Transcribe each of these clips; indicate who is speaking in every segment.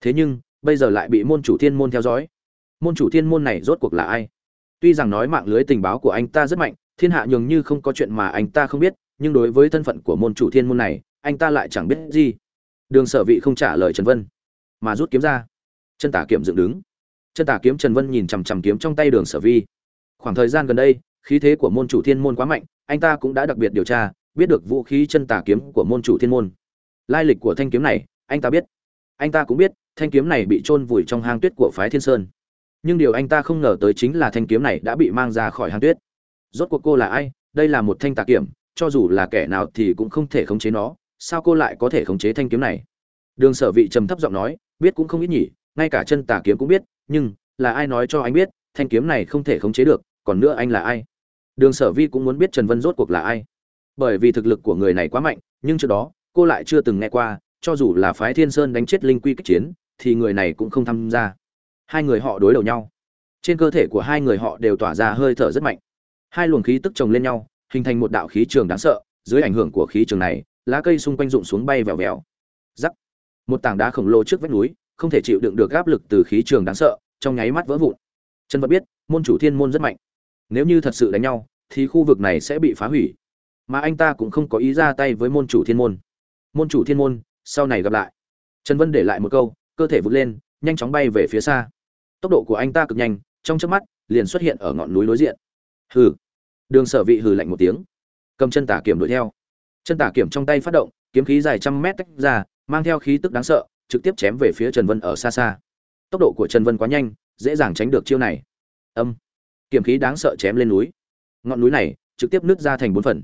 Speaker 1: thế nhưng, bây giờ lại bị môn chủ thiên môn theo dõi. Môn chủ thiên môn này rốt cuộc là ai? Tuy rằng nói mạng lưới tình báo của anh ta rất mạnh, thiên hạ nhường như không có chuyện mà anh ta không biết, nhưng đối với thân phận của môn chủ thiên môn này, anh ta lại chẳng biết gì. Đường sở vị không trả lời trần vân, mà rút kiếm ra. Chân tả kiếm dựng đứng. Chân tả kiếm trần vân nhìn chằm chằm kiếm trong tay đường sở vi. Khoảng thời gian gần đây, khí thế của môn chủ thiên môn quá mạnh, anh ta cũng đã đặc biệt điều tra, biết được vũ khí chân tả kiếm của môn chủ thiên môn. Lai lịch của thanh kiếm này, anh ta biết. Anh ta cũng biết thanh kiếm này bị chôn vùi trong hang tuyết của phái thiên sơn. Nhưng điều anh ta không ngờ tới chính là thanh kiếm này đã bị mang ra khỏi hang tuyết. Rốt cuộc cô là ai? Đây là một thanh tà kiếm cho dù là kẻ nào thì cũng không thể khống chế nó. Sao cô lại có thể khống chế thanh kiếm này? Đường sở vị trầm thấp giọng nói, biết cũng không ít nhỉ, ngay cả chân tà kiếm cũng biết, nhưng là ai nói cho anh biết, thanh kiếm này không thể khống chế được, còn nữa anh là ai? Đường sở vi cũng muốn biết trần vân rốt cuộc là ai. Bởi vì thực lực của người này quá mạnh, nhưng trước đó, cô lại chưa từng nghe qua, cho dù là phái thiên sơn đánh chết linh quy kích chiến thì người này cũng không tham gia. Hai người họ đối đầu nhau. Trên cơ thể của hai người họ đều tỏa ra hơi thở rất mạnh. Hai luồng khí tức chồng lên nhau, hình thành một đạo khí trường đáng sợ, dưới ảnh hưởng của khí trường này, lá cây xung quanh rụng xuống bay vèo vèo. Giắc một tảng đá khổng lồ trước vách núi, không thể chịu đựng được áp lực từ khí trường đáng sợ, trong nháy mắt vỡ vụn. Trần vật biết, môn chủ thiên môn rất mạnh. Nếu như thật sự đánh nhau, thì khu vực này sẽ bị phá hủy. Mà anh ta cũng không có ý ra tay với môn chủ thiên môn. Môn chủ thiên môn, sau này gặp lại. Trần vân để lại một câu cơ thể vụt lên, nhanh chóng bay về phía xa. Tốc độ của anh ta cực nhanh, trong chớp mắt, liền xuất hiện ở ngọn núi đối diện. Hừ. Đường sở vị hừ lạnh một tiếng. Cầm chân tả kiểm đuổi theo. Chân tả kiểm trong tay phát động, kiếm khí dài trăm mét tách ra, mang theo khí tức đáng sợ, trực tiếp chém về phía trần vân ở xa xa. Tốc độ của trần vân quá nhanh, dễ dàng tránh được chiêu này. Âm. Kiếm khí đáng sợ chém lên núi. Ngọn núi này, trực tiếp nứt ra thành bốn phần.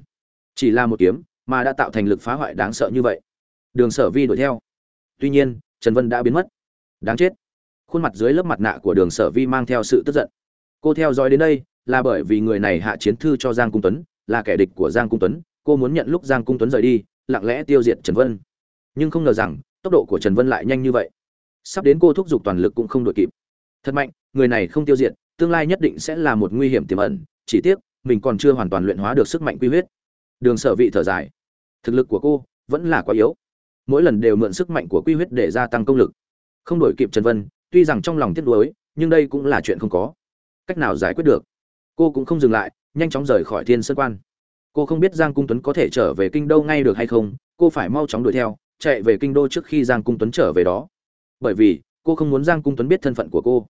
Speaker 1: Chỉ là một kiếm, mà đã tạo thành lực phá hoại đáng sợ như vậy. Đường sở vi đuổi theo. Tuy nhiên trần vân đã biến mất. Đáng chết. Khuôn mặt dưới lớp mặt nạ của đường sở vi mang theo sự tức giận. Cô theo dõi đến đây là bởi vì người này hạ chiến thư cho giang cung tuấn, là kẻ địch của giang cung tuấn. Cô muốn nhận lúc giang cung tuấn rời đi, lặng lẽ tiêu diệt trần vân. Nhưng không ngờ rằng, tốc độ của trần vân lại nhanh như vậy. Sắp đến cô thúc giục toàn lực cũng không đội kịp. Thật mạnh, người này không tiêu diệt, tương lai nhất định sẽ là một nguy hiểm tiềm ẩn. Chỉ tiếc, mình còn chưa hoàn toàn luyện hóa được sức mạnh quy huyết. Đường sở vị thở dài. Thực lực của cô vẫn là quá yếu mỗi lần đều mượn sức mạnh của quy huyết để gia tăng công lực. Không đổi kịp trần vân, tuy rằng trong lòng tiếc nuối, nhưng đây cũng là chuyện không có. Cách nào giải quyết được? Cô cũng không dừng lại, nhanh chóng rời khỏi thiên sơn quan. Cô không biết giang cung tuấn có thể trở về kinh đô ngay được hay không, cô phải mau chóng đuổi theo, chạy về kinh đô trước khi giang cung tuấn trở về đó. Bởi vì, cô không muốn giang cung tuấn biết thân phận của cô.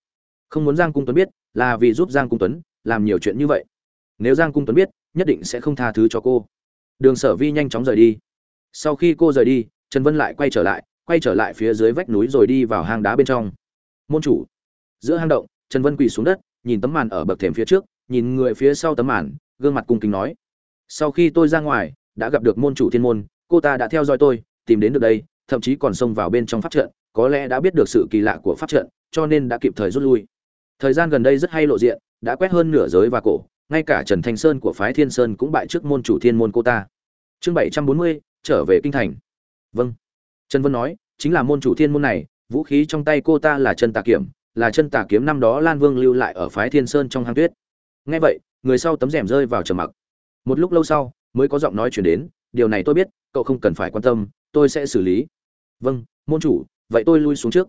Speaker 1: Không muốn giang cung tuấn biết là vì giúp giang cung tuấn làm nhiều chuyện như vậy. Nếu giang cung tuấn biết, nhất định sẽ không tha thứ cho cô. Đường sở vi nhanh chóng rời đi. Sau khi cô rời đi trần vân lại quay trở lại, quay trở lại phía dưới vách núi rồi đi vào hang đá bên trong. Môn chủ. Giữa hang động, trần vân quỳ xuống đất, nhìn tấm màn ở bậc thềm phía trước, nhìn người phía sau tấm màn, gương mặt cung kính nói. Sau khi tôi ra ngoài, đã gặp được môn chủ thiên môn, cô ta đã theo dõi tôi, tìm đến được đây, thậm chí còn xông vào bên trong pháp trận, có lẽ đã biết được sự kỳ lạ của pháp trận, cho nên đã kịp thời rút lui. Thời gian gần đây rất hay lộ diện, đã quét hơn nửa giới và cổ, ngay cả trần thanh sơn của phái thiên sơn cũng bại trước môn chủ thiên môn cô ta. Chương bảy trăm bốn mươi, trở về kinh thành vâng. Trần vân nói, chính là môn chủ thiên môn này, vũ khí trong tay cô ta là chân tà kiểm, là chân tà kiếm năm đó lan vương lưu lại ở phái thiên sơn trong hang tuyết. Nghe vậy, người sau tấm rèm rơi vào trầm mặc. Một lúc lâu sau, mới có giọng nói chuyển đến, điều này tôi biết, cậu không cần phải quan tâm, tôi sẽ xử lý. Vâng môn chủ, vậy tôi lui xuống trước.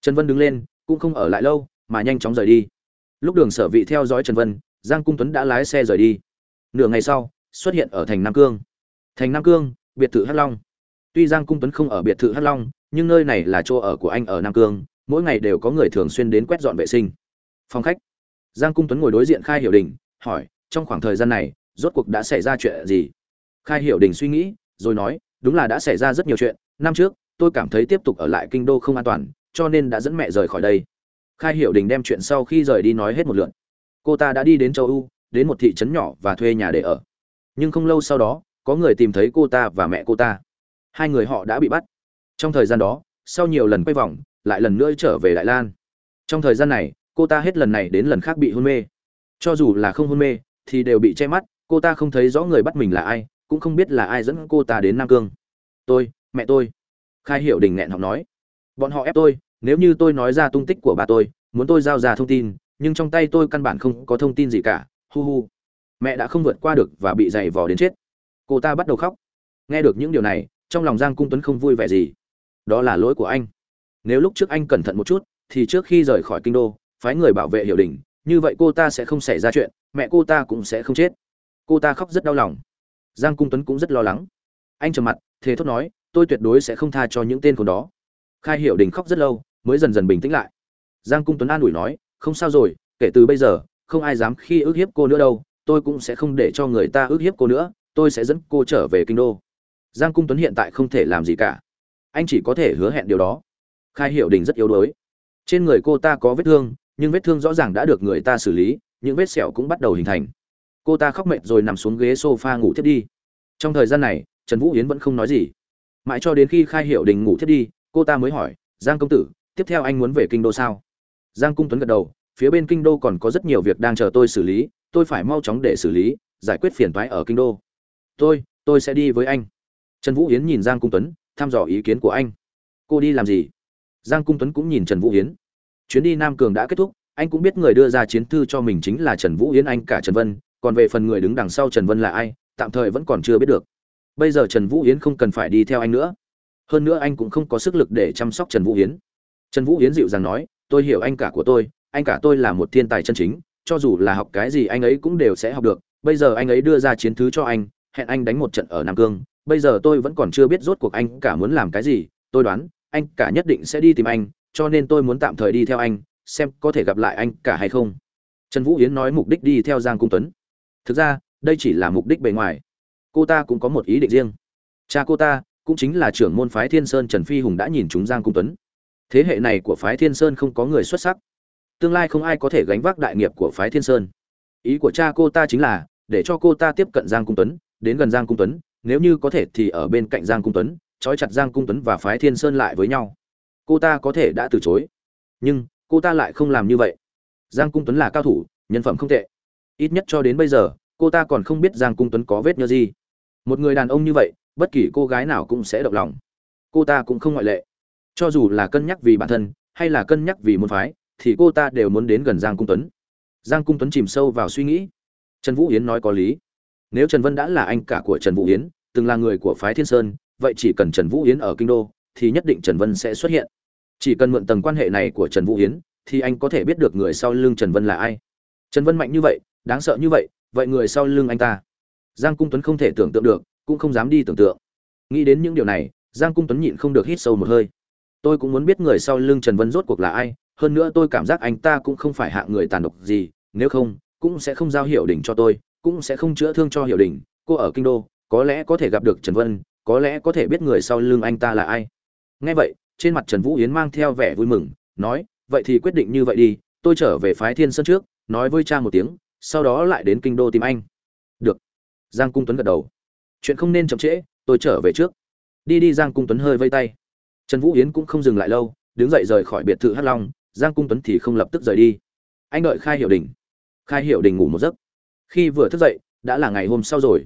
Speaker 1: Trần vân đứng lên, cũng không ở lại lâu, mà nhanh chóng rời đi. Lúc đường sở vị theo dõi trần vân, giang cung tuấn đã lái xe rời đi. Nửa ngày sau, xuất hiện ở thành nam cương. Thành nam cương, biệt thự hắc long tuy giang cung tuấn không ở biệt thự hắc long, nhưng nơi này là chỗ ở của anh ở nam cương, mỗi ngày đều có người thường xuyên đến quét dọn vệ sinh. Phòng khách. Giang cung tuấn ngồi đối diện khai hiểu đình, hỏi, trong khoảng thời gian này, rốt cuộc đã xảy ra chuyện gì? Khai hiểu đình suy nghĩ, rồi nói, đúng là đã xảy ra rất nhiều chuyện. Năm trước, tôi cảm thấy tiếp tục ở lại kinh đô không an toàn, cho nên đã dẫn mẹ rời khỏi đây. Khai hiểu đình đem chuyện sau khi rời đi nói hết một lượn cô ta đã đi đến châu âu, đến một thị trấn nhỏ và thuê nhà để ở. Nhưng không lâu sau đó, có người tìm thấy cô ta và mẹ cô ta hai người họ đã bị bắt. Trong thời gian đó, sau nhiều lần quay vòng, lại lần nữa trở về đại lan. Trong thời gian này, cô ta hết lần này đến lần khác bị hôn mê. Cho dù là không hôn mê, thì đều bị che mắt, cô ta không thấy rõ người bắt mình là ai, cũng không biết là ai dẫn cô ta đến nam cương. Tôi, mẹ tôi, khai hiểu đình nghẹn học nói. Bọn họ ép tôi, nếu như tôi nói ra tung tích của bà tôi, muốn tôi giao ra thông tin, nhưng trong tay tôi căn bản không có thông tin gì cả, hu hu. Mẹ đã không vượt qua được và bị giày vò đến chết. Cô ta bắt đầu khóc. Nghe được những điều này trong lòng giang cung tuấn không vui vẻ gì. Đó là lỗi của anh. Nếu lúc trước anh cẩn thận một chút, thì trước khi rời khỏi kinh đô, phái người bảo vệ hiểu đình như vậy cô ta sẽ không xảy ra chuyện, mẹ cô ta cũng sẽ không chết. Cô ta khóc rất đau lòng. Giang cung tuấn cũng rất lo lắng. Anh trầm mặt thế thốt nói, tôi tuyệt đối sẽ không tha cho những tên con đó. Khai hiểu đình khóc rất lâu, mới dần dần bình tĩnh lại. Giang cung tuấn an ủi nói, không sao rồi, kể từ bây giờ, không ai dám khi ức hiếp cô nữa đâu, tôi cũng sẽ không để cho người ta ức hiếp cô nữa, tôi sẽ dẫn cô trở về kinh đô giang cung tuấn hiện tại không thể làm gì cả. Anh chỉ có thể hứa hẹn điều đó. Khai hiểu đình rất yếu đuối. Trên người cô ta có vết thương, nhưng vết thương rõ ràng đã được người ta xử lý, những vết sẹo cũng bắt đầu hình thành. Cô ta khóc mệt rồi nằm xuống ghế sofa ngủ thiết đi. Trong thời gian này, trần vũ yến vẫn không nói gì. Mãi cho đến khi khai hiểu đình ngủ thiết đi, cô ta mới hỏi, giang công tử, tiếp theo anh muốn về kinh đô sao? Giang cung tuấn gật đầu, phía bên kinh đô còn có rất nhiều việc đang chờ tôi xử lý, tôi phải mau chóng để xử lý, giải quyết phiền toái ở kinh đô. Tôi tôi sẽ đi với anh trần vũ yến nhìn giang cung tuấn, thăm dò ý kiến của anh. Cô đi làm gì? Giang cung tuấn cũng nhìn trần vũ yến chuyến đi nam cường đã kết thúc, anh cũng biết người đưa ra chiến thư cho mình chính là trần vũ yến anh cả trần vân, còn về phần người đứng đằng sau trần vân là ai, tạm thời vẫn còn chưa biết được. Bây giờ trần vũ yến không cần phải đi theo anh nữa. Hơn nữa anh cũng không có sức lực để chăm sóc trần vũ yến trần vũ yến dịu dàng nói, tôi hiểu anh cả của tôi, anh cả tôi là một thiên tài chân chính, cho dù là học cái gì anh ấy cũng đều sẽ học được. Bây giờ anh ấy đưa ra chiến thứ cho anh, hẹn anh đánh một trận ở nam cương bây giờ tôi vẫn còn chưa biết rốt cuộc anh cả muốn làm cái gì, tôi đoán, anh cả nhất định sẽ đi tìm anh, cho nên tôi muốn tạm thời đi theo anh, xem có thể gặp lại anh cả hay không. Trần vũ yến nói mục đích đi theo giang cung tuấn. Thực ra, đây chỉ là mục đích bề ngoài. Cô ta cũng có một ý định riêng. Cha cô ta cũng chính là trưởng môn phái thiên sơn trần phi hùng đã nhìn chúng giang cung tuấn. Thế hệ này của phái thiên sơn không có người xuất sắc. Tương lai không ai có thể gánh vác đại nghiệp của phái thiên sơn. Ý của cha cô ta chính là, để cho cô ta tiếp cận giang cung tuấn, đến gần giang cung tuấn nếu như có thể thì ở bên cạnh giang cung tuấn, trói chặt giang cung tuấn và phái thiên sơn lại với nhau. Cô ta có thể đã từ chối. Nhưng, cô ta lại không làm như vậy. Giang cung tuấn là cao thủ, nhân phẩm không tệ. Ít nhất cho đến bây giờ, cô ta còn không biết giang cung tuấn có vết nhơ gì. Một người đàn ông như vậy, bất kỳ cô gái nào cũng sẽ động lòng. Cô ta cũng không ngoại lệ. Cho dù là cân nhắc vì bản thân, hay là cân nhắc vì môn phái, thì cô ta đều muốn đến gần giang cung tuấn. Giang cung tuấn chìm sâu vào suy nghĩ. Trần vũ yến nói có lý. Nếu trần vân đã là anh cả của trần vũ yến từng là người của phái thiên sơn, vậy chỉ cần trần vũ yến ở kinh đô, thì nhất định trần vân sẽ xuất hiện. Chỉ cần mượn tầng quan hệ này của trần vũ yến, thì anh có thể biết được người sau lưng trần vân là ai. Trần vân mạnh như vậy, đáng sợ như vậy vậy người sau lưng anh ta? Giang cung tuấn không thể tưởng tượng được, cũng không dám đi tưởng tượng. Nghĩ đến những điều này, giang cung tuấn nhịn không được hít sâu một hơi. Tôi cũng muốn biết người sau lưng trần vân rốt cuộc là ai, hơn nữa tôi cảm giác anh ta cũng không phải hạng người tàn độc gì, nếu không, cũng sẽ không giao hiểu đỉnh cho tôi, cũng sẽ không chữa thương cho hiểu đỉnh, cô ở kinh đô có lẽ có thể gặp được trần vân, có lẽ có thể biết người sau lưng anh ta là ai. Nghe vậy, trên mặt trần vũ yến mang theo vẻ vui mừng, nói, vậy thì quyết định như vậy đi, tôi trở về phái thiên sơn trước, nói với cha một tiếng, sau đó lại đến kinh đô tìm anh. Được. Giang cung tuấn gật đầu. Chuyện không nên chậm trễ, tôi trở về trước. Đi đi, giang cung tuấn hơi vây tay. Trần vũ yến cũng không dừng lại lâu, đứng dậy rời khỏi biệt thự hắc long, giang cung tuấn thì không lập tức rời đi. Anh đợi khai hiệu đình. Khai hiệu đình ngủ một giấc. Khi vừa thức dậy, đã là ngày hôm sau rồi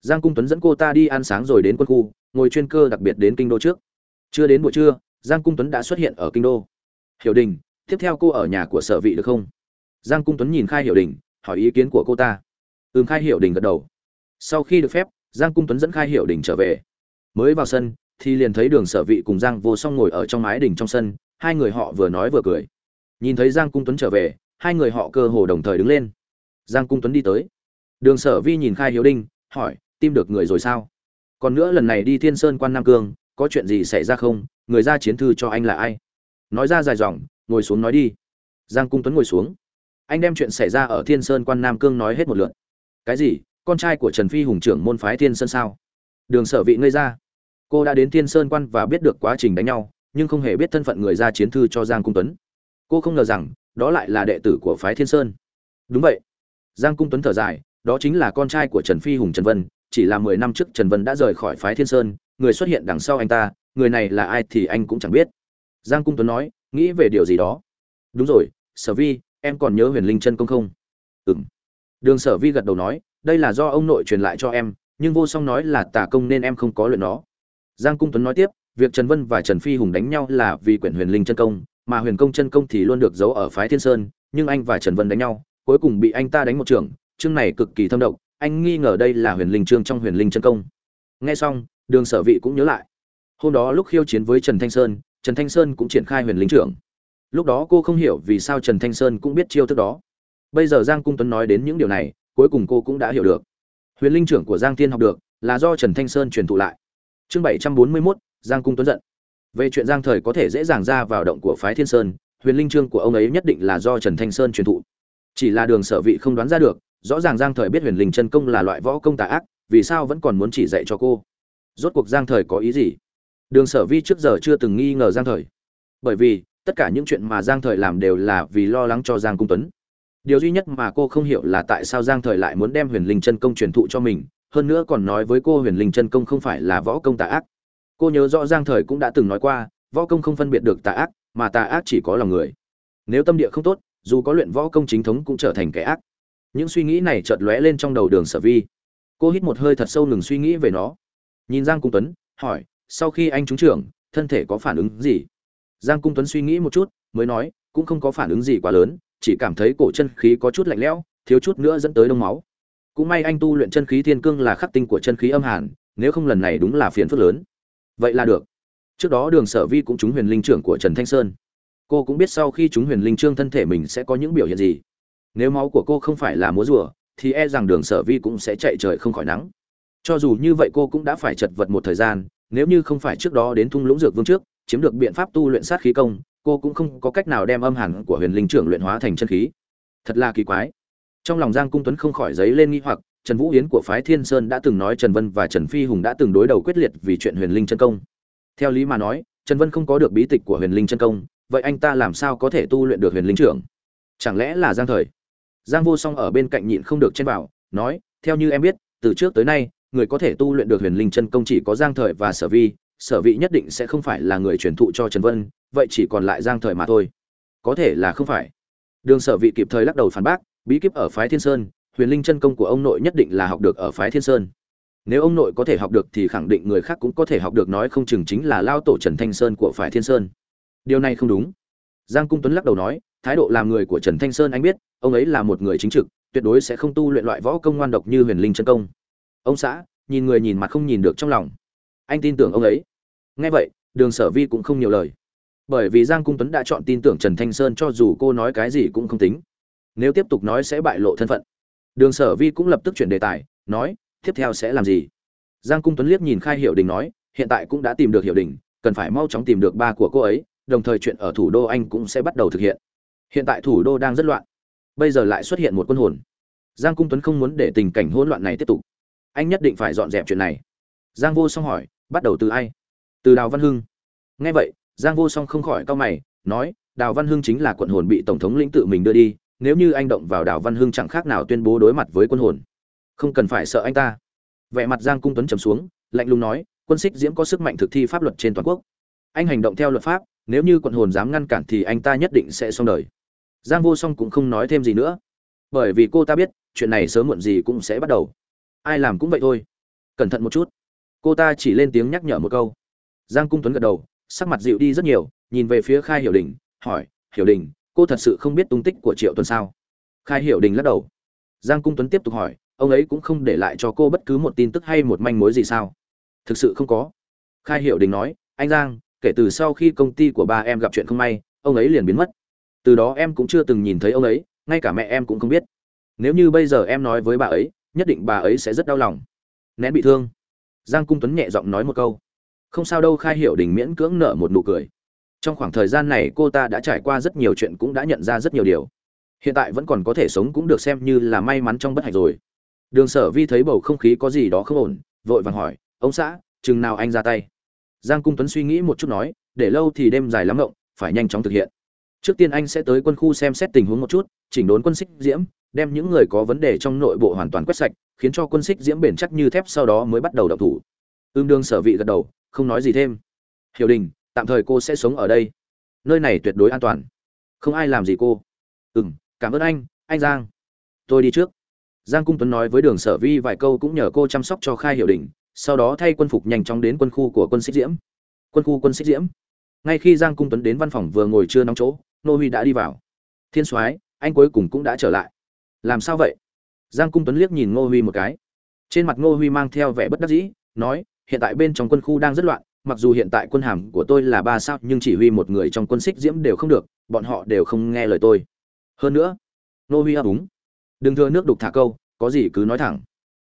Speaker 1: giang cung tuấn dẫn cô ta đi ăn sáng rồi đến quân khu, ngồi chuyên cơ đặc biệt đến kinh đô trước. Chưa đến buổi trưa, giang cung tuấn đã xuất hiện ở kinh đô. Hiểu đình, tiếp theo cô ở nhà của sở vị được không? Giang cung tuấn nhìn khai hiểu đình, hỏi ý kiến của cô ta. Ừm, khai hiểu đình gật đầu. Sau khi được phép, giang cung tuấn dẫn khai hiểu đình trở về. Mới vào sân, thì liền thấy đường sở vị cùng giang vô song ngồi ở trong mái đình trong sân, hai người họ vừa nói vừa cười. Nhìn thấy giang cung tuấn trở về, hai người họ cơ hồ đồng thời đứng lên. Giang cung tuấn đi tới. Đường sở vi nhìn khai hiếu đinh hỏi tìm được người rồi sao? Còn nữa lần này đi thiên sơn quan nam cương, có chuyện gì xảy ra không? Người ra chiến thư cho anh là ai? Nói ra dài dòng, ngồi xuống nói đi. Giang cung tuấn ngồi xuống. Anh đem chuyện xảy ra ở thiên sơn quan nam cương nói hết một lượt. Cái gì? Con trai của trần phi hùng trưởng môn phái thiên sơn sao? Đường sở vị ngây ra. Cô đã đến thiên sơn quan và biết được quá trình đánh nhau, nhưng không hề biết thân phận người ra chiến thư cho giang cung tuấn. Cô không ngờ rằng, đó lại là đệ tử của phái thiên sơn. Đúng vậy. Giang cung tuấn thở dài, đó chính là con trai của trần phi hùng trần vân chỉ là mười năm trước trần vân đã rời khỏi phái thiên sơn, người xuất hiện đằng sau anh ta, người này là ai thì anh cũng chẳng biết. Giang cung tuấn nói, nghĩ về điều gì đó? Đúng rồi, sở vi, em còn nhớ huyền linh chân công không? Ừ đường sở vi gật đầu nói, đây là do ông nội truyền lại cho em, nhưng vô song nói là tà công nên em không có luyện nó. Giang cung tuấn nói tiếp, việc trần vân và trần phi hùng đánh nhau là vì quyển huyền linh chân công, mà huyền công chân công thì luôn được giấu ở phái thiên sơn, nhưng anh và trần vân đánh nhau, cuối cùng bị anh ta đánh một trường, chương này cực kỳ thâm độc anh nghi ngờ đây là huyền linh trương trong huyền linh chân công. Nghe xong, đường sở vị cũng nhớ lại. Hôm đó lúc khiêu chiến với trần thanh sơn, trần thanh sơn cũng triển khai huyền linh trưởng. Lúc đó cô không hiểu vì sao trần thanh sơn cũng biết chiêu thức đó. Bây giờ giang cung tuấn nói đến những điều này, cuối cùng cô cũng đã hiểu được. Huyền linh trưởng của giang thiên học được, là do trần thanh sơn truyền thụ lại. Chương bảy trăm bốn mươi mốt, giang cung tuấn giận. Về chuyện giang thời có thể dễ dàng ra vào động của phái thiên sơn, huyền linh trương của ông ấy nhất định là do trần thanh sơn truyền thụ. Chỉ là đường sở vị không đoán ra được rõ ràng giang thời biết huyền linh chân công là loại võ công tà ác, vì sao vẫn còn muốn chỉ dạy cho cô? Rốt cuộc giang thời có ý gì? Đường sở vi trước giờ chưa từng nghi ngờ giang thời. Bởi vì, tất cả những chuyện mà giang thời làm đều là vì lo lắng cho giang cung tuấn. Điều duy nhất mà cô không hiểu là tại sao giang thời lại muốn đem huyền linh chân công truyền thụ cho mình, hơn nữa còn nói với cô huyền linh chân công không phải là võ công tà ác. Cô nhớ rõ giang thời cũng đã từng nói qua, võ công không phân biệt được tà ác, mà tà ác chỉ có lòng người. Nếu tâm địa không tốt, dù có luyện võ công chính thống cũng trở thành kẻ ác những suy nghĩ này chợt lóe lên trong đầu đường sở vi. Cô hít một hơi thật sâu ngừng suy nghĩ về nó. Nhìn giang cung tuấn, hỏi, sau khi anh trúng trưởng thân thể có phản ứng gì? Giang cung tuấn suy nghĩ một chút, mới nói, cũng không có phản ứng gì quá lớn, chỉ cảm thấy cổ chân khí có chút lạnh lẽo, thiếu chút nữa dẫn tới đông máu. Cũng may anh tu luyện chân khí thiên cương là khắc tinh của chân khí âm hàn, nếu không lần này đúng là phiền phức lớn. Vậy là được. Trước đó đường sở vi cũng trúng huyền linh trưởng của trần thanh sơn. Cô cũng biết sau khi trúng huyền linh trương thân thể mình sẽ có những biểu hiện gì nếu máu của cô không phải là múa rùa, thì e rằng đường sở vi cũng sẽ chạy trời không khỏi nắng. Cho dù như vậy cô cũng đã phải chật vật một thời gian, nếu như không phải trước đó đến thung lũng dược vương trước, chiếm được biện pháp tu luyện sát khí công, cô cũng không có cách nào đem âm hẳn của huyền linh trưởng luyện hóa thành chân khí. Thật là kỳ quái. Trong lòng giang cung tuấn không khỏi giấy lên nghi hoặc, trần vũ yến của phái thiên sơn đã từng nói trần vân và trần phi hùng đã từng đối đầu quyết liệt vì chuyện huyền linh chân công. Theo lý mà nói, trần vân không có được bí tịch của huyền linh chân công, vậy anh ta làm sao có thể tu luyện được huyền linh trưởng? Chẳng lẽ là giang thời? Giang vô song ở bên cạnh nhịn không được chen vào, nói, theo như em biết, từ trước tới nay, người có thể tu luyện được huyền linh chân công chỉ có giang thời và sở vi, sở vị nhất định sẽ không phải là người truyền thụ cho trần vân, vậy chỉ còn lại giang thời mà thôi. Có thể là không phải. Đường sở vị kịp thời lắc đầu phản bác, bí kíp ở phái thiên sơn, huyền linh chân công của ông nội nhất định là học được ở phái thiên sơn. Nếu ông nội có thể học được thì khẳng định người khác cũng có thể học được, nói không chừng chính là lao tổ trần thanh sơn của phái thiên sơn. Điều này không đúng. Giang cung tuấn lắc đầu nói thái độ làm người của trần thanh sơn anh biết, ông ấy là một người chính trực, tuyệt đối sẽ không tu luyện loại võ công ngoan độc như huyền linh chân công. Ông xã, nhìn người nhìn mặt không nhìn được trong lòng. Anh tin tưởng ông ấy. Nghe vậy, đường sở vi cũng không nhiều lời. Bởi vì giang cung tuấn đã chọn tin tưởng trần thanh sơn cho dù cô nói cái gì cũng không tính. Nếu tiếp tục nói sẽ bại lộ thân phận. Đường sở vi cũng lập tức chuyển đề tài, nói, tiếp theo sẽ làm gì? Giang cung tuấn liếc nhìn khai hiệu đình nói, hiện tại cũng đã tìm được hiệu đình, cần phải mau chóng tìm được ba của cô ấy, đồng thời chuyện ở thủ đô anh cũng sẽ bắt đầu thực hiện hiện tại thủ đô đang rất loạn. Bây giờ lại xuất hiện một quân hồn. Giang cung tuấn không muốn để tình cảnh hỗn loạn này tiếp tục. Anh nhất định phải dọn dẹp chuyện này. Giang vô song hỏi, bắt đầu từ ai? Từ đào văn hưng. Nghe vậy, giang vô song không khỏi cau mày, nói, đào văn hưng chính là quận hồn bị tổng thống lĩnh tự mình đưa đi, nếu như anh động vào đào văn hưng chẳng khác nào tuyên bố đối mặt với quân hồn. Không cần phải sợ anh ta. Vẻ mặt giang cung tuấn trầm xuống, lạnh lùng nói, quân xích diễm có sức mạnh thực thi pháp luật trên toàn quốc. Anh hành động theo luật pháp, nếu như quận hồn dám ngăn cản thì anh ta nhất định sẽ xong đời giang vô song cũng không nói thêm gì nữa. Bởi vì cô ta biết, chuyện này sớm muộn gì cũng sẽ bắt đầu. Ai làm cũng vậy thôi. Cẩn thận một chút. Cô ta chỉ lên tiếng nhắc nhở một câu. Giang cung tuấn gật đầu, sắc mặt dịu đi rất nhiều, nhìn về phía khai hiểu đình, hỏi, hiểu đình, cô thật sự không biết tung tích của triệu tuấn sao? Khai hiểu đình lắc đầu. Giang cung tuấn tiếp tục hỏi, ông ấy cũng không để lại cho cô bất cứ một tin tức hay một manh mối gì sao? Thực sự không có. Khai hiểu đình nói, anh giang, kể từ sau khi công ty của ba em gặp chuyện không may, ông ấy liền biến mất từ đó em cũng chưa từng nhìn thấy ông ấy, ngay cả mẹ em cũng không biết. Nếu như bây giờ em nói với bà ấy, nhất định bà ấy sẽ rất đau lòng. Nén bị thương. Giang cung tuấn nhẹ giọng nói một câu. Không sao đâu, khai hiểu đình miễn cưỡng nở một nụ cười. Trong khoảng thời gian này, cô ta đã trải qua rất nhiều chuyện, cũng đã nhận ra rất nhiều điều. Hiện tại vẫn còn có thể sống cũng được xem như là may mắn trong bất hạnh rồi. Đường sở vi thấy bầu không khí có gì đó không ổn, vội vàng hỏi, ông xã, chừng nào anh ra tay? Giang cung tuấn suy nghĩ một chút nói, để lâu thì đêm dài lắm ngộng phải nhanh chóng thực hiện trước tiên anh sẽ tới quân khu xem xét tình huống một chút, chỉnh đốn quân xích diễm, đem những người có vấn đề trong nội bộ hoàn toàn quét sạch, khiến cho quân xích diễm bền chắc như thép sau đó mới bắt đầu đập thủ. Ưm đương sở vị gật đầu, không nói gì thêm. Hiểu đình, tạm thời cô sẽ sống ở đây. Nơi này tuyệt đối an toàn. Không ai làm gì cô. Ừ m cảm ơn anh anh giang. Tôi đi trước. Giang cung tuấn nói với đường sở vi vài câu cũng nhờ cô chăm sóc cho khai hiểu đình, sau đó thay quân phục nhanh chóng đến quân khu của quân xích diễm. Quân khu quân xích diễm. Ngay khi giang cung tuấn đến văn phòng vừa ngồi chưa nóng chỗ nô huy đã đi vào. Thiên soái, anh cuối cùng cũng đã trở lại. Làm sao vậy? Giang cung tuấn liếc nhìn ngô huy một cái. Trên mặt ngô huy mang theo vẻ bất đắc dĩ, nói, hiện tại bên trong quân khu đang rất loạn, mặc dù hiện tại quân hàm của tôi là ba sao, nhưng chỉ huy một người trong quân xích diễm đều không được, bọn họ đều không nghe lời tôi. Hơn nữa nô huy ấp úng. Đừng thưa nước đục thả câu, có gì cứ nói thẳng.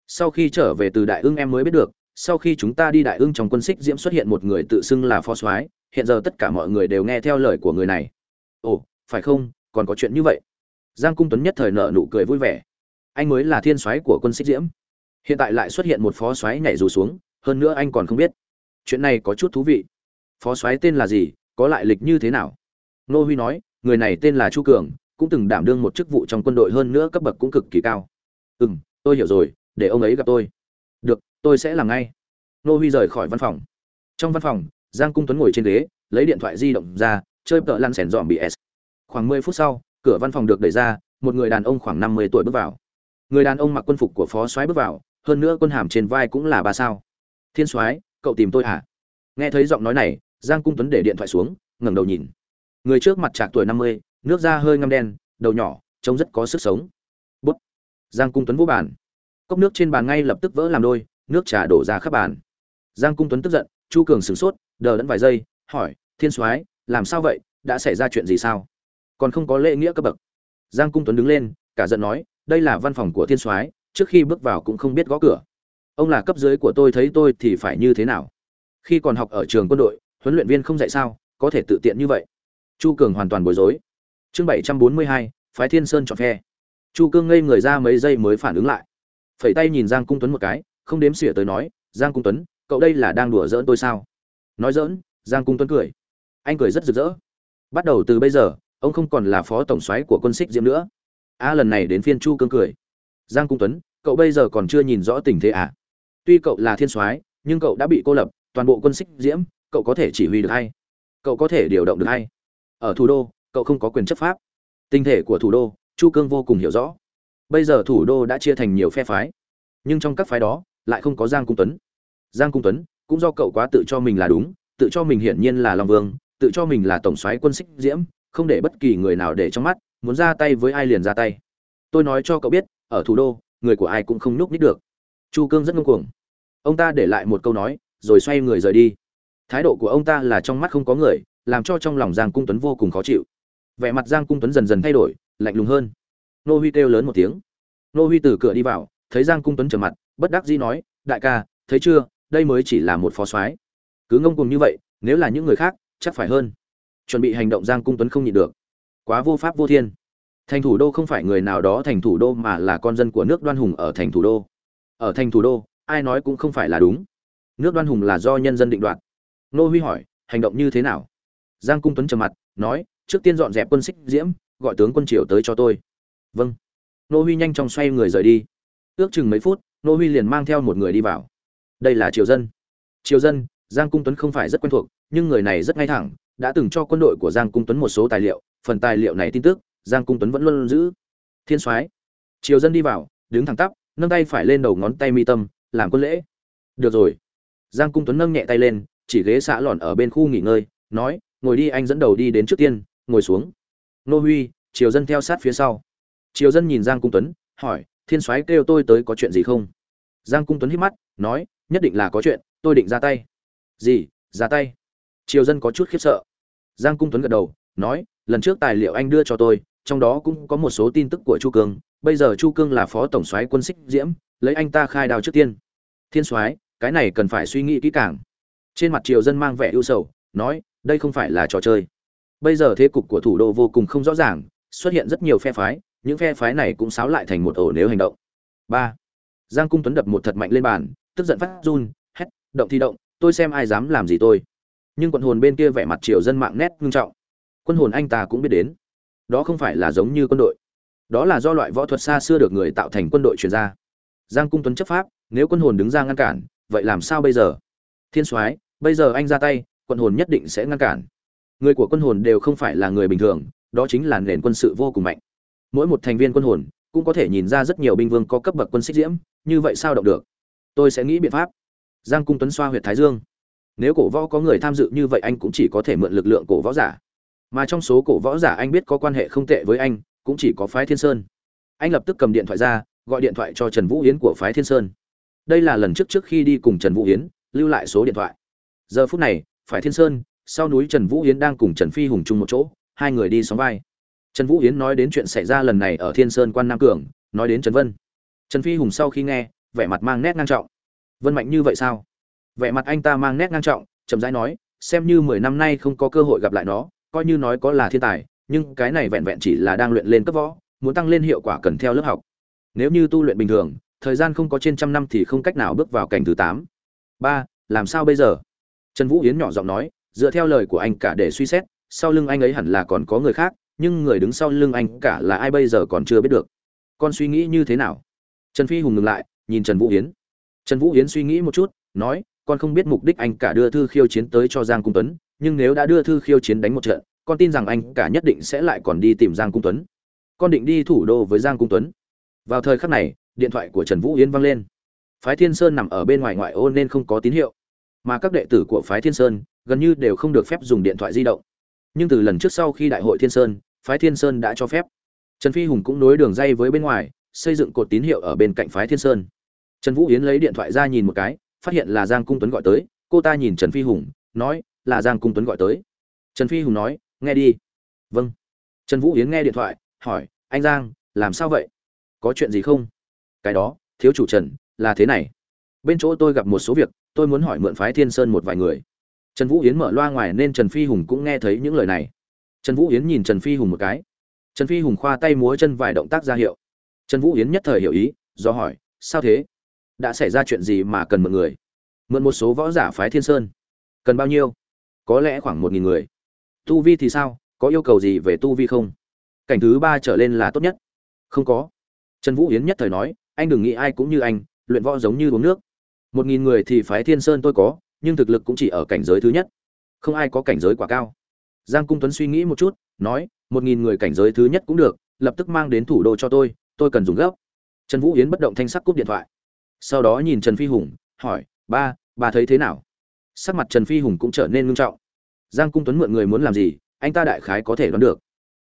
Speaker 1: Sau khi trở về từ đại ưng em mới biết được, sau khi chúng ta đi đại ưng trong quân xích diễm xuất hiện một người tự xưng là phó soái, hiện giờ tất cả mọi người đều nghe theo lời của người này ồ, phải không? Còn có chuyện như vậy. Giang cung tuấn nhất thời nợ nụ cười vui vẻ. Anh mới là thiên soái của quân xích diễm. Hiện tại lại xuất hiện một phó soái nhảy dù xuống, hơn nữa anh còn không biết. Chuyện này có chút thú vị. Phó soái tên là gì, có lại lịch như thế nào? Nô huy nói, người này tên là chu cường, cũng từng đảm đương một chức vụ trong quân đội hơn nữa cấp bậc cũng cực kỳ cao. Ừ m tôi hiểu rồi, để ông ấy gặp tôi. Được, tôi sẽ làm ngay. Nô huy rời khỏi văn phòng. Trong văn phòng, giang cung tuấn ngồi trên ghế, lấy điện thoại di động ra chơi tợ lăn sẻn dọn bị s. Khoảng mười phút sau, cửa văn phòng được đẩy ra, một người đàn ông khoảng năm mươi tuổi bước vào. Người đàn ông mặc quân phục của phó soái bước vào, hơn nữa quân hàm trên vai cũng là ba sao. Thiên soái, cậu tìm tôi hả? Nghe thấy giọng nói này, giang cung tuấn để điện thoại xuống, ngẩng đầu nhìn. Người trước mặt trạc tuổi năm mươi, nước da hơi ngăm đen, đầu nhỏ, trông rất có sức sống. Bút. Giang cung tuấn vô bàn. Cốc nước trên bàn ngay lập tức vỡ làm đôi, nước trà đổ ra khắp bàn. Giang cung tuấn tức giận, chu cường sửng sốt, đờ đẫn vài giây, hỏi, thiên soái làm sao vậy? Đã xảy ra chuyện gì sao? Còn không có lễ nghĩa cấp bậc. Giang cung tuấn đứng lên, cả giận nói, đây là văn phòng của thiên soái, trước khi bước vào cũng không biết gõ cửa. Ông là cấp dưới của tôi, thấy tôi thì phải như thế nào? Khi còn học ở trường quân đội, huấn luyện viên không dạy sao, có thể tự tiện như vậy. Chu cường hoàn toàn bối rối. Chương bảy trăm bốn mươi hai, phái thiên sơn chọn phe. Chu cương ngây người ra mấy giây mới phản ứng lại. Phẩy tay nhìn giang cung tuấn một cái, không đếm xỉa tới nói, giang cung tuấn, cậu đây là đang đùa giỡn tôi sao? Nói giỡn, giang cung tuấn cười anh cười rất rực rỡ. Bắt đầu từ bây giờ, ông không còn là phó tổng soái của quân xích diễm nữa. A, lần này đến phiên chu cương cười. Giang cung tuấn, cậu bây giờ còn chưa nhìn rõ tình thế à? Tuy cậu là thiên soái, nhưng cậu đã bị cô lập, toàn bộ quân xích diễm, cậu có thể chỉ huy được hay? Cậu có thể điều động được hay? Ở thủ đô, cậu không có quyền chấp pháp. Tinh thể của thủ đô, chu cương vô cùng hiểu rõ. Bây giờ thủ đô đã chia thành nhiều phe phái, nhưng trong các phái đó, lại không có giang cung tuấn. Giang cung tuấn, cũng do cậu quá tự cho mình là đúng, tự cho mình hiển nhiên là long vương tự cho mình là tổng soái quân xích diễm, không để bất kỳ người nào để trong mắt, muốn ra tay với ai liền ra tay. Tôi nói cho cậu biết, ở thủ đô, người của ai cũng không nhúc nít được. Chu cương rất ngông cuồng. Ông ta để lại một câu nói, rồi xoay người rời đi. Thái độ của ông ta là trong mắt không có người, làm cho trong lòng giang cung tuấn vô cùng khó chịu. Vẻ mặt giang cung tuấn dần dần thay đổi, lạnh lùng hơn. Nô huy kêu lớn một tiếng. Nô huy từ cửa đi vào, thấy giang cung tuấn trở mặt, bất đắc dĩ nói, đại ca, thấy chưa? Đây mới chỉ là một phó soái. Cứ ngông cuồng như vậy, nếu là những người khác chắc phải hơn. Chuẩn bị hành động giang cung tuấn không nhịn được. Quá vô pháp vô thiên. Thành thủ đô không phải người nào đó thành thủ đô mà là con dân của nước đoan hùng ở thành thủ đô. Ở thành thủ đô, ai nói cũng không phải là đúng. Nước đoan hùng là do nhân dân định đoạt. Nô huy hỏi, hành động như thế nào? Giang cung tuấn trầm mặt, nói, trước tiên dọn dẹp quân xích diễm, gọi tướng quân triều tới cho tôi. Vâng. Nô huy nhanh chóng xoay người rời đi. Ước chừng mấy phút, nô huy liền mang theo một người đi vào. Đây là triều dân. Triều dân giang cung tuấn không phải rất quen thuộc, nhưng người này rất ngay thẳng, đã từng cho quân đội của giang cung tuấn một số tài liệu, phần tài liệu này tin tức, giang cung tuấn vẫn luôn giữ. Thiên soái, triều dân đi vào, đứng thẳng tắp, nâng tay phải lên đầu ngón tay mi tâm, làm quân lễ. Được rồi. Giang cung tuấn nâng nhẹ tay lên, chỉ ghế xã lòn ở bên khu nghỉ ngơi, nói, ngồi đi, anh dẫn đầu đi đến trước tiên, ngồi xuống. Nô huy, triều dân theo sát phía sau. Triều dân nhìn giang cung tuấn, hỏi, thiên soái kêu tôi tới có chuyện gì không? Giang cung tuấn hít mắt, nói, nhất định là có chuyện, tôi định ra tay gì? Ra tay. Triều dân có chút khiếp sợ. Giang cung tuấn gật đầu, nói, lần trước tài liệu anh đưa cho tôi, trong đó cũng có một số tin tức của chu cương. Bây giờ chu cương là phó tổng soái quân xích diễm, lấy anh ta khai đào trước tiên. Thiên soái, cái này cần phải suy nghĩ kỹ càng. Trên mặt triều dân mang vẻ ưu sầu, nói, đây không phải là trò chơi. Bây giờ thế cục của thủ đô vô cùng không rõ ràng, xuất hiện rất nhiều phe phái, những phe phái này cũng xáo lại thành một ổ nếu hành động. Ba. Giang cung tuấn đập một thật mạnh lên bàn, tức giận phát run, hét, động thì động tôi xem ai dám làm gì tôi. Nhưng quận hồn bên kia vẻ mặt triều dân mạng nét ngưng trọng. Quân hồn anh ta cũng biết đến. Đó không phải là giống như quân đội. Đó là do loại võ thuật xa xưa được người tạo thành quân đội truyền ra. Giang cung tuấn chấp pháp, nếu quân hồn đứng ra ngăn cản, vậy làm sao bây giờ? Thiên soái, bây giờ anh ra tay quân hồn nhất định sẽ ngăn cản. Người của quân hồn đều không phải là người bình thường, đó chính là nền quân sự vô cùng mạnh. Mỗi một thành viên quân hồn cũng có thể nhìn ra rất nhiều binh vương có cấp bậc quân xích diễm, như vậy sao động được? Tôi sẽ nghĩ biện pháp giang cung tuấn xoa huyệt thái dương. Nếu cổ võ có người tham dự như vậy anh cũng chỉ có thể mượn lực lượng cổ võ giả. Mà trong số cổ võ giả anh biết có quan hệ không tệ với anh, cũng chỉ có phái thiên sơn. Anh lập tức cầm điện thoại ra, gọi điện thoại cho trần vũ hiến của phái thiên sơn. Đây là lần trước trước khi đi cùng trần vũ hiến lưu lại số điện thoại. Giờ phút này phải thiên sơn, sau núi trần vũ yến đang cùng trần phi hùng chung một chỗ, hai người đi sóng vai. Trần vũ yến nói đến chuyện xảy ra lần này ở thiên sơn quan nam cường, nói đến trần vân. Trần phi hùng sau khi nghe, vẻ mặt mang nét ngang trọng vân mạnh như vậy sao? Vẻ mặt anh ta mang nét ngang trọng, chậm rãi nói, xem như mười năm nay không có cơ hội gặp lại nó, coi như nói có là thiên tài, nhưng cái này vẹn vẹn chỉ là đang luyện lên cấp võ, muốn tăng lên hiệu quả cần theo lớp học. Nếu như tu luyện bình thường, thời gian không có trên trăm năm thì không cách nào bước vào cảnh thứ tám. Ba, làm sao bây giờ? Trần vũ yến nhỏ giọng nói, dựa theo lời của anh cả để suy xét, sau lưng anh ấy hẳn là còn có người khác, nhưng người đứng sau lưng anh cả là ai bây giờ còn chưa biết được. Con suy nghĩ như thế nào? Trần phi hùng ngừng lại, nhìn trần vũ yến trần vũ yến suy nghĩ một chút, nói, con không biết mục đích anh cả đưa thư khiêu chiến tới cho giang cung tuấn, nhưng nếu đã đưa thư khiêu chiến đánh một trận, con tin rằng anh cả nhất định sẽ lại còn đi tìm giang cung tuấn. Con định đi thủ đô với giang cung tuấn. Vào thời khắc này, điện thoại của trần vũ yến vang lên. Phái thiên sơn nằm ở bên ngoài ngoại ô nên không có tín hiệu. Mà các đệ tử của phái thiên sơn gần như đều không được phép dùng điện thoại di động. Nhưng từ lần trước sau khi đại hội thiên sơn, phái thiên sơn đã cho phép. Trần phi hùng cũng nối đường dây với bên ngoài, xây dựng cột tín hiệu ở bên cạnh phái thiên sơn trần vũ yến lấy điện thoại ra nhìn một cái, phát hiện là giang cung tuấn gọi tới, cô ta nhìn trần phi hùng, nói, là giang cung tuấn gọi tới. Trần phi hùng nói, nghe đi. Vâng. Trần vũ yến nghe điện thoại, hỏi, anh giang, làm sao vậy? Có chuyện gì không? Cái đó, thiếu chủ trần, là thế này. Bên chỗ tôi gặp một số việc, tôi muốn hỏi mượn phái thiên sơn một vài người. Trần vũ yến mở loa ngoài nên trần phi hùng cũng nghe thấy những lời này. Trần vũ yến nhìn trần phi hùng một cái. Trần phi hùng khoa tay múa chân vài động tác ra hiệu. Trần vũ yến nhất thời hiểu ý, do hỏi, sao thế? Đã xảy ra chuyện gì mà cần mượn người? Mượn một số võ giả phái thiên sơn. Cần bao nhiêu? Có lẽ khoảng một nghìn người. Tu vi thì sao? Có yêu cầu gì về tu vi không? Cảnh thứ ba trở lên là tốt nhất. Không có. Trần vũ yến nhất thời nói, anh đừng nghĩ ai cũng như anh, luyện võ giống như uống nước. Một nghìn người thì phái thiên sơn tôi có, nhưng thực lực cũng chỉ ở cảnh giới thứ nhất. Không ai có cảnh giới quá cao. Giang cung tuấn suy nghĩ một chút, nói, một nghìn người cảnh giới thứ nhất cũng được, lập tức mang đến thủ đô cho tôi tôi cần dùng gấp trần vũ yến bất động thanh sắc cúp điện thoại sau đó nhìn trần phi hùng, hỏi, ba bà thấy thế nào? Sắc mặt trần phi hùng cũng trở nên ngưng trọng. Giang cung tuấn mượn người muốn làm gì, anh ta đại khái có thể đoán được.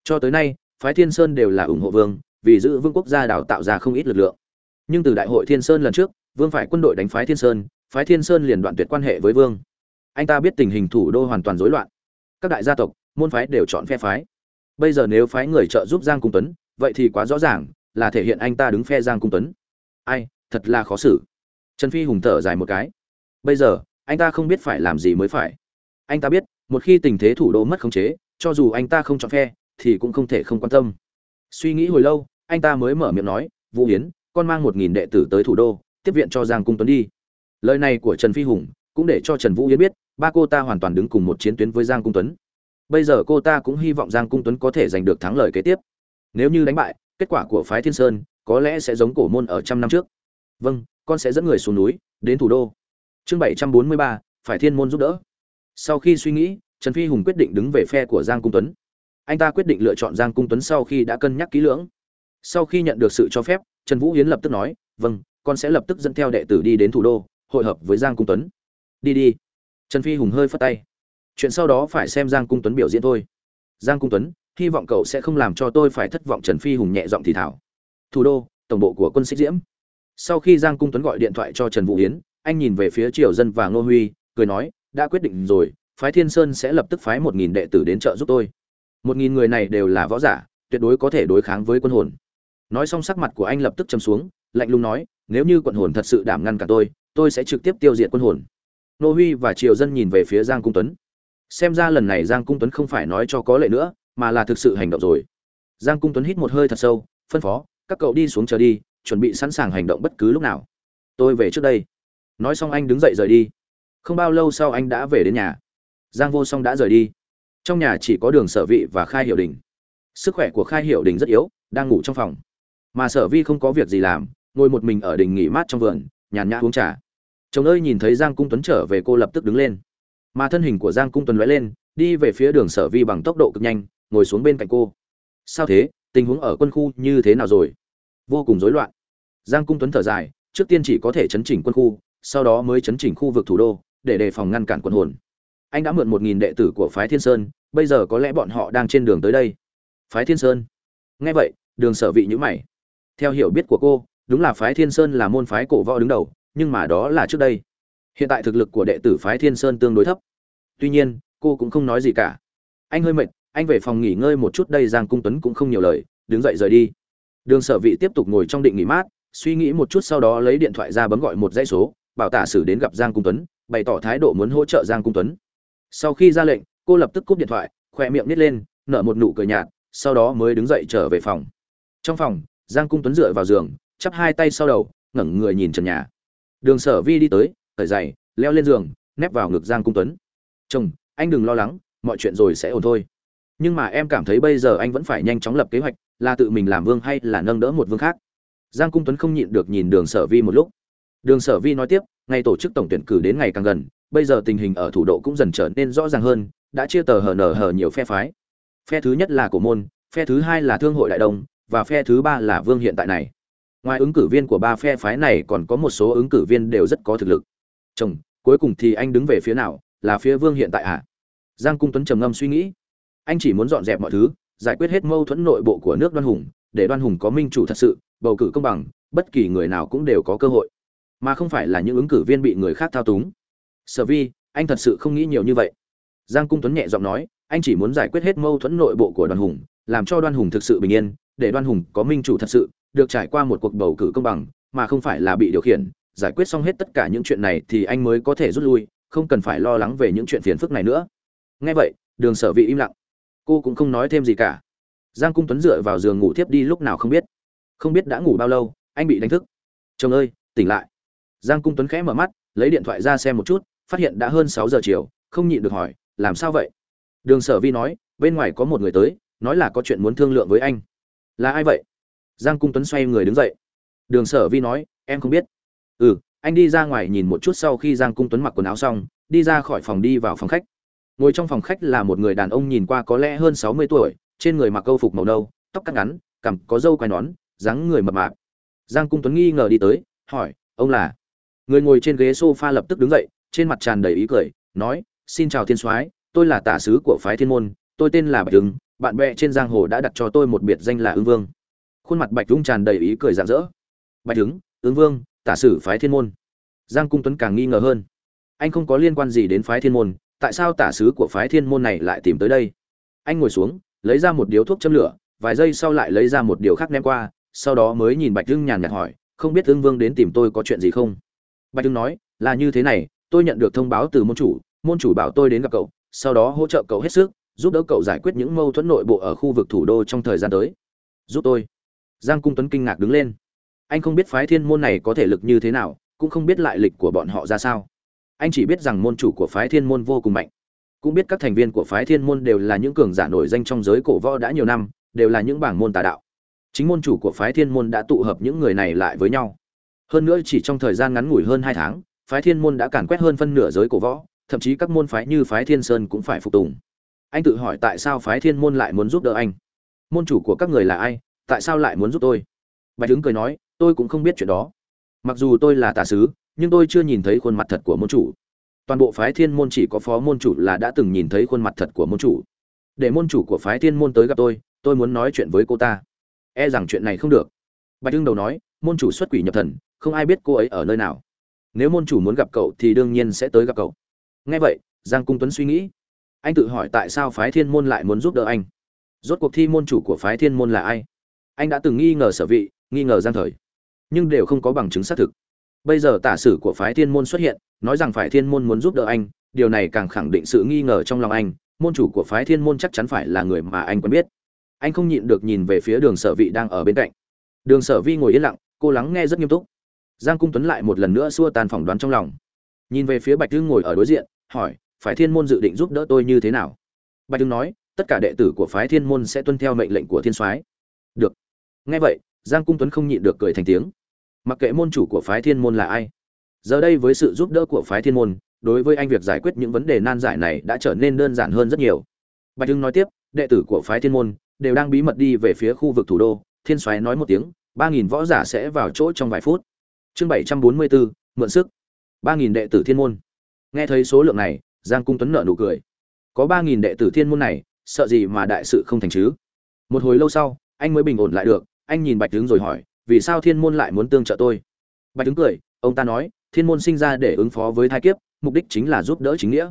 Speaker 1: Cho tới nay, phái thiên sơn đều là ủng hộ vương, vì giữ vương quốc gia đào tạo ra không ít lực lượng. Nhưng từ đại hội thiên sơn lần trước, vương phải quân đội đánh phái thiên sơn, phái thiên sơn liền đoạn tuyệt quan hệ với vương. Anh ta biết tình hình thủ đô hoàn toàn rối loạn. Các đại gia tộc, môn phái đều chọn phe phái. Bây giờ nếu phái người trợ giúp giang cung tuấn, vậy thì quá rõ ràng là thể hiện anh ta đứng phe giang cung tuấn. Ai thật là khó xử. Trần phi hùng thở dài một cái. Bây giờ, anh ta không biết phải làm gì mới phải. Anh ta biết, một khi tình thế thủ đô mất khống chế, cho dù anh ta không chọn phe, thì cũng không thể không quan tâm. Suy nghĩ hồi lâu, anh ta mới mở miệng nói, vũ hiến, con mang một nghìn đệ tử tới thủ đô, tiếp viện cho giang cung tuấn đi. Lời này của trần phi hùng cũng để cho trần vũ yến biết, ba cô ta hoàn toàn đứng cùng một chiến tuyến với giang cung tuấn. Bây giờ cô ta cũng hy vọng giang cung tuấn có thể giành được thắng lợi kế tiếp. Nếu như đánh bại, kết quả của phái thiên sơn có lẽ sẽ giống cổ môn ở trăm năm trước vâng con sẽ dẫn người xuống núi, đến thủ đô. Chương bảy trăm bốn mươi ba, phải thiên môn giúp đỡ. Sau khi suy nghĩ, trần phi hùng quyết định đứng về phe của giang cung tuấn. Anh ta quyết định lựa chọn giang cung tuấn sau khi đã cân nhắc kỹ lưỡng. Sau khi nhận được sự cho phép, trần vũ hiến lập tức nói vâng con sẽ lập tức dẫn theo đệ tử đi đến thủ đô, hội hợp với giang cung tuấn. Đi đi. Trần phi hùng hơi phất tay. Chuyện sau đó phải xem giang cung tuấn biểu diễn thôi. Giang cung tuấn, hy vọng cậu sẽ không làm cho tôi phải thất vọng. Trần phi hùng nhẹ giọng thì thảo. Thủ đô, tổng bộ của quân xích diễm sau khi giang cung tuấn gọi điện thoại cho trần vũ hiến anh nhìn về phía triều dân và ngô huy, cười nói, đã quyết định rồi, phái thiên sơn sẽ lập tức phái một nghìn đệ tử đến trợ giúp tôi. Một nghìn người này đều là võ giả, tuyệt đối có thể đối kháng với quân hồn. Nói xong sắc mặt của anh lập tức châm xuống, lạnh lùng nói, nếu như quận hồn thật sự đảm ngăn cả tôi tôi sẽ trực tiếp tiêu diệt quân hồn. Nô huy và triều dân nhìn về phía giang cung tuấn. Xem ra lần này giang cung tuấn không phải nói cho có lệ nữa, mà là thực sự hành động rồi. Giang cung tuấn hít một hơi thật sâu, phân phó, các cậu đi xuống chờ đi chuẩn bị sẵn sàng hành động bất cứ lúc nào. Tôi về trước đây. Nói xong anh đứng dậy rời đi. Không bao lâu sau anh đã về đến nhà. Giang vô song đã rời đi. Trong nhà chỉ có đường sở vị và khai hiệu đình. Sức khỏe của khai hiệu đình rất yếu, đang ngủ trong phòng. Mà sở vi không có việc gì làm, ngồi một mình ở đình nghỉ mát trong vườn, nhàn nhã uống trà. Chồng ơi nhìn thấy giang cung tuấn trở về cô lập tức đứng lên. Mà thân hình của giang cung tuấn lóe lên, đi về phía đường sở vi bằng tốc độ cực nhanh, ngồi xuống bên cạnh cô. Sao thế? Tình huống ở quân khu như thế nào rồi? Vô cùng rối loạn. Giang cung tuấn thở dài, trước tiên chỉ có thể chấn chỉnh quân khu, sau đó mới chấn chỉnh khu vực thủ đô, để đề phòng ngăn cản quân hồn. Anh đã mượn một nghìn đệ tử của phái thiên sơn, bây giờ có lẽ bọn họ đang trên đường tới đây. Phái thiên sơn? Nghe vậy, đường sở vị nhữ mày. Theo hiểu biết của cô, đúng là phái thiên sơn là môn phái cổ võ đứng đầu, nhưng mà đó là trước đây. Hiện tại thực lực của đệ tử phái thiên sơn tương đối thấp. Tuy nhiên, cô cũng không nói gì cả. Anh hơi mệt, anh về phòng nghỉ ngơi một chút đây, giang cung tuấn cũng không nhiều lời, đứng dậy rời đi đường sở vị tiếp tục ngồi trong định nghỉ mát, suy nghĩ một chút sau đó lấy điện thoại ra bấm gọi một dãy số, bảo tả sử đến gặp giang cung tuấn, bày tỏ thái độ muốn hỗ trợ giang cung tuấn. Sau khi ra lệnh, cô lập tức cúp điện thoại, khỏe miệng nít lên, nở một nụ cười nhạt, sau đó mới đứng dậy trở về phòng. Trong phòng, giang cung tuấn dựa vào giường, chắp hai tay sau đầu, ngẩng người nhìn trần nhà. Đường sở vi đi tới, cởi giày, leo lên giường, nép vào ngực giang cung tuấn. Chồng, anh đừng lo lắng, mọi chuyện rồi sẽ ổn thôi nhưng mà em cảm thấy bây giờ anh vẫn phải nhanh chóng lập kế hoạch, là tự mình làm vương hay là nâng đỡ một vương khác? Giang cung tuấn không nhịn được nhìn đường sở vi một lúc. Đường sở vi nói tiếp, ngày tổ chức tổng tuyển cử đến ngày càng gần, bây giờ tình hình ở thủ đô cũng dần trở nên rõ ràng hơn, đã chia tờ hở nở hở nhiều phe phái. Phe thứ nhất là cổ môn, phe thứ hai là thương hội đại đông và phe thứ ba là vương hiện tại này. Ngoài ứng cử viên của ba phe phái này còn có một số ứng cử viên đều rất có thực lực. Chồng, cuối cùng thì anh đứng về phía nào, là phía vương hiện tại à giang cung tuấn trầm ngâm suy nghĩ anh chỉ muốn dọn dẹp mọi thứ, giải quyết hết mâu thuẫn nội bộ của nước đoan hùng, để đoan hùng có minh chủ thật sự, bầu cử công bằng, bất kỳ người nào cũng đều có cơ hội. Mà không phải là những ứng cử viên bị người khác thao túng. Sở vi, anh thật sự không nghĩ nhiều như vậy. Giang cung tuấn nhẹ giọng nói, anh chỉ muốn giải quyết hết mâu thuẫn nội bộ của đoan hùng, làm cho đoan hùng thực sự bình yên, để đoan hùng có minh chủ thật sự, được trải qua một cuộc bầu cử công bằng, mà không phải là bị điều khiển. Giải quyết xong hết tất cả những chuyện này thì anh mới có thể rút lui, không cần phải lo lắng về những chuyện phiền phức này nữa. Nghe vậy, đường sở vị im lặng cô cũng không nói thêm gì cả. Giang cung tuấn dựa vào giường ngủ thiếp đi lúc nào không biết. Không biết đã ngủ bao lâu, anh bị đánh thức. Chồng ơi, tỉnh lại. Giang cung tuấn khẽ mở mắt, lấy điện thoại ra xem một chút, phát hiện đã hơn sáu giờ chiều, không nhịn được hỏi, làm sao vậy? Đường sở vi nói, bên ngoài có một người tới, nói là có chuyện muốn thương lượng với anh. Là ai vậy? Giang cung tuấn xoay người đứng dậy. Đường sở vi nói, em không biết. Ừ anh đi ra ngoài nhìn một chút sau khi giang cung tuấn mặc quần áo xong, đi ra khỏi phòng đi vào phòng khách ngồi trong phòng khách là một người đàn ông nhìn qua có lẽ hơn sáu mươi tuổi, trên người mặc câu phục màu nâu, tóc cắt ngắn, cằm có râu quai nón, dáng người mập mạp. Giang cung tuấn nghi ngờ đi tới, hỏi, ông là? Người ngồi trên ghế s o f a lập tức đứng dậy, trên mặt tràn đầy ý cười, nói, xin chào thiên soái, tôi là tả sứ của phái thiên môn, tôi tên là bạch ứng bạn bè trên giang hồ đã đặt cho tôi một biệt danh là Ưng vương. Khuôn mặt bạch ứng tràn đầy ý cười rạng rỡ. Bạch ứng Ưng vương, tả sử phái thiên môn. Giang cung tuấn càng nghi ngờ hơn. Anh không có liên quan gì đến phái thiên môn tại sao tả sứ của phái thiên môn này lại tìm tới đây? Anh ngồi xuống, lấy ra một điếu thuốc châm lửa, vài giây sau lại lấy ra một điều khác ném qua, sau đó mới nhìn bạch hưng nhàn nhạt hỏi, không biết hưng vương đến tìm tôi có chuyện gì không? Bạch hưng nói, là như thế này, tôi nhận được thông báo từ môn chủ môn chủ bảo tôi đến gặp cậu, sau đó hỗ trợ cậu hết sức, giúp đỡ cậu giải quyết những mâu thuẫn nội bộ ở khu vực thủ đô trong thời gian tới. Giúp tôi? Giang cung tuấn kinh ngạc đứng lên. Anh không biết phái thiên môn này có thể lực như thế nào, cũng không biết lại lịch của bọn họ ra sao anh chỉ biết rằng môn chủ của phái thiên môn vô cùng mạnh. Cũng biết các thành viên của phái thiên môn đều là những cường giả nổi danh trong giới cổ võ đã nhiều năm, đều là những bảng môn tà đạo. Chính môn chủ của phái thiên môn đã tụ hợp những người này lại với nhau. Hơn nữa chỉ trong thời gian ngắn ngủi hơn hai tháng, phái thiên môn đã càn quét hơn phân nửa giới cổ võ, thậm chí các môn phái như phái thiên sơn cũng phải phục tùng. Anh tự hỏi tại sao phái thiên môn lại muốn giúp đỡ anh? Môn chủ của các người là ai? Tại sao lại muốn giúp tôi? Bạch đứng cười nói, tôi cũng không biết chuyện đó. Mặc dù tôi là tà sứ nhưng tôi chưa nhìn thấy khuôn mặt thật của môn chủ. Toàn bộ phái thiên môn chỉ có phó môn chủ là đã từng nhìn thấy khuôn mặt thật của môn chủ. Để môn chủ của phái thiên môn tới gặp tôi tôi muốn nói chuyện với cô ta. E rằng chuyện này không được. Bạch hưng đầu nói, môn chủ xuất quỷ nhập thần, không ai biết cô ấy ở nơi nào. Nếu môn chủ muốn gặp cậu thì đương nhiên sẽ tới gặp cậu. Nghe vậy, giang cung tuấn suy nghĩ. Anh tự hỏi tại sao phái thiên môn lại muốn giúp đỡ anh. Rốt cuộc thi môn chủ của phái thiên môn là ai? Anh đã từng nghi ngờ sở vị, nghi ngờ giang thời. Nhưng đều không có bằng chứng xác thực bây giờ tả sử của phái thiên môn xuất hiện, nói rằng phải thiên môn muốn giúp đỡ anh, điều này càng khẳng định sự nghi ngờ trong lòng anh, môn chủ của phái thiên môn chắc chắn phải là người mà anh quen biết. Anh không nhịn được nhìn về phía đường sở vị đang ở bên cạnh. Đường sở vi ngồi yên lặng, cô lắng nghe rất nghiêm túc. Giang cung tuấn lại một lần nữa xua tan phỏng đoán trong lòng. Nhìn về phía bạch hưng ngồi ở đối diện, hỏi, phải thiên môn dự định giúp đỡ tôi như thế nào? Bạch hưng nói, tất cả đệ tử của phái thiên môn sẽ tuân theo mệnh lệnh của thiên soái. Được. Nghe vậy, giang cung tuấn không nhịn được cười thành tiếng mặc kệ môn chủ của phái thiên môn là ai. Giờ đây với sự giúp đỡ của phái thiên môn, đối với anh việc giải quyết những vấn đề nan giải này đã trở nên đơn giản hơn rất nhiều. Bạch hưng nói tiếp, đệ tử của phái thiên môn đều đang bí mật đi về phía khu vực thủ đô, thiên soái nói một tiếng, ba nghìn võ giả sẽ vào chỗ trong vài phút. Chương bảy trăm bốn mươi bốn mượn sức. ba nghìn đệ tử thiên môn. Nghe thấy số lượng này, giang cung tuấn nợ nụ cười. Có ba nghìn đệ tử thiên môn này, sợ gì mà đại sự không thành chứ? Một hồi lâu sau, anh mới bình ổn lại được, anh nhìn bạch tướng rồi hỏi vì sao thiên môn lại muốn tương trợ tôi? Bạch đứng cười, ông ta nói, thiên môn sinh ra để ứng phó với thai kiếp, mục đích chính là giúp đỡ chính nghĩa.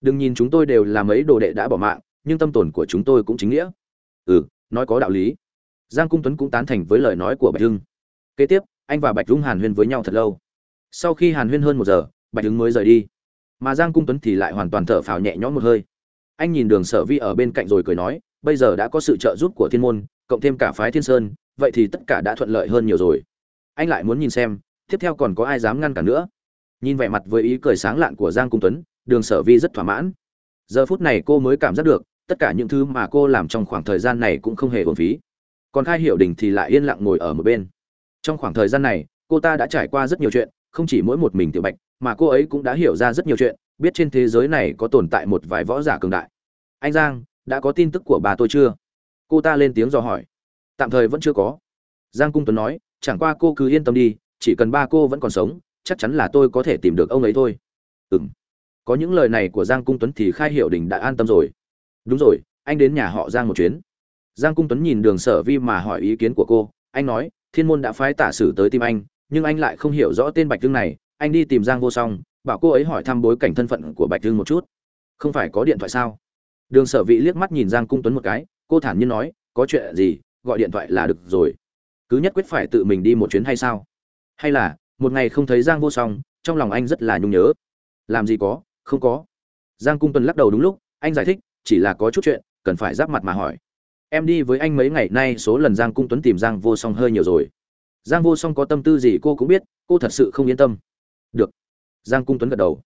Speaker 1: Đừng nhìn chúng tôi đều là mấy đồ đệ đã bỏ mạng, nhưng tâm tồn của chúng tôi cũng chính nghĩa. Ừ nói có đạo lý. Giang cung tuấn cũng tán thành với lời nói của bạch hưng kế tiếp, anh và bạch dung hàn huyên với nhau thật lâu. Sau khi hàn huyên hơn một giờ, bạch hưng mới rời đi. Mà giang cung tuấn thì lại hoàn toàn thở phào nhẹ nhõm một hơi. Anh nhìn đường sở vi ở bên cạnh rồi cười nói, bây giờ đã có sự trợ giúp của thiên môn, cộng thêm cả phái thiên sơn vậy thì tất cả đã thuận lợi hơn nhiều rồi. Anh lại muốn nhìn xem, tiếp theo còn có ai dám ngăn cản nữa? Nhìn vẻ mặt với ý cười sáng lạn của giang cung tuấn, đường sở vi rất thỏa mãn. Giờ phút này cô mới cảm giác được, tất cả những thứ mà cô làm trong khoảng thời gian này cũng không hề uổng phí. Còn khai hiểu đình thì lại yên lặng ngồi ở một bên. Trong khoảng thời gian này, cô ta đã trải qua rất nhiều chuyện, không chỉ mỗi một mình tiểu bạch, mà cô ấy cũng đã hiểu ra rất nhiều chuyện, biết trên thế giới này có tồn tại một vài võ giả cường đại. Anh giang, đã có tin tức của bà tôi chưa? Cô ta lên tiếng dò hỏi tạm thời vẫn chưa có. Giang cung tuấn nói, chẳng qua cô cứ yên tâm đi, chỉ cần ba cô vẫn còn sống, chắc chắn là tôi có thể tìm được ông ấy thôi. Ừ m có những lời này của giang cung tuấn thì khai hiệu đình đã an tâm rồi. Đúng rồi, anh đến nhà họ giang một chuyến. Giang cung tuấn nhìn đường sở vi mà hỏi ý kiến của cô. Anh nói, thiên môn đã phái tả sử tới tìm anh, nhưng anh lại không hiểu rõ tên bạch thương này. Anh đi tìm giang vô song, bảo cô ấy hỏi thăm bối cảnh thân phận của bạch thương một chút. Không phải có điện thoại sao? Đường sở vị liếc mắt nhìn giang cung tuấn một cái. Cô thản nhiên nói, có chuyện gì? Gọi điện thoại là được rồi. Cứ nhất quyết phải tự mình đi một chuyến hay sao? Hay là, một ngày không thấy giang vô song, trong lòng anh rất là nhung nhớ. Làm gì có, không có. Giang cung tuấn lắc đầu đúng lúc, anh giải thích, chỉ là có chút chuyện, cần phải giáp mặt mà hỏi. Em đi với anh mấy ngày nay, số lần giang cung tuấn tìm giang vô song hơi nhiều rồi. Giang vô song có tâm tư gì cô cũng biết, cô thật sự không yên tâm. Được. Giang cung tuấn gật đầu.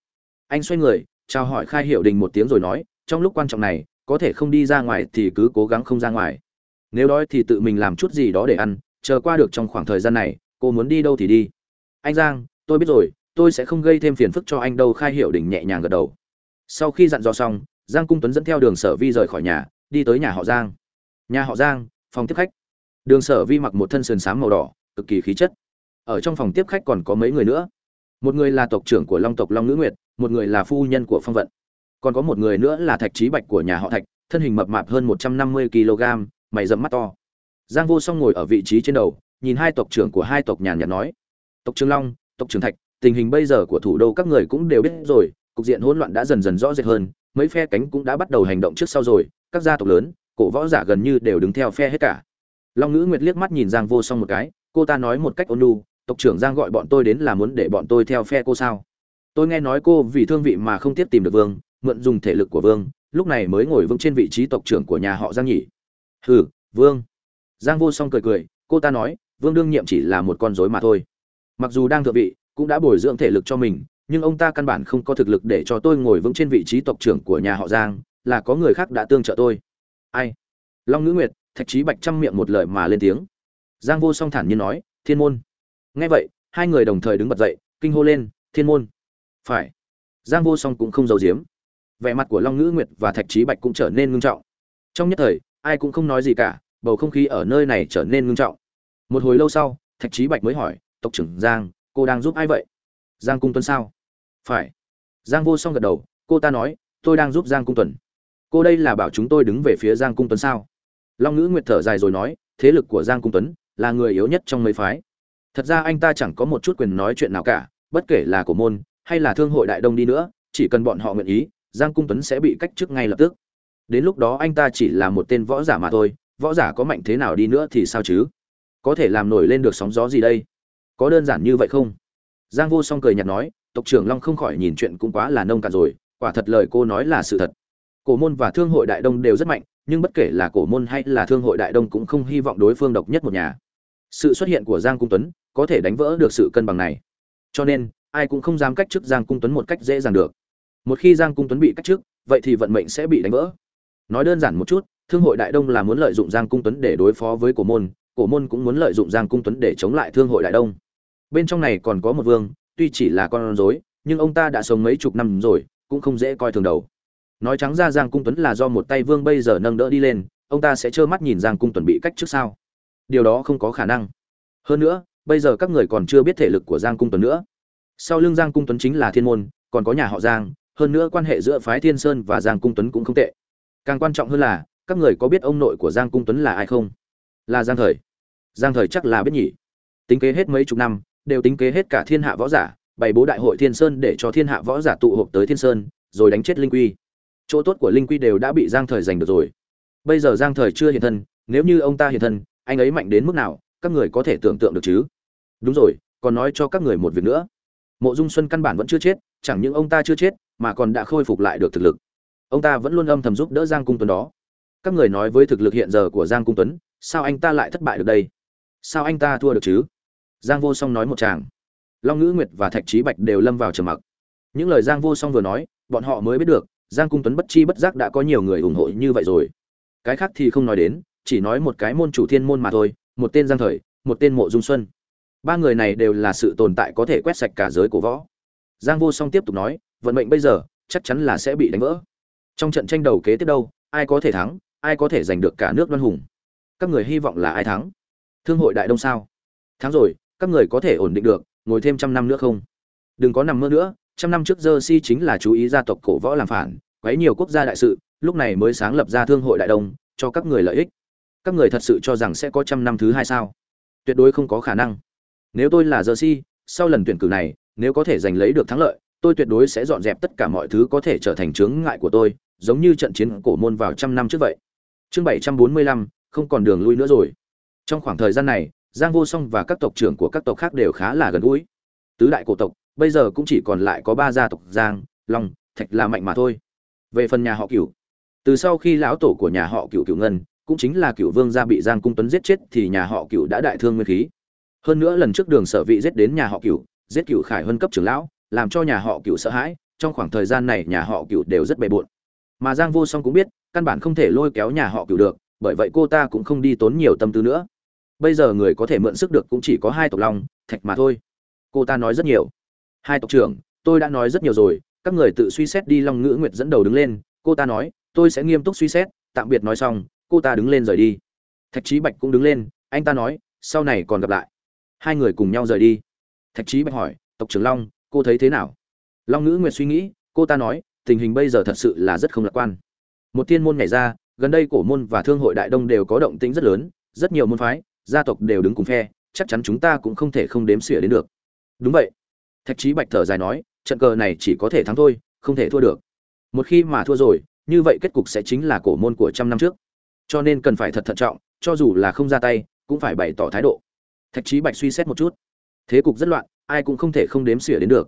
Speaker 1: Anh xoay người, chào hỏi khai hiệu đình một tiếng rồi nói, trong lúc quan trọng này, có thể không đi ra ngoài thì cứ cố gắng không ra ngoài nếu đói thì tự mình làm chút gì đó để ăn, chờ qua được trong khoảng thời gian này, cô muốn đi đâu thì đi. Anh giang, tôi biết rồi, tôi sẽ không gây thêm phiền phức cho anh đâu, khai hiệu đình nhẹ nhàng gật đầu. Sau khi dặn dò xong, giang cung tuấn dẫn theo đường sở vi rời khỏi nhà, đi tới nhà họ giang. Nhà họ giang, phòng tiếp khách. Đường sở vi mặc một thân sườn xám màu đỏ, cực kỳ khí chất. Ở trong phòng tiếp khách còn có mấy người nữa. Một người là tộc trưởng của long tộc long ngữ nguyệt, một người là phu nhân của phong vận. Còn có một người nữa là thạch trí bạch của nhà họ thạch, thân hình mập mạp hơn một trăm năm mươi kg mày dẫm mắt to. Giang vô song ngồi ở vị trí trên đầu, nhìn hai tộc trưởng của hai tộc nhàn nhạt nói. Tộc trưởng long, tộc trưởng thạch, tình hình bây giờ của thủ đô các người cũng đều biết rồi, cục diện hỗn loạn đã dần dần rõ rệt hơn, mấy phe cánh cũng đã bắt đầu hành động trước sau rồi, các gia tộc lớn, cổ võ giả gần như đều đứng theo phe hết cả. Long ngữ nguyệt liếc mắt nhìn giang vô song một cái, cô ta nói một cách ôn nhu, tộc trưởng giang gọi bọn tôi đến là muốn để bọn tôi theo phe cô sao? Tôi nghe nói cô vì thương vị mà không tiếp tìm được vương, mượn dùng thể lực của vương, lúc này mới ngồi vững trên vị trí tộc trưởng của nhà họ giang nhỉ hừ, vương. Giang vô song cười cười, cô ta nói, vương đương nhiệm chỉ là một con rối mà thôi. Mặc dù đang thượng vị, cũng đã bồi dưỡng thể lực cho mình, nhưng ông ta căn bản không có thực lực để cho tôi ngồi vững trên vị trí tộc trưởng của nhà họ giang, là có người khác đã tương trợ tôi. Ai? Long ngữ nguyệt, thạch trí bạch chăm miệng một lời mà lên tiếng. Giang vô song thản nhiên nói, thiên môn. Nghe vậy, hai người đồng thời đứng bật dậy, kinh hô lên, thiên môn. Phải. Giang vô song cũng không giấu giếm. Vẻ mặt của long ngữ nguyệt và thạch trí bạch cũng trở nên ngưng trọng. Trong nhất thời ai cũng không nói gì cả, bầu không khí ở nơi này trở nên ngưng trọng. Một hồi lâu sau, thạch trí bạch mới hỏi, tộc trưởng giang, cô đang giúp ai vậy? Giang cung tuấn sao? Phải. Giang vô song gật đầu, cô ta nói, tôi đang giúp giang cung tuấn. Cô đây là bảo chúng tôi đứng về phía giang cung tuấn sao? Long ngữ nguyệt thở dài rồi nói, thế lực của giang cung tuấn là người yếu nhất trong mấy phái. Thật ra anh ta chẳng có một chút quyền nói chuyện nào cả, bất kể là cổ môn hay là thương hội đại đông đi nữa, chỉ cần bọn họ nguyện ý, giang cung tuấn sẽ bị cách chức ngay lập tức đến lúc đó anh ta chỉ là một tên võ giả mà thôi, võ giả có mạnh thế nào đi nữa thì sao chứ? Có thể làm nổi lên được sóng gió gì đây? Có đơn giản như vậy không? Giang vô song cười nhạt nói, tộc trưởng long không khỏi nhìn chuyện cũng quá là nông cạn rồi, quả thật lời cô nói là sự thật. Cổ môn và thương hội đại đông đều rất mạnh, nhưng bất kể là cổ môn hay là thương hội đại đông cũng không hy vọng đối phương độc nhất một nhà. Sự xuất hiện của giang cung tuấn có thể đánh vỡ được sự cân bằng này. Cho nên, ai cũng không dám cách chức giang cung tuấn một cách dễ dàng được. Một khi giang cung tuấn bị cách chức, vậy thì vận mệnh sẽ bị đánh vỡ nói đơn giản một chút, thương hội đại đông là muốn lợi dụng giang cung tuấn để đối phó với cổ môn cổ môn cũng muốn lợi dụng giang cung tuấn để chống lại thương hội đại đông. Bên trong này còn có một vương, tuy chỉ là con rối, nhưng ông ta đã sống mấy chục năm rồi, cũng không dễ coi thường đầu. Nói trắng ra giang cung tuấn là do một tay vương bây giờ nâng đỡ đi lên, ông ta sẽ trơ mắt nhìn giang cung tuấn bị cách trước sao? Điều đó không có khả năng. Hơn nữa, bây giờ các người còn chưa biết thể lực của giang cung tuấn nữa. Sau lưng giang cung tuấn chính là thiên môn, còn có nhà họ giang, hơn nữa quan hệ giữa phái thiên sơn và giang cung tuấn cũng không tệ càng quan trọng hơn là, các người có biết ông nội của giang cung tuấn là ai không? Là giang thời. Giang thời chắc là biết nhỉ. Tính kế hết mấy chục năm, đều tính kế hết cả thiên hạ võ giả, bày bố đại hội thiên sơn để cho thiên hạ võ giả tụ họp tới thiên sơn, rồi đánh chết linh quy. Chỗ tốt của linh quy đều đã bị giang thời giành được rồi. Bây giờ giang thời chưa hiện thân, nếu như ông ta hiện thân, anh ấy mạnh đến mức nào, các người có thể tưởng tượng được chứ? Đúng rồi, còn nói cho các người một việc nữa. Mộ dung xuân căn bản vẫn chưa chết, chẳng những ông ta chưa chết, mà còn đã khôi phục lại được thực lực ông ta vẫn luôn âm thầm giúp đỡ giang cung tuấn đó. Các người nói với thực lực hiện giờ của giang cung tuấn, sao anh ta lại thất bại được đây? Sao anh ta thua được chứ? Giang vô song nói một chàng long ngữ nguyệt và thạch trí bạch đều lâm vào trầm mặc. Những lời giang vô song vừa nói, bọn họ mới biết được, giang cung tuấn bất chi bất giác đã có nhiều người ủng hộ như vậy rồi. Cái khác thì không nói đến, chỉ nói một cái môn chủ thiên môn mà thôi, một tên giang thời, một tên mộ dung xuân. Ba người này đều là sự tồn tại có thể quét sạch cả giới cổ võ. Giang vô song tiếp tục nói, vận mệnh bây giờ chắc chắn là sẽ bị đánh vỡ trong trận tranh đầu kế tiếp đâu, ai có thể thắng, ai có thể giành được cả nước đoan hùng? Các người hy vọng là ai thắng? Thương hội đại đông sao? Thắng rồi, các người có thể ổn định được, ngồi thêm trăm năm nữa không? Đừng có nằm mơ nữa, trăm năm trước giờ si chính là chú ý gia tộc cổ võ làm phản, quấy nhiều quốc gia đại sự, lúc này mới sáng lập ra thương hội đại đông, cho các người lợi ích. Các người thật sự cho rằng sẽ có trăm năm thứ hai sao? Tuyệt đối không có khả năng. Nếu tôi là giờ si sau lần tuyển cử này, nếu có thể giành lấy được thắng lợi, tôi tuyệt đối sẽ dọn dẹp tất cả mọi thứ có thể trở thành chướng ngại của tôi giống như trận chiến cổ môn vào trăm năm trước vậy. Chương bảy trăm bốn mươi lăm, không còn đường lui nữa rồi. Trong khoảng thời gian này, giang vô song và các tộc trưởng của các tộc khác đều khá là gần gũi. Tứ đại cổ tộc, bây giờ cũng chỉ còn lại có ba gia tộc giang, long, thạch là mạnh mà thôi. Về phần nhà họ cửu, từ sau khi lão tổ của nhà họ cửu cửu ngân, cũng chính là cửu vương gia bị giang cung tuấn giết chết thì nhà họ cửu đã đại thương nguyên khí. Hơn nữa lần trước đường sở vị giết đến nhà họ cửu, giết cửu khải huân cấp trưởng lão, làm cho nhà họ cửu sợ hãi, trong khoảng thời gian này nhà họ cửu đều rất bề bộn mà giang vô song cũng biết, căn bản không thể lôi kéo nhà họ cửu được, bởi vậy cô ta cũng không đi tốn nhiều tâm tư nữa. Bây giờ người có thể mượn sức được cũng chỉ có hai tộc long, thạch mà thôi. Cô ta nói rất nhiều. Hai tộc trưởng, tôi đã nói rất nhiều rồi, các người tự suy xét đi long ngữ nguyệt dẫn đầu đứng lên. Cô ta nói, tôi sẽ nghiêm túc suy xét, tạm biệt nói xong, cô ta đứng lên rời đi. Thạch trí bạch cũng đứng lên, anh ta nói, sau này còn gặp lại. Hai người cùng nhau rời đi. Thạch trí bạch hỏi, tộc trưởng long, cô thấy thế nào? Long ngữ nguyệt suy nghĩ, cô ta nói tình hình bây giờ thật sự là rất không lạc quan. Một tiên môn nhảy ra, gần đây cổ môn và thương hội đại đông đều có động tĩnh rất lớn, rất nhiều môn phái, gia tộc đều đứng cùng phe, chắc chắn chúng ta cũng không thể không đếm xỉa đến được. Đúng vậy. Thạch Chí bạch thở dài nói, trận cờ này chỉ có thể thắng thôi, không thể thua được. Một khi mà thua rồi, như vậy kết cục sẽ chính là cổ môn của trăm năm trước. Cho nên cần phải thật thận trọng, cho dù là không ra tay, cũng phải bày tỏ thái độ. Thạch Chí bạch suy xét một chút. Thế cục rất loạn, ai cũng không thể không đếm xỉa đến được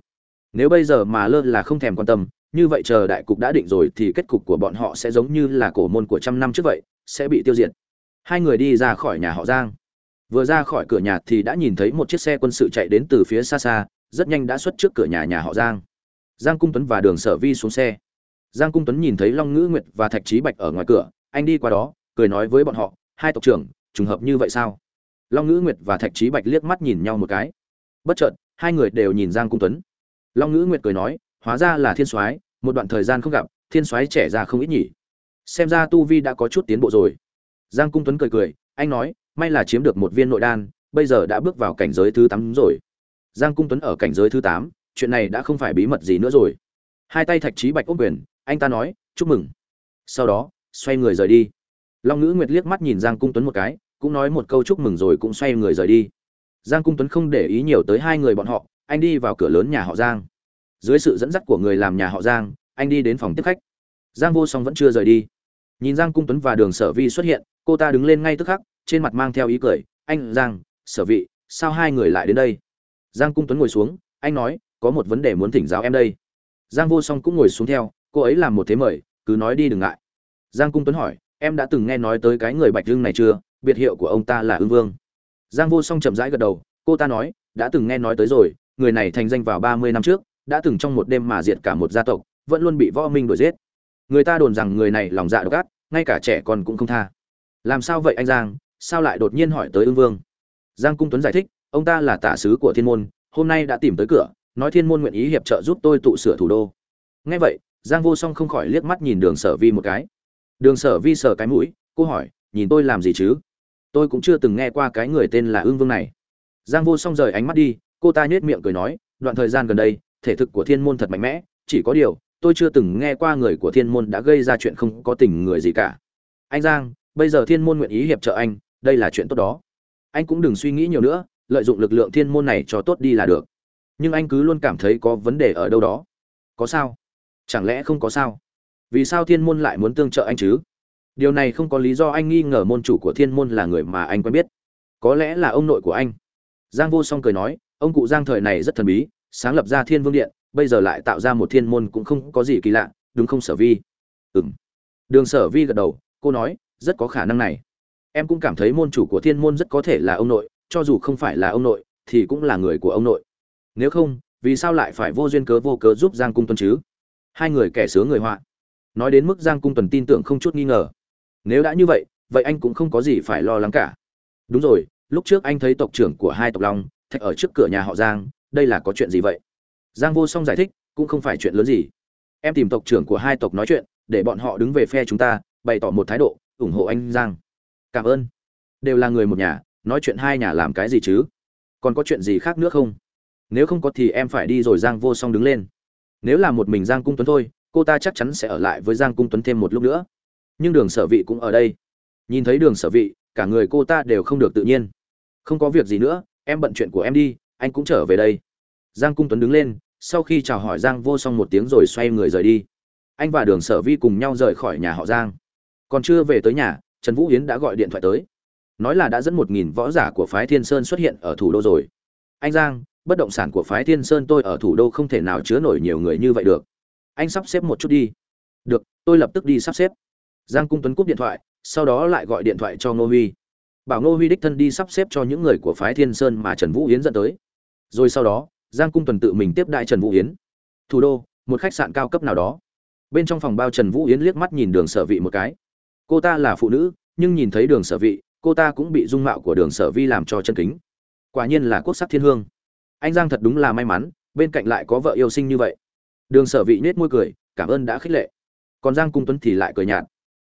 Speaker 1: nếu bây giờ mà lơ là không thèm quan tâm, như vậy chờ đại cục đã định rồi thì kết cục của bọn họ sẽ giống như là cổ môn của trăm năm trước vậy, sẽ bị tiêu diệt. Hai người đi ra khỏi nhà họ giang. Vừa ra khỏi cửa nhà thì đã nhìn thấy một chiếc xe quân sự chạy đến từ phía xa xa, rất nhanh đã xuất trước cửa nhà nhà họ giang. Giang cung tuấn và đường sở vi xuống xe. Giang cung tuấn nhìn thấy long ngữ nguyệt và thạch trí bạch ở ngoài cửa, anh đi qua đó, cười nói với bọn họ, hai tộc trưởng, trùng hợp như vậy sao? Long ngữ nguyệt và thạch trí bạch liếc mắt nhìn nhau một cái. Bất chợt, hai người đều nhìn giang cung tuấn long ngữ nguyệt cười nói, hóa ra là thiên soái, một đoạn thời gian không gặp, thiên soái trẻ ra không ít nhỉ. Xem ra tu vi đã có chút tiến bộ rồi. Giang cung tuấn cười cười, anh nói, may là chiếm được một viên nội đan, bây giờ đã bước vào cảnh giới thứ tám rồi. Giang cung tuấn ở cảnh giới thứ tám, chuyện này đã không phải bí mật gì nữa rồi. Hai tay thạch trí bạch ôm quyền, anh ta nói, chúc mừng. Sau đó, xoay người rời đi. Long ngữ nguyệt liếc mắt nhìn giang cung tuấn một cái, cũng nói một câu chúc mừng rồi cũng xoay người rời đi. Giang cung tuấn không để ý nhiều tới hai người bọn họ anh đi vào cửa lớn nhà họ giang. Dưới sự dẫn dắt của người làm nhà họ giang, anh đi đến phòng tiếp khách. Giang vô song vẫn chưa rời đi. Nhìn giang cung tuấn và đường sở vi xuất hiện, cô ta đứng lên ngay tức khắc, trên mặt mang theo ý cười. Anh, giang, sở vị sao hai người lại đến đây? Giang cung tuấn ngồi xuống, anh nói, có một vấn đề muốn thỉnh giáo em đây. Giang vô song cũng ngồi xuống theo, cô ấy làm một thế mời, cứ nói đi đừng ngại. Giang cung tuấn hỏi, em đã từng nghe nói tới cái người bạch hưng này chưa? Biệt hiệu của ông ta là ưng vương. Giang vô song chậm rãi gật đầu, cô ta nói, đã từng nghe nói tới rồi người này thành danh vào ba mươi năm trước, đã từng trong một đêm mà diệt cả một gia tộc, vẫn luôn bị võ minh đuổi giết. Người ta đồn rằng người này lòng dạ độc ác, ngay cả trẻ con cũng không tha. Làm sao vậy anh giang? Sao lại đột nhiên hỏi tới ưng vương? Giang cung tuấn giải thích, ông ta là tả sứ của thiên môn, hôm nay đã tìm tới cửa, nói thiên môn nguyện ý hiệp trợ giúp tôi tụ sửa thủ đô. Nghe vậy, giang vô song không khỏi liếc mắt nhìn đường sở vi một cái. Đường sở vi sờ cái mũi, cô hỏi, nhìn tôi làm gì chứ? Tôi cũng chưa từng nghe qua cái người tên là Ưng vương này. Giang vô song rời ánh mắt đi cô ta nhếch miệng cười nói, đoạn thời gian gần đây, thể thực của thiên môn thật mạnh mẽ, chỉ có điều, tôi chưa từng nghe qua người của thiên môn đã gây ra chuyện không có tình người gì cả. Anh giang, bây giờ thiên môn nguyện ý hiệp trợ anh, đây là chuyện tốt đó. Anh cũng đừng suy nghĩ nhiều nữa, lợi dụng lực lượng thiên môn này cho tốt đi là được. Nhưng anh cứ luôn cảm thấy có vấn đề ở đâu đó. Có sao? Chẳng lẽ không có sao? Vì sao thiên môn lại muốn tương trợ anh chứ? Điều này không có lý do anh nghi ngờ môn chủ của thiên môn là người mà anh quen biết. Có lẽ là ông nội của anh. Giang vô song cười nói ông cụ giang thời này rất thần bí, sáng lập ra thiên vương điện, bây giờ lại tạo ra một thiên môn cũng không có gì kỳ lạ, đúng không sở vi? Ừ m đường sở vi gật đầu, cô nói, rất có khả năng này. Em cũng cảm thấy môn chủ của thiên môn rất có thể là ông nội, cho dù không phải là ông nội, thì cũng là người của ông nội. Nếu không, vì sao lại phải vô duyên cớ vô cớ giúp giang cung tuần chứ? Hai người kẻ sướng người họa. Nói đến mức giang cung tuần tin tưởng không chút nghi ngờ. Nếu đã như vậy vậy anh cũng không có gì phải lo lắng cả. Đúng rồi, lúc trước anh thấy tộc trưởng của hai tộc long thạch ở trước cửa nhà họ giang, đây là có chuyện gì vậy? Giang vô song giải thích, cũng không phải chuyện lớn gì. Em tìm tộc trưởng của hai tộc nói chuyện, để bọn họ đứng về phe chúng ta, bày tỏ một thái độ, ủng hộ anh giang. Cảm ơn. Đều là người một nhà, nói chuyện hai nhà làm cái gì chứ? Còn có chuyện gì khác nữa không? Nếu không có thì em phải đi rồi giang vô song đứng lên. Nếu là một mình giang cung tuấn thôi, cô ta chắc chắn sẽ ở lại với giang cung tuấn thêm một lúc nữa. Nhưng đường sở vị cũng ở đây. Nhìn thấy đường sở vị, cả người cô ta đều không được tự nhiên. Không có việc gì nữa em bận chuyện của em đi, anh cũng trở về đây. Giang cung tuấn đứng lên, sau khi chào hỏi giang vô song một tiếng rồi xoay người rời đi. Anh và đường sở vi cùng nhau rời khỏi nhà họ giang. Còn chưa về tới nhà, trần vũ yến đã gọi điện thoại tới. Nói là đã dẫn một nghìn võ giả của phái thiên sơn xuất hiện ở thủ đô rồi. Anh giang, bất động sản của phái thiên sơn tôi ở thủ đô không thể nào chứa nổi nhiều người như vậy được. Anh sắp xếp một chút đi. Được, tôi lập tức đi sắp xếp. Giang cung tuấn cúp điện thoại, sau đó lại gọi điện thoại cho ngô huy bảo ngô huy đích thân đi sắp xếp cho những người của phái thiên sơn mà trần vũ yến dẫn tới. Rồi sau đó, giang cung tuần tự mình tiếp đại trần vũ yến. Thủ đô, một khách sạn cao cấp nào đó. Bên trong phòng bao trần vũ yến liếc mắt nhìn đường sở vị một cái. Cô ta là phụ nữ, nhưng nhìn thấy đường sở vị, cô ta cũng bị dung mạo của đường sở vi làm cho chân kính. Quả nhiên là quốc sắc thiên hương. Anh giang thật đúng là may mắn, bên cạnh lại có vợ yêu sinh như vậy. Đường sở vị nết môi cười, cảm ơn đã khích lệ. Còn giang cung tuấn thì lại cười nhạt.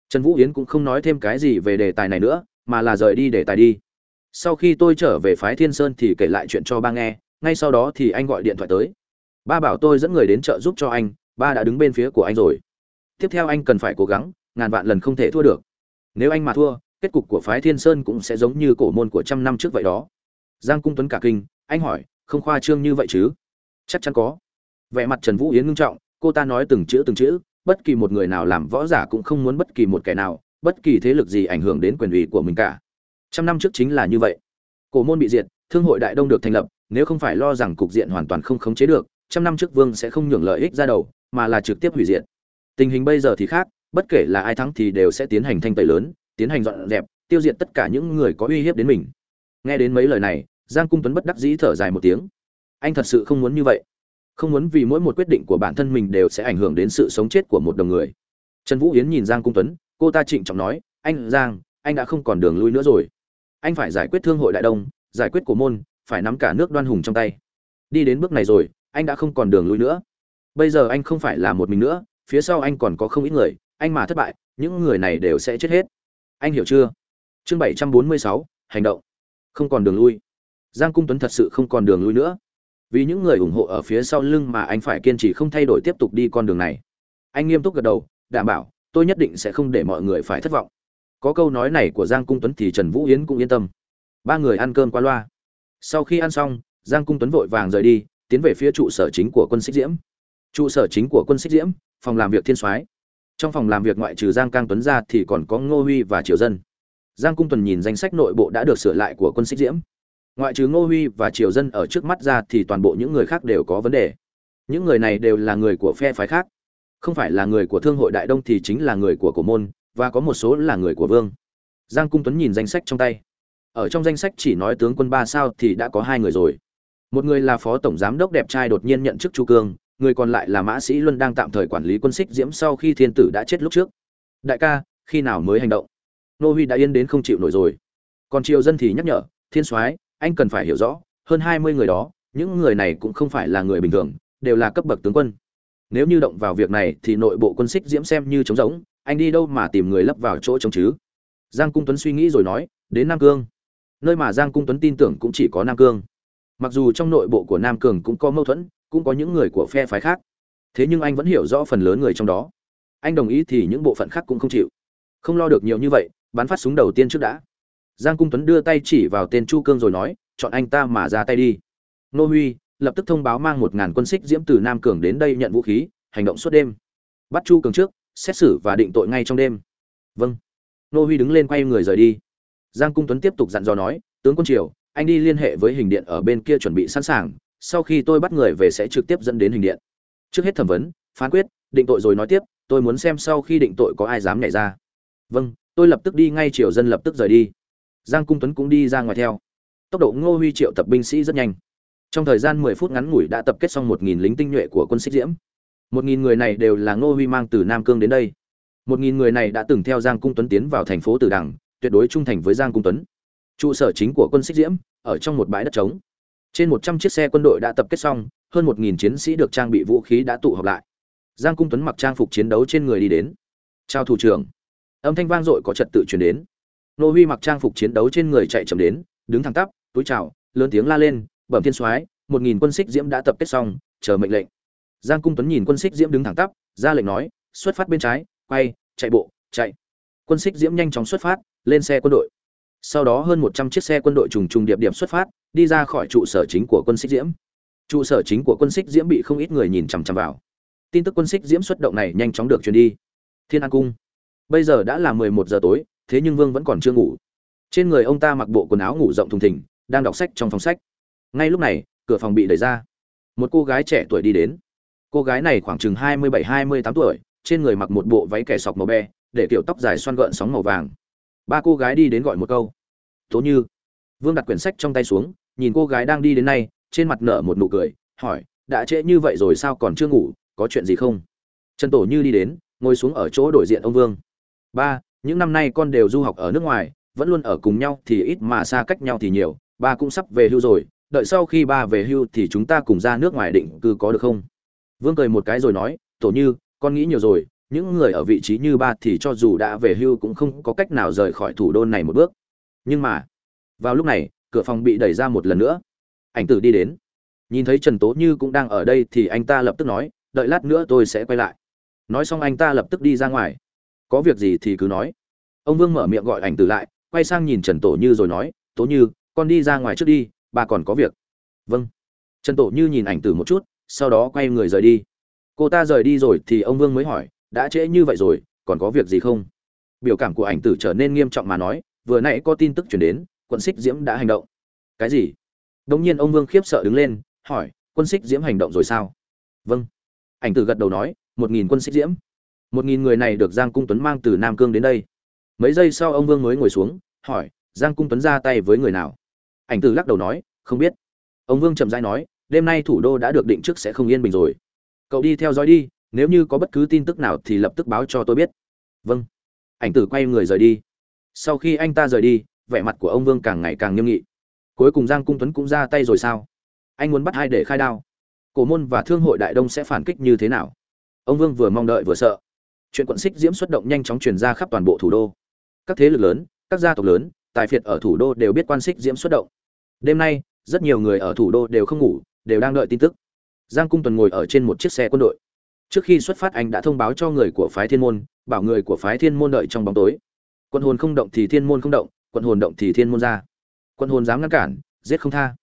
Speaker 1: Trần vũ yến cũng không nói thêm cái gì về đề tài này nữa mà là rời đi để tài đi. Sau khi tôi trở về phái thiên sơn thì kể lại chuyện cho ba nghe, ngay sau đó thì anh gọi điện thoại tới. Ba bảo tôi dẫn người đến trợ giúp cho anh, ba đã đứng bên phía của anh rồi. Tiếp theo anh cần phải cố gắng, ngàn vạn lần không thể thua được. Nếu anh mà thua, kết cục của phái thiên sơn cũng sẽ giống như cổ môn của trăm năm trước vậy đó. Giang cung tuấn cả kinh, anh hỏi, không khoa trương như vậy chứ? Chắc chắn có. Vẻ mặt trần vũ yến ngưng trọng, cô ta nói từng chữ từng chữ, bất kỳ một người nào làm võ giả cũng không muốn bất kỳ một kẻ nào bất kỳ thế lực gì ảnh hưởng đến quyền ủy của mình cả. Trăm năm trước chính là như vậy. Cổ môn bị diệt, thương hội đại đông được thành lập, nếu không phải lo rằng cục diện hoàn toàn không khống chế được, trăm năm trước vương sẽ không nhường lợi ích ra đầu, mà là trực tiếp hủy diệt. Tình hình bây giờ thì khác, bất kể là ai thắng thì đều sẽ tiến hành thanh tẩy lớn, tiến hành dọn dẹp, tiêu diệt tất cả những người có uy hiếp đến mình. Nghe đến mấy lời này, giang cung tuấn bất đắc dĩ thở dài một tiếng. Anh thật sự không muốn như vậy. Không muốn vì mỗi một quyết định của bản thân mình đều sẽ ảnh hưởng đến sự sống chết của một đồng người. Trần vũ yến nhìn giang cung tuấn cô ta trịnh trọng nói, anh giang, anh đã không còn đường lui nữa rồi. Anh phải giải quyết thương hội đại đông, giải quyết cổ môn, phải nắm cả nước đoan hùng trong tay. Đi đến bước này rồi, anh đã không còn đường lui nữa. Bây giờ anh không phải là một mình nữa, phía sau anh còn có không ít người, anh mà thất bại, những người này đều sẽ chết hết. Anh hiểu chưa? Chương bảy trăm bốn mươi sáu, hành động. Không còn đường lui. Giang cung tuấn thật sự không còn đường lui nữa. Vì những người ủng hộ ở phía sau lưng mà anh phải kiên trì không thay đổi tiếp tục đi con đường này. Anh nghiêm túc gật đầu, đảm bảo tôi nhất định sẽ không để mọi người phải thất vọng. Có câu nói này của giang cung tuấn thì trần vũ yến cũng yên tâm. Ba người ăn cơm qua loa. Sau khi ăn xong, giang cung tuấn vội vàng rời đi, tiến về phía trụ sở chính của quân xích diễm. Trụ sở chính của quân xích diễm, phòng làm việc thiên soái. Trong phòng làm việc ngoại trừ giang cang tuấn ra thì còn có ngô huy và triều dân. Giang cung tuấn nhìn danh sách nội bộ đã được sửa lại của quân xích diễm. Ngoại trừ ngô huy và triều dân ở trước mắt ra thì toàn bộ những người khác đều có vấn đề. Những người này đều là người của phe phái khác không phải là người của thương hội đại đông thì chính là người của cổ môn, và có một số là người của vương. Giang cung tuấn nhìn danh sách trong tay. Ở trong danh sách chỉ nói tướng quân ba sao thì đã có hai người rồi. Một người là phó tổng giám đốc đẹp trai đột nhiên nhận chức chu cương, người còn lại là mã sĩ luân đang tạm thời quản lý quân xích diễm sau khi thiên tử đã chết lúc trước. Đại ca, khi nào mới hành động? Nô huy đã yên đến không chịu nổi rồi. Còn triều dân thì nhắc nhở, thiên soái, anh cần phải hiểu rõ, hơn hai mươi người đó, những người này cũng không phải là người bình thường, đều là cấp bậc tướng quân nếu như động vào việc này thì nội bộ quân xích diễm xem như trống rỗng, anh đi đâu mà tìm người lấp vào chỗ trống chứ? Giang cung tuấn suy nghĩ rồi nói, đến nam cương. Nơi mà giang cung tuấn tin tưởng cũng chỉ có nam cương. Mặc dù trong nội bộ của nam cường cũng có mâu thuẫn, cũng có những người của phe phái khác. Thế nhưng anh vẫn hiểu rõ phần lớn người trong đó. Anh đồng ý thì những bộ phận khác cũng không chịu. Không lo được nhiều như vậy, bắn phát súng đầu tiên trước đã. Giang cung tuấn đưa tay chỉ vào tên chu cương rồi nói, chọn anh ta mà ra tay đi. Nô huy lập tức thông báo mang một ngàn quân xích diễm từ nam cường đến đây nhận vũ khí, hành động suốt đêm. Bắt chu cường trước, xét xử và định tội ngay trong đêm. Vâng. Nô huy đứng lên quay người rời đi. Giang cung tuấn tiếp tục dặn dò nói, tướng quân triều, anh đi liên hệ với hình điện ở bên kia chuẩn bị sẵn sàng, sau khi tôi bắt người về sẽ trực tiếp dẫn đến hình điện. Trước hết thẩm vấn, phán quyết, định tội rồi nói tiếp, tôi muốn xem sau khi định tội có ai dám nhảy ra. Vâng tôi lập tức đi, ngay triều dân lập tức rời đi. Giang cung tuấn cũng đi ra ngoài theo. Tốc độ ngô huy triệu tập binh sĩ rất nhanh trong thời gian 10 phút ngắn ngủi đã tập kết xong 1.000 lính tinh nhuệ của quân xích diễm. 1.000 người này đều là ngô huy mang từ nam cương đến đây. 1.000 người này đã từng theo giang cung tuấn tiến vào thành phố tử đằng, tuyệt đối trung thành với giang cung tuấn. Trụ sở chính của quân xích diễm, ở trong một bãi đất trống. Trên 100 chiếc xe quân đội đã tập kết xong, hơn 1.000 chiến sĩ được trang bị vũ khí đã tụ họp lại. Giang cung tuấn mặc trang phục chiến đấu trên người đi đến. Chào thủ trưởng. Âm thanh vang dội có trật tự truyền đến. Nô huy mặc trang phục chiến đấu trên người chạy chậm đến, đứng thẳng tắp, túi chào, lớn tiếng la lên bẩm thiên soái, một nghìn quân xích diễm đã tập kết xong, chờ mệnh lệnh. Giang cung tuấn nhìn quân xích diễm đứng thẳng tắp, ra lệnh nói, xuất phát bên trái, quay, chạy bộ, chạy. Quân xích diễm nhanh chóng xuất phát, lên xe quân đội. Sau đó hơn một trăm chiếc xe quân đội trùng trùng điệp điệp xuất phát, đi ra khỏi trụ sở chính của quân xích diễm. Trụ sở chính của quân xích diễm bị không ít người nhìn chằm chằm vào. Tin tức quân xích diễm xuất động này nhanh chóng được truyền đi. Thiên an cung. Bây giờ đã là mười một giờ tối, thế nhưng vương vẫn còn chưa ngủ. Trên người ông ta mặc bộ quần áo ngủ rộng thùng thình, đang đọc sách trong phòng sách ngay lúc này, cửa phòng bị đẩy ra. Một cô gái trẻ tuổi đi đến. Cô gái này khoảng chừng hai mươi bảy, hai mươi tám tuổi, trên người mặc một bộ váy kẻ sọc màu be, để kiểu tóc dài xoăn gợn sóng màu vàng. Ba cô gái đi đến gọi một câu. Tố như. Vương đặt quyển sách trong tay xuống, nhìn cô gái đang đi đến nay, trên mặt nở một nụ cười, hỏi, đã trễ như vậy rồi sao còn chưa ngủ, có chuyện gì không? Trần tổ như đi đến, ngồi xuống ở chỗ đổi diện ông vương. Ba, những năm nay con đều du học ở nước ngoài, vẫn luôn ở cùng nhau thì ít mà xa cách nhau thì nhiều, ba cũng sắp về hưu rồi đợi sau khi ba về hưu thì chúng ta cùng ra nước ngoài định cư có được không? Vương cười một cái rồi nói, tổ như, con nghĩ nhiều rồi, những người ở vị trí như ba thì cho dù đã về hưu cũng không có cách nào rời khỏi thủ đô này một bước. Nhưng mà, vào lúc này, cửa phòng bị đẩy ra một lần nữa. Ảnh tử đi đến. Nhìn thấy trần tố như cũng đang ở đây thì anh ta lập tức nói, đợi lát nữa tôi sẽ quay lại. Nói xong anh ta lập tức đi ra ngoài. Có việc gì thì cứ nói. Ông vương mở miệng gọi ảnh tử lại, quay sang nhìn trần tổ như rồi nói, tố như, con đi ra ngoài trước đi bà còn có việc. Vâng. Trần tổ như nhìn ảnh tử một chút, sau đó quay người rời đi. Cô ta rời đi rồi thì ông vương mới hỏi, đã trễ như vậy rồi, còn có việc gì không? Biểu cảm của ảnh tử trở nên nghiêm trọng mà nói, vừa nãy có tin tức chuyển đến, quân xích diễm đã hành động. Cái gì? Đông nhiên ông vương khiếp sợ đứng lên, hỏi, quân xích diễm hành động rồi sao? Vâng. Ảnh tử gật đầu nói, một nghìn quân xích diễm. Một nghìn người này được giang cung tuấn mang từ nam cương đến đây. Mấy giây sau ông vương mới ngồi xuống, hỏi, giang cung tuấn ra tay với người nào? Ảnh tử lắc đầu nói, không biết. Ông vương chậm rãi nói, đêm nay thủ đô đã được định trước sẽ không yên bình rồi. Cậu đi theo dõi đi, nếu như có bất cứ tin tức nào thì lập tức báo cho tôi biết. Vâng. Ảnh tử quay người rời đi. Sau khi anh ta rời đi, vẻ mặt của ông vương càng ngày càng nghiêm nghị. Cuối cùng giang cung tuấn cũng ra tay rồi sao? Anh muốn bắt hai để khai đao? Cổ môn và thương hội đại đông sẽ phản kích như thế nào? Ông vương vừa mong đợi vừa sợ. Chuyện quận xích diễm xuất động nhanh chóng truyền ra khắp toàn bộ thủ đô. Các thế lực lớn, các gia tộc lớn, tài phiệt ở thủ đô đều biết quan xích diễm xuất động đêm nay, rất nhiều người ở thủ đô đều không ngủ, đều đang đợi tin tức. Giang cung tuần ngồi ở trên một chiếc xe quân đội. Trước khi xuất phát, anh đã thông báo cho người của phái thiên môn, bảo người của phái thiên môn đợi trong bóng tối. Quân hồn không động thì thiên môn không động, quân hồn động thì thiên môn ra. Quân hồn dám ngăn cản, giết không tha.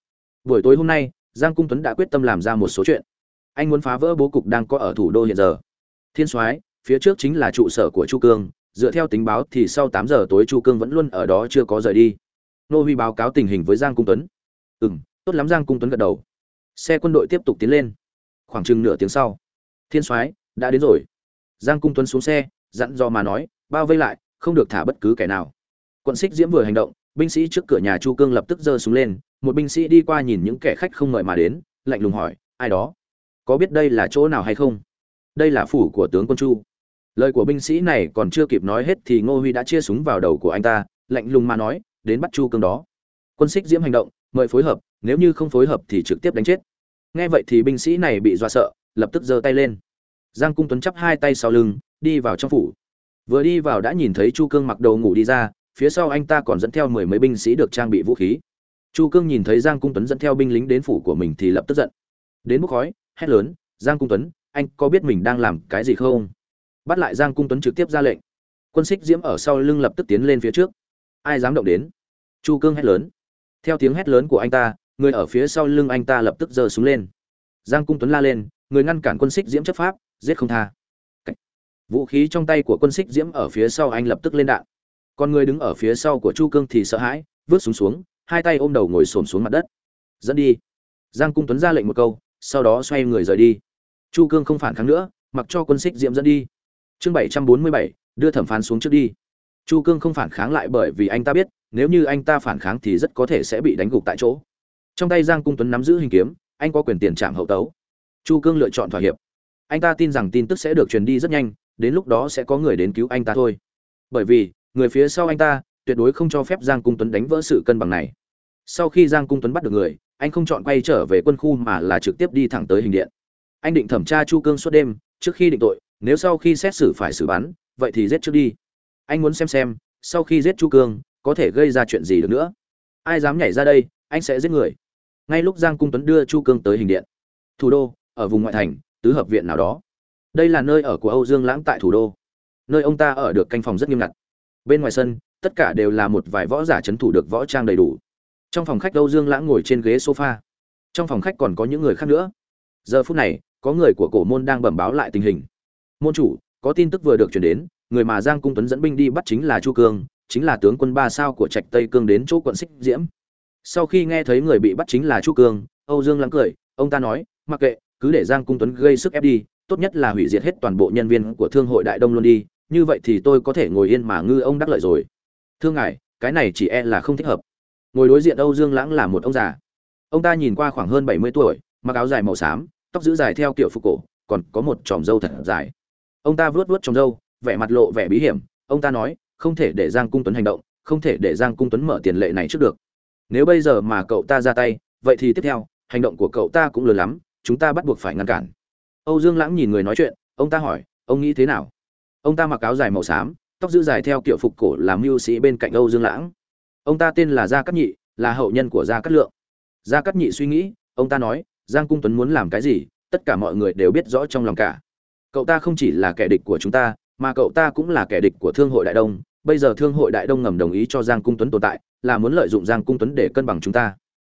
Speaker 1: Buổi tối hôm nay, giang cung tuấn đã quyết tâm làm ra một số chuyện. Anh muốn phá vỡ bố cục đang có ở thủ đô hiện giờ. Thiên soái, phía trước chính là trụ sở của chu cương, dựa theo tính báo thì sau tám giờ tối chu cương vẫn luôn ở đó chưa có rời đi nô huy báo cáo tình hình với giang cung tuấn. Ừ m tốt lắm, giang cung tuấn gật đầu. Xe quân đội tiếp tục tiến lên. Khoảng chừng nửa tiếng sau, thiên soái đã đến rồi. Giang cung tuấn xuống xe, dặn dò mà nói, bao vây lại, không được thả bất cứ kẻ nào. Quận xích diễm vừa hành động, binh sĩ trước cửa nhà chu cương lập tức giơ súng lên. Một binh sĩ đi qua nhìn những kẻ khách không ngợi mà đến, lạnh lùng hỏi, ai đó? Có biết đây là chỗ nào hay không? Đây là phủ của tướng quân chu. Lời của binh sĩ này còn chưa kịp nói hết thì ngô huy đã chia súng vào đầu của anh ta, lạnh lùng mà nói đến bắt chu cương đó. Quân xích diễm hành động, mời phối hợp, nếu như không phối hợp thì trực tiếp đánh chết. Nghe vậy thì binh sĩ này bị dọa sợ, lập tức giơ tay lên. Giang cung tuấn chắp hai tay sau lưng, đi vào trong phủ. Vừa đi vào đã nhìn thấy chu cương mặc đồ ngủ đi ra, phía sau anh ta còn dẫn theo mười mấy binh sĩ được trang bị vũ khí. Chu cương nhìn thấy giang cung tuấn dẫn theo binh lính đến phủ của mình thì lập tức giận. Đến bốc khói, hét lớn, giang cung tuấn, anh có biết mình đang làm cái gì không? Bắt lại giang cung tuấn trực tiếp ra lệnh. Quân xích diễm ở sau lưng lập tức tiến lên phía trước. Ai dám động đến? Chu cương hét lớn. Theo tiếng hét lớn của anh ta, người ở phía sau lưng anh ta lập tức giơ súng lên. Giang cung tuấn la lên, người ngăn cản quân xích diễm chấp pháp, giết không tha. Vũ khí trong tay của quân xích diễm ở phía sau anh lập tức lên đạn. Còn người đứng ở phía sau của chu cương thì sợ hãi, vứt súng xuống, hai tay ôm đầu ngồi xổm xuống mặt đất. Dẫn đi. Giang cung tuấn ra lệnh một câu, sau đó xoay người rời đi. Chu cương không phản kháng nữa, mặc cho quân xích diễm dẫn đi. Chương bảy trăm bốn mươi bảy, đưa thẩm phán xuống trước đi. Chu cương không phản kháng lại bởi vì anh ta biết nếu như anh ta phản kháng thì rất có thể sẽ bị đánh gục tại chỗ. Trong tay giang cung tuấn nắm giữ hình kiếm, anh có quyền tiền trảm hậu tấu. Chu cương lựa chọn thỏa hiệp. Anh ta tin rằng tin tức sẽ được truyền đi rất nhanh, đến lúc đó sẽ có người đến cứu anh ta thôi. Bởi vì, người phía sau anh ta tuyệt đối không cho phép giang cung tuấn đánh vỡ sự cân bằng này. Sau khi giang cung tuấn bắt được người, anh không chọn quay trở về quân khu mà là trực tiếp đi thẳng tới hình điện. Anh định thẩm tra chu cương suốt đêm, trước khi định tội, nếu sau khi xét xử phải xử bắn, vậy thì giết trước đi. Anh muốn xem xem, sau khi giết chu cương có thể gây ra chuyện gì được nữa? Ai dám nhảy ra đây, anh sẽ giết người. Ngay lúc giang cung tuấn đưa chu cương tới hình điện. Thủ đô, ở vùng ngoại thành, tứ hợp viện nào đó. Đây là nơi ở của âu dương lãng tại thủ đô. Nơi ông ta ở được canh phòng rất nghiêm ngặt. Bên ngoài sân, tất cả đều là một vài võ giả c h ấ n thủ được võ trang đầy đủ. Trong phòng khách âu dương lãng ngồi trên ghế sofa. Trong phòng khách còn có những người khác nữa. Giờ phút này, có người của cổ môn đang bẩm báo lại tình hình. Môn chủ, có tin tức vừa được chuyển đến. Người mà giang cung tuấn dẫn binh đi bắt chính là chu cương chính là tướng quân ba sao của trạch tây cương đến chỗ quận xích diễm. Sau khi nghe thấy người bị bắt chính là chu cương, âu dương lắng cười, ông ta nói, mặc kệ, cứ để giang cung tuấn gây sức ép đi, tốt nhất là hủy diệt hết toàn bộ nhân viên của thương hội đại đông luôn đi, như vậy thì tôi có thể ngồi yên mà ngư ông đắc lợi rồi. Thương ngài, cái này chỉ e là không thích hợp. Ngồi đối diện âu dương lãng là một ông già. Ông ta nhìn qua khoảng hơn bảy mươi tuổi, mặc áo dài màu xám, tóc giữ dài theo kiểu phục cổ, còn có một tròm râu thật dài. Ông ta vuốt vuốt tròm râu, vẻ mặt lộ vẻ bí hiểm, ông ta nói không thể để giang cung tuấn hành động, không thể để giang cung tuấn mở tiền lệ này trước được. Nếu bây giờ mà cậu ta ra tay, vậy thì tiếp theo, hành động của cậu ta cũng lớn lắm, chúng ta bắt buộc phải ngăn cản. Âu dương lãng nhìn người nói chuyện, ông ta hỏi, ông nghĩ thế nào? Ông ta mặc áo dài màu xám, tóc giữ dài theo kiểu phục cổ làm mưu sĩ bên cạnh âu dương lãng. Ông ta tên là gia cát nhị, là hậu nhân của gia cát lượng. Gia cát nhị suy nghĩ, ông ta nói, giang cung tuấn muốn làm cái gì, tất cả mọi người đều biết rõ trong lòng cả. Cậu ta không chỉ là kẻ địch của chúng ta, mà cậu ta cũng là kẻ địch của thương hội đại đông bây giờ thương hội đại đông ngầm đồng ý cho giang cung tuấn tồn tại, là muốn lợi dụng giang cung tuấn để cân bằng chúng ta.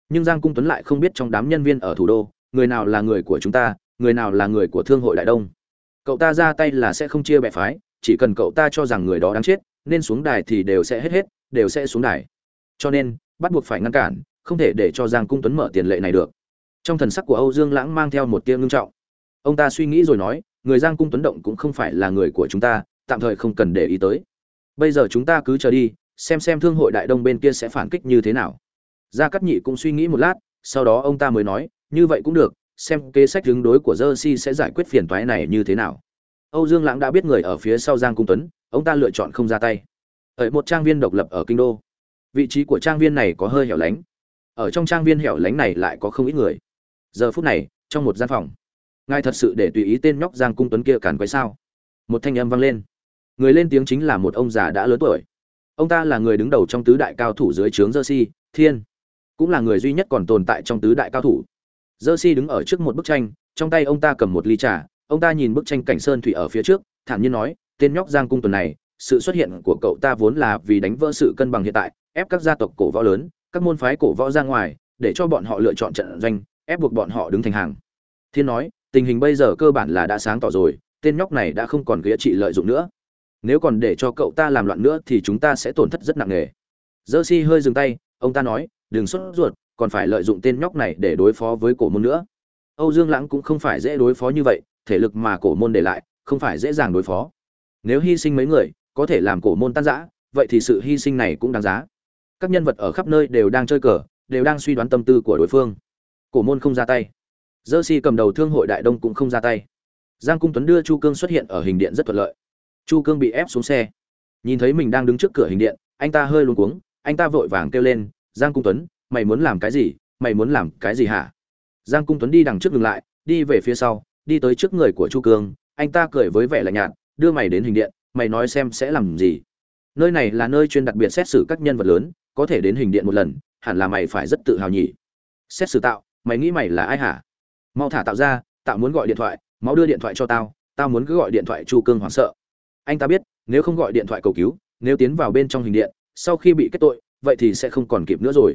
Speaker 1: Nhưng giang cung tuấn lại không biết trong đám nhân viên ở thủ đô, người nào là người của chúng ta, người nào là người của thương hội đại đông. Cậu ta ra tay là sẽ không chia bè phái, chỉ cần cậu ta cho rằng người đó đáng chết, nên xuống đài thì đều sẽ hết hết, đều sẽ xuống đài. Cho nên, bắt buộc phải ngăn cản, không thể để cho giang cung tuấn mở tiền lệ này được. Trong thần sắc của âu dương lãng mang theo một tia ngưng trọng. Ông ta suy nghĩ rồi nói, người giang cung tuấn động cũng không phải là người của chúng ta, tạm thời không cần để ý tới bây giờ chúng ta cứ chờ đi, xem xem thương hội đại đông bên kia sẽ phản kích như thế nào. Gia cát nhị cũng suy nghĩ một lát, sau đó ông ta mới nói, như vậy cũng được, xem kế sách ứng đối của jersey sẽ giải quyết phiền toái này như thế nào. Âu dương lãng đã biết người ở phía sau giang cung tuấn, ông ta lựa chọn không ra tay. Ở một trang viên độc lập ở kinh đô, vị trí của trang viên này có hơi hẻo lánh. Ở trong trang viên hẻo lánh này lại có không ít người. Giờ phút này, trong một gian phòng, ngài thật sự để tùy ý tên nhóc giang cung tuấn kia càn quấy sao? Một thanh âm vang lên người lên tiếng chính là một ông già đã lớn tuổi. Ông ta là người đứng đầu trong tứ đại cao thủ dưới trướng jersey, thiên. Cũng là người duy nhất còn tồn tại trong tứ đại cao thủ. Jersey đứng ở trước một bức tranh, trong tay ông ta cầm một ly trà, ông ta nhìn bức tranh cảnh sơn thủy ở phía trước, thản nhiên nói, tên nhóc giang cung tuần này, sự xuất hiện của cậu ta vốn là vì đánh vỡ sự cân bằng hiện tại, ép các gia tộc cổ võ lớn, các môn phái cổ võ ra ngoài, để cho bọn họ lựa chọn trận doanh, ép buộc bọn họ đứng thành hàng. Thiên nói, tình hình bây giờ cơ bản là đã sáng tỏ rồi, tên nhóc này đã không còn ghế trị lợi dụng nữa nếu còn để cho cậu ta làm loạn nữa thì chúng ta sẽ tổn thất rất nặng nề. Dơ si hơi dừng tay, ông ta nói, đừng sốt ruột, còn phải lợi dụng tên nhóc này để đối phó với cổ môn nữa. Âu dương lãng cũng không phải dễ đối phó như vậy, thể lực mà cổ môn để lại, không phải dễ dàng đối phó. Nếu hy sinh mấy người, có thể làm cổ môn tan rã, vậy thì sự hy sinh này cũng đáng giá. Các nhân vật ở khắp nơi đều đang chơi cờ, đều đang suy đoán tâm tư của đối phương. Cổ môn không ra tay. Dơ si cầm đầu thương hội đại đông cũng không ra tay. Giang cung tuấn đưa chu cương xuất hiện ở hình điện rất thuận lợi chu cương bị ép xuống xe. Nhìn thấy mình đang đứng trước cửa hình điện, anh ta hơi luống cuống, anh ta vội vàng kêu lên, giang cung tuấn, mày muốn làm cái gì? Mày muốn làm cái gì hả? Giang cung tuấn đi đằng trước ngừng lại, đi về phía sau, đi tới trước người của chu cương, anh ta cười với vẻ lạnh nhạt, đưa mày đến hình điện, mày nói xem sẽ làm gì. Nơi này là nơi chuyên đặc biệt xét xử các nhân vật lớn, có thể đến hình điện một lần, hẳn là mày phải rất tự hào nhỉ. Xét xử tạo, mày nghĩ mày là ai hả? Mau thả tạo ra, tạo muốn gọi điện thoại, mau đưa điện thoại cho tao tao muốn cứ gọi điện thoại chu cương hoảng sợ anh ta biết, nếu không gọi điện thoại cầu cứu, nếu tiến vào bên trong hình điện, sau khi bị kết tội, vậy thì sẽ không còn kịp nữa rồi.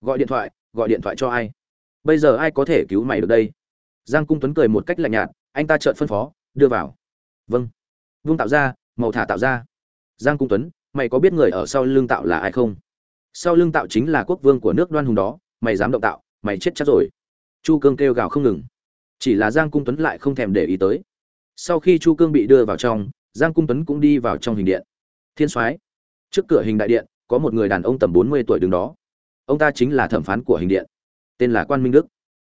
Speaker 1: Gọi điện thoại, gọi điện thoại cho ai? Bây giờ ai có thể cứu mày được đây? Giang cung tuấn cười một cách lạnh nhạt, anh ta chợt phân phó, đưa vào. Vâng. Vương tạo ra, màu thả tạo ra. Giang cung tuấn, mày có biết người ở sau lưng tạo là ai không? Sau lưng tạo chính là quốc vương của nước đoan hùng đó, mày dám động tạo, mày chết chắc rồi. Chu cương kêu gào không ngừng. Chỉ là giang cung tuấn lại không thèm để ý tới. Sau khi chu cương bị đưa vào trong giang cung tuấn cũng đi vào trong hình điện. Thiên soái, trước cửa hình đại điện, có một người đàn ông tầm bốn mươi tuổi đứng đó. Ông ta chính là thẩm phán của hình điện, tên là quan minh đức.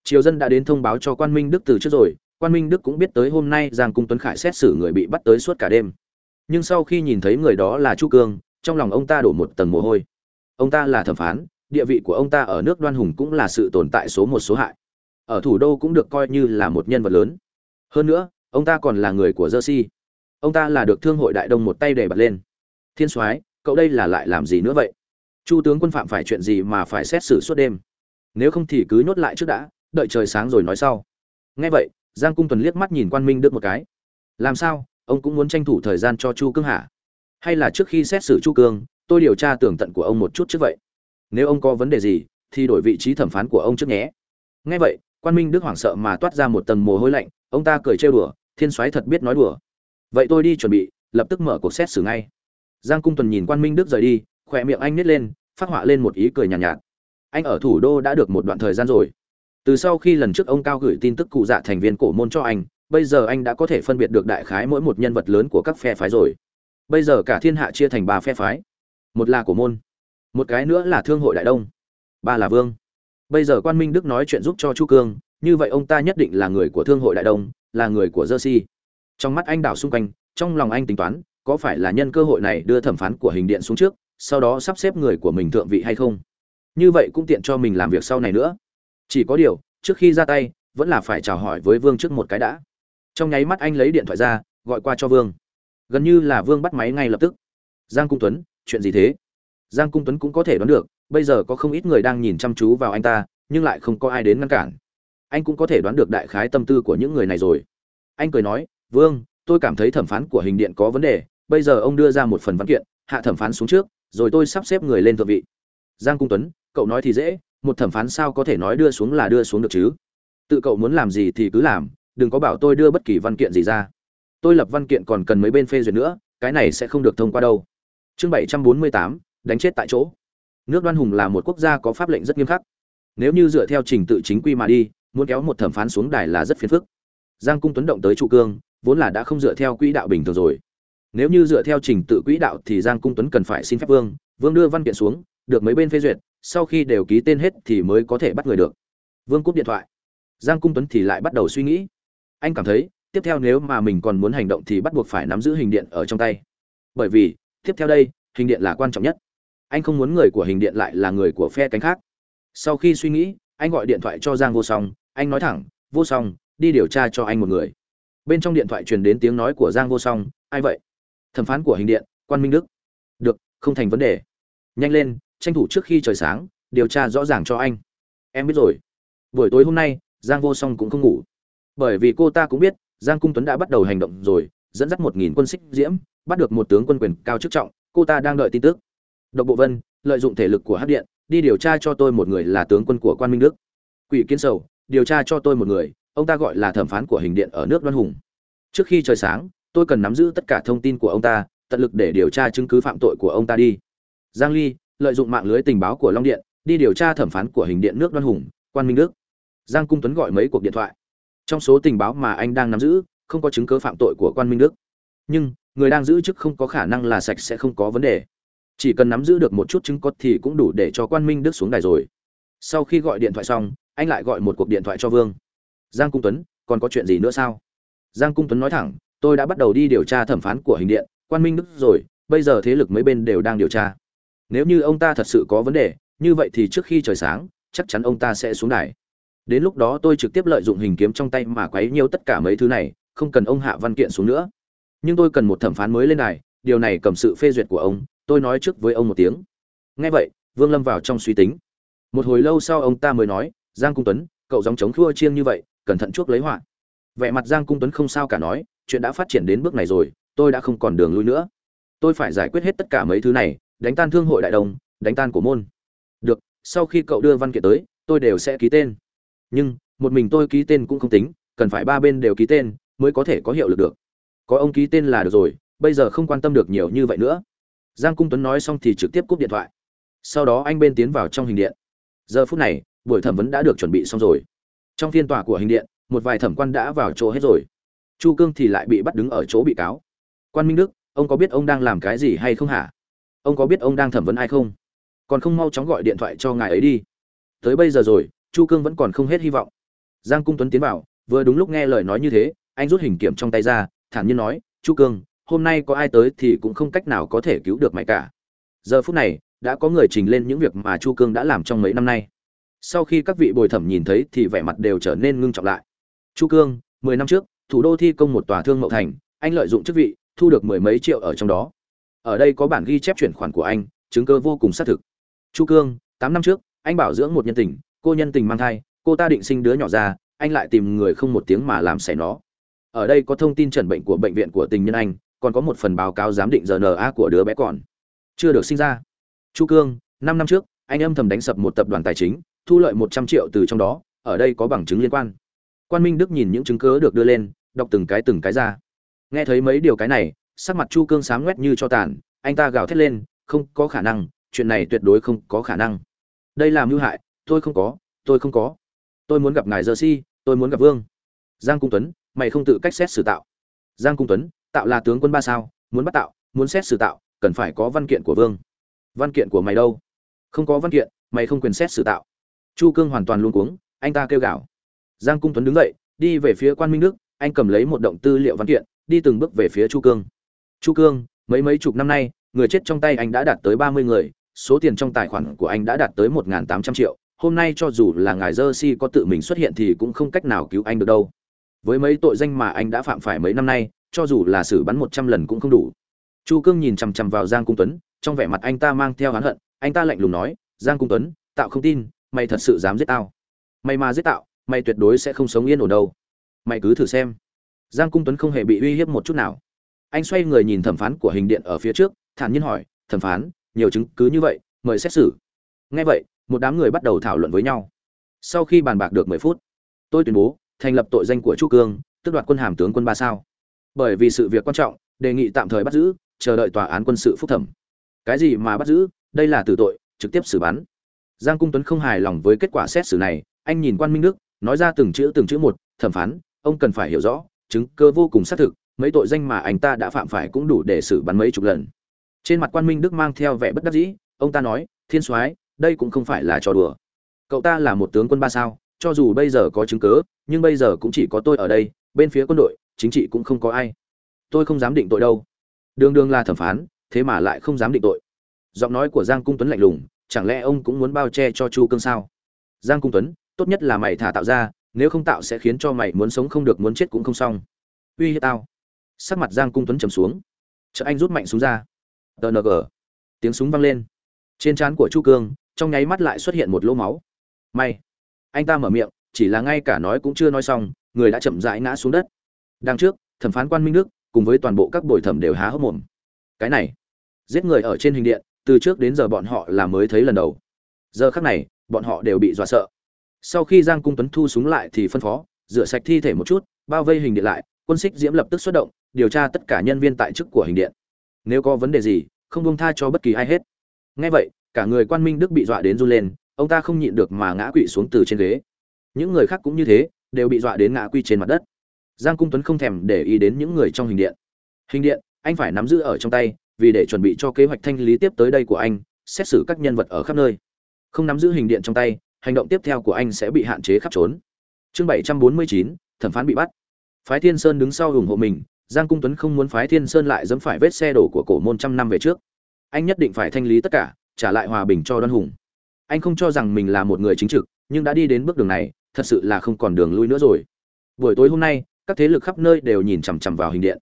Speaker 1: Triều dân đã đến thông báo cho quan minh đức từ trước rồi. Quan minh đức cũng biết tới hôm nay giang cung tuấn khải xét xử người bị bắt tới suốt cả đêm. Nhưng sau khi nhìn thấy người đó là chu cương, trong lòng ông ta đổ một tầng mồ hôi. Ông ta là thẩm phán, địa vị của ông ta ở nước đoan hùng cũng là sự tồn tại số một số hại. Ở thủ đô cũng được coi như là một nhân vật lớn. Hơn nữa, ông ta còn là người của jersey ông ta là được thương hội đại đông một tay để bật lên. Thiên soái, cậu đây là lại làm gì nữa vậy? Chu tướng quân phạm phải chuyện gì mà phải xét xử suốt đêm? Nếu không thì cứ nhốt lại trước đã, đợi trời sáng rồi nói sau. Nghe vậy, giang cung tuần liếc mắt nhìn quan minh đức một cái. Làm sao, ông cũng muốn tranh thủ thời gian cho chu cương hả? Hay là trước khi xét xử chu cương, tôi điều tra tường tận của ông một chút trước vậy? Nếu ông có vấn đề gì, thì đổi vị trí thẩm phán của ông trước nhé. Nghe vậy, quan minh đức hoảng sợ mà toát ra một tầng mồ hôi lạnh, ông ta cười trêu đùa, thiên soái thật biết nói đùa vậy tôi đi chuẩn bị lập tức mở cuộc xét xử ngay. Giang cung tuần nhìn quan minh đức rời đi khỏe miệng anh nít lên phát họa lên một ý cười nhàn nhạt, nhạt. Anh ở thủ đô đã được một đoạn thời gian rồi. Từ sau khi lần trước ông cao gửi tin tức cụ dạ thành viên cổ môn cho anh bây giờ anh đã có thể phân biệt được đại khái mỗi một nhân vật lớn của các phe phái rồi. Bây giờ cả thiên hạ chia thành ba phe phái. Một là cổ môn một cái nữa là thương hội đại đông ba là vương. Bây giờ quan minh đức nói chuyện giúp cho chu cương như vậy ông ta nhất định là người của thương hội đại đông là người của jersey trong mắt anh đảo xung quanh, trong lòng anh tính toán, có phải là nhân cơ hội này đưa thẩm phán của hình điện xuống trước, sau đó sắp xếp người của mình thượng vị hay không? Như vậy cũng tiện cho mình làm việc sau này nữa. Chỉ có điều, trước khi ra tay, vẫn là phải chào hỏi với vương trước một cái đã. Trong nháy mắt anh lấy điện thoại ra, gọi qua cho vương. Gần như là vương bắt máy ngay lập tức. Giang cung tuấn, chuyện gì thế? Giang cung tuấn cũng có thể đoán được, bây giờ có không ít người đang nhìn chăm chú vào anh ta, nhưng lại không có ai đến ngăn cản. Anh cũng có thể đoán được đại khái tâm tư của những người này rồi. Anh cười nói vương, tôi cảm thấy thẩm phán của hình điện có vấn đề, bây giờ ông đưa ra một phần văn kiện, hạ thẩm phán xuống trước, rồi tôi sắp xếp người lên thượng vị. Giang cung tuấn, cậu nói thì dễ, một thẩm phán sao có thể nói đưa xuống là đưa xuống được chứ? Tự cậu muốn làm gì thì cứ làm, đừng có bảo tôi đưa bất kỳ văn kiện gì ra. Tôi lập văn kiện còn cần mấy bên phê duyệt nữa, cái này sẽ không được thông qua đâu. Chương bảy trăm bốn mươi tám, đánh chết tại chỗ. Nước đoan hùng là một quốc gia có pháp lệnh rất nghiêm khắc. Nếu như dựa theo trình tự chính quy mà đi, muốn kéo một thẩm phán xuống đài là rất phiền phức. Giang cung tuấn động tới trụ cương vốn là đã không dựa theo quỹ đạo bình thường rồi. Nếu như dựa theo trình tự quỹ đạo thì giang cung tuấn cần phải xin phép vương vương đưa văn kiện xuống, được mấy bên phê duyệt, sau khi đều ký tên hết thì mới có thể bắt người được. Vương cúp điện thoại. Giang cung tuấn thì lại bắt đầu suy nghĩ. Anh cảm thấy, tiếp theo nếu mà mình còn muốn hành động thì bắt buộc phải nắm giữ hình điện ở trong tay. Bởi vì, tiếp theo đây, hình điện là quan trọng nhất. Anh không muốn người của hình điện lại là người của phe cánh khác. Sau khi suy nghĩ, anh gọi điện thoại cho giang vô song. Anh nói thẳng, vô song, đi điều tra cho anh một người bên trong điện thoại truyền đến tiếng nói của giang vô song, ai vậy? Thẩm phán của hình điện, quan minh đức. Được, không thành vấn đề. Nhanh lên, tranh thủ trước khi trời sáng, điều tra rõ ràng cho anh. Em biết rồi. Buổi tối hôm nay, giang vô song cũng không ngủ. Bởi vì cô ta cũng biết, giang cung tuấn đã bắt đầu hành động rồi, dẫn dắt một nghìn quân xích diễm, bắt được một tướng quân quyền cao chức trọng, cô ta đang đợi tin tức. Độc bộ vân, lợi dụng thể lực của hát điện, đi điều tra cho tôi một người là tướng quân của quan minh đức. Quỷ kiến sầu, điều tra cho tôi một người ông ta gọi là thẩm phán của hình điện ở nước đoan hùng. Trước khi trời sáng, tôi cần nắm giữ tất cả thông tin của ông ta, tận lực để điều tra chứng cứ phạm tội của ông ta đi. Giang ly, lợi dụng mạng lưới tình báo của long điện, đi điều tra thẩm phán của hình điện nước đoan hùng, quan minh đức. Giang cung tuấn gọi mấy cuộc điện thoại. Trong số tình báo mà anh đang nắm giữ, không có chứng cứ phạm tội của quan minh đức. Nhưng, người đang giữ chức không có khả năng là sạch sẽ không có vấn đề. Chỉ cần nắm giữ được một chút chứng có thì cũng đủ để cho quan minh đức xuống đài rồi. Sau khi gọi điện thoại xong, anh lại gọi một cuộc điện thoại cho vương giang cung tuấn, còn có chuyện gì nữa sao? Giang cung tuấn nói thẳng, tôi đã bắt đầu đi điều tra thẩm phán của hình điện, quan minh đức rồi, bây giờ thế lực mấy bên đều đang điều tra. Nếu như ông ta thật sự có vấn đề, như vậy thì trước khi trời sáng, chắc chắn ông ta sẽ xuống đài. Đến lúc đó tôi trực tiếp lợi dụng hình kiếm trong tay mà quấy nhiêu tất cả mấy thứ này, không cần ông hạ văn kiện xuống nữa. Nhưng tôi cần một thẩm phán mới lên đài, điều này cầm sự phê duyệt của ông, tôi nói trước với ông một tiếng. Nghe vậy, vương lâm vào trong suy tính. Một hồi lâu sau ông ta mới nói, giang cung tuấn, cậu dòng chống khua chiêng như vậy cẩn thận chuốc lấy họa. Vẻ mặt giang cung tuấn không sao cả nói, chuyện đã phát triển đến bước này rồi, tôi đã không còn đường lui nữa. Tôi phải giải quyết hết tất cả mấy thứ này, đánh tan thương hội đại đồng, đánh tan của môn. Được, sau khi cậu đưa văn kiện tới, tôi đều sẽ ký tên. Nhưng, một mình tôi ký tên cũng không tính, cần phải ba bên đều ký tên mới có thể có hiệu lực được. Có ông ký tên là được rồi, bây giờ không quan tâm được nhiều như vậy nữa. Giang cung tuấn nói xong thì trực tiếp cúp điện thoại. Sau đó anh bên tiến vào trong hình điện. Giờ phút này, buổi thẩm vấn đã được chuẩn bị xong rồi trong phiên tòa của hình điện, một vài thẩm quan đã vào chỗ hết rồi. Chu cương thì lại bị bắt đứng ở chỗ bị cáo. Quan minh đức, ông có biết ông đang làm cái gì hay không hả? Ông có biết ông đang thẩm vấn ai không? Còn không mau chóng gọi điện thoại cho ngài ấy đi. Tới bây giờ rồi, chu cương vẫn còn không hết hy vọng. Giang cung tuấn tiến vào, vừa đúng lúc nghe lời nói như thế, anh rút hình kiểm trong tay ra, thản nhiên nói, chu cương, hôm nay có ai tới thì cũng không cách nào có thể cứu được mày cả. Giờ phút này, đã có người trình lên những việc mà chu cương đã làm trong mấy năm nay sau khi các vị bồi thẩm nhìn thấy thì vẻ mặt đều trở nên ngưng trọng lại. Chu cương, mười năm trước, thủ đô thi công một tòa thương mậu thành, anh lợi dụng chức vị, thu được mười mấy triệu ở trong đó. Ở đây có bản ghi chép chuyển khoản của anh, chứng cơ vô cùng xác thực. Chu cương, tám năm trước, anh bảo dưỡng một nhân tình, cô nhân tình mang thai, cô ta định sinh đứa nhỏ ra, anh lại tìm người không một tiếng mà làm xẻ nó. Ở đây có thông tin chẩn bệnh của bệnh viện của tình nhân anh, còn có một phần báo cáo giám định rna của đứa bé còn chưa được sinh ra. Chu cương, năm năm trước, anh âm thầm đánh sập một tập đoàn tài chính thu lợi một trăm triệu từ trong đó, ở đây có bằng chứng liên quan. Quan minh đức nhìn những chứng cứ được đưa lên, đọc từng cái từng cái ra. Nghe thấy mấy điều cái này, sắc mặt chu cương sáng ngoét như cho tàn, anh ta gào thét lên, không có khả năng, chuyện này tuyệt đối không có khả năng. Đây là mưu hại, tôi không có, tôi không có. Tôi muốn gặp ngài giờ si, tôi muốn gặp vương. Giang cung tuấn, mày không tự cách xét xử tạo. Giang cung tuấn, tạo là tướng quân ba sao, muốn bắt tạo, muốn xét xử tạo, cần phải có văn kiện của vương. Văn kiện của mày đâu? Không có văn kiện, mày không quyền xét xử tạo chu cương hoàn toàn luôn cuống, anh ta kêu gào. Giang cung tuấn đứng dậy, đi về phía quan minh đức, anh cầm lấy một động tư liệu văn kiện, đi từng bước về phía chu cương. Chu cương, mấy mấy chục năm nay, người chết trong tay anh đã đạt tới ba mươi người, số tiền trong tài khoản của anh đã đạt tới một tám trăm triệu, hôm nay cho dù là ngài dơ si có tự mình xuất hiện thì cũng không cách nào cứu anh được đâu. Với mấy tội danh mà anh đã phạm phải mấy năm nay, cho dù là xử bắn một trăm lần cũng không đủ. Chu cương nhìn chằm chằm vào giang cung tuấn, trong vẻ mặt anh ta mang theo hắn hận, anh ta lạnh lùng nói, giang cung tuấn, tạo không tin mày thật sự dám giết tao. Mày mà giết tạo, mày tuyệt đối sẽ không sống yên ổn đâu. Mày cứ thử xem. Giang cung tuấn không hề bị uy hiếp một chút nào. Anh xoay người nhìn thẩm phán của hình điện ở phía trước, thản nhiên hỏi, thẩm phán, nhiều chứng cứ như vậy, mời xét xử. Ngay vậy, một đám người bắt đầu thảo luận với nhau. Sau khi bàn bạc được mười phút, tôi tuyên bố thành lập tội danh của chu cương tức đoạt quân hàm tướng quân ba sao. Bởi vì sự việc quan trọng, đề nghị tạm thời bắt giữ, chờ đợi tòa án quân sự phúc thẩm. Cái gì mà bắt giữ, đây là tử tội, trực tiếp xử bắn giang cung tuấn không hài lòng với kết quả xét xử này, anh nhìn quan minh đức, nói ra từng chữ từng chữ một, thẩm phán, ông cần phải hiểu rõ, chứng cơ vô cùng xác thực, mấy tội danh mà anh ta đã phạm phải cũng đủ để xử bắn mấy chục lần. Trên mặt quan minh đức mang theo vẻ bất đắc dĩ, ông ta nói, thiên soái, đây cũng không phải là trò đùa. Cậu ta là một tướng quân ba sao, cho dù bây giờ có chứng cớ nhưng bây giờ cũng chỉ có tôi ở đây, bên phía quân đội, chính trị cũng không có ai. Tôi không dám định tội đâu. Đường đường là thẩm phán, thế mà lại không dám định tội. Giọng nói của giang cung tuấn lạnh lùng chẳng lẽ ông cũng muốn bao che cho chu cương sao? Giang cung tuấn, tốt nhất là mày thả tạo ra, nếu không tạo sẽ khiến cho mày muốn sống không được, muốn chết cũng không xong. Uy hiếp tao. Sắc mặt giang cung tuấn trầm xuống. Chợ anh rút mạnh súng ra. Tng tiếng súng vang lên. Trên trán của chu cương, trong nháy mắt lại xuất hiện một lỗ máu. May anh ta mở miệng, chỉ là ngay cả nói cũng chưa nói xong, người đã chậm rãi ngã xuống đất. Đằng trước, thẩm phán quan minh đức, cùng với toàn bộ các bồi thẩm đều há hốc mồm. Cái này. Giết người ở trên hình điện từ trước đến giờ bọn họ là mới thấy lần đầu. Giờ khắc này, bọn họ đều bị dọa sợ. Sau khi giang cung tuấn thu súng lại thì phân phó, rửa sạch thi thể một chút, bao vây hình điện lại, quân xích diễm lập tức xuất động, điều tra tất cả nhân viên tại chức của hình điện. Nếu có vấn đề gì, không bông tha cho bất kỳ ai hết. Ngay vậy, cả người quan minh đức bị dọa đến run lên, ông ta không nhịn được mà ngã quỵ xuống từ trên ghế. Những người khác cũng như thế, đều bị dọa đến ngã quỵ trên mặt đất. Giang cung tuấn không thèm để ý đến những người trong hình điện. Hình điện, anh phải nắm giữ ở trong tay vì để chuẩn bị cho kế hoạch thanh lý tiếp tới đây của anh, xét xử các nhân vật ở khắp nơi. Không nắm giữ hình điện trong tay, hành động tiếp theo của anh sẽ bị hạn chế khắp trốn. Chương bảy trăm bốn mươi chín, thẩm phán bị bắt. Phái thiên sơn đứng sau ủng hộ mình, giang cung tuấn không muốn phái thiên sơn lại dẫm phải vết xe đổ của cổ môn trăm năm về trước. Anh nhất định phải thanh lý tất cả, trả lại hòa bình cho đoan hùng. Anh không cho rằng mình là một người chính trực, nhưng đã đi đến bước đường này, thật sự là không còn đường lui nữa rồi. Buổi tối hôm nay, các thế lực khắp nơi đều nhìn chằm chằm vào hình điện.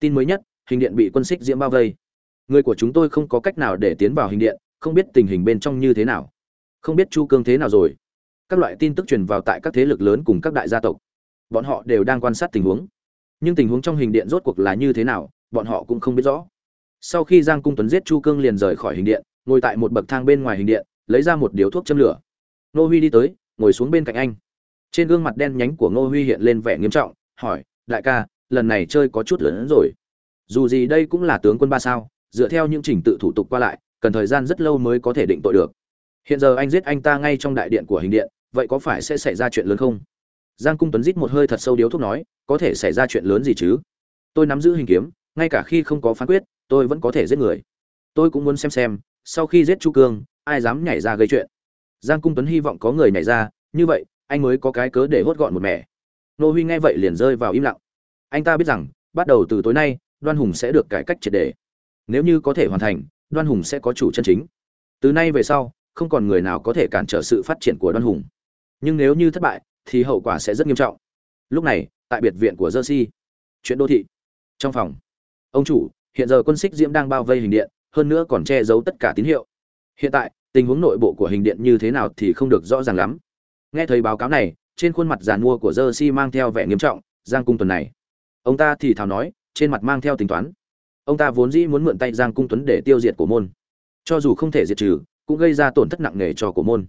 Speaker 1: Tin mới nhất, hình điện bị quân xích diễm bao vây người của chúng tôi không có cách nào để tiến vào hình điện, không biết tình hình bên trong như thế nào. Không biết chu cương thế nào rồi. Các loại tin tức truyền vào tại các thế lực lớn cùng các đại gia tộc. Bọn họ đều đang quan sát tình huống. Nhưng tình huống trong hình điện rốt cuộc là như thế nào, bọn họ cũng không biết rõ. Sau khi giang cung tuấn giết chu cương liền rời khỏi hình điện, ngồi tại một bậc thang bên ngoài hình điện, lấy ra một điếu thuốc châm lửa. Nô huy đi tới, ngồi xuống bên cạnh anh. Trên gương mặt đen nhánh của ngô huy hiện lên vẻ nghiêm trọng, hỏi, đại ca, lần này chơi có chút lớn hơn rồi. Dù gì đây cũng là tướng quân ba sao? Dựa theo những trình tự thủ tục qua lại, cần thời gian rất lâu mới có thể định tội được. Hiện giờ anh giết anh ta ngay trong đại điện của hình điện, vậy có phải sẽ xảy ra chuyện lớn không? Giang cung tuấn rít một hơi thật sâu điếu thuốc nói, có thể xảy ra chuyện lớn gì chứ? Tôi nắm giữ hình kiếm, ngay cả khi không có phán quyết, tôi vẫn có thể giết người. Tôi cũng muốn xem xem, sau khi giết chu cương, ai dám nhảy ra gây chuyện. Giang cung tuấn hy vọng có người nhảy ra, như vậy, anh mới có cái cớ để hốt gọn một mẻ. Nô huy nghe vậy liền rơi vào im lặng. Anh ta biết rằng, bắt đầu từ tối nay, đoan hùng sẽ được cải cách triệt đề nếu như có thể hoàn thành, đoan hùng sẽ có chủ chân chính. Từ nay về sau, không còn người nào có thể cản trở sự phát triển của đoan hùng. Nhưng nếu như thất bại, thì hậu quả sẽ rất nghiêm trọng. Lúc này, tại biệt viện của dơ si chuyện đô thị. Trong phòng, ông chủ, hiện giờ quân xích diễm đang bao vây hình điện, hơn nữa còn che giấu tất cả tín hiệu. Hiện tại, tình huống nội bộ của hình điện như thế nào thì không được rõ ràng lắm. Nghe thấy báo cáo này, trên khuôn mặt giàn mua của dơ si mang theo vẻ nghiêm trọng, giang cung tuần này. Ông ta thì thào nói, trên mặt mang theo tính toán ông ta vốn dĩ muốn mượn tay giang cung tuấn để tiêu diệt cổ môn. Cho dù không thể diệt trừ, cũng gây ra tổn thất nặng nề cho cổ môn.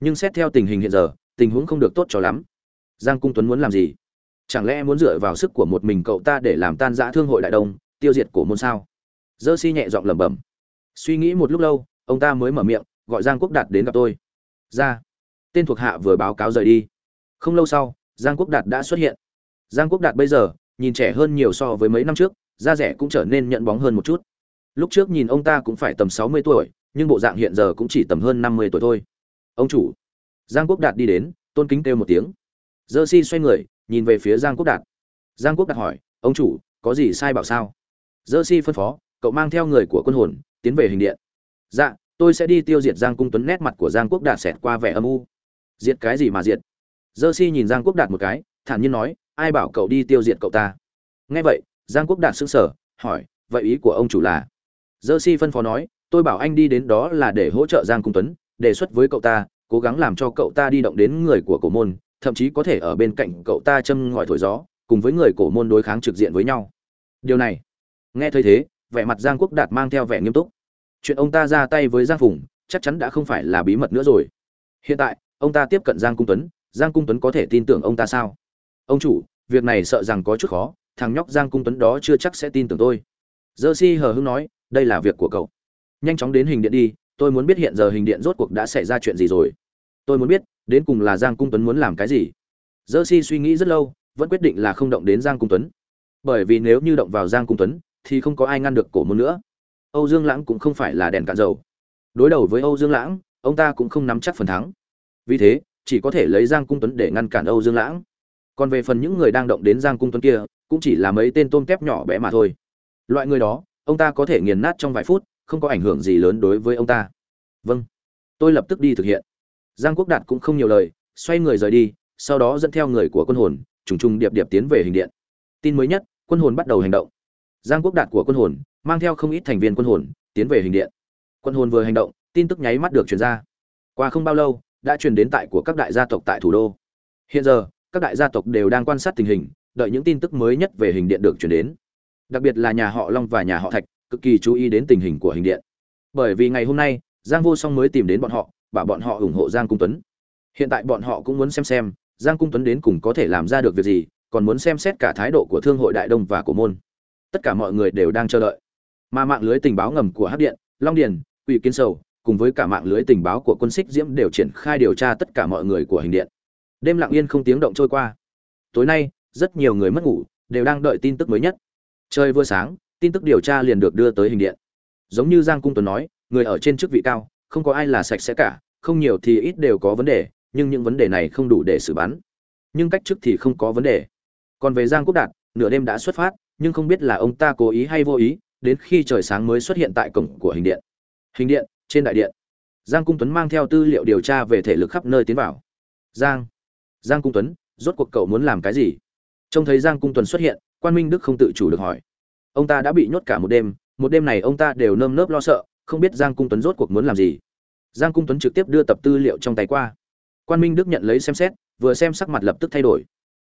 Speaker 1: Nhưng xét theo tình hình hiện giờ, tình huống không được tốt cho lắm. Giang cung tuấn muốn làm gì? Chẳng lẽ muốn dựa vào sức của một mình cậu ta để làm tan rã thương hội đại đông, tiêu diệt cổ môn sao? Dơ si nhẹ giọng lẩm bẩm. Suy nghĩ một lúc lâu, ông ta mới mở miệng, gọi giang quốc đạt đến gặp tôi. Ra. Tên thuộc hạ vừa báo cáo rời đi. Không lâu sau, giang quốc đạt đã xuất hiện. Giang quốc đạt bây giờ, nhìn trẻ hơn nhiều so với mấy năm trước da rẻ cũng trở nên nhận bóng hơn một chút. Lúc trước nhìn ông ta cũng phải tầm sáu mươi tuổi, nhưng bộ dạng hiện giờ cũng chỉ tầm hơn năm mươi tuổi thôi. Ông chủ. Giang quốc đạt đi đến, tôn kính kêu một tiếng. Dơ si xoay người, nhìn về phía giang quốc đạt. Giang quốc đạt hỏi, ông chủ, có gì sai bảo sao? Dơ si phân phó, cậu mang theo người của quân hồn, tiến về hình điện. Dạ tôi sẽ đi tiêu diệt giang cung tuấn. Nét mặt của giang quốc đạt xẹt qua vẻ âm u. Diệt cái gì mà diệt? Dơ si nhìn giang quốc đạt một cái, thản nhiên nói, ai bảo cậu đi tiêu diệt cậu ta? Nghe vậy giang quốc đạt sững sờ, hỏi, vậy ý của ông chủ là? Dơ si phân phó nói, tôi bảo anh đi đến đó là để hỗ trợ giang cung tuấn, đề xuất với cậu ta, cố gắng làm cho cậu ta đi động đến người của cổ môn, thậm chí có thể ở bên cạnh cậu ta châm ngòi thổi gió, cùng với người cổ môn đối kháng trực diện với nhau. Điều này, nghe thấy thế, vẻ mặt giang quốc đạt mang theo vẻ nghiêm túc. Chuyện ông ta ra tay với giang phùng, chắc chắn đã không phải là bí mật nữa rồi. Hiện tại, ông ta tiếp cận giang cung tuấn, giang cung tuấn có thể tin tưởng ông ta sao? Ông chủ, việc này sợ rằng có chút khó thằng nhóc giang cung tuấn đó chưa chắc sẽ tin tưởng tôi. Jersey hờ hững nói, đây là việc của cậu. Nhanh chóng đến hình điện đi, tôi muốn biết hiện giờ hình điện rốt cuộc đã xảy ra chuyện gì rồi. Tôi muốn biết, đến cùng là giang cung tuấn muốn làm cái gì? Jersey suy nghĩ rất lâu, vẫn quyết định là không động đến giang cung tuấn. Bởi vì nếu như động vào giang cung tuấn, thì không có ai ngăn được cổ môn nữa. Âu dương lãng cũng không phải là đèn cạn dầu. Đối đầu với âu dương lãng, ông ta cũng không nắm chắc phần thắng. Vì thế, chỉ có thể lấy giang cung tuấn để ngăn cản âu dương lãng còn về phần những người đang động đến giang cung tuấn kia, cũng chỉ là mấy tên tôm tép nhỏ bé mà thôi. Loại người đó, ông ta có thể nghiền nát trong vài phút, không có ảnh hưởng gì lớn đối với ông ta. Vâng. Tôi lập tức đi thực hiện. Giang quốc đạt cũng không nhiều lời, xoay người rời đi, sau đó dẫn theo người của quân hồn, trùng trùng điệp điệp tiến về hình điện. Tin mới nhất, quân hồn bắt đầu hành động. Giang quốc đạt của quân hồn, mang theo không ít thành viên quân hồn, tiến về hình điện. Quân hồn vừa hành động, tin tức nháy mắt được truyền ra. Qua không bao lâu, đã truyền đến tại của các đại gia tộc tại thủ đô. Hiện giờ các đại gia tộc đều đang quan sát tình hình, đợi những tin tức mới nhất về hình điện được truyền đến. Đặc biệt là nhà họ long và nhà họ thạch, cực kỳ chú ý đến tình hình của hình điện. Bởi vì ngày hôm nay, giang vô song mới tìm đến bọn họ, bảo bọn họ ủng hộ giang cung tuấn. Hiện tại bọn họ cũng muốn xem xem, giang cung tuấn đến cùng có thể làm ra được việc gì, còn muốn xem xét cả thái độ của thương hội đại đông và của môn. Tất cả mọi người đều đang chờ đợi. Mà mạng lưới tình báo ngầm của hắc điện, long điền, Quỷ kiến sầu, cùng với cả mạng lưới tình báo của quân xích diễm đều triển khai điều tra tất cả mọi người của hình điện đêm lặng yên không tiếng động trôi qua. Tối nay, rất nhiều người mất ngủ, đều đang đợi tin tức mới nhất. Trời vừa sáng, tin tức điều tra liền được đưa tới hình điện. Giống như giang cung tuấn nói, người ở trên chức vị cao, không có ai là sạch sẽ cả, không nhiều thì ít đều có vấn đề, nhưng những vấn đề này không đủ để xử bắn. Nhưng cách chức thì không có vấn đề. Còn về giang quốc đạt, nửa đêm đã xuất phát, nhưng không biết là ông ta cố ý hay vô ý, đến khi trời sáng mới xuất hiện tại cổng của hình điện. Hình điện, trên đại điện. Giang cung tuấn mang theo tư liệu điều tra về thể lực khắp nơi tiến vào. Giang giang cung tuấn, rốt cuộc cậu muốn làm cái gì? Trông thấy giang cung tuấn xuất hiện, quan minh đức không tự chủ được hỏi. Ông ta đã bị nhốt cả một đêm một đêm này ông ta đều nơm nớp lo sợ, không biết giang cung tuấn rốt cuộc muốn làm gì. Giang cung tuấn trực tiếp đưa tập tư liệu trong tay qua. Quan minh đức nhận lấy xem xét, vừa xem sắc mặt lập tức thay đổi.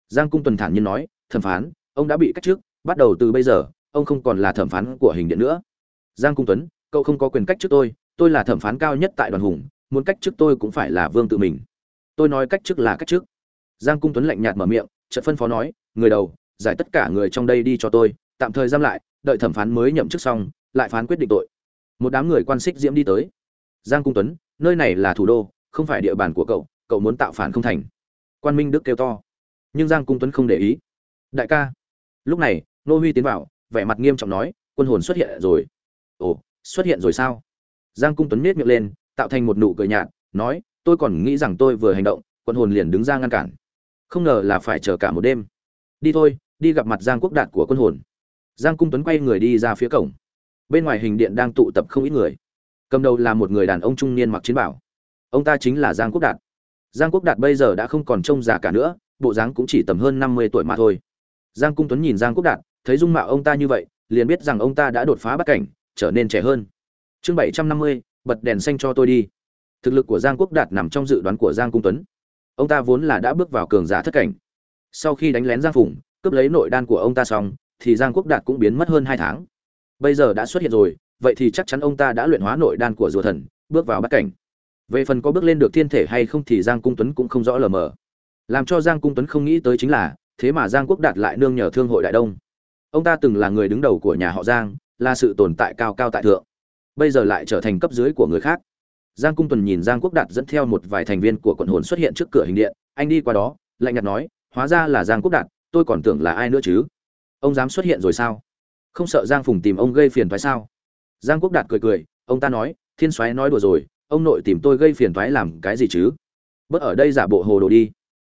Speaker 1: Giang cung tuấn thản nhiên nói, thẩm phán, ông đã bị cách trước bắt đầu từ bây giờ, ông không còn là thẩm phán của hình điện nữa. Giang cung tuấn, cậu không có quyền cách trước tôi tôi là thẩm phán cao nhất tại đoàn hùng, muốn cách trước tôi cũng phải là vương tự mình. Tôi nói cách trước là cách trước giang cung tuấn lạnh nhạt mở miệng Trận phân phó nói, người đầu, giải tất cả người trong đây đi cho tôi, tạm thời giam lại, đợi thẩm phán mới nhậm chức xong, lại phán quyết định tội. Một đám người quan xích diễm đi tới. Giang cung tuấn, nơi này là thủ đô, không phải địa bàn của cậu cậu muốn tạo phản không thành. Quan minh đức kêu to. Nhưng giang cung tuấn không để ý. Đại ca. Lúc này nô huy tiến vào, vẻ mặt nghiêm trọng nói, quân hồn xuất hiện rồi. Ồ, xuất hiện rồi sao? Giang cung tuấn miết miệng lên, tạo thành một nụ cười nhạt, nói, tôi còn nghĩ rằng tôi vừa hành động, quân hồn liền đứng ra ngăn cản không ngờ là phải chờ cả một đêm. Đi thôi, đi gặp mặt giang quốc đạt của quân hồn. Giang cung tuấn quay người đi ra phía cổng. Bên ngoài hình điện đang tụ tập không ít người. Cầm đầu là một người đàn ông trung niên mặc chiến bảo. Ông ta chính là giang quốc đạt. Giang quốc đạt bây giờ đã không còn trông già cả nữa, bộ dáng cũng chỉ tầm hơn năm mươi tuổi mà thôi. Giang cung tuấn nhìn giang quốc đạt, thấy dung mạo ông ta như vậy, liền biết rằng ông ta đã đột phá bắt cảnh, trở nên trẻ hơn. Chương bảy trăm năm mươi, bật đèn xanh cho tôi đi. Thực lực của giang quốc đạt nằm trong dự đoán của giang cung tuấn ông ta vốn là đã bước vào cường giả thất cảnh. Sau khi đánh lén giang phùng, cướp lấy nội đan của ông ta xong, thì giang quốc đạt cũng biến mất hơn hai tháng. Bây giờ đã xuất hiện rồi, vậy thì chắc chắn ông ta đã luyện hóa nội đan của rùa thần, bước vào bắt cảnh. Về phần có bước lên được thiên thể hay không thì giang cung tuấn cũng không rõ lờ mờ. Làm cho giang cung tuấn không nghĩ tới chính là, thế mà giang quốc đạt lại nương nhờ thương hội đại đông. Ông ta từng là người đứng đầu của nhà họ giang, là sự tồn tại cao cao tại thượng. Bây giờ lại trở thành cấp dưới của người khác giang cung tuần nhìn giang quốc đạt dẫn theo một vài thành viên của quận hồn xuất hiện trước cửa hình điện, anh đi qua đó, lạnh nhạt nói, hóa ra là giang quốc đạt, tôi còn tưởng là ai nữa chứ? Ông dám xuất hiện rồi sao? Không sợ giang phùng tìm ông gây phiền thoái sao? Giang quốc đạt cười cười, ông ta nói, thiên soái nói đùa rồi, ông nội tìm tôi gây phiền thoái làm cái gì chứ? Bớt ở đây giả bộ hồ đồ đi.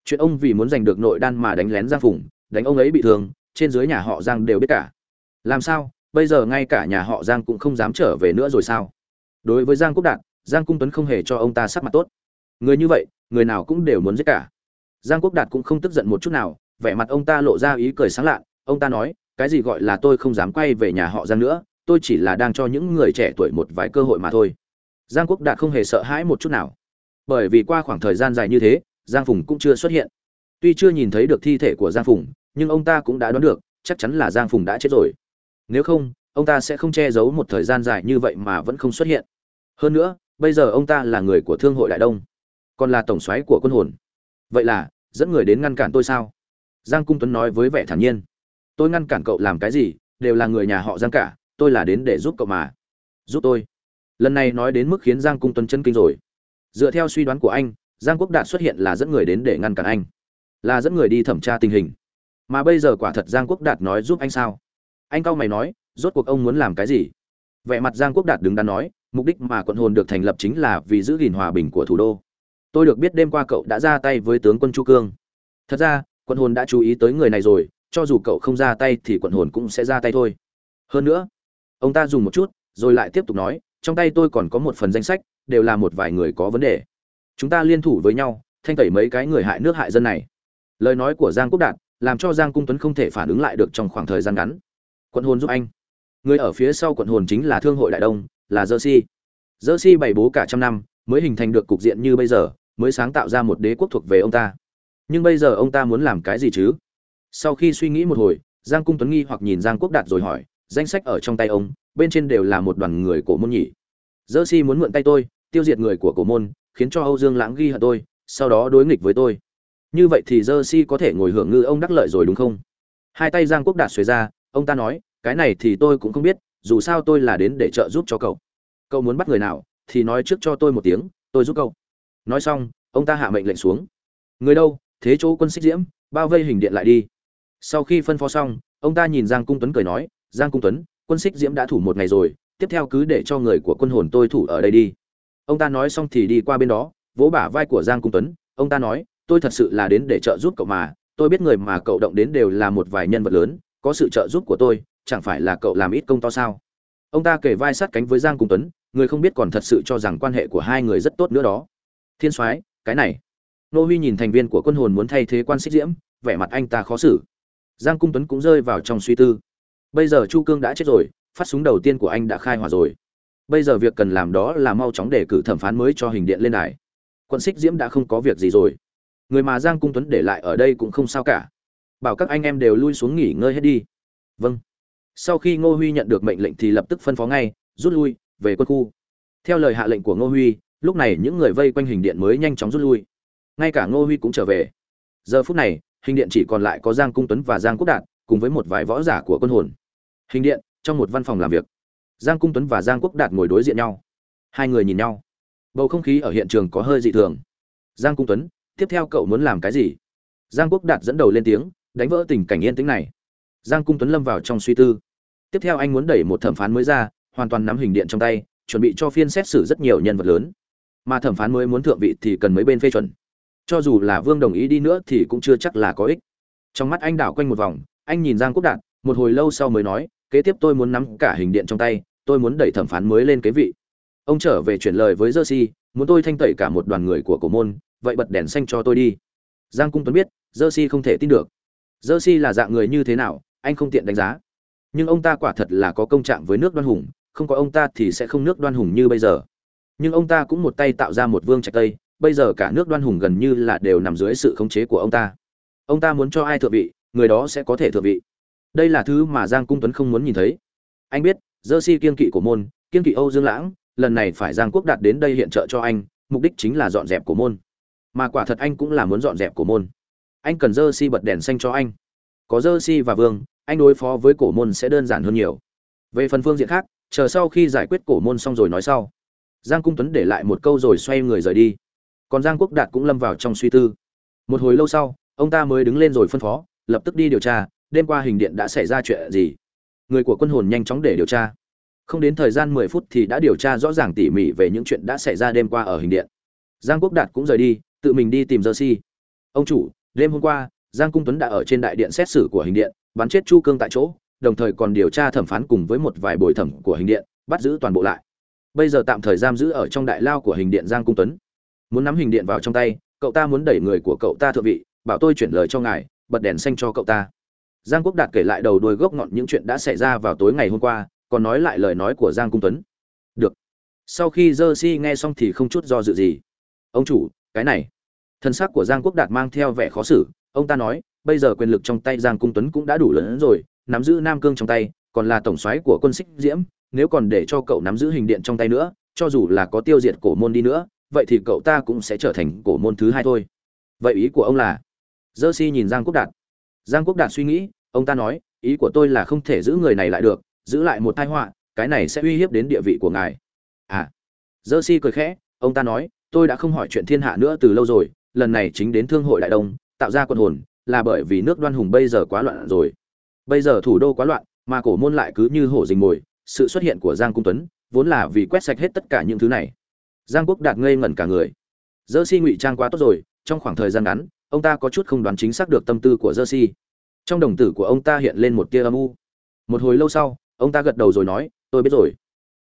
Speaker 1: Chuyện ông vì muốn giành được nội đan mà đánh lén giang phùng, đánh ông ấy bị thương, trên dưới nhà họ giang đều biết cả. Làm sao, bây giờ ngay cả nhà họ giang cũng không dám trở về nữa rồi sao? Đối với giang quốc đạt giang cung tuấn không hề cho ông ta sắc mặt tốt. Người như vậy, người nào cũng đều muốn giết cả. Giang quốc đạt cũng không tức giận một chút nào, vẻ mặt ông ta lộ ra ý cười sáng lạ ông ta nói, cái gì gọi là tôi không dám quay về nhà họ giang nữa, tôi chỉ là đang cho những người trẻ tuổi một vài cơ hội mà thôi. Giang quốc đạt không hề sợ hãi một chút nào. Bởi vì qua khoảng thời gian dài như thế, giang phùng cũng chưa xuất hiện. Tuy chưa nhìn thấy được thi thể của giang phùng, nhưng ông ta cũng đã đoán được, chắc chắn là giang phùng đã chết rồi. Nếu không, ông ta sẽ không che giấu một thời gian dài như vậy mà vẫn không xuất hiện. Hơn nữa bây giờ ông ta là người của thương hội đại đông, còn là tổng soái của quân hồn. Vậy là, dẫn người đến ngăn cản tôi sao? Giang cung tuấn nói với vẻ thản nhiên. Tôi ngăn cản cậu làm cái gì, đều là người nhà họ giang cả, tôi là đến để giúp cậu mà. Giúp tôi. Lần này nói đến mức khiến giang cung tuấn chân kinh rồi. Dựa theo suy đoán của anh, giang quốc đạt xuất hiện là dẫn người đến để ngăn cản anh. Là dẫn người đi thẩm tra tình hình. Mà bây giờ quả thật giang quốc đạt nói giúp anh sao? Anh cao mày nói, rốt cuộc ông muốn làm cái gì? Vẻ mặt giang quốc đạt đứng đắn nói mục đích mà quận hồn được thành lập chính là vì giữ gìn hòa bình của thủ đô. Tôi được biết đêm qua cậu đã ra tay với tướng quân chu cương. Thật ra, quận hồn đã chú ý tới người này rồi, cho dù cậu không ra tay thì quận hồn cũng sẽ ra tay thôi. Hơn nữa, ông ta dùng một chút, rồi lại tiếp tục nói, trong tay tôi còn có một phần danh sách, đều là một vài người có vấn đề. Chúng ta liên thủ với nhau, thanh tẩy mấy cái người hại nước hại dân này. Lời nói của giang quốc đạt, làm cho giang cung tuấn không thể phản ứng lại được trong khoảng thời gian ngắn. Quận hồn giúp anh. Người ở phía sau quận hồn chính là thương hội đại đông là Jersey. Jersey bày bố cả trăm năm, mới hình thành được cục diện như bây giờ, mới sáng tạo ra một đế quốc thuộc về ông ta. Nhưng bây giờ ông ta muốn làm cái gì chứ? Sau khi suy nghĩ một hồi, giang cung tuấn nghi hoặc nhìn giang quốc đạt rồi hỏi, danh sách ở trong tay ông, bên trên đều là một đoàn người cổ môn nhỉ? Jersey muốn mượn tay tôi, tiêu diệt người của cổ môn, khiến cho âu dương lãng ghi hận tôi, sau đó đối nghịch với tôi. Như vậy thì Jersey có thể ngồi hưởng ngư ông đắc lợi rồi đúng không? Hai tay giang quốc đạt xuề ra, ông ta nói, cái này thì tôi cũng không biết dù sao tôi là đến để trợ giúp cho cậu. Cậu muốn bắt người nào thì nói trước cho tôi một tiếng, tôi giúp cậu. Nói xong, ông ta hạ mệnh lệnh xuống. Người đâu? Thế chỗ quân xích diễm, bao vây hình điện lại đi. Sau khi phân phó xong, ông ta nhìn giang cung tuấn cười nói, giang cung tuấn, quân xích diễm đã thủ một ngày rồi, tiếp theo cứ để cho người của quân hồn tôi thủ ở đây đi. Ông ta nói xong thì đi qua bên đó, vỗ bả vai của giang cung tuấn. Ông ta nói, tôi thật sự là đến để trợ giúp cậu mà, tôi biết người mà cậu động đến đều là một vài nhân vật lớn, có sự trợ giúp của tôi chẳng phải là cậu làm ít công to sao? Ông ta kể vai sát cánh với giang cung tuấn, người không biết còn thật sự cho rằng quan hệ của hai người rất tốt nữa đó. Thiên soái, cái này. Nô huy nhìn thành viên của quân hồn muốn thay thế quan xích diễm, vẻ mặt anh ta khó xử. Giang cung tuấn cũng rơi vào trong suy tư. Bây giờ chu cương đã chết rồi, phát súng đầu tiên của anh đã khai hỏa rồi. Bây giờ việc cần làm đó là mau chóng để cử thẩm phán mới cho hình điện lên đài. Quận xích diễm đã không có việc gì rồi. Người mà giang cung tuấn để lại ở đây cũng không sao cả. Bảo các anh em đều lui xuống nghỉ ngơi hết đi. Vâng sau khi ngô huy nhận được mệnh lệnh thì lập tức phân phó ngay, rút lui, về quân khu. Theo lời hạ lệnh của ngô huy, lúc này những người vây quanh hình điện mới nhanh chóng rút lui. Ngay cả ngô huy cũng trở về. Giờ phút này, hình điện chỉ còn lại có giang cung tuấn và giang quốc đạt, cùng với một vài võ giả của quân hồn. Hình điện, trong một văn phòng làm việc. Giang cung tuấn và giang quốc đạt ngồi đối diện nhau. Hai người nhìn nhau. Bầu không khí ở hiện trường có hơi dị thường. Giang cung tuấn, tiếp theo cậu muốn làm cái gì? Giang quốc đạt dẫn đầu lên tiếng, đánh vỡ tình cảnh yên tĩnh này. Giang cung tuấn lâm vào trong suy tư tiếp theo anh muốn đẩy một thẩm phán mới ra, hoàn toàn nắm hình điện trong tay, chuẩn bị cho phiên xét xử rất nhiều nhân vật lớn. Mà thẩm phán mới muốn thượng vị thì cần mấy bên phê chuẩn. Cho dù là vương đồng ý đi nữa thì cũng chưa chắc là có ích. Trong mắt anh đảo quanh một vòng, anh nhìn giang quốc đạt, một hồi lâu sau mới nói, kế tiếp tôi muốn nắm cả hình điện trong tay, tôi muốn đẩy thẩm phán mới lên kế vị. Ông trở về chuyển lời với jersey, muốn tôi thanh tẩy cả một đoàn người của cổ môn, vậy bật đèn xanh cho tôi đi. Giang cung tuấn biết, jersey không thể tin được. Jersey là dạng người như thế nào, anh không tiện đánh giá nhưng ông ta quả thật là có công trạng với nước đoan hùng, không có ông ta thì sẽ không nước đoan hùng như bây giờ. Nhưng ông ta cũng một tay tạo ra một vương trạch tây, bây giờ cả nước đoan hùng gần như là đều nằm dưới sự khống chế của ông ta. Ông ta muốn cho ai thượng vị, người đó sẽ có thể thượng vị. Đây là thứ mà giang cung tuấn không muốn nhìn thấy. Anh biết, dơ si kiên kỵ của môn kiên kỵ âu dương lãng, lần này phải giang quốc đạt đến đây hiện trợ cho anh, mục đích chính là dọn dẹp của môn. Mà quả thật anh cũng là muốn dọn dẹp của môn. Anh cần dơ si bật đèn xanh cho anh. Có dơ si và vương anh đối phó với cổ môn sẽ đơn giản hơn nhiều. Về phần phương diện khác, chờ sau khi giải quyết cổ môn xong rồi nói sau. Giang cung tuấn để lại một câu rồi xoay người rời đi. Còn giang quốc đạt cũng lâm vào trong suy tư. Một hồi lâu sau, ông ta mới đứng lên rồi phân phó, lập tức đi điều tra, đêm qua hình điện đã xảy ra chuyện gì. Người của quân hồn nhanh chóng để điều tra. Không đến thời gian mười phút thì đã điều tra rõ ràng tỉ mỉ về những chuyện đã xảy ra đêm qua ở hình điện. Giang quốc đạt cũng rời đi, tự mình đi tìm giờ si ông chủ, đêm hôm qua, giang cung tuấn đã ở trên đại điện xét xử của hình điện bắn chết chu cương tại chỗ, đồng thời còn điều tra thẩm phán cùng với một vài bồi thẩm của hình điện, bắt giữ toàn bộ lại. Bây giờ tạm thời giam giữ ở trong đại lao của hình điện giang cung tuấn. Muốn nắm hình điện vào trong tay, cậu ta muốn đẩy người của cậu ta thượng vị, bảo tôi chuyển lời cho ngài, bật đèn xanh cho cậu ta. Giang quốc đạt kể lại đầu đuôi gốc ngọn những chuyện đã xảy ra vào tối ngày hôm qua, còn nói lại lời nói của giang cung tuấn. Được. Sau khi dơ si nghe xong thì không chút do dự gì. Ông chủ, cái này. Thân xác của giang quốc đạt mang theo vẻ khó xử, ông ta nói bây giờ quyền lực trong tay giang cung tuấn cũng đã đủ lớn rồi, nắm giữ nam cương trong tay, còn là tổng soái của quân xích diễm, nếu còn để cho cậu nắm giữ hình điện trong tay nữa, cho dù là có tiêu diệt cổ môn đi nữa, vậy thì cậu ta cũng sẽ trở thành cổ môn thứ hai thôi. Vậy ý của ông là? Dơ si nhìn giang quốc đạt. Giang quốc đạt suy nghĩ, ông ta nói, ý của tôi là không thể giữ người này lại được, giữ lại một tai họa, cái này sẽ uy hiếp đến địa vị của ngài. À. Dơ si cười khẽ, ông ta nói, tôi đã không hỏi chuyện thiên hạ nữa từ lâu rồi, lần này chính đến thương hội đại đông, tạo ra quân hồn là bởi vì nước đoan hùng bây giờ quá loạn rồi. Bây giờ thủ đô quá loạn, mà cổ môn lại cứ như hổ dình mồi, sự xuất hiện của giang cung tuấn vốn là vì quét sạch hết tất cả những thứ này. Giang quốc đạt ngây ngẩn cả người. Dơ si ngụy trang quá tốt rồi, trong khoảng thời gian ngắn, ông ta có chút không đoán chính xác được tâm tư của dơ si. Trong đồng tử của ông ta hiện lên một tia âm u. Một hồi lâu sau, ông ta gật đầu rồi nói, tôi biết rồi.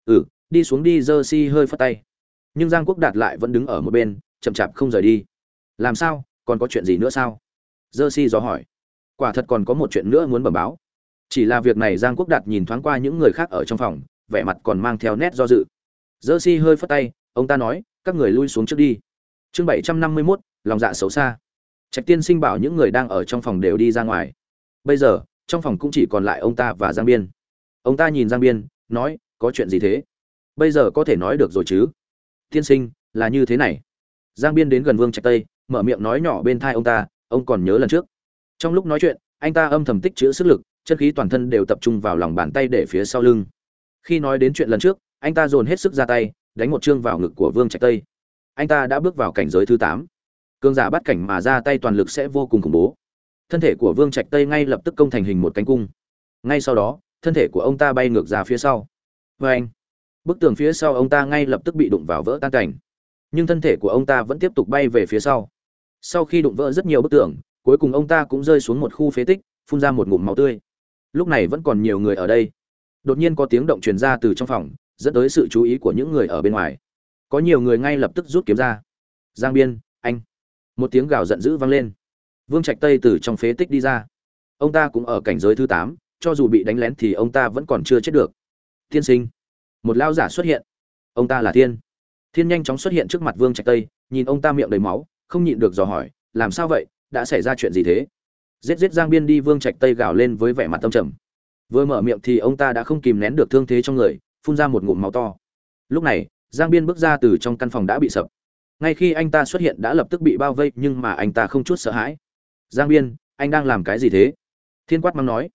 Speaker 1: Ừ đi xuống đi. Dơ si hơi phất tay. Nhưng giang quốc đạt lại vẫn đứng ở một bên, chậm chạp không rời đi. Làm sao? Còn có chuyện gì nữa sao? Dơ si dò hỏi. Quả thật còn có một chuyện nữa muốn bẩm báo. Chỉ là việc này giang quốc đạt nhìn thoáng qua những người khác ở trong phòng, vẻ mặt còn mang theo nét do dự. Dơ si hơi phất tay, ông ta nói, các người lui xuống trước đi. Chương bảy trăm năm mươi mốt, lòng dạ xấu xa. Trạch tiên sinh bảo những người đang ở trong phòng đều đi ra ngoài. Bây giờ, trong phòng cũng chỉ còn lại ông ta và giang biên. Ông ta nhìn giang biên, nói, có chuyện gì thế? Bây giờ có thể nói được rồi chứ. Tiên sinh, là như thế này. Giang biên đến gần vương trạch tây, mở miệng nói nhỏ bên thai ông ta ông còn nhớ lần trước. Trong lúc nói chuyện, anh ta âm thầm tích chữ sức lực, chân khí toàn thân đều tập trung vào lòng bàn tay để phía sau lưng. Khi nói đến chuyện lần trước, anh ta dồn hết sức ra tay, đánh một chương vào ngực của vương trạch tây. Anh ta đã bước vào cảnh giới thứ tám. Cương giả bắt cảnh mà ra tay toàn lực sẽ vô cùng khủng bố. Thân thể của vương trạch tây ngay lập tức công thành hình một cánh cung. Ngay sau đó, thân thể của ông ta bay ngược ra phía sau. Vê anh, bức tường phía sau ông ta ngay lập tức bị đụng vào vỡ tan cảnh. Nhưng thân thể của ông ta vẫn tiếp tục bay về phía sau sau khi đụng vỡ rất nhiều bức tường, cuối cùng ông ta cũng rơi xuống một khu phế tích, phun ra một ngụm máu tươi. Lúc này vẫn còn nhiều người ở đây. Đột nhiên có tiếng động truyền ra từ trong phòng, dẫn tới sự chú ý của những người ở bên ngoài. Có nhiều người ngay lập tức rút kiếm ra. Giang biên, anh. Một tiếng gào giận dữ vang lên. Vương trạch tây từ trong phế tích đi ra. Ông ta cũng ở cảnh giới thứ tám, cho dù bị đánh lén thì ông ta vẫn còn chưa chết được. Tiên sinh. Một lao giả xuất hiện. Ông ta là thiên. Thiên nhanh chóng xuất hiện trước mặt vương trạch tây, nhìn ông ta miệng đầy máu không nhịn được dò hỏi, làm sao vậy? Đã xảy ra chuyện gì thế? Giết giết giang biên đi vương trạch tây gào lên với vẻ mặt tâm trầm. Vừa mở miệng thì ông ta đã không kìm nén được thương thế trong người, phun ra một ngụm máu to. Lúc này, giang biên bước ra từ trong căn phòng đã bị sập. Ngay khi anh ta xuất hiện đã lập tức bị bao vây, nhưng mà anh ta không chút sợ hãi. Giang biên, anh đang làm cái gì thế? Thiên quát mắng nói.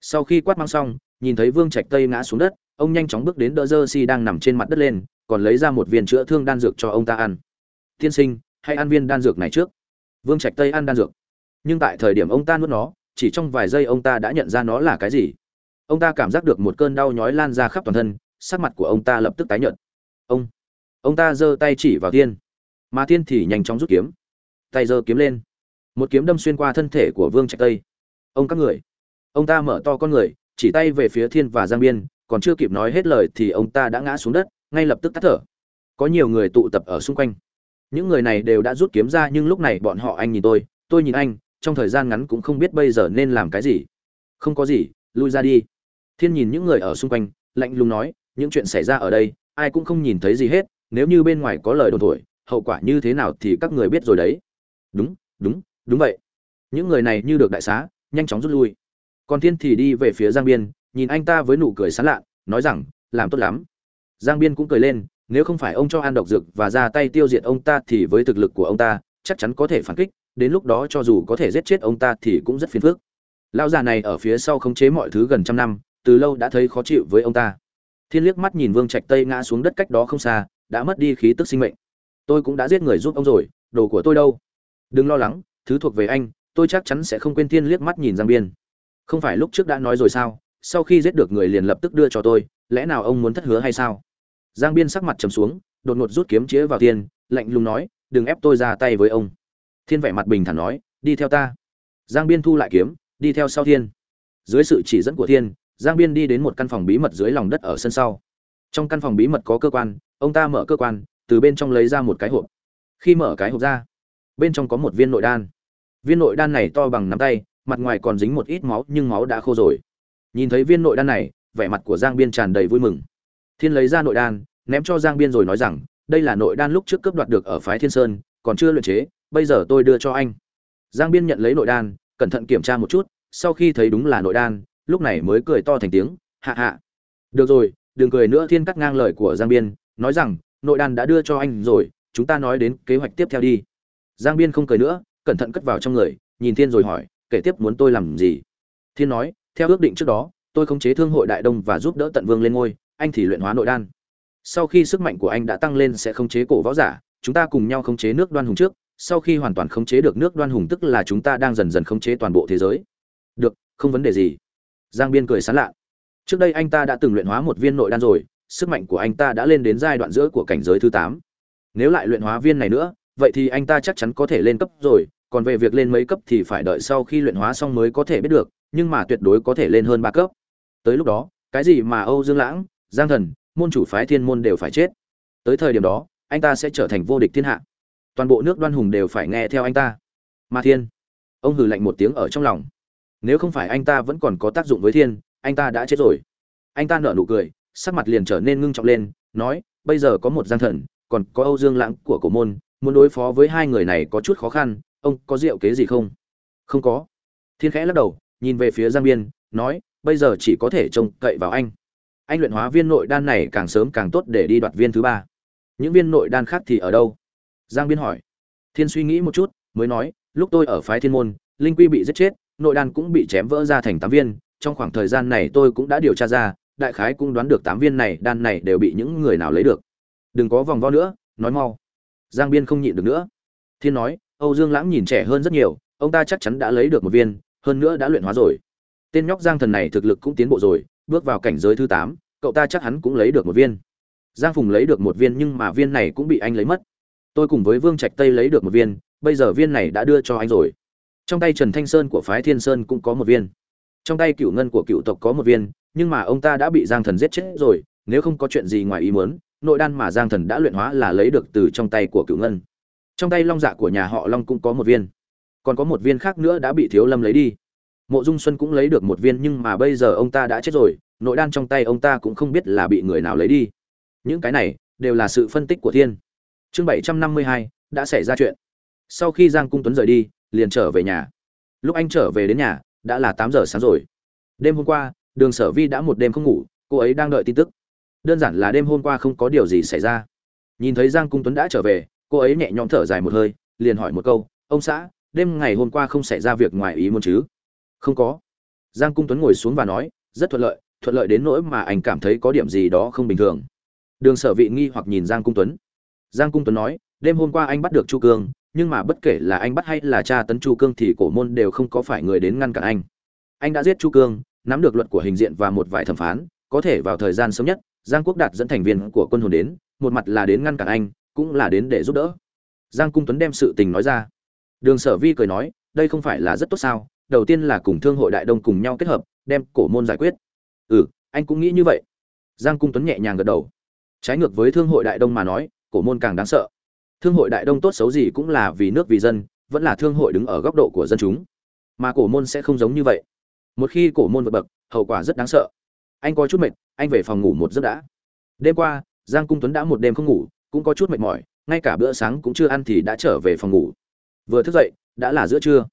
Speaker 1: Sau khi quát mắng xong, nhìn thấy vương trạch tây ngã xuống đất, ông nhanh chóng bước đến đỡ dơ si đang nằm trên mặt đất lên, còn lấy ra một viên chữa thương đan dược cho ông ta ăn. Tiên sinh hãy ăn viên đan dược này trước? Vương trạch tây ăn đan dược. Nhưng tại thời điểm ông ta nuốt nó, chỉ trong vài giây ông ta đã nhận ra nó là cái gì. Ông ta cảm giác được một cơn đau nhói lan ra khắp toàn thân, sắc mặt của ông ta lập tức tái nhợt. Ông ông ta giơ tay chỉ vào thiên. Mà thiên thì nhanh chóng rút kiếm. Tay giơ kiếm lên. Một kiếm đâm xuyên qua thân thể của vương trạch tây. Ông các người, ông ta mở to con người, chỉ tay về phía thiên và giang biên, còn chưa kịp nói hết lời thì ông ta đã ngã xuống đất, ngay lập tức tắt thở. Có nhiều người tụ tập ở xung quanh những người này đều đã rút kiếm ra, nhưng lúc này bọn họ anh nhìn tôi tôi nhìn anh, trong thời gian ngắn cũng không biết bây giờ nên làm cái gì. Không có gì, lui ra đi. Thiên nhìn những người ở xung quanh, lạnh lùng nói, những chuyện xảy ra ở đây, ai cũng không nhìn thấy gì hết, nếu như bên ngoài có lời đồn thổi, hậu quả như thế nào thì các người biết rồi đấy. Đúng đúng đúng vậy. Những người này như được đại xá, nhanh chóng rút lui. Còn thiên thì đi về phía giang biên, nhìn anh ta với nụ cười sán lạ nói rằng, làm tốt lắm. Giang biên cũng cười lên nếu không phải ông cho ăn độc dược và ra tay tiêu diệt ông ta thì với thực lực của ông ta, chắc chắn có thể phản kích, đến lúc đó cho dù có thể giết chết ông ta thì cũng rất phiền phức. Lão già này ở phía sau khống chế mọi thứ gần trăm năm, từ lâu đã thấy khó chịu với ông ta. Thiên liếc mắt nhìn vương trạch tây ngã xuống đất cách đó không xa, đã mất đi khí tức sinh mệnh. Tôi cũng đã giết người giúp ông rồi, đồ của tôi đâu? Đừng lo lắng, thứ thuộc về anh, tôi chắc chắn sẽ không quên thiên liếc mắt nhìn giang biên. Không phải lúc trước đã nói rồi sao? Sau khi giết được người liền lập tức đưa cho tôi, lẽ nào ông muốn thất hứa hay sao? Giang biên sắc mặt trầm xuống, đột ngột rút kiếm chĩa vào thiên, lạnh lùng nói, đừng ép tôi ra tay với ông. Thiên vẻ mặt bình thản nói, đi theo ta. Giang biên thu lại kiếm, đi theo sau thiên. Dưới sự chỉ dẫn của thiên, giang biên đi đến một căn phòng bí mật dưới lòng đất ở sân sau. Trong căn phòng bí mật có cơ quan, ông ta mở cơ quan, từ bên trong lấy ra một cái hộp. Khi mở cái hộp ra, bên trong có một viên nội đan. Viên nội đan này to bằng nắm tay, mặt ngoài còn dính một ít máu, nhưng máu đã khô rồi. Nhìn thấy viên nội đan này, vẻ mặt của giang biên tràn đầy vui mừng thiên lấy ra nội đan, ném cho giang biên rồi nói rằng, đây là nội đan lúc trước cướp đoạt được ở phái thiên sơn, còn chưa luyện chế, bây giờ tôi đưa cho anh. Giang biên nhận lấy nội đan, cẩn thận kiểm tra một chút, sau khi thấy đúng là nội đan, lúc này mới cười to thành tiếng, hạ hạ. Được rồi, đừng cười nữa. Thiên cắt ngang lời của giang biên, nói rằng, nội đan đã đưa cho anh rồi, chúng ta nói đến kế hoạch tiếp theo đi. Giang biên không cười nữa, cẩn thận cất vào trong người, nhìn thiên rồi hỏi, kể tiếp muốn tôi làm gì? Thiên nói, theo ước định trước đó, tôi khống chế thương hội đại đông và giúp đỡ tận vương lên ngôi anh thì luyện hóa nội đan. Sau khi sức mạnh của anh đã tăng lên sẽ khống chế cổ võ giả, chúng ta cùng nhau khống chế nước đoan hùng trước. Sau khi hoàn toàn khống chế được nước đoan hùng tức là chúng ta đang dần dần khống chế toàn bộ thế giới. Được, không vấn đề gì. Giang biên cười sán lạ. Trước đây anh ta đã từng luyện hóa một viên nội đan rồi, sức mạnh của anh ta đã lên đến giai đoạn giữa của cảnh giới thứ tám. Nếu lại luyện hóa viên này nữa, vậy thì anh ta chắc chắn có thể lên cấp rồi, còn về việc lên mấy cấp thì phải đợi sau khi luyện hóa xong mới có thể biết được, nhưng mà tuyệt đối có thể lên hơn ba cấp. Tới lúc đó, cái gì mà âu dương lãng giang thần, môn chủ phái thiên môn đều phải chết. Tới thời điểm đó, anh ta sẽ trở thành vô địch thiên hạ. Toàn bộ nước đoan hùng đều phải nghe theo anh ta. Ma thiên, ông hừ lạnh một tiếng ở trong lòng. Nếu không phải anh ta vẫn còn có tác dụng với thiên, anh ta đã chết rồi. Anh ta nở nụ cười, sắc mặt liền trở nên ngưng trọng lên, nói, bây giờ có một giang thần, còn có âu dương lãng của cổ môn, muốn đối phó với hai người này có chút khó khăn, ông có diệu kế gì không? Không có. Thiên khẽ lắc đầu, nhìn về phía giang biên, nói, bây giờ chỉ có thể trông cậy vào anh anh luyện hóa viên nội đan này càng sớm càng tốt để đi đoạt viên thứ ba. Những viên nội đan khác thì ở đâu? Giang biên hỏi. Thiên suy nghĩ một chút, mới nói, lúc tôi ở phái thiên môn, linh quy bị giết chết, nội đan cũng bị chém vỡ ra thành tám viên. Trong khoảng thời gian này tôi cũng đã điều tra ra, đại khái cũng đoán được tám viên này, đan này đều bị những người nào lấy được. Đừng có vòng vo nữa, nói mau. Giang biên không nhịn được nữa. Thiên nói, âu dương lãng nhìn trẻ hơn rất nhiều, ông ta chắc chắn đã lấy được một viên, hơn nữa đã luyện hóa rồi. Tên nhóc giang thần này thực lực cũng tiến bộ rồi bước vào cảnh giới thứ tám, cậu ta chắc hắn cũng lấy được một viên. Giang phùng lấy được một viên nhưng mà viên này cũng bị anh lấy mất. Tôi cùng với vương trạch tây lấy được một viên, bây giờ viên này đã đưa cho anh rồi. Trong tay trần thanh sơn của phái thiên sơn cũng có một viên. Trong tay cựu ngân của cựu tộc có một viên, nhưng mà ông ta đã bị giang thần giết chết rồi, nếu không có chuyện gì ngoài ý muốn, nội đan mà giang thần đã luyện hóa là lấy được từ trong tay của cựu ngân. Trong tay long dạ của nhà họ long cũng có một viên. Còn có một viên khác nữa đã bị thiếu lâm lấy đi mộ dung xuân cũng lấy được một viên nhưng mà bây giờ ông ta đã chết rồi, nội đan trong tay ông ta cũng không biết là bị người nào lấy đi. Những cái này đều là sự phân tích của thiên. Chương bảy trăm năm mươi hai, đã xảy ra chuyện. Sau khi giang cung tuấn rời đi, liền trở về nhà. Lúc anh trở về đến nhà, đã là tám giờ sáng rồi. Đêm hôm qua, đường sở vi đã một đêm không ngủ, cô ấy đang đợi tin tức. Đơn giản là đêm hôm qua không có điều gì xảy ra. Nhìn thấy giang cung tuấn đã trở về, cô ấy nhẹ nhõm thở dài một hơi, liền hỏi một câu, ông xã, đêm ngày hôm qua không xảy ra việc ngoài ý muốn chứ? Không có. Giang cung tuấn ngồi xuống và nói, rất thuận lợi thuận lợi đến nỗi mà anh cảm thấy có điểm gì đó không bình thường. Đường sở vị nghi hoặc nhìn giang cung tuấn. Giang cung tuấn nói, đêm hôm qua anh bắt được chu cương, nhưng mà bất kể là anh bắt hay là cha tấn chu cương thì cổ môn đều không có phải người đến ngăn cản anh. Anh đã giết chu cương, nắm được luật của hình diện và một vài thẩm phán, có thể vào thời gian sớm nhất, giang quốc đạt dẫn thành viên của quân hồn đến, một mặt là đến ngăn cản anh, cũng là đến để giúp đỡ. Giang cung tuấn đem sự tình nói ra. Đường sở vi cười nói, đây không phải là rất tốt sao đầu tiên là cùng thương hội đại đông cùng nhau kết hợp, đem cổ môn giải quyết. Ừ anh cũng nghĩ như vậy. Giang cung tuấn nhẹ nhàng gật đầu. Trái ngược với thương hội đại đông mà nói, cổ môn càng đáng sợ. Thương hội đại đông tốt xấu gì cũng là vì nước vì dân, vẫn là thương hội đứng ở góc độ của dân chúng. Mà cổ môn sẽ không giống như vậy. Một khi cổ môn vượt bậc, hậu quả rất đáng sợ. Anh có chút mệt, anh về phòng ngủ một giấc đã. Đêm qua, giang cung tuấn đã một đêm không ngủ, cũng có chút mệt mỏi, ngay cả bữa sáng cũng chưa ăn thì đã trở về phòng ngủ. Vừa thức dậy, đã là giữa trưa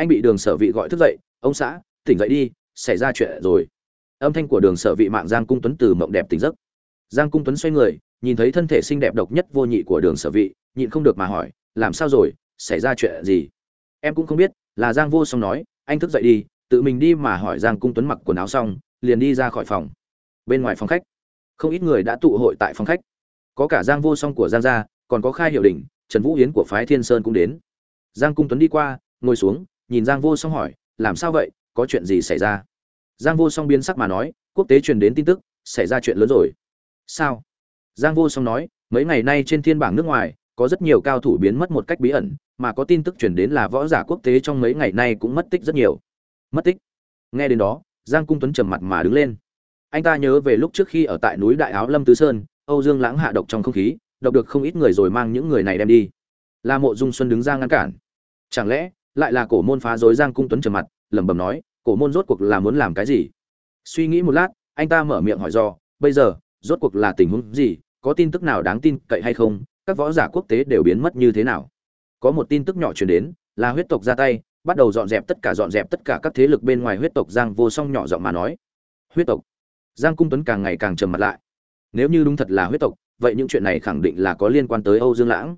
Speaker 1: anh bị đường sở vị gọi thức dậy, ông xã, tỉnh dậy đi, xảy ra chuyện rồi. Âm thanh của đường sở vị mạng giang cung tuấn từ mộng đẹp tỉnh giấc. Giang cung tuấn xoay người, nhìn thấy thân thể xinh đẹp độc nhất vô nhị của đường sở vị, nhịn không được mà hỏi, làm sao rồi? Xảy ra chuyện gì? Em cũng không biết, là giang vô song nói, anh thức dậy đi, tự mình đi mà hỏi giang cung tuấn mặc quần áo xong, liền đi ra khỏi phòng. Bên ngoài phòng khách, không ít người đã tụ hội tại phòng khách. Có cả giang vô song của giang gia, còn có khai hiệu đình trần vũ hiến của phái thiên sơn cũng đến. Giang cung tuấn đi qua, ngồi xuống nhìn giang vô song hỏi, làm sao vậy? Có chuyện gì xảy ra? Giang vô song biến sắc mà nói, quốc tế truyền đến tin tức, xảy ra chuyện lớn rồi. Sao? Giang vô song nói, mấy ngày nay trên thiên bảng nước ngoài, có rất nhiều cao thủ biến mất một cách bí ẩn, mà có tin tức truyền đến là võ giả quốc tế trong mấy ngày nay cũng mất tích rất nhiều. Mất tích? Nghe đến đó, giang cung tuấn trầm mặt mà đứng lên. Anh ta nhớ về lúc trước khi ở tại núi đại áo lâm tứ sơn, âu dương lãng hạ độc trong không khí, độc được không ít người rồi mang những người này đem đi. Là mộ dung xuân đứng ra ngăn cản. Chẳng lẽ lại là cổ môn phá rối giang cung tuấn trầm mặt, lẩm bẩm nói, cổ môn rốt cuộc là muốn làm cái gì? Suy nghĩ một lát, anh ta mở miệng hỏi do bây giờ, rốt cuộc là tình huống gì? Có tin tức nào đáng tin cậy hay không? Các võ giả quốc tế đều biến mất như thế nào? Có một tin tức nhỏ truyền đến, là huyết tộc ra tay, bắt đầu dọn dẹp tất cả dọn dẹp tất cả các thế lực bên ngoài huyết tộc giang vô song nhỏ giọng mà nói. Huyết tộc. Giang cung tuấn càng ngày càng trầm mặt lại. Nếu như đúng thật là huyết tộc, vậy những chuyện này khẳng định là có liên quan tới âu dương lãng.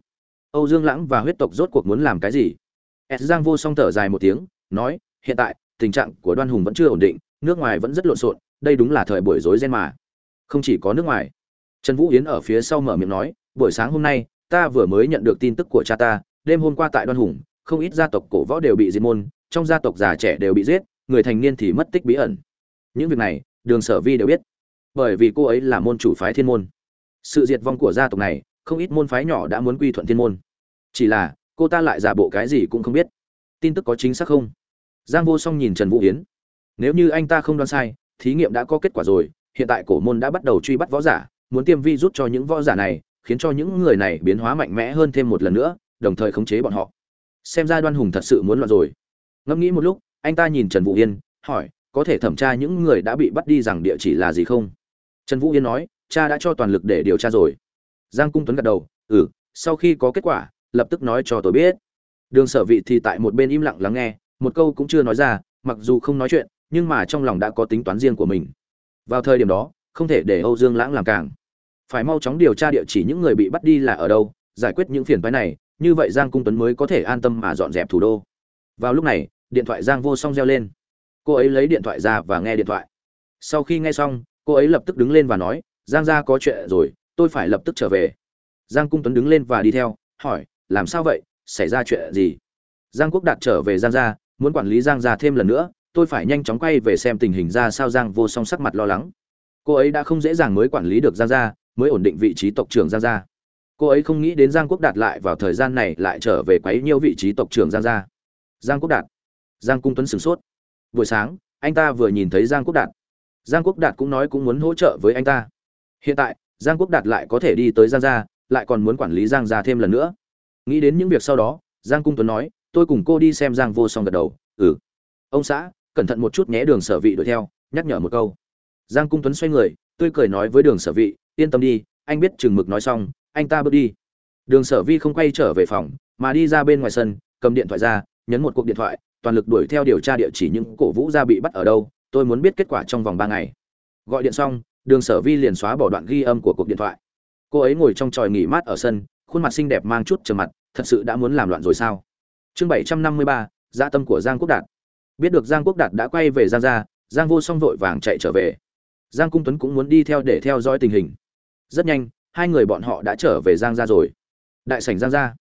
Speaker 1: Âu dương lãng và huyết tộc rốt cuộc muốn làm cái gì? S giang vô song thở dài một tiếng, nói, hiện tại, tình trạng của đoan hùng vẫn chưa ổn định, nước ngoài vẫn rất lộn xộn, đây đúng là thời buổi rối ren mà. Không chỉ có nước ngoài. Trần vũ yến ở phía sau mở miệng nói, buổi sáng hôm nay, ta vừa mới nhận được tin tức của cha ta, đêm hôm qua tại đoan hùng, không ít gia tộc cổ võ đều bị diệt môn, trong gia tộc già trẻ đều bị giết, người thành niên thì mất tích bí ẩn. Những việc này, đường sở vi đều biết, bởi vì cô ấy là môn chủ phái thiên môn. Sự diệt vong của gia tộc này, không ít môn phái nhỏ đã muốn quy thuận thiên môn. Chỉ là cô ta lại giả bộ cái gì cũng không biết. Tin tức có chính xác không? Giang vô song nhìn trần vũ yến. Nếu như anh ta không đoán sai, thí nghiệm đã có kết quả rồi, hiện tại cổ môn đã bắt đầu truy bắt võ giả, muốn tiêm vi rút cho những võ giả này, khiến cho những người này biến hóa mạnh mẽ hơn thêm một lần nữa, đồng thời khống chế bọn họ. Xem ra đoan hùng thật sự muốn loạn rồi. Ngẫm nghĩ một lúc, anh ta nhìn trần vũ yên, hỏi, có thể thẩm tra những người đã bị bắt đi rằng địa chỉ là gì không? Trần vũ yên nói, cha đã cho toàn lực để điều tra rồi. Giang cung tuấn gật đầu ừ sau khi có kết quả lập tức nói cho tôi biết. Đường sở vị thì tại một bên im lặng lắng nghe, một câu cũng chưa nói ra, mặc dù không nói chuyện, nhưng mà trong lòng đã có tính toán riêng của mình. Vào thời điểm đó, không thể để âu dương lãng làm càng. Phải mau chóng điều tra địa chỉ những người bị bắt đi là ở đâu, giải quyết những phiền phái này, như vậy giang cung tuấn mới có thể an tâm mà dọn dẹp thủ đô. Vào lúc này, điện thoại giang vô song reo lên. Cô ấy lấy điện thoại ra và nghe điện thoại. Sau khi nghe xong, cô ấy lập tức đứng lên và nói, giang gia có chuyện rồi, tôi phải lập tức trở về. Giang cung tuấn đứng lên và đi theo, hỏi làm sao vậy? Xảy ra chuyện gì? Giang quốc đạt trở về giang gia, muốn quản lý giang gia thêm lần nữa, tôi phải nhanh chóng quay về xem tình hình ra sao giang vô song sắc mặt lo lắng. Cô ấy đã không dễ dàng mới quản lý được giang gia, mới ổn định vị trí tộc trưởng giang gia. Cô ấy không nghĩ đến giang quốc đạt lại vào thời gian này lại trở về quấy nhiêu vị trí tộc trưởng giang gia. Giang quốc đạt. Giang cung tuấn sửng sốt. Buổi sáng, anh ta vừa nhìn thấy giang quốc đạt. Giang quốc đạt cũng nói cũng muốn hỗ trợ với anh ta. Hiện tại, giang quốc đạt lại có thể đi tới giang gia, lại còn muốn quản lý giang gia thêm lần nữa nghĩ đến những việc sau đó, giang cung tuấn nói, tôi cùng cô đi xem giang vô song gật đầu. Ừ. Ông xã, cẩn thận một chút nhé, đường sở vị đuổi theo, nhắc nhở một câu. Giang cung tuấn xoay người, tươi cười nói với đường sở vị, yên tâm đi, anh biết chừng mực nói xong, anh ta bước đi. Đường sở vi không quay trở về phòng, mà đi ra bên ngoài sân, cầm điện thoại ra, nhấn một cuộc điện thoại, toàn lực đuổi theo điều tra địa chỉ những cổ vũ gia bị bắt ở đâu, tôi muốn biết kết quả trong vòng ba ngày. Gọi điện xong, đường sở vi liền xóa bỏ đoạn ghi âm của cuộc điện thoại. Cô ấy ngồi trong tròi nghỉ mát ở sân khuôn mặt xinh đẹp mang chút trầm mặt, thật sự đã muốn làm loạn rồi sao? Chương bảy trăm năm mươi ba dạ tâm của giang quốc đạt. Biết được giang quốc đạt đã quay về giang gia, giang vô song vội vàng chạy trở về. Giang cung tuấn cũng muốn đi theo để theo dõi tình hình. Rất nhanh, hai người bọn họ đã trở về giang gia rồi. Đại sảnh giang gia.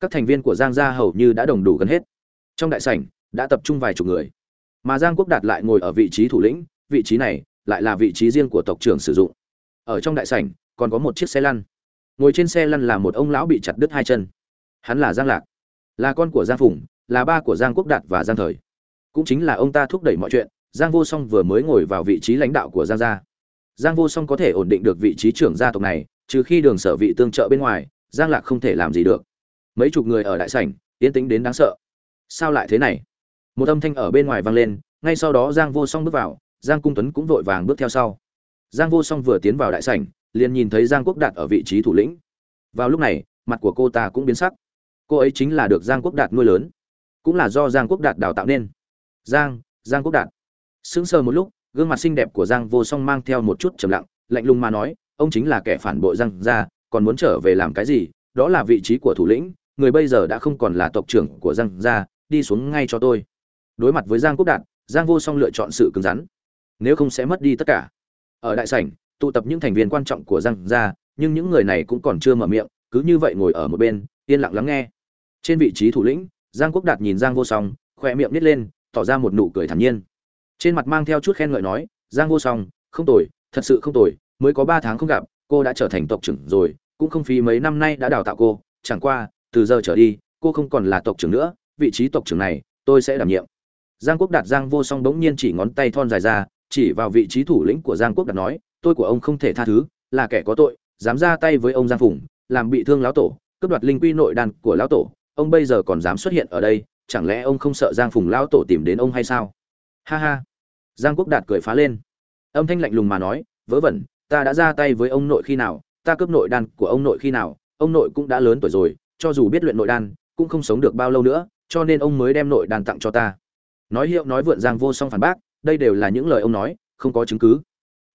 Speaker 1: Các thành viên của giang gia hầu như đã đồng đủ gần hết. Trong đại sảnh, đã tập trung vài chục người. Mà giang quốc đạt lại ngồi ở vị trí thủ lĩnh, vị trí này lại là vị trí riêng của tộc trưởng sử dụng. Ở trong đại sảnh, còn có một chiếc xe lăn ngồi trên xe lăn là một ông lão bị chặt đứt hai chân. Hắn là giang lạc, là con của giang phùng, là ba của giang quốc đạt và giang thời. Cũng chính là ông ta thúc đẩy mọi chuyện, giang vô song vừa mới ngồi vào vị trí lãnh đạo của giang gia. Giang vô song có thể ổn định được vị trí trưởng gia tộc này, trừ khi đường sở vị tương trợ bên ngoài, giang lạc không thể làm gì được. Mấy chục người ở đại sảnh tiến tĩnh đến đáng sợ. Sao lại thế này? Một âm thanh ở bên ngoài vang lên, ngay sau đó giang vô song bước vào, giang cung tuấn cũng vội vàng bước theo sau. Giang vô song vừa tiến vào đại sảnh liền nhìn thấy giang quốc đạt ở vị trí thủ lĩnh. Vào lúc này, mặt của cô ta cũng biến sắc. Cô ấy chính là được giang quốc đạt nuôi lớn, cũng là do giang quốc đạt đào tạo nên. Giang giang quốc đạt. Sững sờ một lúc, gương mặt xinh đẹp của giang vô song mang theo một chút trầm lặng, lạnh lùng mà nói, ông chính là kẻ phản bội giang gia, còn muốn trở về làm cái gì? Đó là vị trí của thủ lĩnh, người bây giờ đã không còn là tộc trưởng của giang gia, đi xuống ngay cho tôi. Đối mặt với giang quốc đạt, giang vô song lựa chọn sự cứng rắn. Nếu không sẽ mất đi tất cả. Ở đại sảnh tụ tập những thành viên quan trọng của giang gia, nhưng những người này cũng còn chưa mở miệng, cứ như vậy ngồi ở một bên, yên lặng lắng nghe. Trên vị trí thủ lĩnh, giang quốc đạt nhìn giang vô song khoe miệng nít lên, tỏ ra một nụ cười thản nhiên. Trên mặt mang theo chút khen ngợi nói, giang vô song, không tồi, thật sự không tồi, mới có ba tháng không gặp, cô đã trở thành tộc trưởng rồi, cũng không phí mấy năm nay đã đào tạo cô, chẳng qua, từ giờ trở đi, cô không còn là tộc trưởng nữa, vị trí tộc trưởng này, tôi sẽ đảm nhiệm. Giang quốc đạt giang vô song bỗng nhiên chỉ ngón tay thon dài ra, chỉ vào vị trí thủ lĩnh của giang quốc đạt nói tôi của ông không thể tha thứ, là kẻ có tội, dám ra tay với ông giang phùng, làm bị thương lão tổ, cướp đoạt linh quy nội đan của lão tổ, ông bây giờ còn dám xuất hiện ở đây, chẳng lẽ ông không sợ giang phùng lão tổ tìm đến ông hay sao? Ha ha. Giang quốc đạt cười phá lên. Âm thanh lạnh lùng mà nói, vớ vẩn, ta đã ra tay với ông nội khi nào, ta cướp nội đan của ông nội khi nào, ông nội cũng đã lớn tuổi rồi, cho dù biết luyện nội đan, cũng không sống được bao lâu nữa, cho nên ông mới đem nội đan tặng cho ta. Nói hiệu nói vượn giang vô song phản bác, đây đều là những lời ông nói, không có chứng cứ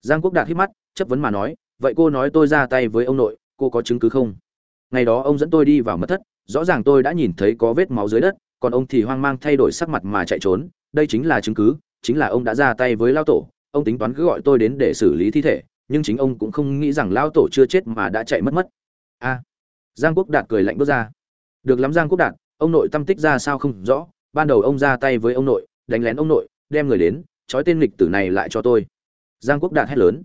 Speaker 1: giang quốc đạt hít mắt chất vấn mà nói, vậy cô nói tôi ra tay với ông nội, cô có chứng cứ không? Ngày đó ông dẫn tôi đi vào mật thất, rõ ràng tôi đã nhìn thấy có vết máu dưới đất, còn ông thì hoang mang thay đổi sắc mặt mà chạy trốn, đây chính là chứng cứ, chính là ông đã ra tay với lao tổ, ông tính toán cứ gọi tôi đến để xử lý thi thể, nhưng chính ông cũng không nghĩ rằng lao tổ chưa chết mà đã chạy mất mất. A. Giang quốc đạt cười lạnh bước ra. Được lắm giang quốc đạt, ông nội tâm tích ra sao không rõ, ban đầu ông ra tay với ông nội, đánh lén ông nội, đem người đến, trói tên lịch tử này lại cho tôi giang quốc đạt hét lớn.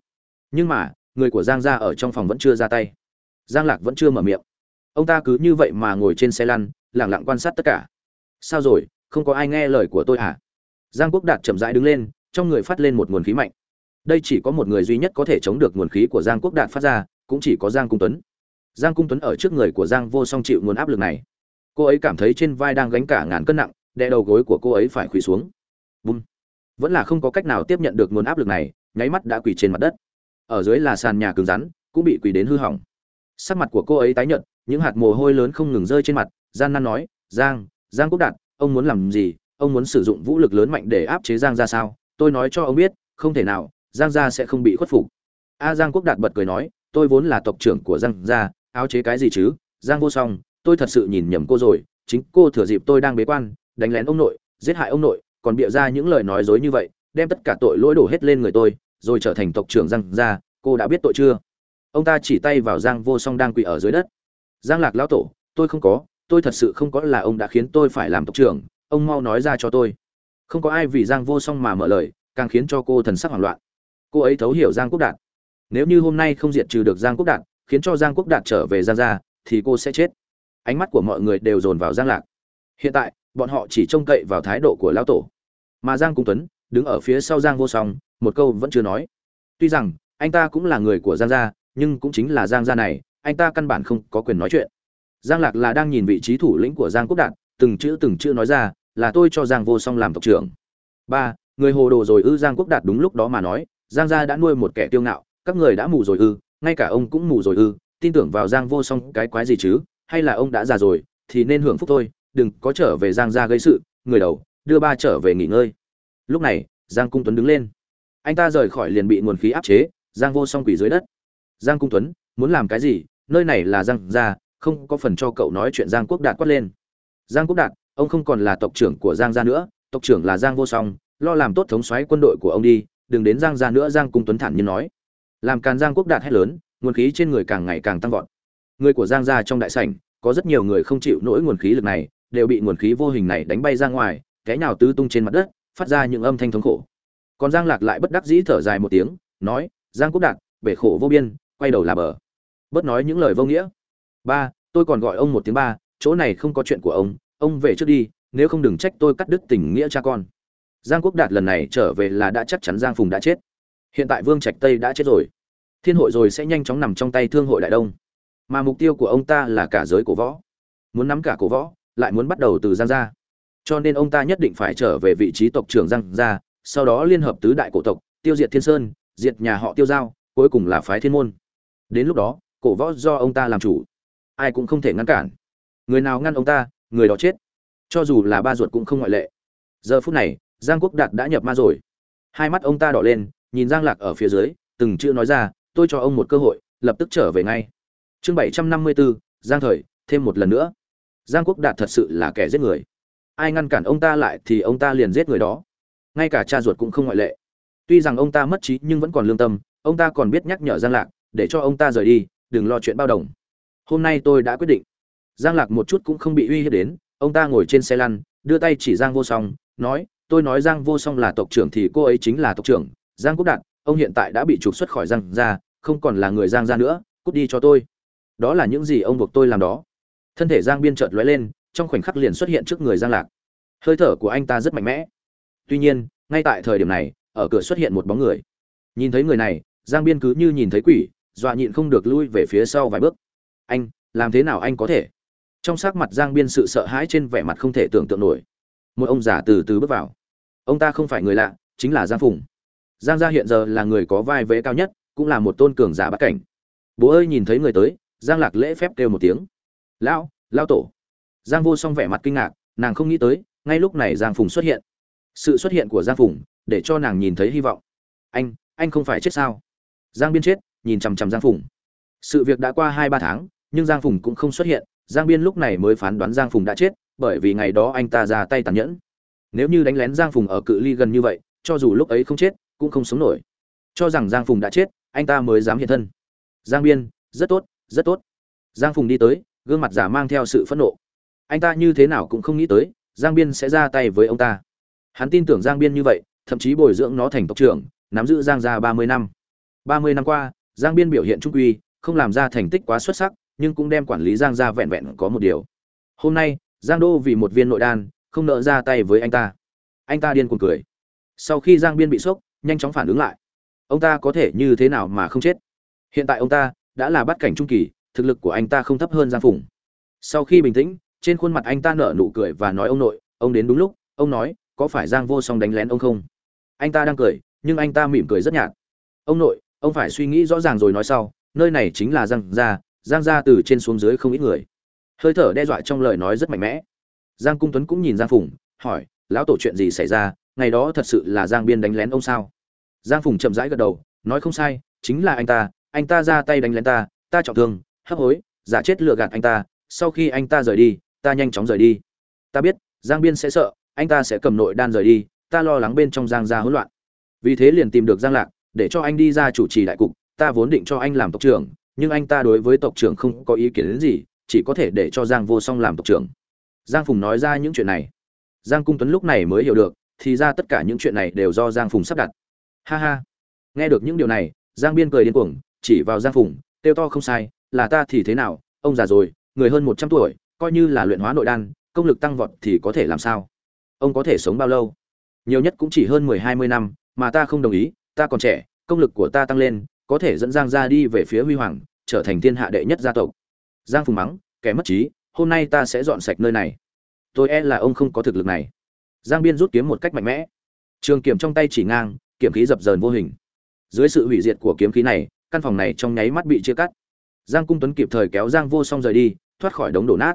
Speaker 1: Nhưng mà, người của giang gia ở trong phòng vẫn chưa ra tay. Giang lạc vẫn chưa mở miệng. Ông ta cứ như vậy mà ngồi trên xe lăn lẳng lặng quan sát tất cả. Sao rồi, không có ai nghe lời của tôi à giang quốc đạt chậm rãi đứng lên, trong người phát lên một nguồn khí mạnh. Đây chỉ có một người duy nhất có thể chống được nguồn khí của giang quốc đạt phát ra, cũng chỉ có giang cung tuấn. Giang cung tuấn ở trước người của giang vô song chịu nguồn áp lực này. Cô ấy cảm thấy trên vai đang gánh cả ngàn cân nặng, đè đầu gối của cô ấy phải quỳ xuống. Bùm. Vẫn là không có cách nào tiếp nhận được nguồn áp lực này nháy mắt đã quỳ trên mặt đất. Ở dưới là sàn nhà cứng rắn, cũng bị quỳ đến hư hỏng. Sắc mặt của cô ấy tái nhợt, những hạt mồ hôi lớn không ngừng rơi trên mặt, gian nan nói, giang giang quốc đạt, ông muốn làm gì? Ông muốn sử dụng vũ lực lớn mạnh để áp chế giang ra sao? Tôi nói cho ông biết, không thể nào, giang gia sẽ không bị khuất phục. A giang quốc đạt bật cười nói, tôi vốn là tộc trưởng của giang gia, áo chế cái gì chứ? Giang vô song, tôi thật sự nhìn nhầm cô rồi, chính cô thừa dịp tôi đang bế quan, đánh lén ông nội, giết hại ông nội, còn bịa ra những lời nói dối như vậy, đem tất cả tội lỗi đổ hết lên người tôi rồi trở thành tộc trưởng giang gia, cô đã biết tội chưa? Ông ta chỉ tay vào giang vô song đang quỳ ở dưới đất. Giang lạc lão tổ, tôi không có, tôi thật sự không có là ông đã khiến tôi phải làm tộc trưởng, ông mau nói ra cho tôi. Không có ai vì giang vô song mà mở lời, càng khiến cho cô thần sắc hoảng loạn. Cô ấy thấu hiểu giang quốc đạt. Nếu như hôm nay không diệt trừ được giang quốc đạt, khiến cho giang quốc đạt trở về giang gia, thì cô sẽ chết. Ánh mắt của mọi người đều dồn vào giang lạc. Hiện tại, bọn họ chỉ trông cậy vào thái độ của lão tổ. Mà giang cung tuấn, đứng ở phía sau giang vô song một câu vẫn chưa nói. Tuy rằng, anh ta cũng là người của giang gia, nhưng cũng chính là giang gia này, anh ta căn bản không có quyền nói chuyện. Giang lạc là đang nhìn vị trí thủ lĩnh của giang quốc đạt, từng chữ từng chữ nói ra, là tôi cho giang vô song làm tộc trưởng. Ba, người hồ đồ rồi ư, giang quốc đạt đúng lúc đó mà nói, giang gia đã nuôi một kẻ tiêu ngạo, các người đã mù rồi ư, ngay cả ông cũng mù rồi ư, tin tưởng vào giang vô song cái quái gì chứ, hay là ông đã già rồi, thì nên hưởng phúc thôi, đừng có trở về giang gia gây sự, người đầu, đưa ba trở về nghỉ ngơi. Lúc này, giang cung tuấn đứng lên anh ta rời khỏi liền bị nguồn khí áp chế, giang vô song quỷ dưới đất. Giang cung tuấn, muốn làm cái gì? Nơi này là giang gia, không có phần cho cậu nói chuyện giang quốc đạt quát lên. Giang quốc đạt, ông không còn là tộc trưởng của giang gia nữa, tộc trưởng là giang vô song, lo làm tốt thống soái quân đội của ông đi, đừng đến giang gia nữa, giang cung tuấn thản nhiên nói. Làm càn giang quốc đạt hét lớn, nguồn khí trên người càng ngày càng tăng vọt. Người của giang gia trong đại sảnh, có rất nhiều người không chịu nổi nguồn khí lực này, đều bị nguồn khí vô hình này đánh bay ra ngoài cái nào tứ tung trên mặt đất, phát ra những âm thanh thống khổ còn giang lạc lại bất đắc dĩ thở dài một tiếng, nói, giang quốc đạt, bể khổ vô biên, quay đầu là bờ. Bớt nói những lời vô nghĩa. Ba, tôi còn gọi ông một tiếng ba, chỗ này không có chuyện của ông ông về trước đi, nếu không đừng trách tôi cắt đứt tình nghĩa cha con. Giang quốc đạt lần này trở về là đã chắc chắn giang phùng đã chết. Hiện tại vương trạch tây đã chết rồi. Thiên hội rồi sẽ nhanh chóng nằm trong tay thương hội đại đông. Mà mục tiêu của ông ta là cả giới cổ võ. Muốn nắm cả cổ võ, lại muốn bắt đầu từ giang gia. Cho nên ông ta nhất định phải trở về vị trí tộc trưởng giang gia sau đó liên hợp tứ đại cổ tộc, tiêu diệt thiên sơn, diệt nhà họ tiêu giao, cuối cùng là phái thiên môn. Đến lúc đó, cổ võ do ông ta làm chủ. Ai cũng không thể ngăn cản. Người nào ngăn ông ta, người đó chết. Cho dù là ba ruột cũng không ngoại lệ. Giờ phút này, giang quốc đạt đã nhập ma rồi. Hai mắt ông ta đỏ lên, nhìn giang lạc ở phía dưới, từng chữ nói ra, tôi cho ông một cơ hội, lập tức trở về ngay. Chương bảy trăm năm mươi bốn giang thời, thêm một lần nữa. Giang quốc đạt thật sự là kẻ giết người. Ai ngăn cản ông ta lại thì ông ta liền giết người đó ngay cả cha ruột cũng không ngoại lệ. Tuy rằng ông ta mất trí nhưng vẫn còn lương tâm, ông ta còn biết nhắc nhở giang lạc, để cho ông ta rời đi, đừng lo chuyện bao đồng. Hôm nay tôi đã quyết định. Giang lạc một chút cũng không bị uy hiếp đến, ông ta ngồi trên xe lăn, đưa tay chỉ giang vô song, nói, tôi nói giang vô song là tộc trưởng thì cô ấy chính là tộc trưởng, giang quốc đạt, ông hiện tại đã bị trục xuất khỏi giang gia, không còn là người giang gia nữa, cút đi cho tôi. Đó là những gì ông buộc tôi làm đó. Thân thể giang biên chợt lóe lên, trong khoảnh khắc liền xuất hiện trước người giang lạc. Hơi thở của anh ta rất mạnh mẽ tuy nhiên, ngay tại thời điểm này, ở cửa xuất hiện một bóng người. Nhìn thấy người này, giang biên cứ như nhìn thấy quỷ, dọa nhịn không được lui về phía sau vài bước. Anh, làm thế nào anh có thể? Trong sắc mặt giang biên sự sợ hãi trên vẻ mặt không thể tưởng tượng nổi. Một ông già từ từ bước vào. Ông ta không phải người lạ, chính là giang phùng. Giang gia hiện giờ là người có vai vế cao nhất, cũng là một tôn cường giả bắt cảnh. Bố ơi, nhìn thấy người tới, giang lạc lễ phép kêu một tiếng. Lão lao tổ. Giang vô song vẻ mặt kinh ngạc, nàng không nghĩ tới, ngay lúc này giang phùng xuất hiện sự xuất hiện của giang phùng để cho nàng nhìn thấy hy vọng. Anh anh không phải chết sao? Giang biên chết, nhìn chằm chằm giang phùng. Sự việc đã qua hai ba tháng, nhưng giang phùng cũng không xuất hiện. Giang biên lúc này mới phán đoán giang phùng đã chết, bởi vì ngày đó anh ta ra tay tàn nhẫn. Nếu như đánh lén giang phùng ở cự ly gần như vậy, cho dù lúc ấy không chết, cũng không sống nổi. Cho rằng giang phùng đã chết, anh ta mới dám hiện thân. Giang biên, rất tốt rất tốt. Giang phùng đi tới, gương mặt giả mang theo sự phẫn nộ. Anh ta như thế nào cũng không nghĩ tới, giang biên sẽ ra tay với ông ta hắn tin tưởng giang biên như vậy, thậm chí bồi dưỡng nó thành tộc trưởng, nắm giữ giang gia ba mươi năm. ba mươi năm qua, giang biên biểu hiện trung quy, không làm ra thành tích quá xuất sắc, nhưng cũng đem quản lý giang gia vẹn vẹn có một điều. Hôm nay, giang đô vì một viên nội đan, không nợ ra tay với anh ta. Anh ta điên cuồng cười. Sau khi giang biên bị sốc, nhanh chóng phản ứng lại. Ông ta có thể như thế nào mà không chết? Hiện tại ông ta đã là bắt cảnh trung kỳ, thực lực của anh ta không thấp hơn giang phùng. Sau khi bình tĩnh, trên khuôn mặt anh ta nở nụ cười và nói ông nội, ông đến đúng lúc. Ông nói có phải giang vô song đánh lén ông không? Anh ta đang cười, nhưng anh ta mỉm cười rất nhạt. Ông nội, ông phải suy nghĩ rõ ràng rồi nói sau, nơi này chính là giang gia giang gia từ trên xuống dưới không ít người. Hơi thở đe dọa trong lời nói rất mạnh mẽ. Giang cung tuấn cũng nhìn giang phùng, hỏi, lão tổ chuyện gì xảy ra? Ngày đó thật sự là giang biên đánh lén ông sao? Giang phùng chậm rãi gật đầu, nói không sai, chính là anh ta anh ta ra tay đánh lén ta ta trọng thương, hấp hối, giả chết lừa gạt anh ta, sau khi anh ta rời đi, ta nhanh chóng rời đi. Ta biết, giang biên sẽ sợ anh ta sẽ cầm nội đan rời đi, ta lo lắng bên trong giang gia hỗn loạn. Vì thế liền tìm được giang lạc, để cho anh đi ra chủ trì đại cục, ta vốn định cho anh làm tộc trưởng, nhưng anh ta đối với tộc trưởng không có ý kiến đến gì, chỉ có thể để cho giang vô song làm tộc trưởng. Giang phùng nói ra những chuyện này. Giang cung tuấn lúc này mới hiểu được, thì ra tất cả những chuyện này đều do giang phùng sắp đặt. Ha ha. Nghe được những điều này, giang biên cười điên cuồng, chỉ vào giang phùng tiêu to không sai, là ta thì thế nào, ông già rồi, người hơn một trăm tuổi, coi như là luyện hóa nội đan, công lực tăng vọt thì có thể làm sao? Ông có thể sống bao lâu? Nhiều nhất cũng chỉ hơn mười hai mươi năm, mà ta không đồng ý, ta còn trẻ, công lực của ta tăng lên, có thể dẫn giang ra đi về phía huy hoàng, trở thành thiên hạ đệ nhất gia tộc. Giang phùng mắng, kẻ mất trí, hôm nay ta sẽ dọn sạch nơi này. Tôi e là ông không có thực lực này. Giang biên rút kiếm một cách mạnh mẽ. Trường kiếm trong tay chỉ ngang, kiếm khí dập dờn vô hình. Dưới sự hủy diệt của kiếm khí này, căn phòng này trong nháy mắt bị chia cắt. Giang cung tuấn kịp thời kéo giang vô song rời đi, thoát khỏi đống đổ nát.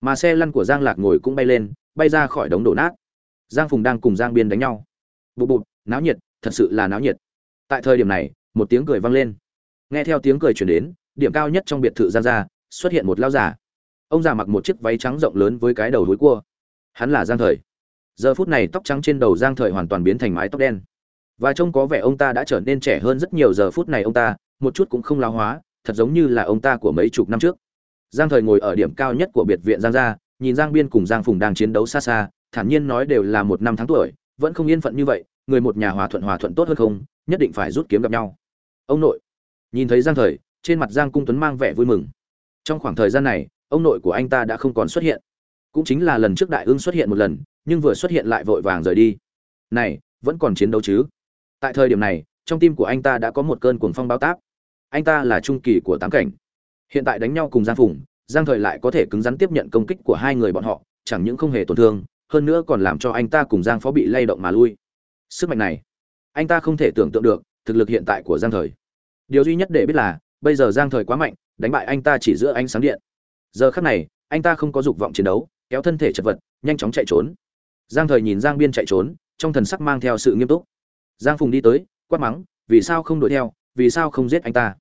Speaker 1: Mà xe lăn của giang lạc ngồi cũng bay lên bay ra khỏi đống đổ nát. Giang phùng đang cùng giang biên đánh nhau. Bụt bụt náo nhiệt, thật sự là náo nhiệt. Tại thời điểm này, một tiếng cười vang lên. Nghe theo tiếng cười chuyển đến, điểm cao nhất trong biệt thự giang gia, xuất hiện một lao giả ông già mặc một chiếc váy trắng rộng lớn với cái đầu hối cua. Hắn là giang thời. Giờ phút này tóc trắng trên đầu giang thời hoàn toàn biến thành mái tóc đen. Và trông có vẻ ông ta đã trở nên trẻ hơn rất nhiều giờ phút này ông ta, một chút cũng không lao hóa, thật giống như là ông ta của mấy chục năm trước. Giang thời ngồi ở điểm cao nhất của biệt viện giang gia nhìn giang biên cùng giang phùng đang chiến đấu xa xa, thản nhiên nói đều là một năm tháng tuổi, vẫn không yên phận như vậy, người một nhà hòa thuận hòa thuận tốt hơn không, nhất định phải rút kiếm gặp nhau. Ông nội. Nhìn thấy giang thời, trên mặt giang cung tuấn mang vẻ vui mừng. Trong khoảng thời gian này, ông nội của anh ta đã không còn xuất hiện. Cũng chính là lần trước đại ương xuất hiện một lần, nhưng vừa xuất hiện lại vội vàng rời đi. Này, vẫn còn chiến đấu chứ? Tại thời điểm này, trong tim của anh ta đã có một cơn cuồng phong báo táp. Anh ta là trung kỳ của tám cảnh. Hiện tại đánh nhau cùng giang phùng giang thời lại có thể cứng rắn tiếp nhận công kích của hai người bọn họ, chẳng những không hề tổn thương, hơn nữa còn làm cho anh ta cùng giang phó bị lay động mà lui. Sức mạnh này, anh ta không thể tưởng tượng được, thực lực hiện tại của giang thời. Điều duy nhất để biết là, bây giờ giang thời quá mạnh, đánh bại anh ta chỉ giữa ánh sáng điện. Giờ khắc này, anh ta không có dục vọng chiến đấu, kéo thân thể chật vật, nhanh chóng chạy trốn. Giang thời nhìn giang biên chạy trốn, trong thần sắc mang theo sự nghiêm túc. Giang phùng đi tới, quát mắng, vì sao không đuổi theo? Vì sao không giết anh ta?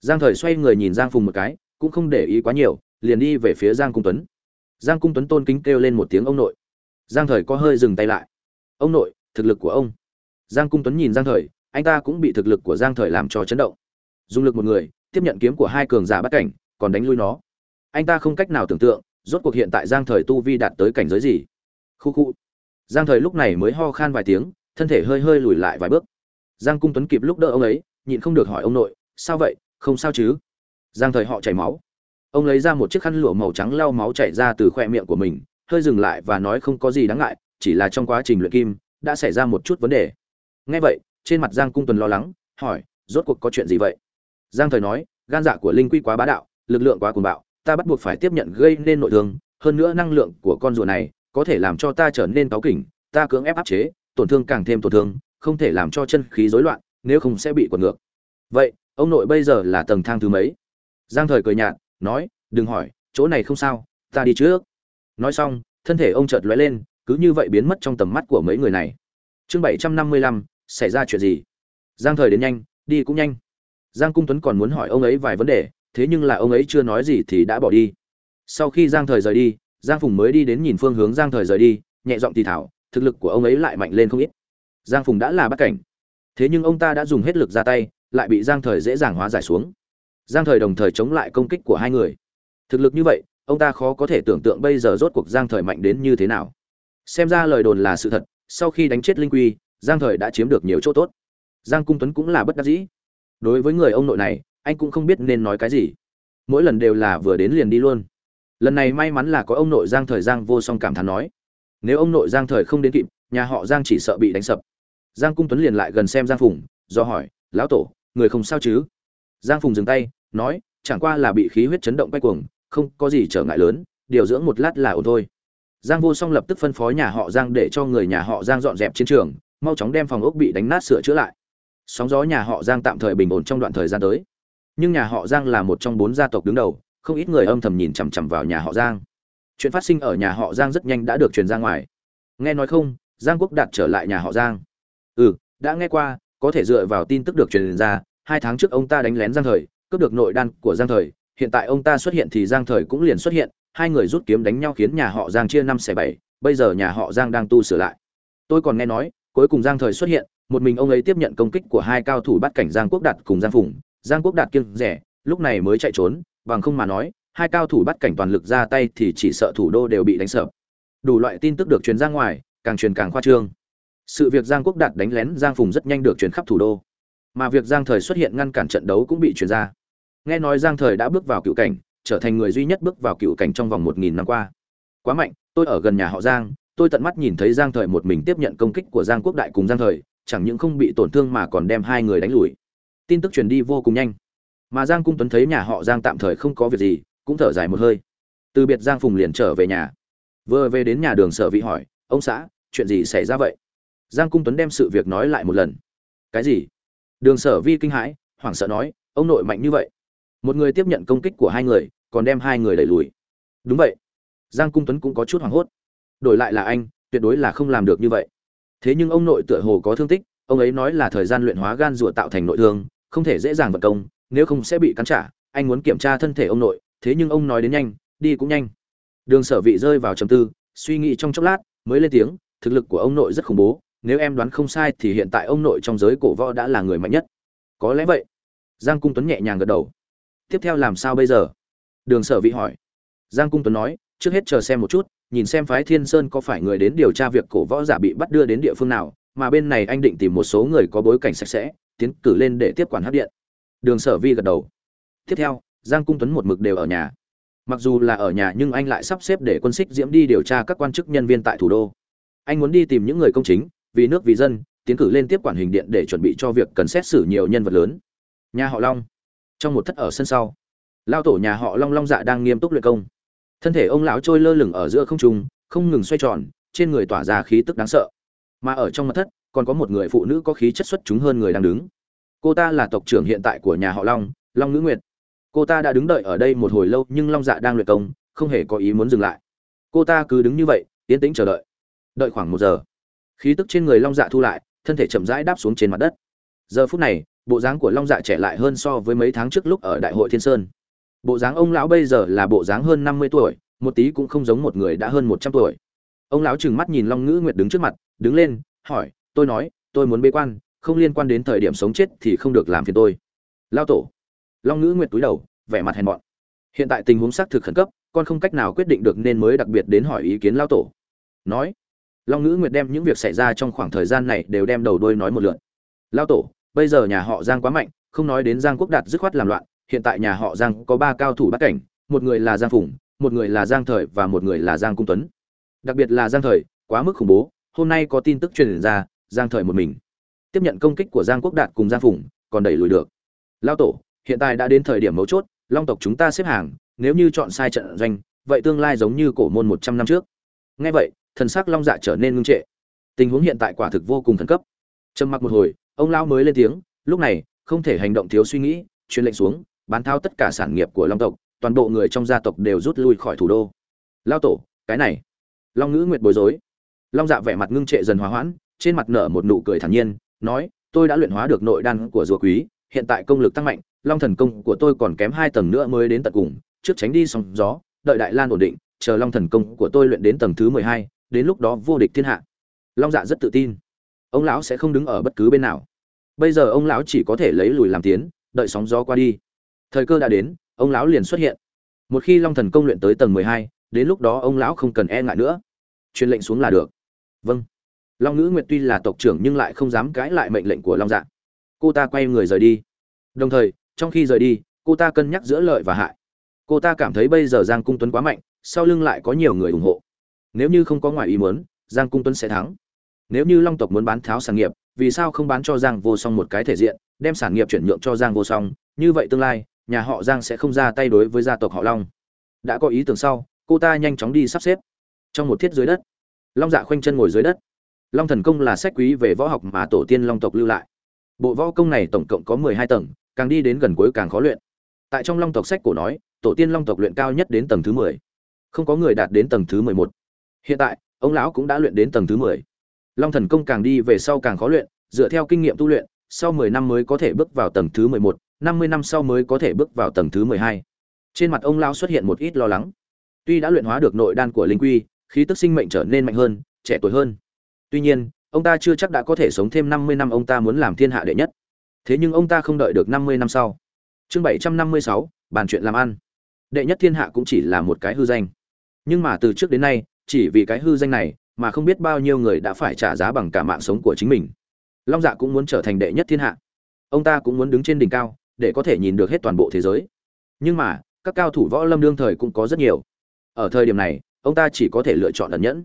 Speaker 1: Giang thời xoay người nhìn giang phùng một cái, cũng không để ý quá nhiều liền đi về phía giang cung tuấn. Giang cung tuấn tôn kính kêu lên một tiếng ông nội. Giang thời có hơi dừng tay lại. Ông nội, thực lực của ông. Giang cung tuấn nhìn giang thời, anh ta cũng bị thực lực của giang thời làm cho chấn động. Dùng lực một người, tiếp nhận kiếm của hai cường giả bắt cảnh, còn đánh lui nó. Anh ta không cách nào tưởng tượng, rốt cuộc hiện tại giang thời tu vi đạt tới cảnh giới gì. Khu khu. Giang thời lúc này mới ho khan vài tiếng, thân thể hơi hơi lùi lại vài bước. Giang cung tuấn kịp lúc đỡ ông ấy, nhịn không được hỏi ông nội, sao vậy? Không sao chứ? Giang thời họ chảy máu ông lấy ra một chiếc khăn lụa màu trắng lau máu chảy ra từ khoe miệng của mình, hơi dừng lại và nói không có gì đáng ngại, chỉ là trong quá trình luyện kim, đã xảy ra một chút vấn đề. Ngay vậy, trên mặt giang cung tuần lo lắng, hỏi, rốt cuộc có chuyện gì vậy? Giang thời nói, gan dạ của linh quy quá bá đạo, lực lượng quá cuồng bạo, ta bắt buộc phải tiếp nhận gây nên nội thương, hơn nữa năng lượng của con rùa này có thể làm cho ta trở nên cáu kỉnh, ta cưỡng ép áp chế, tổn thương càng thêm tổn thương, không thể làm cho chân khí rối loạn, nếu không sẽ bị quật ngược. Vậy, ông nội bây giờ là tầng thang thứ mấy? Giang thời cười nhạt nói, đừng hỏi, chỗ này không sao, ta đi trước. Nói xong, thân thể ông chợt lóe lên, cứ như vậy biến mất trong tầm mắt của mấy người này. Chương bảy trăm năm mươi lăm, xảy ra chuyện gì? Giang thời đến nhanh, đi cũng nhanh. Giang cung tuấn còn muốn hỏi ông ấy vài vấn đề, thế nhưng là ông ấy chưa nói gì thì đã bỏ đi. Sau khi giang thời rời đi, giang phùng mới đi đến nhìn phương hướng giang thời rời đi, nhẹ giọng thì thảo, thực lực của ông ấy lại mạnh lên không ít. Giang phùng đã là bắt cảnh. Thế nhưng ông ta đã dùng hết lực ra tay, lại bị giang thời dễ dàng hóa giải xuống giang thời đồng thời chống lại công kích của hai người. Thực lực như vậy, ông ta khó có thể tưởng tượng bây giờ rốt cuộc giang thời mạnh đến như thế nào. Xem ra lời đồn là sự thật, sau khi đánh chết linh quy, giang thời đã chiếm được nhiều chỗ tốt. Giang cung tuấn cũng là bất đắc dĩ. Đối với người ông nội này, anh cũng không biết nên nói cái gì. Mỗi lần đều là vừa đến liền đi luôn. Lần này may mắn là có ông nội giang thời giang vô song cảm thán nói, nếu ông nội giang thời không đến kịp, nhà họ giang chỉ sợ bị đánh sập. Giang cung tuấn liền lại gần xem giang phùng, do hỏi, lão tổ, người không sao chứ? Giang phùng dừng tay, nói, chẳng qua là bị khí huyết chấn động quay cuồng, không có gì trở ngại lớn, điều dưỡng một lát là ổn thôi. Giang vô song lập tức phân phó nhà họ giang để cho người nhà họ giang dọn dẹp chiến trường, mau chóng đem phòng ốc bị đánh nát sửa chữa lại. Sóng gió nhà họ giang tạm thời bình ổn trong đoạn thời gian tới. Nhưng nhà họ giang là một trong bốn gia tộc đứng đầu, không ít người âm thầm nhìn chằm chằm vào nhà họ giang. Chuyện phát sinh ở nhà họ giang rất nhanh đã được truyền ra ngoài. Nghe nói không, giang quốc đạt trở lại nhà họ giang. Ừ đã nghe qua, có thể dựa vào tin tức được truyền ra hai tháng trước ông ta đánh lén giang thời, cướp được nội đan của giang thời, hiện tại ông ta xuất hiện thì giang thời cũng liền xuất hiện, hai người rút kiếm đánh nhau khiến nhà họ giang chia năm xẻ bảy, bây giờ nhà họ giang đang tu sửa lại. Tôi còn nghe nói, cuối cùng giang thời xuất hiện, một mình ông ấy tiếp nhận công kích của hai cao thủ bắt cảnh giang quốc đạt cùng giang phùng. Giang quốc đạt kiêng rẻ, lúc này mới chạy trốn, bằng không mà nói, hai cao thủ bắt cảnh toàn lực ra tay thì chỉ sợ thủ đô đều bị đánh sập đủ loại tin tức được truyền ra ngoài, càng truyền càng khoa trương. Sự việc giang quốc đạt đánh lén giang phùng rất nhanh được truyền khắp thủ đô mà việc giang thời xuất hiện ngăn cản trận đấu cũng bị truyền ra. Nghe nói giang thời đã bước vào cựu cảnh, trở thành người duy nhất bước vào cựu cảnh trong vòng một nghìn năm qua. Quá mạnh, tôi ở gần nhà họ giang, tôi tận mắt nhìn thấy giang thời một mình tiếp nhận công kích của giang quốc đại cùng giang thời, chẳng những không bị tổn thương mà còn đem hai người đánh lùi. Tin tức truyền đi vô cùng nhanh. Mà giang cung tuấn thấy nhà họ giang tạm thời không có việc gì, cũng thở dài một hơi. Từ biệt giang phùng liền trở về nhà. Vừa về đến nhà đường sở vị hỏi, ông xã, chuyện gì xảy ra vậy? Giang cung tuấn đem sự việc nói lại một lần. Cái gì? Đường sở vi kinh hãi, hoảng sợ nói, ông nội mạnh như vậy. Một người tiếp nhận công kích của hai người, còn đem hai người đẩy lùi. Đúng vậy. Giang cung tuấn cũng có chút hoảng hốt. Đổi lại là anh, tuyệt đối là không làm được như vậy. Thế nhưng ông nội tựa hồ có thương tích, ông ấy nói là thời gian luyện hóa gan rùa tạo thành nội thương, không thể dễ dàng vận công, nếu không sẽ bị cắn trả. Anh muốn kiểm tra thân thể ông nội, thế nhưng ông nói đến nhanh, đi cũng nhanh. Đường sở vị rơi vào trầm tư, suy nghĩ trong chốc lát, mới lên tiếng, thực lực của ông nội rất khủng bố nếu em đoán không sai thì hiện tại ông nội trong giới cổ võ đã là người mạnh nhất. Có lẽ vậy. Giang cung tuấn nhẹ nhàng gật đầu. Tiếp theo làm sao bây giờ? Đường sở vị hỏi. Giang cung tuấn nói, trước hết chờ xem một chút, nhìn xem phái thiên sơn có phải người đến điều tra việc cổ võ giả bị bắt đưa đến địa phương nào, mà bên này anh định tìm một số người có bối cảnh sạch sẽ, tiến cử lên để tiếp quản hát điện. Đường sở vi gật đầu. Tiếp theo, giang cung tuấn một mực đều ở nhà. Mặc dù là ở nhà nhưng anh lại sắp xếp để quân xích diễm đi điều tra các quan chức nhân viên tại thủ đô. Anh muốn đi tìm những người công chính vì nước vì dân, tiến cử lên tiếp quản hình điện để chuẩn bị cho việc cần xét xử nhiều nhân vật lớn. Nhà họ long. Trong một thất ở sân sau, lao tổ nhà họ long long dạ đang nghiêm túc luyện công. Thân thể ông lão trôi lơ lửng ở giữa không trung, không ngừng xoay tròn, trên người tỏa ra khí tức đáng sợ. Mà ở trong mật thất, còn có một người phụ nữ có khí chất xuất chúng hơn người đang đứng. Cô ta là tộc trưởng hiện tại của nhà họ long long ngữ nguyệt. Cô ta đã đứng đợi ở đây một hồi lâu nhưng long dạ đang luyện công, không hề có ý muốn dừng lại. Cô ta cứ đứng như vậy, yên tĩnh chờ đợi. Đợi khoảng một giờ khí tức trên người long dạ thu lại, thân thể chậm rãi đáp xuống trên mặt đất. Giờ phút này, bộ dáng của long dạ trẻ lại hơn so với mấy tháng trước lúc ở đại hội thiên sơn. Bộ dáng ông lão bây giờ là bộ dáng hơn năm mươi tuổi, một tí cũng không giống một người đã hơn một trăm tuổi. Ông lão trừng mắt nhìn long ngữ nguyệt đứng trước mặt, đứng lên, hỏi, tôi nói, tôi muốn bế quan, không liên quan đến thời điểm sống chết thì không được làm phiền tôi. Lao tổ. Long ngữ nguyệt túi đầu, vẻ mặt hèn mọn. Hiện tại tình huống xác thực khẩn cấp, con không cách nào quyết định được nên mới đặc biệt đến hỏi ý kiến lao tổ. Nói long ngữ nguyệt đem những việc xảy ra trong khoảng thời gian này đều đem đầu đôi nói một lượn lao tổ, bây giờ nhà họ giang quá mạnh, không nói đến giang quốc đạt dứt khoát làm loạn, hiện tại nhà họ giang có ba cao thủ bắt cảnh, một người là giang phùng, một người là giang thời và một người là giang cung tuấn. Đặc biệt là giang thời, quá mức khủng bố, hôm nay có tin tức truyền ra, giang thời một mình. Tiếp nhận công kích của giang quốc đạt cùng giang phùng, còn đẩy lùi được. Lao tổ, hiện tại đã đến thời điểm mấu chốt, long tộc chúng ta xếp hàng, nếu như chọn sai trận doanh, vậy tương lai giống như cổ môn một trăm năm trước. Ngay vậy thần sắc long dạ trở nên ngưng trệ. Tình huống hiện tại quả thực vô cùng khẩn cấp. Trầm mặc một hồi, ông lão mới lên tiếng, lúc này, không thể hành động thiếu suy nghĩ, truyền lệnh xuống, bán thao tất cả sản nghiệp của long tộc, toàn bộ người trong gia tộc đều rút lui khỏi thủ đô. Lao tổ, cái này. Long ngữ nguyệt bối rối. Long dạ vẻ mặt ngưng trệ dần hòa hoãn, trên mặt nở một nụ cười thản nhiên, nói, tôi đã luyện hóa được nội đan của rùa quý, hiện tại công lực tăng mạnh, long thần công của tôi còn kém hai tầng nữa mới đến tận cùng, trước tránh đi sóng gió, đợi đại lan ổn định, chờ long thần công của tôi luyện đến tầng thứ mười hai đến lúc đó vô địch thiên hạ. Long dạ rất tự tin. Ông lão sẽ không đứng ở bất cứ bên nào. Bây giờ ông lão chỉ có thể lấy lùi làm tiến, đợi sóng gió qua đi. Thời cơ đã đến, ông lão liền xuất hiện. Một khi long thần công luyện tới tầng mười hai, đến lúc đó ông lão không cần e ngại nữa. Truyền lệnh xuống là được. Vâng. Long ngữ nguyệt tuy là tộc trưởng nhưng lại không dám cãi lại mệnh lệnh của long dạ. Cô ta quay người rời đi. Đồng thời, trong khi rời đi, cô ta cân nhắc giữa lợi và hại. Cô ta cảm thấy bây giờ giang cung tuấn quá mạnh, sau lưng lại có nhiều người ủng hộ nếu như không có ngoại ý muốn, giang cung tuấn sẽ thắng. Nếu như long tộc muốn bán tháo sản nghiệp, vì sao không bán cho giang vô song một cái thể diện, đem sản nghiệp chuyển nhượng cho giang vô song? Như vậy tương lai, nhà họ giang sẽ không ra tay đối với gia tộc họ long. Đã có ý tưởng sau, cô ta nhanh chóng đi sắp xếp. Trong một thiết dưới đất, long dạ khoanh chân ngồi dưới đất. Long thần công là sách quý về võ học mà tổ tiên long tộc lưu lại. Bộ võ công này tổng cộng có mười hai tầng, càng đi đến gần cuối càng khó luyện. Tại trong long tộc sách cổ nói, tổ tiên long tộc luyện cao nhất đến tầng thứ mười. Không có người đạt đến tầng thứ mười một hiện tại, ông lão cũng đã luyện đến tầng thứ mười. Long thần công càng đi về sau càng khó luyện, dựa theo kinh nghiệm tu luyện, sau mười năm mới có thể bước vào tầng thứ mười một, năm mươi năm sau mới có thể bước vào tầng thứ mười hai. Trên mặt ông lão xuất hiện một ít lo lắng. Tuy đã luyện hóa được nội đan của linh quy, khí tức sinh mệnh trở nên mạnh hơn, trẻ tuổi hơn. Tuy nhiên, ông ta chưa chắc đã có thể sống thêm năm mươi năm ông ta muốn làm thiên hạ đệ nhất. Thế nhưng ông ta không đợi được năm mươi năm sau. Chương bảy trăm năm mươi sáu, bàn chuyện làm ăn. Đệ nhất thiên hạ cũng chỉ là một cái hư danh. Nhưng mà từ trước đến nay chỉ vì cái hư danh này mà không biết bao nhiêu người đã phải trả giá bằng cả mạng sống của chính mình. Long dạ cũng muốn trở thành đệ nhất thiên hạ. Ông ta cũng muốn đứng trên đỉnh cao để có thể nhìn được hết toàn bộ thế giới. Nhưng mà, các cao thủ võ lâm đương thời cũng có rất nhiều. Ở thời điểm này, ông ta chỉ có thể lựa chọn ẩn nhẫn.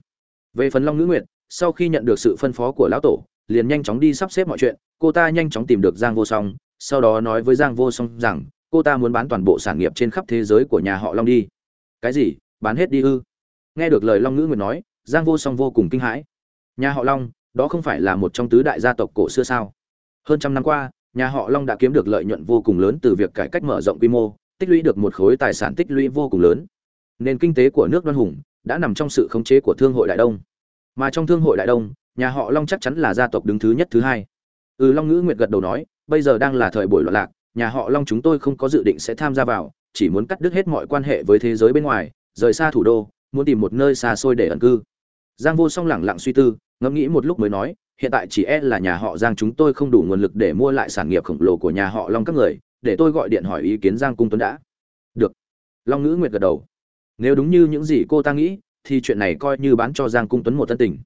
Speaker 1: Về phần long ngữ nguyệt, sau khi nhận được sự phân phó của lão tổ, liền nhanh chóng đi sắp xếp mọi chuyện. Cô ta nhanh chóng tìm được giang vô song, sau đó nói với giang vô song rằng, cô ta muốn bán toàn bộ sản nghiệp trên khắp thế giới của nhà họ long đi. Cái gì? Bán hết đi ư? Nghe được lời long ngữ nguyệt nói, giang vô song vô cùng kinh hãi. Nhà họ long, đó không phải là một trong tứ đại gia tộc cổ xưa sao? Hơn trăm năm qua, nhà họ long đã kiếm được lợi nhuận vô cùng lớn từ việc cải cách mở rộng quy mô, tích lũy được một khối tài sản tích lũy vô cùng lớn. Nền kinh tế của nước đoan hùng đã nằm trong sự khống chế của thương hội đại đông. Mà trong thương hội đại đông, nhà họ long chắc chắn là gia tộc đứng thứ nhất, thứ hai. Ừ long ngữ nguyệt gật đầu nói, bây giờ đang là thời buổi loạn lạc, nhà họ long chúng tôi không có dự định sẽ tham gia vào, chỉ muốn cắt đứt hết mọi quan hệ với thế giới bên ngoài, rời xa thủ đô muốn tìm một nơi xa xôi để ẩn cư. Giang vô song lẳng lặng suy tư, ngẫm nghĩ một lúc mới nói, hiện tại chỉ e là nhà họ giang chúng tôi không đủ nguồn lực để mua lại sản nghiệp khổng lồ của nhà họ long các người, để tôi gọi điện hỏi ý kiến giang cung tuấn đã. Được. Long ngữ nguyệt gật đầu. Nếu đúng như những gì cô ta nghĩ, thì chuyện này coi như bán cho giang cung tuấn một tân tình.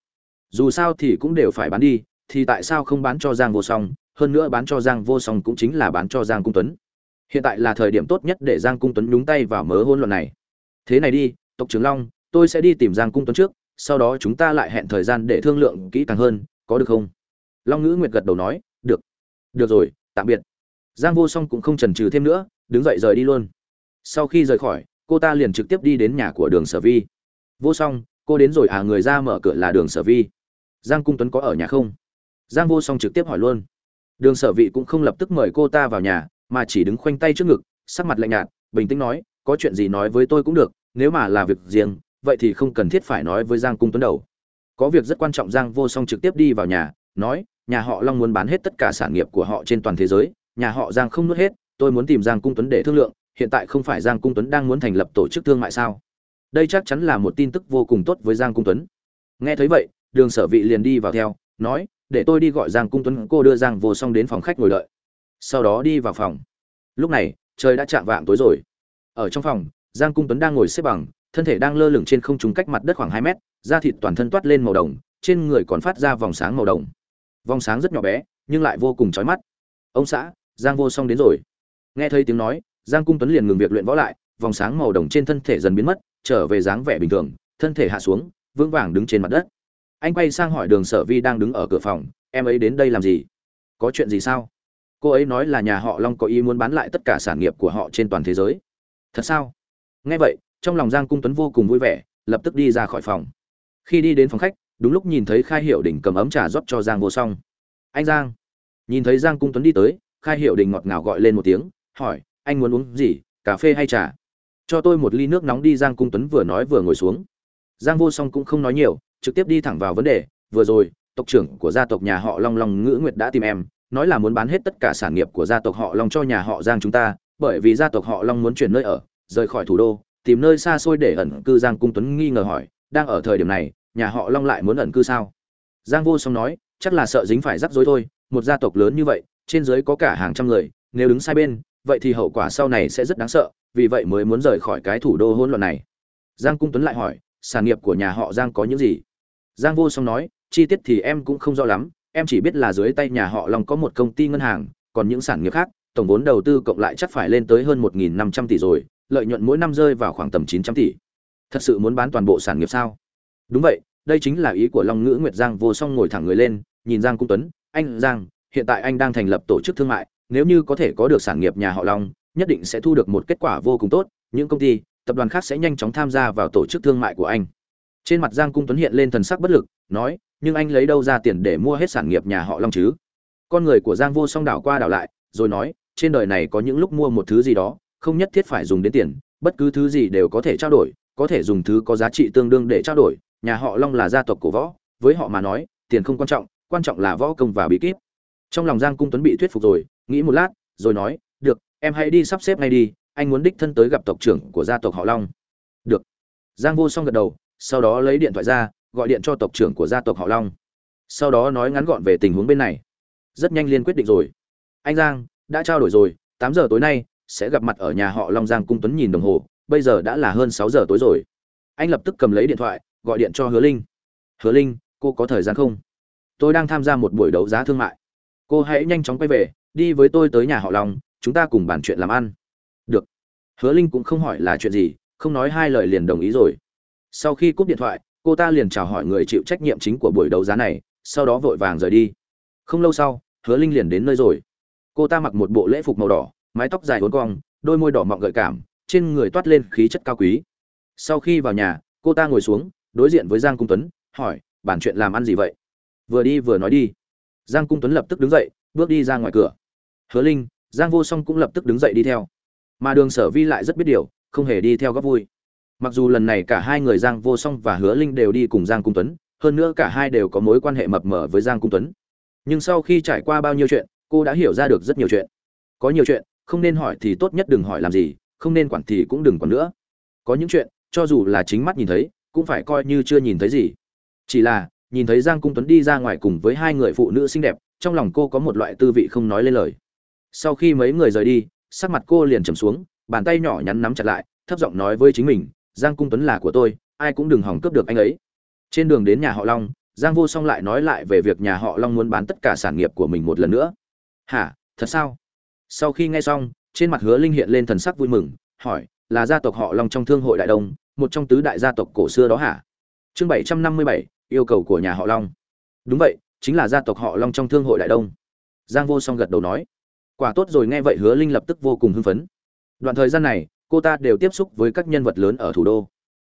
Speaker 1: Dù sao thì cũng đều phải bán đi, thì tại sao không bán cho giang vô song? Hơn nữa bán cho giang vô song cũng chính là bán cho giang cung tuấn. Hiện tại là thời điểm tốt nhất để giang cung tuấn nhúng tay vào mớ hôn luận này. Thế này đi tộc trưởng long, tôi sẽ đi tìm giang cung tuấn trước, sau đó chúng ta lại hẹn thời gian để thương lượng kỹ càng hơn, có được không? Long ngữ nguyệt gật đầu nói, được. Được rồi, tạm biệt. Giang vô song cũng không chần chừ thêm nữa, đứng dậy rời đi luôn. Sau khi rời khỏi, cô ta liền trực tiếp đi đến nhà của đường sở vi. Vô song, cô đến rồi à? Người ra mở cửa là đường sở vi. Giang cung tuấn có ở nhà không? Giang vô song trực tiếp hỏi luôn. Đường sở vị cũng không lập tức mời cô ta vào nhà, mà chỉ đứng khoanh tay trước ngực, sắc mặt lạnh nhạt, bình tĩnh nói, có chuyện gì nói với tôi cũng được nếu mà là việc riêng, vậy thì không cần thiết phải nói với giang cung tuấn đầu. Có việc rất quan trọng giang vô song trực tiếp đi vào nhà, nói, nhà họ long muốn bán hết tất cả sản nghiệp của họ trên toàn thế giới, nhà họ giang không nuốt hết, tôi muốn tìm giang cung tuấn để thương lượng, hiện tại không phải giang cung tuấn đang muốn thành lập tổ chức thương mại sao? Đây chắc chắn là một tin tức vô cùng tốt với giang cung tuấn. Nghe thấy vậy, đường sở vị liền đi vào theo, nói, để tôi đi gọi giang cung tuấn, cô đưa giang vô song đến phòng khách ngồi đợi. Sau đó đi vào phòng. Lúc này, trời đã chạm vạng tối rồi. Ở trong phòng giang cung tuấn đang ngồi xếp bằng, thân thể đang lơ lửng trên không trung cách mặt đất khoảng hai mét, da thịt toàn thân toát lên màu đồng, trên người còn phát ra vòng sáng màu đồng. Vòng sáng rất nhỏ bé, nhưng lại vô cùng chói mắt. Ông xã, giang vô song đến rồi. Nghe thấy tiếng nói, giang cung tuấn liền ngừng việc luyện võ lại, vòng sáng màu đồng trên thân thể dần biến mất, trở về dáng vẻ bình thường, thân thể hạ xuống, vững vàng đứng trên mặt đất. Anh quay sang hỏi đường sở vi đang đứng ở cửa phòng, em ấy đến đây làm gì? Có chuyện gì sao? Cô ấy nói là nhà họ long có ý muốn bán lại tất cả sản nghiệp của họ trên toàn thế giới. Thật sao? Nghe vậy, trong lòng giang cung tuấn vô cùng vui vẻ, lập tức đi ra khỏi phòng. Khi đi đến phòng khách, đúng lúc nhìn thấy khai hiệu đình cầm ấm trà rót cho giang vô song. Anh giang. Nhìn thấy giang cung tuấn đi tới, khai hiệu đình ngọt ngào gọi lên một tiếng, hỏi, anh muốn uống gì, cà phê hay trà? Cho tôi một ly nước nóng đi, giang cung tuấn vừa nói vừa ngồi xuống. Giang vô song cũng không nói nhiều, trực tiếp đi thẳng vào vấn đề, vừa rồi, tộc trưởng của gia tộc nhà họ long long ngữ nguyệt đã tìm em, nói là muốn bán hết tất cả sản nghiệp của gia tộc họ long cho nhà họ giang chúng ta, bởi vì gia tộc họ long muốn chuyển nơi ở rời khỏi thủ đô, tìm nơi xa xôi để ẩn cư giang cung tuấn nghi ngờ hỏi, đang ở thời điểm này, nhà họ long lại muốn ẩn cư sao? Giang vô song nói, chắc là sợ dính phải rắc rối thôi, một gia tộc lớn như vậy, trên dưới có cả hàng trăm người, nếu đứng sai bên, vậy thì hậu quả sau này sẽ rất đáng sợ, vì vậy mới muốn rời khỏi cái thủ đô hỗn loạn này. Giang cung tuấn lại hỏi, sản nghiệp của nhà họ giang có những gì? Giang vô song nói, chi tiết thì em cũng không rõ lắm, em chỉ biết là dưới tay nhà họ long có một công ty ngân hàng, còn những sản nghiệp khác, tổng vốn đầu tư cộng lại chắc phải lên tới hơn một nghìn năm trăm tỷ rồi lợi nhuận mỗi năm rơi vào khoảng tầm chín trăm tỷ. Thật sự muốn bán toàn bộ sản nghiệp sao? Đúng vậy, đây chính là ý của long ngữ nguyệt giang vô song ngồi thẳng người lên, nhìn giang cung tuấn, anh giang, hiện tại anh đang thành lập tổ chức thương mại, nếu như có thể có được sản nghiệp nhà họ long, nhất định sẽ thu được một kết quả vô cùng tốt, những công ty, tập đoàn khác sẽ nhanh chóng tham gia vào tổ chức thương mại của anh. Trên mặt giang cung tuấn hiện lên thần sắc bất lực, nói, nhưng anh lấy đâu ra tiền để mua hết sản nghiệp nhà họ long chứ? Con người của giang vô song đảo qua đảo lại, rồi nói, trên đời này có những lúc mua một thứ gì đó không nhất thiết phải dùng đến tiền, bất cứ thứ gì đều có thể trao đổi, có thể dùng thứ có giá trị tương đương để trao đổi, nhà họ long là gia tộc cổ võ, với họ mà nói, tiền không quan trọng quan trọng là võ công và bí kíp. Trong lòng giang cung tuấn bị thuyết phục rồi, nghĩ một lát, rồi nói, được, em hãy đi sắp xếp ngay đi, anh muốn đích thân tới gặp tộc trưởng của gia tộc họ long. Được. Giang vô song gật đầu, sau đó lấy điện thoại ra, gọi điện cho tộc trưởng của gia tộc họ long. Sau đó nói ngắn gọn về tình huống bên này. Rất nhanh liên quyết định rồi. Anh giang, đã trao đổi rồi, tám giờ tối nay sẽ gặp mặt ở nhà họ long giang cung tuấn nhìn đồng hồ, bây giờ đã là hơn sáu giờ tối rồi. Anh lập tức cầm lấy điện thoại, gọi điện cho hứa linh. Hứa linh, cô có thời gian không? Tôi đang tham gia một buổi đấu giá thương mại. Cô hãy nhanh chóng quay về, đi với tôi tới nhà họ long, chúng ta cùng bàn chuyện làm ăn. Được. Hứa linh cũng không hỏi là chuyện gì, không nói hai lời liền đồng ý rồi. Sau khi cúp điện thoại, cô ta liền chào hỏi người chịu trách nhiệm chính của buổi đấu giá này, sau đó vội vàng rời đi. Không lâu sau, hứa linh liền đến nơi rồi. Cô ta mặc một bộ lễ phục màu đỏ mái tóc dài uốn cong, đôi môi đỏ mọng gợi cảm, trên người toát lên khí chất cao quý. Sau khi vào nhà, cô ta ngồi xuống, đối diện với giang cung tuấn, hỏi, bản chuyện làm ăn gì vậy? Vừa đi vừa nói đi. Giang cung tuấn lập tức đứng dậy, bước đi ra ngoài cửa. Hứa linh, giang vô song cũng lập tức đứng dậy đi theo. Mà đường sở vi lại rất biết điều, không hề đi theo góp vui. Mặc dù lần này cả hai người giang vô song và hứa linh đều đi cùng giang cung tuấn, hơn nữa cả hai đều có mối quan hệ mập mờ với giang cung tuấn. Nhưng sau khi trải qua bao nhiêu chuyện, cô đã hiểu ra được rất nhiều chuyện. Có nhiều chuyện không nên hỏi thì tốt nhất đừng hỏi làm gì, không nên quản thì cũng đừng quản nữa. Có những chuyện, cho dù là chính mắt nhìn thấy, cũng phải coi như chưa nhìn thấy gì. Chỉ là, nhìn thấy giang cung tuấn đi ra ngoài cùng với hai người phụ nữ xinh đẹp, trong lòng cô có một loại tư vị không nói lên lời. Sau khi mấy người rời đi, sắc mặt cô liền trầm xuống, bàn tay nhỏ nhắn nắm chặt lại, thấp giọng nói với chính mình, giang cung tuấn là của tôi, ai cũng đừng hỏng cướp được anh ấy. Trên đường đến nhà họ long, giang vô song lại nói lại về việc nhà họ long muốn bán tất cả sản nghiệp của mình một lần nữa. Hả, thật sao? Sau khi nghe xong, trên mặt hứa linh hiện lên thần sắc vui mừng, hỏi, là gia tộc họ long trong thương hội đại đông, một trong tứ đại gia tộc cổ xưa đó hả? Chương bảy trăm năm mươi bảy, yêu cầu của nhà họ long. Đúng vậy, chính là gia tộc họ long trong thương hội đại đông. Giang vô song gật đầu nói. Quả tốt rồi, nghe vậy hứa linh lập tức vô cùng hưng phấn. Đoạn thời gian này, cô ta đều tiếp xúc với các nhân vật lớn ở thủ đô.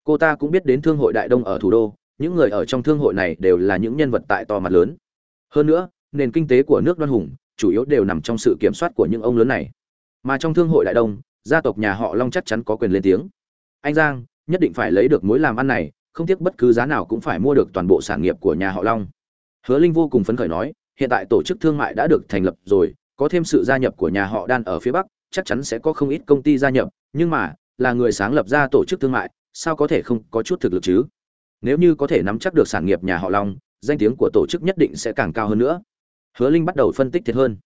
Speaker 1: Cô ta cũng biết đến thương hội đại đông ở thủ đô, những người ở trong thương hội này đều là những nhân vật tại to mặt lớn. Hơn nữa, nền kinh tế của nước đoan hùng chủ yếu đều nằm trong sự kiểm soát của những ông lớn này. Mà trong thương hội đại đông, gia tộc nhà họ long chắc chắn có quyền lên tiếng. Anh giang, nhất định phải lấy được mối làm ăn này, không tiếc bất cứ giá nào cũng phải mua được toàn bộ sản nghiệp của nhà họ long. Hứa linh vô cùng phấn khởi nói, hiện tại tổ chức thương mại đã được thành lập rồi, có thêm sự gia nhập của nhà họ đan ở phía bắc, chắc chắn sẽ có không ít công ty gia nhập, nhưng mà, là người sáng lập ra tổ chức thương mại, sao có thể không có chút thực lực chứ? Nếu như có thể nắm chắc được sản nghiệp nhà họ long, danh tiếng của tổ chức nhất định sẽ càng cao hơn nữa hứa linh bắt đầu phân tích thiệt hơn.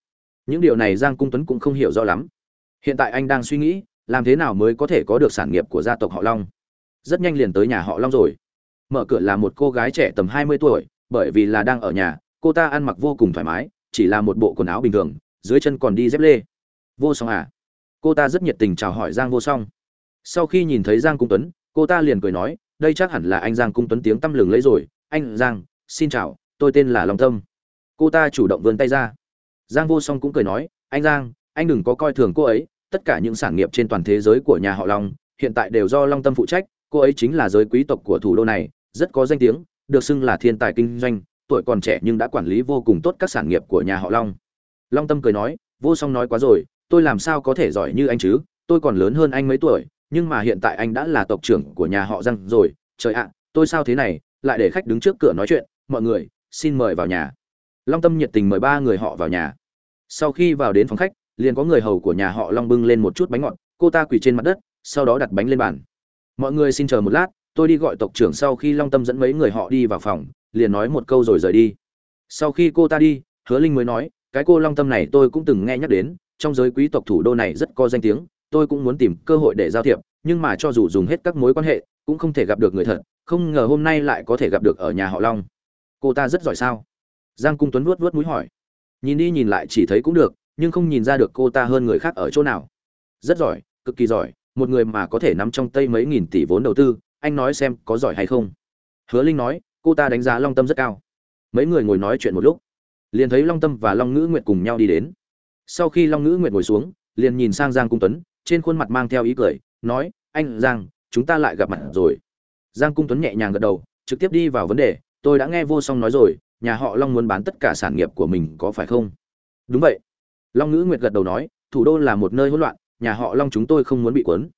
Speaker 1: Những điều này giang cung tuấn cũng không hiểu rõ lắm. Hiện tại anh đang suy nghĩ, làm thế nào mới có thể có được sản nghiệp của gia tộc họ long. Rất nhanh liền tới nhà họ long rồi. Mở cửa là một cô gái trẻ tầm hai mươi tuổi, bởi vì là đang ở nhà, cô ta ăn mặc vô cùng thoải mái, chỉ là một bộ quần áo bình thường, dưới chân còn đi dép lê. Vô song à? Cô ta rất nhiệt tình chào hỏi giang vô song. Sau khi nhìn thấy giang cung tuấn, cô ta liền cười nói, đây chắc hẳn là anh giang cung tuấn tiếng tăm lừng lấy rồi. Anh giang, xin chào, tôi tên là long tâm cô ta chủ động vươn tay ra. Giang vô song cũng cười nói, anh giang, anh đừng có coi thường cô ấy, tất cả những sản nghiệp trên toàn thế giới của nhà họ long, hiện tại đều do long tâm phụ trách, cô ấy chính là giới quý tộc của thủ đô này, rất có danh tiếng, được xưng là thiên tài kinh doanh, tuổi còn trẻ nhưng đã quản lý vô cùng tốt các sản nghiệp của nhà họ long. Long tâm cười nói, vô song nói quá rồi, tôi làm sao có thể giỏi như anh chứ? Tôi còn lớn hơn anh mấy tuổi, nhưng mà hiện tại anh đã là tộc trưởng của nhà họ răng rồi. Trời ạ, tôi sao thế này? Lại để khách đứng trước cửa nói chuyện. Mọi người, xin mời vào nhà long tâm nhiệt tình mời ba người họ vào nhà. Sau khi vào đến phòng khách, liền có người hầu của nhà họ long bưng lên một chút bánh ngọt, cô ta quỳ trên mặt đất, sau đó đặt bánh lên bàn. Mọi người xin chờ một lát, tôi đi gọi tộc trưởng sau khi long tâm dẫn mấy người họ đi vào phòng, liền nói một câu rồi rời đi. Sau khi cô ta đi, hứa linh mới nói, cái cô long tâm này tôi cũng từng nghe nhắc đến, trong giới quý tộc thủ đô này rất có danh tiếng, tôi cũng muốn tìm cơ hội để giao thiệp, nhưng mà cho dù dùng hết các mối quan hệ, cũng không thể gặp được người thật, không ngờ hôm nay lại có thể gặp được ở nhà họ long. Cô ta rất giỏi sao? Giang cung tuấn vuốt vuốt mũi hỏi. Nhìn đi nhìn lại chỉ thấy cũng được, nhưng không nhìn ra được cô ta hơn người khác ở chỗ nào. Rất giỏi, cực kỳ giỏi, một người mà có thể nắm trong tay mấy nghìn tỷ vốn đầu tư, anh nói xem có giỏi hay không. Hứa linh nói, cô ta đánh giá long tâm rất cao. Mấy người ngồi nói chuyện một lúc, liền thấy long tâm và long ngữ nguyệt cùng nhau đi đến. Sau khi long ngữ nguyệt ngồi xuống, liền nhìn sang giang cung tuấn, trên khuôn mặt mang theo ý cười, nói, anh giang, chúng ta lại gặp mặt rồi. Giang cung tuấn nhẹ nhàng gật đầu, trực tiếp đi vào vấn đề, tôi đã nghe vô song nói rồi nhà họ long muốn bán tất cả sản nghiệp của mình có phải không? Đúng vậy. Long ngữ nguyệt gật đầu nói, thủ đô là một nơi hỗn loạn, nhà họ long chúng tôi không muốn bị cuốn.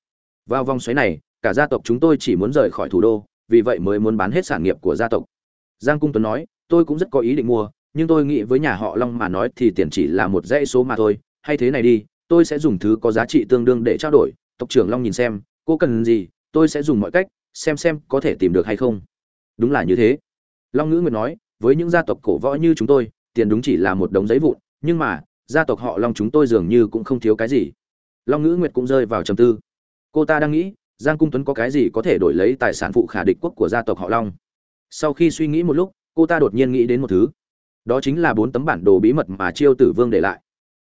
Speaker 1: Vào vòng xoáy này, cả gia tộc chúng tôi chỉ muốn rời khỏi thủ đô, vì vậy mới muốn bán hết sản nghiệp của gia tộc. Giang cung tuấn nói, tôi cũng rất có ý định mua, nhưng tôi nghĩ với nhà họ long mà nói thì tiền chỉ là một dãy số mà thôi. Hay thế này đi, tôi sẽ dùng thứ có giá trị tương đương để trao đổi. Tộc trưởng long nhìn xem, cô cần gì, tôi sẽ dùng mọi cách, xem xem có thể tìm được hay không. Đúng là như thế. Long ngữ nguyệt nói với những gia tộc cổ võ như chúng tôi, tiền đúng chỉ là một đống giấy vụn, nhưng mà, gia tộc họ long chúng tôi dường như cũng không thiếu cái gì. Long ngữ nguyệt cũng rơi vào trầm tư. Cô ta đang nghĩ, giang cung tuấn có cái gì có thể đổi lấy tài sản phụ khả địch quốc của gia tộc họ long. Sau khi suy nghĩ một lúc, cô ta đột nhiên nghĩ đến một thứ. Đó chính là bốn tấm bản đồ bí mật mà chiêu tử vương để lại.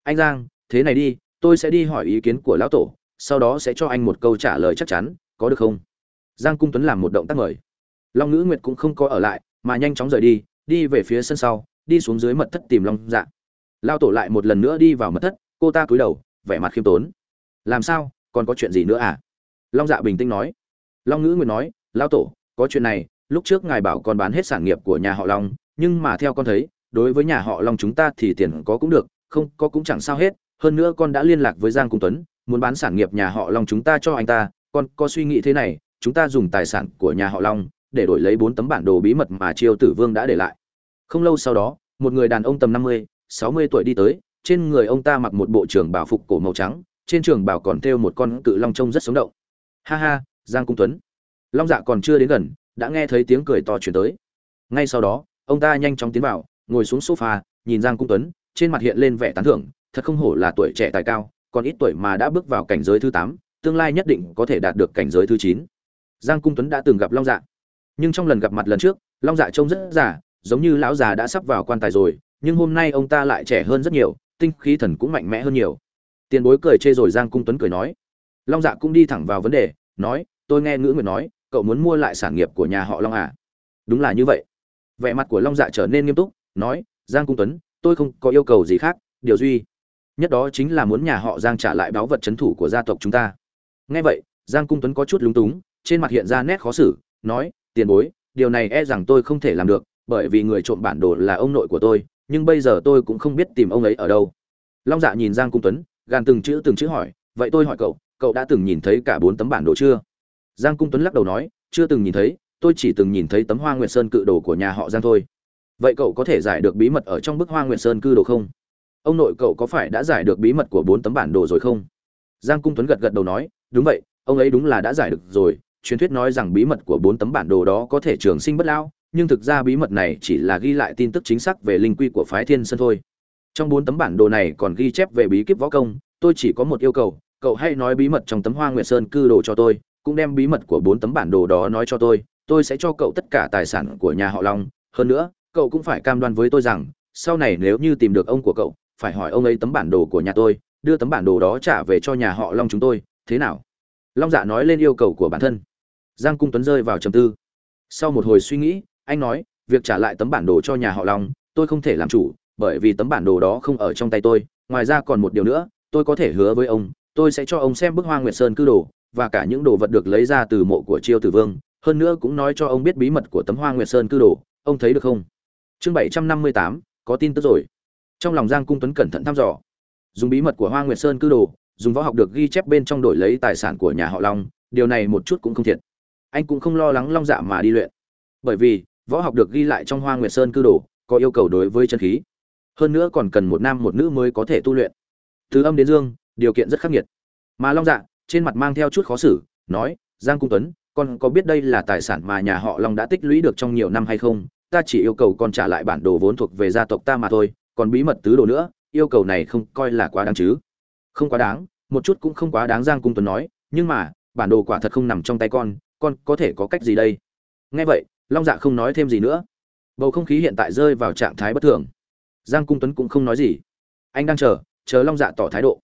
Speaker 1: Anh giang, thế này đi, tôi sẽ đi hỏi ý kiến của lão tổ, sau đó sẽ cho anh một câu trả lời chắc chắn, có được không? Giang cung tuấn làm một động tác mời. Long ngữ nguyệt cũng không có ở lại, mà nhanh chóng rời đi đi về phía sân sau, đi xuống dưới mật thất tìm long dạ. Lao tổ lại một lần nữa đi vào mật thất, cô ta cúi đầu, vẻ mặt khiêm tốn. Làm sao, còn có chuyện gì nữa à? Long dạ bình tĩnh nói. Long ngữ nguyệt nói, lao tổ, có chuyện này, lúc trước ngài bảo con bán hết sản nghiệp của nhà họ long, nhưng mà theo con thấy, đối với nhà họ long chúng ta thì tiền có cũng được, không có cũng chẳng sao hết. Hơn nữa con đã liên lạc với giang cung tuấn, muốn bán sản nghiệp nhà họ long chúng ta cho anh ta. Con có suy nghĩ thế này, chúng ta dùng tài sản của nhà họ long để đổi lấy bốn tấm bản đồ bí mật mà triều tử vương đã để lại. Không lâu sau đó, một người đàn ông tầm năm mươi, sáu mươi tuổi đi tới, trên người ông ta mặc một bộ trưởng bảo phục cổ màu trắng, trên trường bảo còn thêu một con cự long trông rất sống động. Ha ha, giang cung tuấn. Long dạ còn chưa đến gần, đã nghe thấy tiếng cười to chuyển tới. Ngay sau đó, ông ta nhanh chóng tiến vào, ngồi xuống sofa, nhìn giang cung tuấn, trên mặt hiện lên vẻ tán thưởng, thật không hổ là tuổi trẻ tài cao, còn ít tuổi mà đã bước vào cảnh giới thứ tám, tương lai nhất định có thể đạt được cảnh giới thứ chín. Giang cung tuấn đã từng gặp long dạ nhưng trong lần gặp mặt lần trước, long dạ trông rất già, giống như lão già đã sắp vào quan tài rồi, nhưng hôm nay ông ta lại trẻ hơn rất nhiều, tinh khí thần cũng mạnh mẽ hơn nhiều. Tiền bối cười chê rồi giang cung tuấn cười nói. Long dạ cũng đi thẳng vào vấn đề, nói, tôi nghe ngữ nguyệt nói, cậu muốn mua lại sản nghiệp của nhà họ long à? Đúng là như vậy. Vẻ mặt của long dạ trở nên nghiêm túc, nói, giang cung tuấn, tôi không có yêu cầu gì khác, điều duy nhất đó chính là muốn nhà họ giang trả lại báu vật c h ấ n thủ của gia tộc chúng ta. Nghe vậy, giang cung tuấn có chút lúng túng, trên mặt hiện ra nét khó xử, nói tiền bối, điều này e rằng tôi không thể làm được, bởi vì người trộm bản đồ là ông nội của tôi, nhưng bây giờ tôi cũng không biết tìm ông ấy ở đâu. Long dạ nhìn giang cung tuấn, gàn từng chữ từng chữ hỏi, vậy tôi hỏi cậu cậu đã từng nhìn thấy cả bốn tấm bản đồ chưa? Giang cung tuấn lắc đầu nói, chưa từng nhìn thấy, tôi chỉ từng nhìn thấy tấm hoa nguyệt sơn cự đồ của nhà họ giang thôi. Vậy cậu có thể giải được bí mật ở trong bức hoa nguyệt sơn cư đồ không? Ông nội cậu có phải đã giải được bí mật của bốn tấm bản đồ rồi không? Giang cung tuấn gật gật đầu nói, đúng vậy, ông ấy đúng là đã giải được rồi truyền thuyết nói rằng bí mật của bốn tấm bản đồ đó có thể trường sinh bất lão, nhưng thực ra bí mật này chỉ là ghi lại tin tức chính xác về linh quy của phái thiên sơn thôi. Trong bốn tấm bản đồ này còn ghi chép về bí kíp võ công, tôi chỉ có một yêu cầu, cậu hãy nói bí mật trong tấm hoa nguyệt sơn cư đồ cho tôi, cũng đem bí mật của bốn tấm bản đồ đó nói cho tôi tôi sẽ cho cậu tất cả tài sản của nhà họ long. Hơn nữa, cậu cũng phải cam đoan với tôi rằng, sau này nếu như tìm được ông của cậu, phải hỏi ông ấy tấm bản đồ của nhà tôi, đưa tấm bản đồ đó trả về cho nhà họ long chúng tôi. Thế nào? Long dạ nói lên yêu cầu của bản thân giang cung tuấn rơi vào trầm tư. Sau một hồi suy nghĩ, anh nói, việc trả lại tấm bản đồ cho nhà họ long, tôi không thể làm chủ, bởi vì tấm bản đồ đó không ở trong tay tôi. Ngoài ra còn một điều nữa, tôi có thể hứa với ông, tôi sẽ cho ông xem bức hoa nguyệt sơn cư đồ, và cả những đồ vật được lấy ra từ mộ của chiêu tử vương. Hơn nữa cũng nói cho ông biết bí mật của tấm hoa nguyệt sơn cư đồ, ông thấy được không? Chương bảy trăm năm mươi tám, có tin tức rồi. Trong lòng giang cung tuấn cẩn thận thăm dò. Dùng bí mật của hoa nguyệt sơn cư đồ, dùng võ học được ghi chép bên trong đổi lấy tài sản của nhà họ long, điều này một chút cũng không thiệt anh cũng không lo lắng long dạ mà đi luyện. Bởi vì, võ học được ghi lại trong hoa nguyệt sơn cư đồ, có yêu cầu đối với chân khí. Hơn nữa còn cần một nam một nữ mới có thể tu luyện. Từ âm đến dương, điều kiện rất khắc nghiệt. Mà long dạ trên mặt mang theo chút khó xử, nói, giang cung tuấn, con có biết đây là tài sản mà nhà họ long đã tích lũy được trong nhiều năm hay không? Ta chỉ yêu cầu con trả lại bản đồ vốn thuộc về gia tộc ta mà thôi, còn bí mật tứ đồ nữa, yêu cầu này không coi là quá đáng chứ. Không quá đáng, một chút cũng không quá đáng, giang cung tuấn nói, nhưng mà, bản đồ quả thật không nằm trong tay con con có thể có cách gì đây? Nghe vậy, long dạ không nói thêm gì nữa. Bầu không khí hiện tại rơi vào trạng thái bất thường. Giang cung tuấn cũng không nói gì. Anh đang chờ chờ long dạ tỏ thái độ.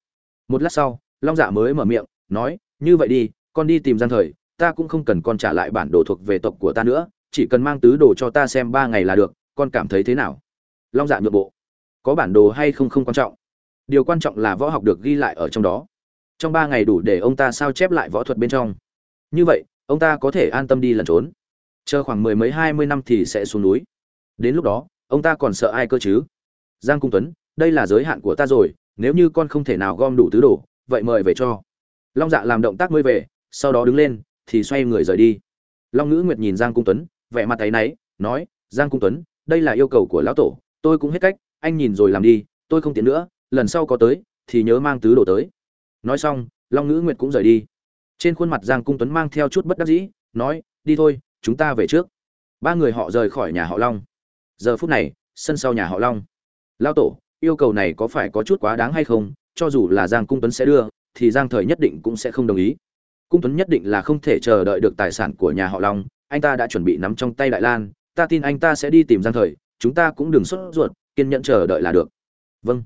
Speaker 1: Một lát sau, long dạ mới mở miệng, nói, như vậy đi, con đi tìm giang thời, ta cũng không cần con trả lại bản đồ thuộc về tộc của ta nữa, chỉ cần mang tứ đồ cho ta xem ba ngày là được, con cảm thấy thế nào? Long dạ nhượng bộ. Có bản đồ hay không không quan trọng. Điều quan trọng là võ học được ghi lại ở trong đó. Trong ba ngày đủ để ông ta sao chép lại võ thuật bên trong. Như vậy ông ta có thể an tâm đi lẩn trốn. Chờ khoảng mười mấy, hai mươi năm thì sẽ xuống núi. Đến lúc đó, ông ta còn sợ ai cơ chứ? Giang cung tuấn, đây là giới hạn của ta rồi, nếu như con không thể nào gom đủ tứ đồ, vậy mời về cho. Long dạ làm động tác mới về, sau đó đứng lên, thì xoay người rời đi. Long ngữ nguyệt nhìn giang cung tuấn, vẻ mặt tay náy, nói, giang cung tuấn, đây là yêu cầu của lão tổ, tôi cũng hết cách, anh nhìn rồi làm đi, tôi không tiện nữa, lần sau có tới, thì nhớ mang tứ đồ tới. Nói xong, long ngữ nguyệt cũng rời đi trên khuôn mặt giang cung tuấn mang theo chút bất đắc dĩ, nói, đi thôi, chúng ta về trước. Ba người họ rời khỏi nhà họ long. Giờ phút này, sân sau nhà họ long. Lao tổ, yêu cầu này có phải có chút quá đáng hay không? Cho dù là giang cung tuấn sẽ đưa, thì giang thời nhất định cũng sẽ không đồng ý. Cung tuấn nhất định là không thể chờ đợi được tài sản của nhà họ long. Anh ta đã chuẩn bị nắm trong tay đại lan, ta tin anh ta sẽ đi tìm giang thời, chúng ta cũng đừng sốt ruột, kiên nhẫn chờ đợi là được. Vâng.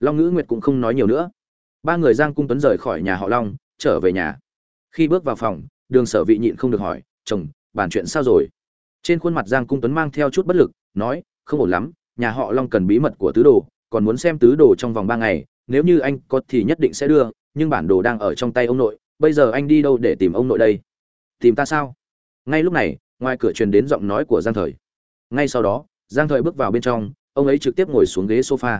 Speaker 1: Long ngữ nguyệt cũng không nói nhiều nữa. Ba người giang cung tuấn rời khỏi nhà họ long, trở về nhà khi bước vào phòng, đường sở vị nhịn không được hỏi, chồng, bàn chuyện sao rồi? Trên khuôn mặt giang cung tuấn mang theo chút bất lực, nói, không ổn lắm, nhà họ long cần bí mật của tứ đồ, còn muốn xem tứ đồ trong vòng ba ngày, nếu như anh có thì nhất định sẽ đưa, nhưng bản đồ đang ở trong tay ông nội, bây giờ anh đi đâu để tìm ông nội đây? Tìm ta sao? Ngay lúc này, ngoài cửa truyền đến giọng nói của giang thời. Ngay sau đó, giang thời bước vào bên trong, ông ấy trực tiếp ngồi xuống ghế sofa.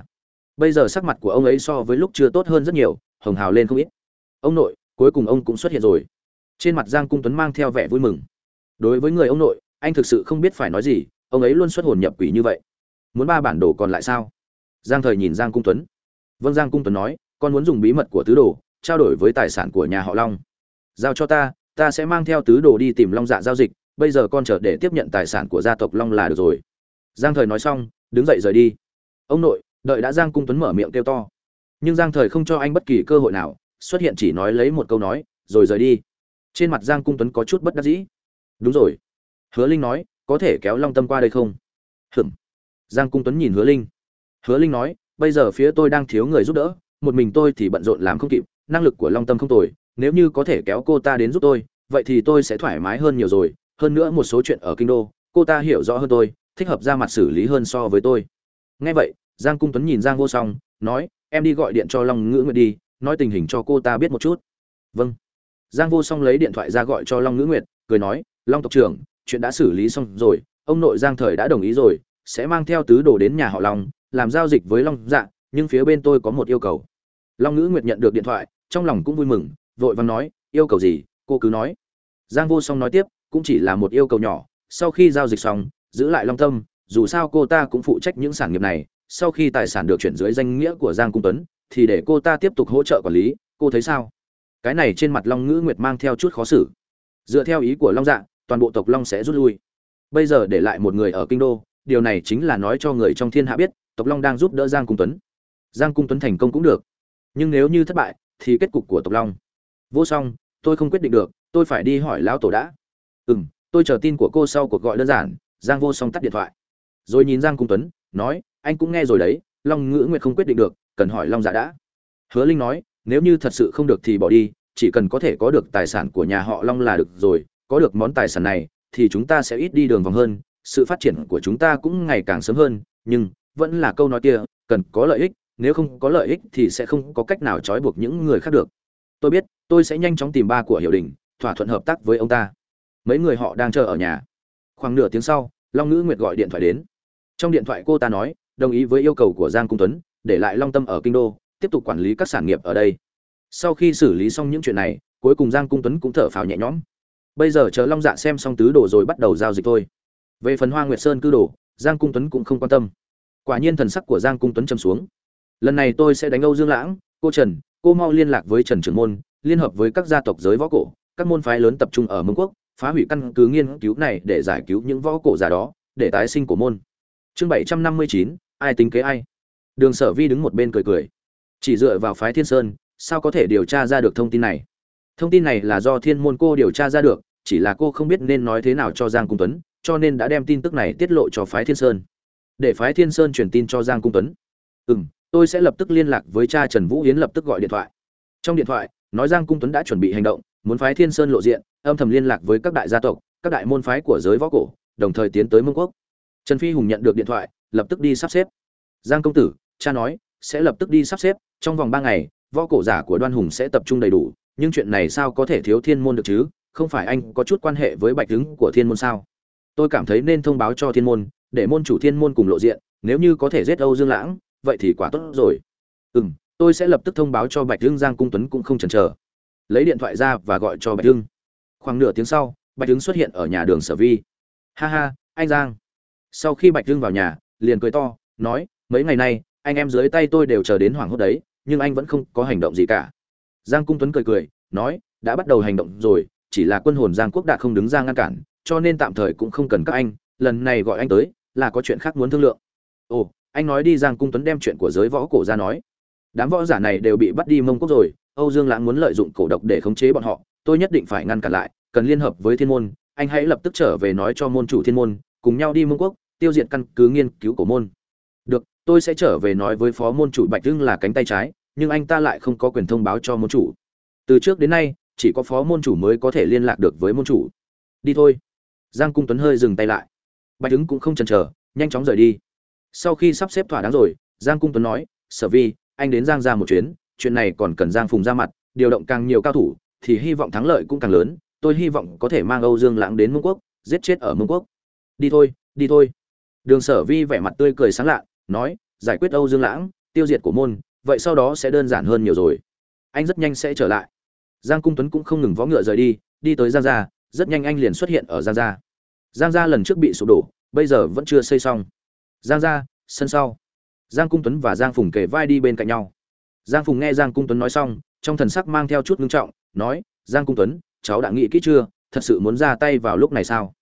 Speaker 1: Bây giờ sắc mặt của ông ấy so với lúc chưa tốt hơn rất nhiều, hồng hào lên không ít. Ông nội cuối cùng ông cũng xuất hiện rồi. Trên mặt giang cung tuấn mang theo vẻ vui mừng. Đối với người ông nội, anh thực sự không biết phải nói gì, ông ấy luôn xuất hồn nhập quỷ như vậy. Muốn ba bản đồ còn lại sao? Giang thời nhìn giang cung tuấn. Vâng giang cung tuấn nói, con muốn dùng bí mật của tứ đồ, trao đổi với tài sản của nhà họ long. Giao cho ta ta sẽ mang theo tứ đồ đi tìm long dạ giao dịch, bây giờ con chờ để tiếp nhận tài sản của gia tộc long là được rồi. Giang thời nói xong, đứng dậy rời đi. Ông nội, đợi đã giang cung tuấn mở miệng kêu to. Nhưng giang thời không cho anh bất kỳ cơ hội nào xuất hiện chỉ nói lấy một câu nói, rồi rời đi. Trên mặt giang cung tuấn có chút bất đắc dĩ. Đúng rồi. Hứa linh nói, có thể kéo long tâm qua đây không? Hừm giang cung tuấn nhìn hứa linh. Hứa linh nói, bây giờ phía tôi đang thiếu người giúp đỡ, một mình tôi thì bận rộn làm không kịp, năng lực của long tâm không tồi, nếu như có thể kéo cô ta đến giúp tôi, vậy thì tôi sẽ thoải mái hơn nhiều rồi. Hơn nữa một số chuyện ở kinh đô, cô ta hiểu rõ hơn tôi, thích hợp ra mặt xử lý hơn so với tôi. Nghe vậy, giang cung tuấn nhìn giang vô song, nói, em đi gọi điện cho long ngữ nguyệt đi nói tình hình cho cô ta biết một chút. Vâng. Giang vô song lấy điện thoại ra gọi cho long ngữ nguyệt, cười nói, long tộc trưởng, chuyện đã xử lý xong rồi, ông nội giang thời đã đồng ý rồi, sẽ mang theo tứ đồ đến nhà họ long, làm giao dịch với long dạ nhưng phía bên tôi có một yêu cầu. Long ngữ nguyệt nhận được điện thoại, trong lòng cũng vui mừng, vội vàng nói, yêu cầu gì? Cô cứ nói. Giang vô song nói tiếp, cũng chỉ là một yêu cầu nhỏ, sau khi giao dịch xong, giữ lại long tâm, dù sao cô ta cũng phụ trách những sản nghiệp này, sau khi tài sản được chuyển dưới danh nghĩa của giang cung tuấn thì để cô ta tiếp tục hỗ trợ quản lý, cô thấy sao? Cái này trên mặt long ngữ nguyệt mang theo chút khó xử. Dựa theo ý của long dạ toàn bộ tộc long sẽ rút lui. Bây giờ để lại một người ở kinh đô, điều này chính là nói cho người trong thiên hạ biết, tộc long đang giúp đỡ giang cung tuấn. Giang cung tuấn thành công cũng được. Nhưng nếu như thất bại, thì kết cục của tộc long. Vô song, tôi không quyết định được, tôi phải đi hỏi lão tổ đã. Ừ m tôi chờ tin của cô sau cuộc gọi đơn giản, giang vô song tắt điện thoại. Rồi nhìn giang cung tuấn, nói, anh cũng nghe rồi đấy, long ngữ nguyệt không quyết định được cần hỏi long dạ đã. Hứa linh nói, nếu như thật sự không được thì bỏ đi, chỉ cần có thể có được tài sản của nhà họ long là được rồi, có được món tài sản này, thì chúng ta sẽ ít đi đường vòng hơn, sự phát triển của chúng ta cũng ngày càng sớm hơn, nhưng vẫn là câu nói kia, cần có lợi ích, nếu không có lợi ích thì sẽ không có cách nào trói buộc những người khác được. Tôi biết, tôi sẽ nhanh chóng tìm ba của hiệu đình, thỏa thuận hợp tác với ông ta. Mấy người họ đang chờ ở nhà. Khoảng nửa tiếng sau, long ngữ nguyệt gọi điện thoại đến. Trong điện thoại cô ta nói, đồng ý với yêu cầu của giang cung tuấn để lại long tâm ở kinh đô, tiếp tục quản lý các sản nghiệp ở đây. Sau khi xử lý xong những chuyện này, cuối cùng giang cung tuấn cũng thở phào nhẹ nhõm. Bây giờ chờ long dạ xem xong tứ đồ rồi bắt đầu giao dịch thôi. Về phần hoa nguyệt sơn cư đồ, giang cung tuấn cũng không quan tâm. Quả nhiên thần sắc của giang cung tuấn trầm xuống. Lần này tôi sẽ đánh âu dương lãng, cô trần, cô mau liên lạc với trần trưởng môn, liên hợp với các gia tộc giới võ cổ, các môn phái lớn tập trung ở mông quốc, phá hủy căn cứ nghiên cứu này để giải cứu những võ cổ già đó, để tái sinh của môn. Chương bảy trăm năm mươi chín, ai tính kế ai? Đường sở vi đứng một bên cười cười. Chỉ dựa vào phái thiên sơn, sao có thể điều tra ra được thông tin này? Thông tin này là do thiên môn cô điều tra ra được, chỉ là cô không biết nên nói thế nào cho giang cung tuấn, cho nên đã đem tin tức này tiết lộ cho phái thiên sơn. Để phái thiên sơn truyền tin cho giang cung tuấn. Ừ m tôi sẽ lập tức liên lạc với cha trần vũ hiến lập tức gọi điện thoại. Trong điện thoại, nói giang cung tuấn đã chuẩn bị hành động, muốn phái thiên sơn lộ diện, âm thầm liên lạc với các đại gia tộc, các đại môn phái của giới võ cổ, đồng thời tiến tới mông quốc. Trần phi hùng nhận được điện thoại, lập tức đi sắp xếp. Giang công tử cha nói, sẽ lập tức đi sắp xếp, trong vòng ba ngày, võ cổ giả của đoan hùng sẽ tập trung đầy đủ, nhưng chuyện này sao có thể thiếu thiên môn được chứ? Không phải anh có chút quan hệ với bạch đứng của thiên môn sao? Tôi cảm thấy nên thông báo cho thiên môn, để môn chủ thiên môn cùng lộ diện, nếu như có thể giết âu dương lãng, vậy thì quả tốt rồi. Ừ m tôi sẽ lập tức thông báo cho bạch hưng giang cung tuấn cũng không chần chờ. Lấy điện thoại ra và gọi cho bạch hưng khoảng nửa tiếng sau, bạch hưng xuất hiện ở nhà đường sở vi. Ha ha, anh giang. Sau khi bạch hưng vào nhà, liền cười to, nói, mấy ngày nay anh em dưới tay tôi đều chờ đến hoảng hốt đấy, nhưng anh vẫn không có hành động gì cả. Giang cung tuấn cười cười, nói, đã bắt đầu hành động rồi, chỉ là quân hồn giang quốc đạt không đứng ra ngăn cản, cho nên tạm thời cũng không cần các anh, lần này gọi anh tới, là có chuyện khác muốn thương lượng. Ồ, anh nói đi, giang cung tuấn đem chuyện của giới võ cổ ra nói. Đám võ giả này đều bị bắt đi mông quốc rồi, âu dương lãng muốn lợi dụng cổ độc để khống chế bọn họ, tôi nhất định phải ngăn cản lại, cần liên hợp với thiên môn, anh hãy lập tức trở về nói cho môn chủ thiên môn, cùng nhau đi mông quốc, tiêu diệt căn cứ nghiên cứu cổ môn tôi sẽ trở về nói với phó môn chủ bạch hưng là cánh tay trái, nhưng anh ta lại không có quyền thông báo cho môn chủ. Từ trước đến nay, chỉ có phó môn chủ mới có thể liên lạc được với môn chủ. Đi thôi. Giang cung tuấn hơi dừng tay lại. Bạch hưng cũng không chần chờ, nhanh chóng rời đi. Sau khi sắp xếp thỏa đáng rồi, giang cung tuấn nói, sở vi, anh đến giang ra một chuyến, chuyện này còn cần giang phùng ra mặt, điều động càng nhiều cao thủ, thì hy vọng thắng lợi cũng càng lớn. Tôi hy vọng có thể mang âu dương lãng đến mông quốc, giết chết ở mông quốc. Đi thôi đi thôi. Đường sở vi vẻ mặt tươi cười sáng lạ nói, giải quyết âu dương lãng, tiêu diệt của môn, vậy sau đó sẽ đơn giản hơn nhiều rồi. Anh rất nhanh sẽ trở lại. Giang cung tuấn cũng không ngừng vó ngựa rời đi đi tới giang gia, rất nhanh anh liền xuất hiện ở giang gia. Giang gia lần trước bị sụp đổ, bây giờ vẫn chưa xây xong. Giang gia, sân sau. Giang cung tuấn và giang phùng kể vai đi bên cạnh nhau. Giang phùng nghe giang cung tuấn nói xong, trong thần sắc mang theo chút ngưng trọng, nói, giang cung tuấn, cháu đã nghĩ kỹ chưa? Thật sự muốn ra tay vào lúc này sao?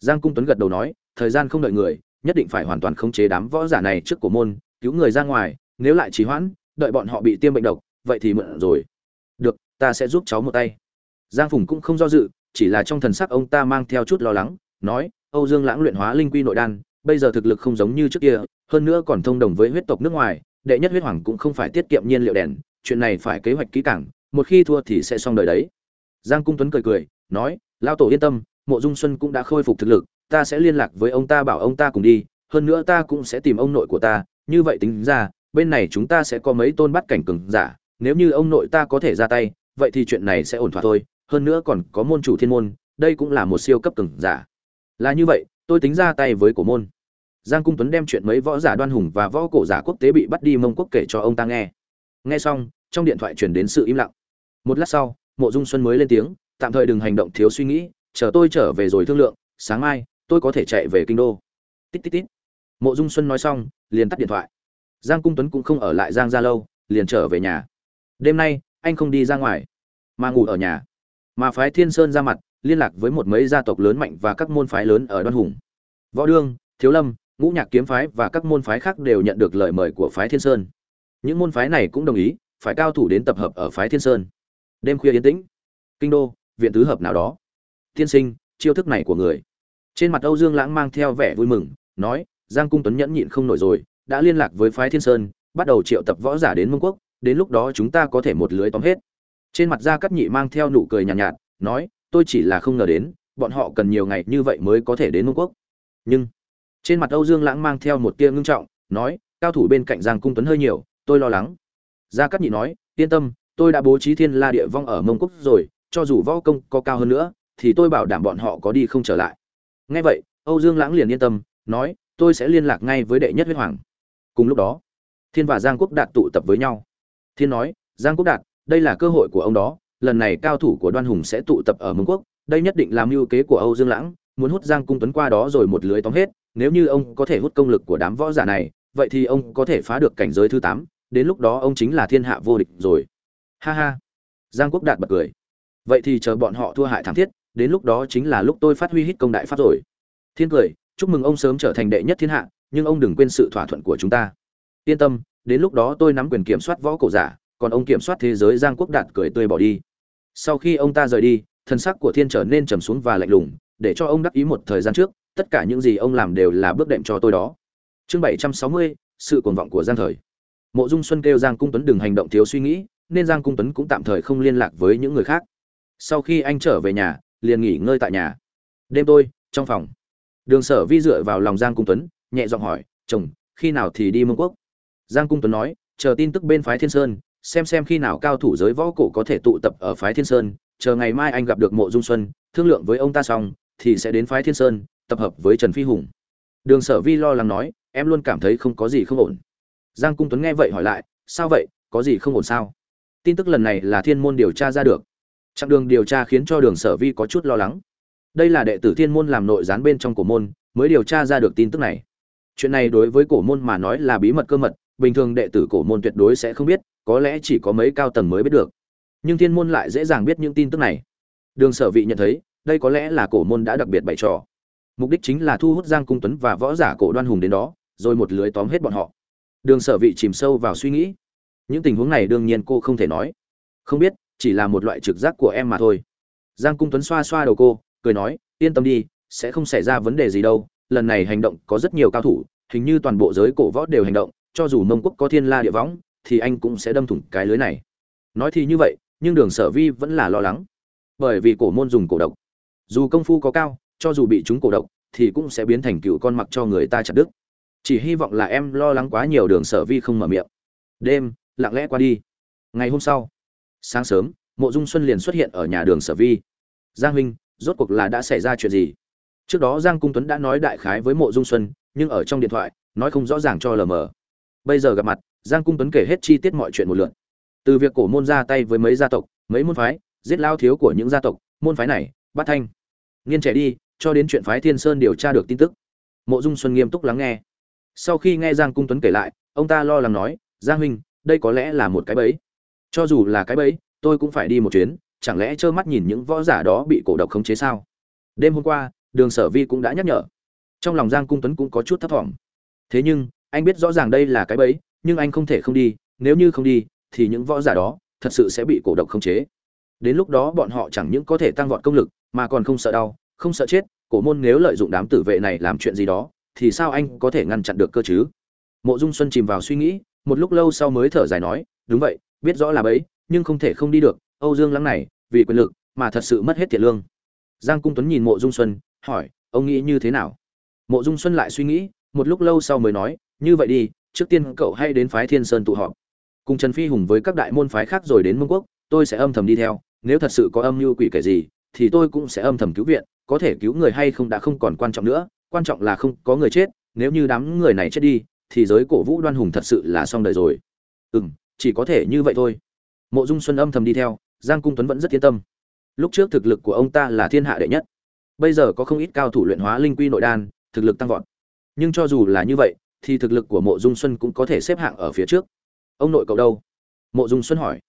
Speaker 1: Giang cung tuấn gật đầu nói, thời gian không đợi người nhất định phải hoàn toàn khống chế đám võ giả này trước cổ môn, cứu người ra ngoài, nếu lại trì hoãn, đợi bọn họ bị tiêm bệnh độc, vậy thì mượn rồi. Được, ta sẽ giúp cháu một tay. Giang phùng cũng không do dự, chỉ là trong thần sắc ông ta mang theo chút lo lắng, nói, âu dương lãng luyện hóa linh quy nội đan, bây giờ thực lực không giống như trước kia, hơn nữa còn thông đồng với huyết tộc nước ngoài, đệ nhất huyết hoàng cũng không phải tiết kiệm nhiên liệu đèn, chuyện này phải kế hoạch kỹ càng, một khi thua thì sẽ xong đời đấy. Giang cung tuấn cười cười, nói lao tổ yên tâm, mộ dung xuân cũng đã khôi phục thực lực ta sẽ liên lạc với ông ta bảo ông ta cùng đi, hơn nữa ta cũng sẽ tìm ông nội của ta. Như vậy tính ra, bên này chúng ta sẽ có mấy tôn bắt cảnh cường giả. Nếu như ông nội ta có thể ra tay, vậy thì chuyện này sẽ ổn thỏa thôi. Hơn nữa còn có môn chủ thiên môn, đây cũng là một siêu cấp cường giả. Là như vậy, tôi tính ra tay với cổ môn. Giang cung tuấn đem chuyện mấy võ giả đoan hùng và võ cổ giả quốc tế bị bắt đi mông quốc kể cho ông ta nghe. Nghe xong, trong điện thoại truyền đến sự im lặng. Một lát sau, mộ dung xuân mới lên tiếng, tạm thời đừng hành động thiếu suy nghĩ, chờ tôi trở về rồi thương lượng, sáng mai tôi có thể chạy về kinh đô. Tít tít tít. Mộ dung xuân nói xong, liền tắt điện thoại. Giang cung tuấn cũng không ở lại giang ra lâu, liền trở về nhà. Đêm nay, anh không đi ra ngoài, mà ngủ ở nhà. Mà phái thiên sơn ra mặt, liên lạc với một mấy gia tộc lớn mạnh và các môn phái lớn ở đoan hùng. Võ đương, thiếu lâm, ngũ nhạc kiếm phái và các môn phái khác đều nhận được lời mời của phái thiên sơn. Những môn phái này cũng đồng ý, phải cao thủ đến tập hợp ở phái thiên sơn. Đêm khuya yên tĩnh. Kinh đô, viện tứ hợp nào đó. Tiên sinh, chiêu thức này của người trên mặt âu dương lãng mang theo vẻ vui mừng nói giang cung tuấn nhẫn nhịn không nổi rồi đã liên lạc với phái thiên sơn bắt đầu triệu tập võ giả đến mông quốc đến lúc đó chúng ta có thể một lưới tóm hết. Trên mặt gia cắt nhị mang theo nụ cười nhàn nhạt, nhạt nói tôi chỉ là không ngờ đến bọn họ cần nhiều ngày như vậy mới có thể đến mông quốc. Nhưng trên mặt âu dương lãng mang theo một tia ngưng trọng nói cao thủ bên cạnh giang cung tuấn hơi nhiều tôi lo lắng. Gia cắt nhị nói yên tâm tôi đã bố trí thiên la địa vong ở mông quốc rồi cho dù võ công có cao hơn nữa thì tôi bảo đảm bọn họ có đi không trở lại ngay vậy, âu dương lãng liền yên tâm, nói, tôi sẽ liên lạc ngay với đệ nhất huyết hoàng. Cùng lúc đó, thiên và giang quốc đạt tụ tập với nhau. Thiên nói, giang quốc đạt, đây là cơ hội của ông đó, lần này cao thủ của đoan hùng sẽ tụ tập ở mông quốc, đây nhất định làm mưu kế của âu dương lãng, muốn hút giang cung tuấn qua đó rồi một lưới tóm hết, nếu như ông có thể hút công lực của đám võ giả này, vậy thì ông có thể phá được cảnh giới thứ tám, đến lúc đó ông chính là thiên hạ vô địch rồi. Ha ha. Giang quốc đạt bật cười. Vậy thì chờ bọn họ thua hại thảm thiết đến lúc đó chính là lúc tôi phát huy hít công đại pháp rồi. Thiên cười, chúc mừng ông sớm trở thành đệ nhất thiên hạ, nhưng ông đừng quên sự thỏa thuận của chúng ta. Yên tâm, đến lúc đó tôi nắm quyền kiểm soát võ cổ giả, còn ông kiểm soát thế giới giang quốc đạt cười tươi bỏ đi. Sau khi ông ta rời đi, thân sắc của thiên trở nên trầm xuống và lạnh lùng, để cho ông đắc ý một thời gian trước, tất cả những gì ông làm đều là bước đệm cho tôi đó. Chương bảy trăm sáu mươi, sự cuồng vọng của giang thời. Mộ dung xuân kêu giang cung tuấn đừng hành động thiếu suy nghĩ, nên giang cung tuấn cũng tạm thời không liên lạc với những người khác. Sau khi anh trở về nhà liền nghỉ ngơi tại nhà. Đêm tôi, trong phòng. Đường sở vi dựa vào lòng giang cung tuấn, nhẹ giọng hỏi, chồng, khi nào thì đi mông quốc? Giang cung tuấn nói, chờ tin tức bên phái thiên sơn, xem xem khi nào cao thủ giới võ cổ có thể tụ tập ở phái thiên sơn, chờ ngày mai anh gặp được mộ dung xuân, thương lượng với ông ta xong, thì sẽ đến phái thiên sơn, tập hợp với trần phi hùng. Đường sở vi lo lắng nói, em luôn cảm thấy không có gì không ổn. Giang cung tuấn nghe vậy hỏi lại, sao vậy? Có gì không ổn sao? Tin tức lần này là thiên môn điều tra ra được chặng đường điều tra khiến cho đường sở vi có chút lo lắng. Đây là đệ tử thiên môn làm nội gián bên trong cổ môn, mới điều tra ra được tin tức này. Chuyện này đối với cổ môn mà nói là bí mật cơ mật, bình thường đệ tử cổ môn tuyệt đối sẽ không biết, có lẽ chỉ có mấy cao tầng mới biết được. Nhưng thiên môn lại dễ dàng biết những tin tức này. Đường sở vị nhận thấy, đây có lẽ là cổ môn đã đặc biệt bày trò. Mục đích chính là thu hút giang cung tuấn và võ giả cổ đoan hùng đến đó, rồi một lưới tóm hết bọn họ. Đường sở vị chìm sâu vào suy nghĩ. Những tình huống này đương nhiên cô không thể nói. Không biết chỉ là một loại trực giác của em mà thôi. Giang cung tuấn xoa xoa đầu cô, cười nói, yên tâm đi, sẽ không xảy ra vấn đề gì đâu, lần này hành động có rất nhiều cao thủ, hình như toàn bộ giới cổ võ đều hành động, cho dù mông quốc có thiên la địa võng, thì anh cũng sẽ đâm thủng cái lưới này. Nói thì như vậy, nhưng đường sở vi vẫn là lo lắng. Bởi vì cổ môn dùng cổ độc. Dù công phu có cao, cho dù bị chúng cổ độc, thì cũng sẽ biến thành cựu con mặc cho người ta chặt đứt. Chỉ hy vọng là em lo lắng quá nhiều, đường sở vi không mở miệng. Đêm, lặng lẽ qua đi. Ngày hôm sau sáng sớm, mộ dung xuân liền xuất hiện ở nhà đường sở vi. Giang huynh, rốt cuộc là đã xảy ra chuyện gì? Trước đó giang cung tuấn đã nói đại khái với mộ dung xuân, nhưng ở trong điện thoại, nói không rõ ràng cho lờ mờ. Bây giờ gặp mặt, giang cung tuấn kể hết chi tiết mọi chuyện một lượt. Từ việc cổ môn ra tay với mấy gia tộc, mấy môn phái, giết lao thiếu của những gia tộc, môn phái này, bắt thanh. Nghiên trẻ đi, cho đến chuyện phái thiên sơn điều tra được tin tức. Mộ dung xuân nghiêm túc lắng nghe. Sau khi nghe giang cung tuấn kể lại, ông ta lo lắng nói, giang huynh, đây có lẽ là một cái bẫy cho dù là cái bẫy, tôi cũng phải đi một chuyến, chẳng lẽ trơ mắt nhìn những võ giả đó bị cổ độc khống chế sao? Đêm hôm qua, đường sở vi cũng đã nhắc nhở. Trong lòng giang cung tuấn cũng có chút thấp thỏm. Thế nhưng, anh biết rõ ràng đây là cái bẫy, nhưng anh không thể không đi, nếu như không đi, thì những võ giả đó thật sự sẽ bị cổ độc khống chế. Đến lúc đó bọn họ chẳng những có thể tăng vọt công lực, mà còn không sợ đau, không sợ chết, cổ môn nếu lợi dụng đám tử vệ này làm chuyện gì đó, thì sao anh có thể ngăn chặn được cơ chứ? Mộ dung xuân chìm vào suy nghĩ, một lúc lâu sau mới thở dài nói, đúng vậy biết rõ là bấy, nhưng không thể không đi được, âu dương lắng này, vì quyền lực, mà thật sự mất hết thiệt lương. Giang cung tuấn nhìn mộ dung xuân, hỏi, ông nghĩ như thế nào? Mộ dung xuân lại suy nghĩ, một lúc lâu sau mới nói, như vậy đi, trước tiên cậu hãy đến phái thiên sơn tụ họp. Cùng trần phi hùng với các đại môn phái khác rồi đến mông quốc, tôi sẽ âm thầm đi theo, nếu thật sự có âm mưu quỷ kể gì, thì tôi cũng sẽ âm thầm cứu viện, có thể cứu người hay không đã không còn quan trọng nữa, quan trọng là không có người chết, nếu như đám người này chết đi, thì giới cổ vũ đoan hùng thật sự là xong đời rồi. Ừ m chỉ có thể như vậy thôi. Mộ dung xuân âm thầm đi theo, giang cung tuấn vẫn rất yên tâm. Lúc trước thực lực của ông ta là thiên hạ đệ nhất. Bây giờ có không ít cao thủ luyện hóa linh quy nội đan, thực lực tăng vọt. Nhưng cho dù là như vậy, thì thực lực của mộ dung xuân cũng có thể xếp hạng ở phía trước. Ông nội cậu đâu? Mộ dung xuân hỏi.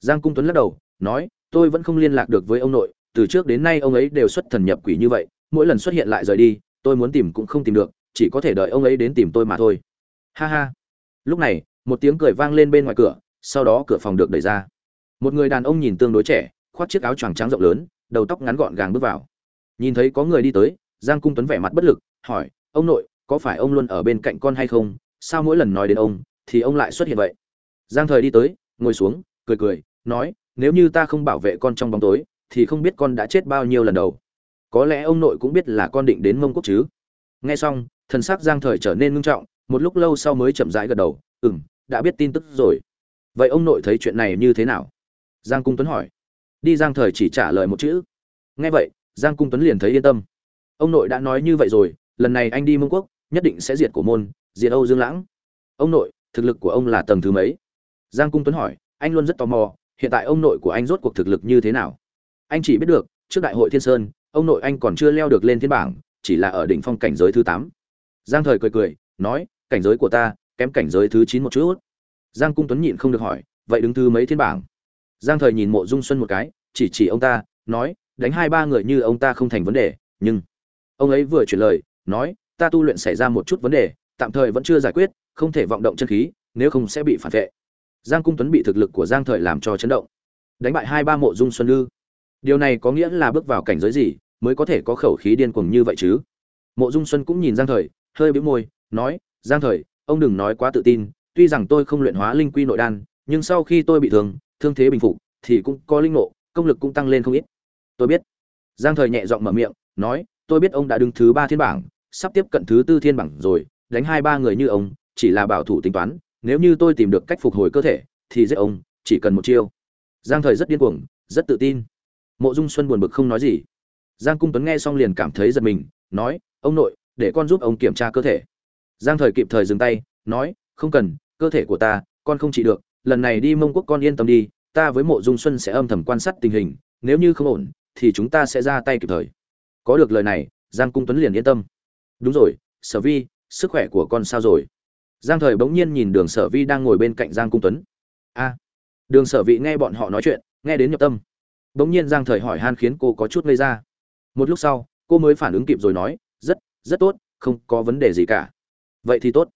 Speaker 1: Giang cung tuấn lắc đầu, nói, tôi vẫn không liên lạc được với ông nội, từ trước đến nay ông ấy đều xuất thần nhập quỷ như vậy, mỗi lần xuất hiện lại rời đi, tôi muốn tìm cũng không tìm được, chỉ có thể đợi ông ấy đến tìm tôi mà thôi. Ha ha. Lúc này một tiếng cười vang lên bên ngoài cửa, sau đó cửa phòng được đẩy ra. Một người đàn ông nhìn tương đối trẻ, khoác chiếc áo choàng trắng rộng lớn, đầu tóc ngắn gọn gàng bước vào. Nhìn thấy có người đi tới, giang cung tuấn vẻ mặt bất lực, hỏi, ông nội, có phải ông luôn ở bên cạnh con hay không? Sao mỗi lần nói đến ông, thì ông lại xuất hiện vậy? Giang thời đi tới, ngồi xuống, cười cười, nói, nếu như ta không bảo vệ con trong bóng tối, thì không biết con đã chết bao nhiêu lần đầu. Có lẽ ông nội cũng biết là con định đến mông quốc chứ. Nghe xong, thần sắc giang thời trở nên ngưng trọng, một lúc lâu sau mới chậm rãi gật đầu ừ m đã biết tin tức rồi. Vậy ông nội thấy chuyện này như thế nào? Giang cung tuấn hỏi. Đi giang thời chỉ trả lời một chữ. Nghe vậy, giang cung tuấn liền thấy yên tâm. Ông nội đã nói như vậy rồi, lần này anh đi mông quốc, nhất định sẽ diệt cổ môn, diệt âu dương lãng. Ông nội, thực lực của ông là tầng thứ mấy? Giang cung tuấn hỏi. Anh luôn rất tò mò, hiện tại ông nội của anh rốt cuộc thực lực như thế nào? Anh chỉ biết được, trước đại hội thiên sơn, ông nội anh còn chưa leo được lên thiên bảng, chỉ là ở đỉnh phong cảnh giới thứ tám. Giang thời cười cười, nói, cảnh giới của ta kém cảnh giới thứ chín một chút. Giang cung tuấn nhịn không được hỏi, vậy đứng thứ mấy thiên bảng? Giang thời nhìn mộ dung xuân một cái, chỉ chỉ ông ta, nói, đánh hai ba người như ông ta không thành vấn đề, nhưng ông ấy vừa chuyển lời, nói, ta tu luyện xảy ra một chút vấn đề, tạm thời vẫn chưa giải quyết, không thể vọng động chân khí, nếu không sẽ bị phản vệ. Giang cung tuấn bị thực lực của giang thời làm cho chấn động. Đánh bại hai ba mộ dung xuân lư điều này có nghĩa là bước vào cảnh giới gì mới có thể có khẩu khí điên cuồng như vậy chứ? Mộ dung xuân cũng nhìn giang thời, hơi bĩu môi, nói, giang thời ông đừng nói quá tự tin, tuy rằng tôi không luyện hóa linh quy nội đan, nhưng sau khi tôi bị thương thương thế bình phục, thì cũng có linh ngộ, công lực cũng tăng lên không ít. Tôi biết. Giang thời nhẹ giọng mở miệng, nói, tôi biết ông đã đứng thứ ba thiên bảng, sắp tiếp cận thứ tư thiên bảng rồi, đánh hai ba người như ông, chỉ là bảo thủ tính toán, nếu như tôi tìm được cách phục hồi cơ thể, thì giết ông, chỉ cần một chiêu. Giang thời rất điên cuồng, rất tự tin. Mộ dung xuân buồn bực không nói gì. Giang cung tuấn nghe xong liền cảm thấy giật mình, nói, ông nội, để con giúp ông kiểm tra cơ thể giang thời kịp thời dừng tay, nói, không cần, cơ thể của ta, con không trị được, lần này đi mông quốc con yên tâm đi, ta với mộ dung xuân sẽ âm thầm quan sát tình hình, nếu như không ổn, thì chúng ta sẽ ra tay kịp thời. Có được lời này, giang cung tuấn liền yên tâm. Đúng rồi, sở vi, sức khỏe của con sao rồi? Giang thời bỗng nhiên nhìn đường sở vi đang ngồi bên cạnh giang cung tuấn. A. Đường sở vị nghe bọn họ nói chuyện, nghe đến nhập tâm. Bỗng nhiên giang thời hỏi han khiến cô có chút ngây ra. Một lúc sau, cô mới phản ứng kịp rồi nói, rất rất tốt, không có vấn đề gì cả vậy thì tốt.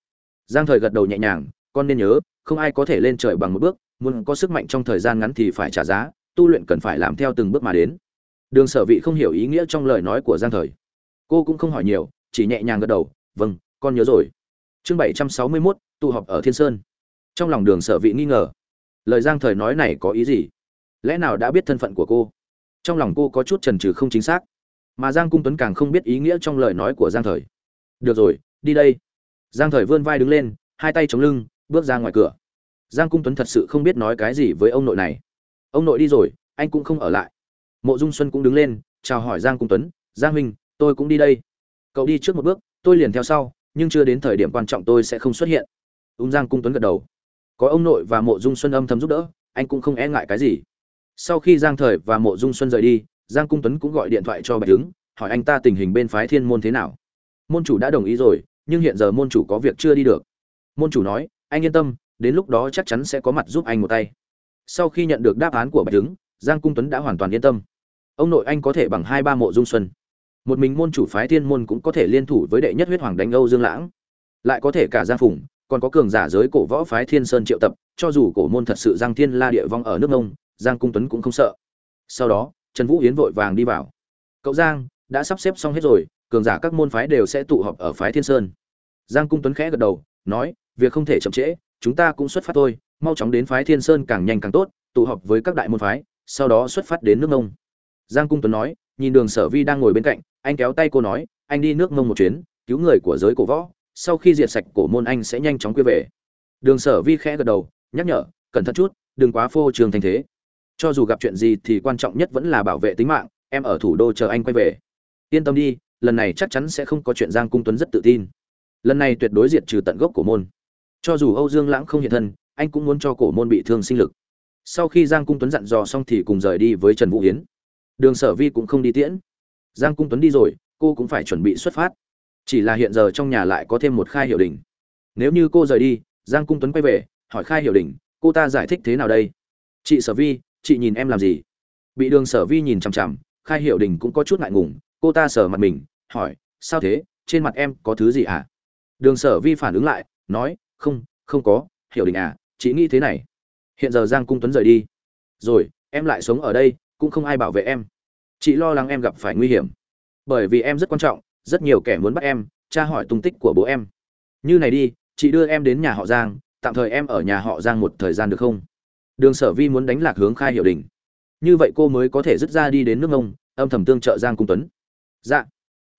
Speaker 1: Giang thời gật đầu nhẹ nhàng, con nên nhớ, không ai có thể lên trời bằng một bước, muốn có sức mạnh trong thời gian ngắn thì phải trả giá, tu luyện cần phải làm theo từng bước mà đến. Đường sở vị không hiểu ý nghĩa trong lời nói của giang thời. Cô cũng không hỏi nhiều, chỉ nhẹ nhàng gật đầu vâng con nhớ rồi. Chương bảy trăm sáu mươi mốt, tụ họp ở thiên sơn. Trong lòng đường sở vị nghi ngờ. Lời giang thời nói này có ý gì? Lẽ nào đã biết thân phận của cô? Trong lòng cô có chút trần trừ không chính xác. Mà giang cung tuấn càng không biết ý nghĩa trong lời nói của giang thời. Được rồi, đi đây giang thời vươn vai đứng lên, hai tay chống lưng, bước ra ngoài cửa. Giang cung tuấn thật sự không biết nói cái gì với ông nội này. Ông nội đi rồi, anh cũng không ở lại. Mộ dung xuân cũng đứng lên, chào hỏi giang cung tuấn, giang huynh, tôi cũng đi đây. Cậu đi trước một bước, tôi liền theo sau, nhưng chưa đến thời điểm quan trọng tôi sẽ không xuất hiện. Ung giang cung tuấn gật đầu. Có ông nội và mộ dung xuân âm thầm giúp đỡ, anh cũng không e ngại cái gì. Sau khi giang thời và mộ dung xuân rời đi, giang cung tuấn cũng gọi điện thoại cho bạch tướng hỏi anh ta tình hình bên phái thiên môn thế nào. Môn chủ đã đồng ý rồi nhưng hiện giờ môn chủ có việc chưa đi được. Môn chủ nói, anh yên tâm, đến lúc đó chắc chắn sẽ có mặt giúp anh một tay. Sau khi nhận được đáp án của bạch hứng giang cung tuấn đã hoàn toàn yên tâm. Ông nội anh có thể bằng hai ba mộ dung xuân. Một mình môn chủ phái thiên môn cũng có thể liên thủ với đệ nhất huyết hoàng đánh âu dương lãng. Lại có thể cả giang phùng, còn có cường giả giới cổ võ phái thiên sơn triệu tập, cho dù cổ môn thật sự giang thiên la địa vong ở nước ông giang cung tuấn cũng không sợ. Sau đó, trần vũ hiến vội vàng đi vào. Cậu giang, đã sắp xếp xong hết rồi cường giả các môn phái đều sẽ tụ họp ở phái thiên sơn. Giang cung tuấn khẽ gật đầu, nói, việc không thể chậm trễ, chúng ta cũng xuất phát thôi, mau chóng đến phái thiên sơn càng nhanh càng tốt, tụ họp với các đại môn phái, sau đó xuất phát đến nước mông. Giang cung tuấn nói, nhìn đường sở vi đang ngồi bên cạnh, anh kéo tay cô nói, anh đi nước mông một chuyến, cứu người của giới cổ võ, sau khi diệt sạch cổ môn anh sẽ nhanh chóng quay về. Đường sở vi khẽ gật đầu, nhắc nhở, cẩn thận chút, đừng quá phô trường thành thế. Cho dù gặp chuyện gì thì quan trọng nhất vẫn là bảo vệ tính mạng, em ở thủ đô chờ anh quay về. Yên tâm đi lần này chắc chắn sẽ không có chuyện giang cung tuấn rất tự tin. Lần này tuyệt đối diệt trừ tận gốc cổ môn. Cho dù âu dương lãng không hiện thân, anh cũng muốn cho cổ môn bị thương sinh lực. Sau khi giang cung tuấn dặn dò xong thì cùng rời đi với trần vũ hiến đường sở vi cũng không đi tiễn. Giang cung tuấn đi rồi, cô cũng phải chuẩn bị xuất phát. Chỉ là hiện giờ trong nhà lại có thêm một khai hiệu đình nếu như cô rời đi, giang cung tuấn quay về, hỏi khai hiệu đình cô ta giải thích thế nào đây? Chị sở vi, chị nhìn em làm gì? Bị đường sở vi nhìn chằm chằm, khai hiệu đình cũng có chút ngại ngùng cô ta sờ mặt mình, hỏi, sao thế? Trên mặt em có thứ gì à? Đường sở vi phản ứng lại, nói, không không có, hiểu định à chị nghĩ thế này. Hiện giờ giang cung tuấn rời đi. Rồi, em lại sống ở đây, cũng không ai bảo vệ em. Chị lo lắng em gặp phải nguy hiểm. Bởi vì em rất quan trọng, rất nhiều kẻ muốn bắt em, tra hỏi tung tích của bố em. Như này đi, chị đưa em đến nhà họ giang, tạm thời em ở nhà họ giang một thời gian được không? Đường sở vi muốn đánh lạc hướng khai hiệu đình. Như vậy cô mới có thể dứt ra đi đến nước ông âm thầm tương trợ giang cung tuấn dạ.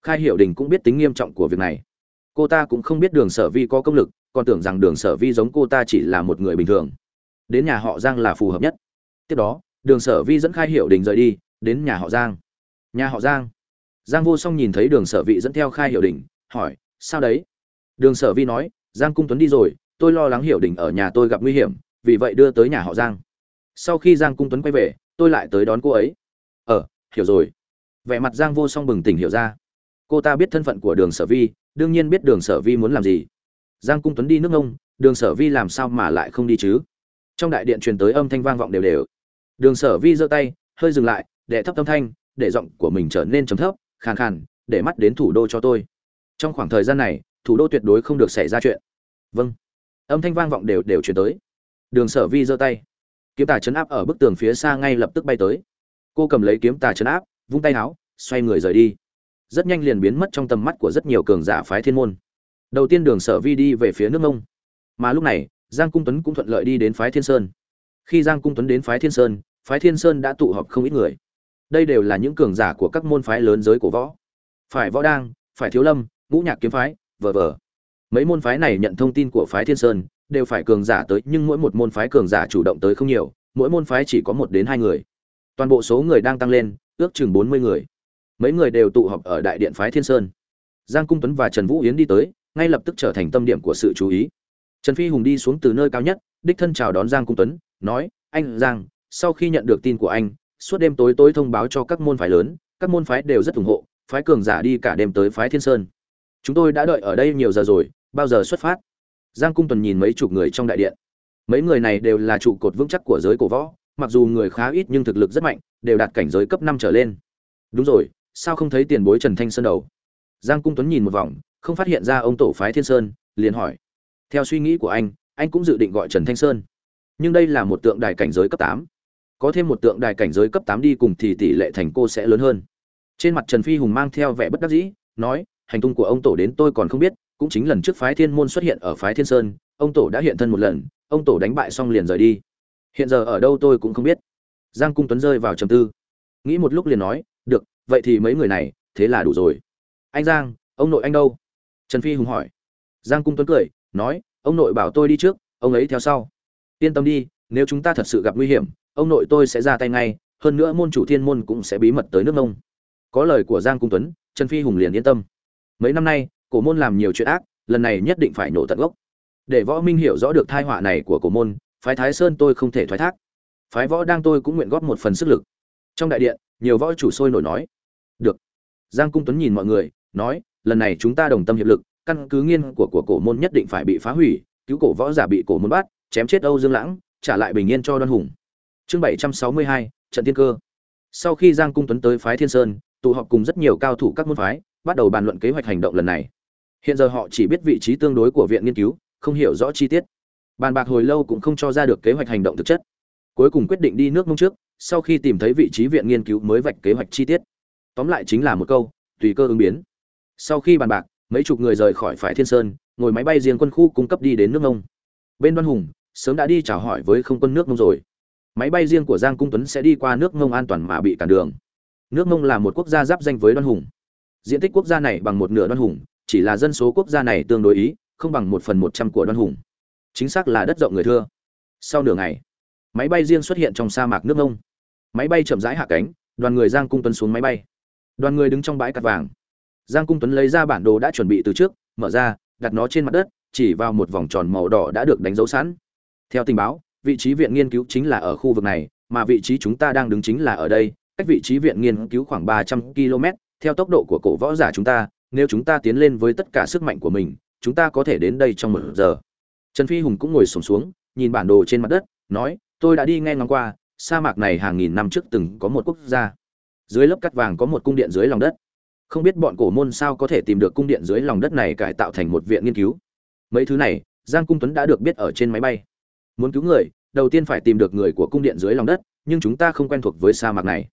Speaker 1: Khai Hiểu đình cũng biết tính nghiêm trọng của việc này. Cô ta cũng không biết đường sở vi có công lực, còn tưởng rằng đường sở vi giống cô ta chỉ là một người bình thường. Đến nhà họ giang là phù hợp nhất. Tiếp đó, đường sở vi dẫn khai Hiểu đình rời đi, đến nhà họ giang. Nhà họ giang. Giang vô song nhìn thấy đường sở vi dẫn theo khai Hiểu đình, hỏi, sao đấy? Đường sở vi nói, giang cung tuấn đi rồi, tôi lo lắng Hiểu đình ở nhà tôi gặp nguy hiểm, vì vậy đưa tới nhà họ giang. Sau khi giang cung tuấn quay về, tôi lại tới đón cô ấy. Ờ hiểu rồi vẻ mặt giang vô song bừng tỉnh hiểu ra. Cô ta biết thân phận của đường sở vi, đương nhiên biết đường sở vi muốn làm gì. Giang cung tuấn đi nước ông đường sở vi làm sao mà lại không đi chứ? Trong đại điện truyền tới âm thanh vang vọng đều đều. Đường sở vi giơ tay, hơi dừng lại để thấp âm thanh, để giọng của mình trở nên trầm thấp, khàn khàn, để mắt đến thủ đô cho tôi. Trong khoảng thời gian này, thủ đô tuyệt đối không được xảy ra chuyện. Vâng. Âm thanh vang vọng đều đều chuyển tới. Đường sở vi giơ tay. Kiếm tà chấn áp ở bức tường phía xa ngay lập tức bay tới. Cô cầm lấy kiếm tà chấn áp vung tay áo xoay người rời đi. Rất nhanh liền biến mất trong tầm mắt của rất nhiều cường giả phái thiên môn. Đầu tiên đường sở vi đi về phía nước mông. Mà lúc này, giang cung tuấn cũng thuận lợi đi đến phái thiên sơn. Khi giang cung tuấn đến phái thiên sơn, phái thiên sơn đã tụ họp không ít người. Đây đều là những cường giả của các môn phái lớn giới của võ. Phải võ đang, phải thiếu lâm, ngũ nhạc kiếm phái, vờ vờ. Mấy môn phái này nhận thông tin của phái thiên sơn, đều phải cường giả tới, nhưng mỗi một môn phái cường giả chủ động tới không nhiều, mỗi môn phái chỉ có một đến hai người. Toàn bộ số người đang tăng lên ước chừng bốn mươi người. Mấy người đều tụ họp ở đại điện phái thiên sơn. Giang cung tuấn và trần vũ yến đi tới, ngay lập tức trở thành tâm điểm của sự chú ý. Trần phi hùng đi xuống từ nơi cao nhất, đích thân chào đón giang cung tuấn, nói, anh, giang, sau khi nhận được tin của anh, suốt đêm tối tối thông báo cho các môn phái lớn, các môn phái đều rất ủng hộ, phái cường giả đi cả đêm tới phái thiên sơn. Chúng tôi đã đợi ở đây nhiều giờ rồi, bao giờ xuất phát? Giang cung tuấn nhìn mấy chục người trong đại điện. Mấy người này đều là trụ cột vững chắc của giới cổ võ mặc dù người khá ít nhưng thực lực rất mạnh, đều đạt cảnh giới cấp năm trở lên. Đúng rồi, sao không thấy tiền bối trần thanh sơn đầu? Giang cung tuấn nhìn một vòng, không phát hiện ra ông tổ phái thiên sơn, liền hỏi. Theo suy nghĩ của anh anh cũng dự định gọi trần thanh sơn. Nhưng đây là một tượng đài cảnh giới cấp tám. Có thêm một tượng đài cảnh giới cấp tám đi cùng thì tỷ lệ thành cô sẽ lớn hơn. Trên mặt trần phi hùng mang theo vẻ bất đắc dĩ, nói, hành tung của ông tổ đến tôi còn không biết, cũng chính lần trước phái thiên môn xuất hiện ở phái thiên sơn, ông tổ đã hiện thân một lần, ông tổ đánh bại xong liền rời đi hiện giờ ở đâu tôi cũng không biết. Giang cung tuấn rơi vào trầm tư. Nghĩ một lúc liền nói, được, vậy thì mấy người này, thế là đủ rồi. Anh giang, ông nội anh đâu? Trần phi hùng hỏi. Giang cung tuấn cười, nói, ông nội bảo tôi đi trước, ông ấy theo sau. Yên tâm đi, nếu chúng ta thật sự gặp nguy hiểm, ông nội tôi sẽ ra tay ngay, hơn nữa môn chủ thiên môn cũng sẽ bí mật tới nước nông có lời của giang cung tuấn, trần phi hùng liền yên tâm. Mấy năm nay, cổ môn làm nhiều chuyện ác, lần này nhất định phải nổ tận gốc. Để võ minh hiểu rõ được thai họa này của cổ môn phái thái sơn tôi không thể thoái thác. Phái võ đang tôi cũng nguyện góp một phần sức lực. Trong đại điện, nhiều võ chủ sôi nổi nói, được. Giang cung tuấn nhìn mọi người, nói, lần này chúng ta đồng tâm hiệp lực, căn cứ nghiên của của cổ môn nhất định phải bị phá hủy, cứu cổ võ giả bị cổ môn bắt, chém chết âu dương lãng, trả lại bình yên cho đoan hùng. Chương bảy trăm sáu mươi hai, trận thiên cơ. Sau khi giang cung tuấn tới phái thiên sơn, tụ họp cùng rất nhiều cao thủ các môn phái, bắt đầu bàn luận kế hoạch hành động lần này. Hiện giờ họ chỉ biết vị trí tương đối của viện nghiên cứu, không hiểu rõ chi tiết bàn bạc hồi lâu cũng không cho ra được kế hoạch hành động thực chất. Cuối cùng quyết định đi nước mông trước, sau khi tìm thấy vị trí viện nghiên cứu mới vạch kế hoạch chi tiết. Tóm lại chính là một câu, tùy cơ ứng biến. Sau khi bàn bạc, mấy chục người rời khỏi phải thiên sơn, ngồi máy bay riêng quân khu cung cấp đi đến nước mông. Bên đoan hùng, sớm đã đi chào hỏi với không quân nước mông rồi. Máy bay riêng của giang cung tuấn sẽ đi qua nước mông an toàn mà bị cản đường. Nước mông là một quốc gia giáp danh với đoan hùng. Diện tích quốc gia này bằng một nửa đoan hùng, chỉ là dân số quốc gia này tương đối ý, không bằng một phần một trăm của đoan hùng chính xác là đất rộng người thưa. Sau nửa ngày, máy bay riêng xuất hiện trong sa mạc nước ngông. máy bay chậm rãi hạ cánh, đoàn người giang cung tuấn xuống máy bay. Đoàn người đứng trong bãi cát vàng. Giang cung tuấn lấy ra bản đồ đã chuẩn bị từ trước, mở ra, đặt nó trên mặt đất, chỉ vào một vòng tròn màu đỏ đã được đánh dấu sẵn. Theo tình báo, vị trí viện nghiên cứu chính là ở khu vực này, mà vị trí chúng ta đang đứng chính là ở đây, cách vị trí viện nghiên cứu khoảng ba trăm km theo tốc độ của cổ võ giả chúng ta, nếu chúng ta tiến lên với tất cả sức mạnh của mình, chúng ta có thể đến đây trong một giờ trần phi hùng cũng ngồi xổm xuống, xuống nhìn bản đồ trên mặt đất nói tôi đã đi nghe ngóng qua sa mạc này hàng nghìn năm trước từng có một quốc gia. Dưới lớp cắt vàng có một cung điện dưới lòng đất. Không biết bọn cổ môn sao có thể tìm được cung điện dưới lòng đất này cải tạo thành một viện nghiên cứu. Mấy thứ này giang cung tuấn đã được biết ở trên máy bay. Muốn cứu người đầu tiên phải tìm được người của cung điện dưới lòng đất nhưng chúng ta không quen thuộc với sa mạc này.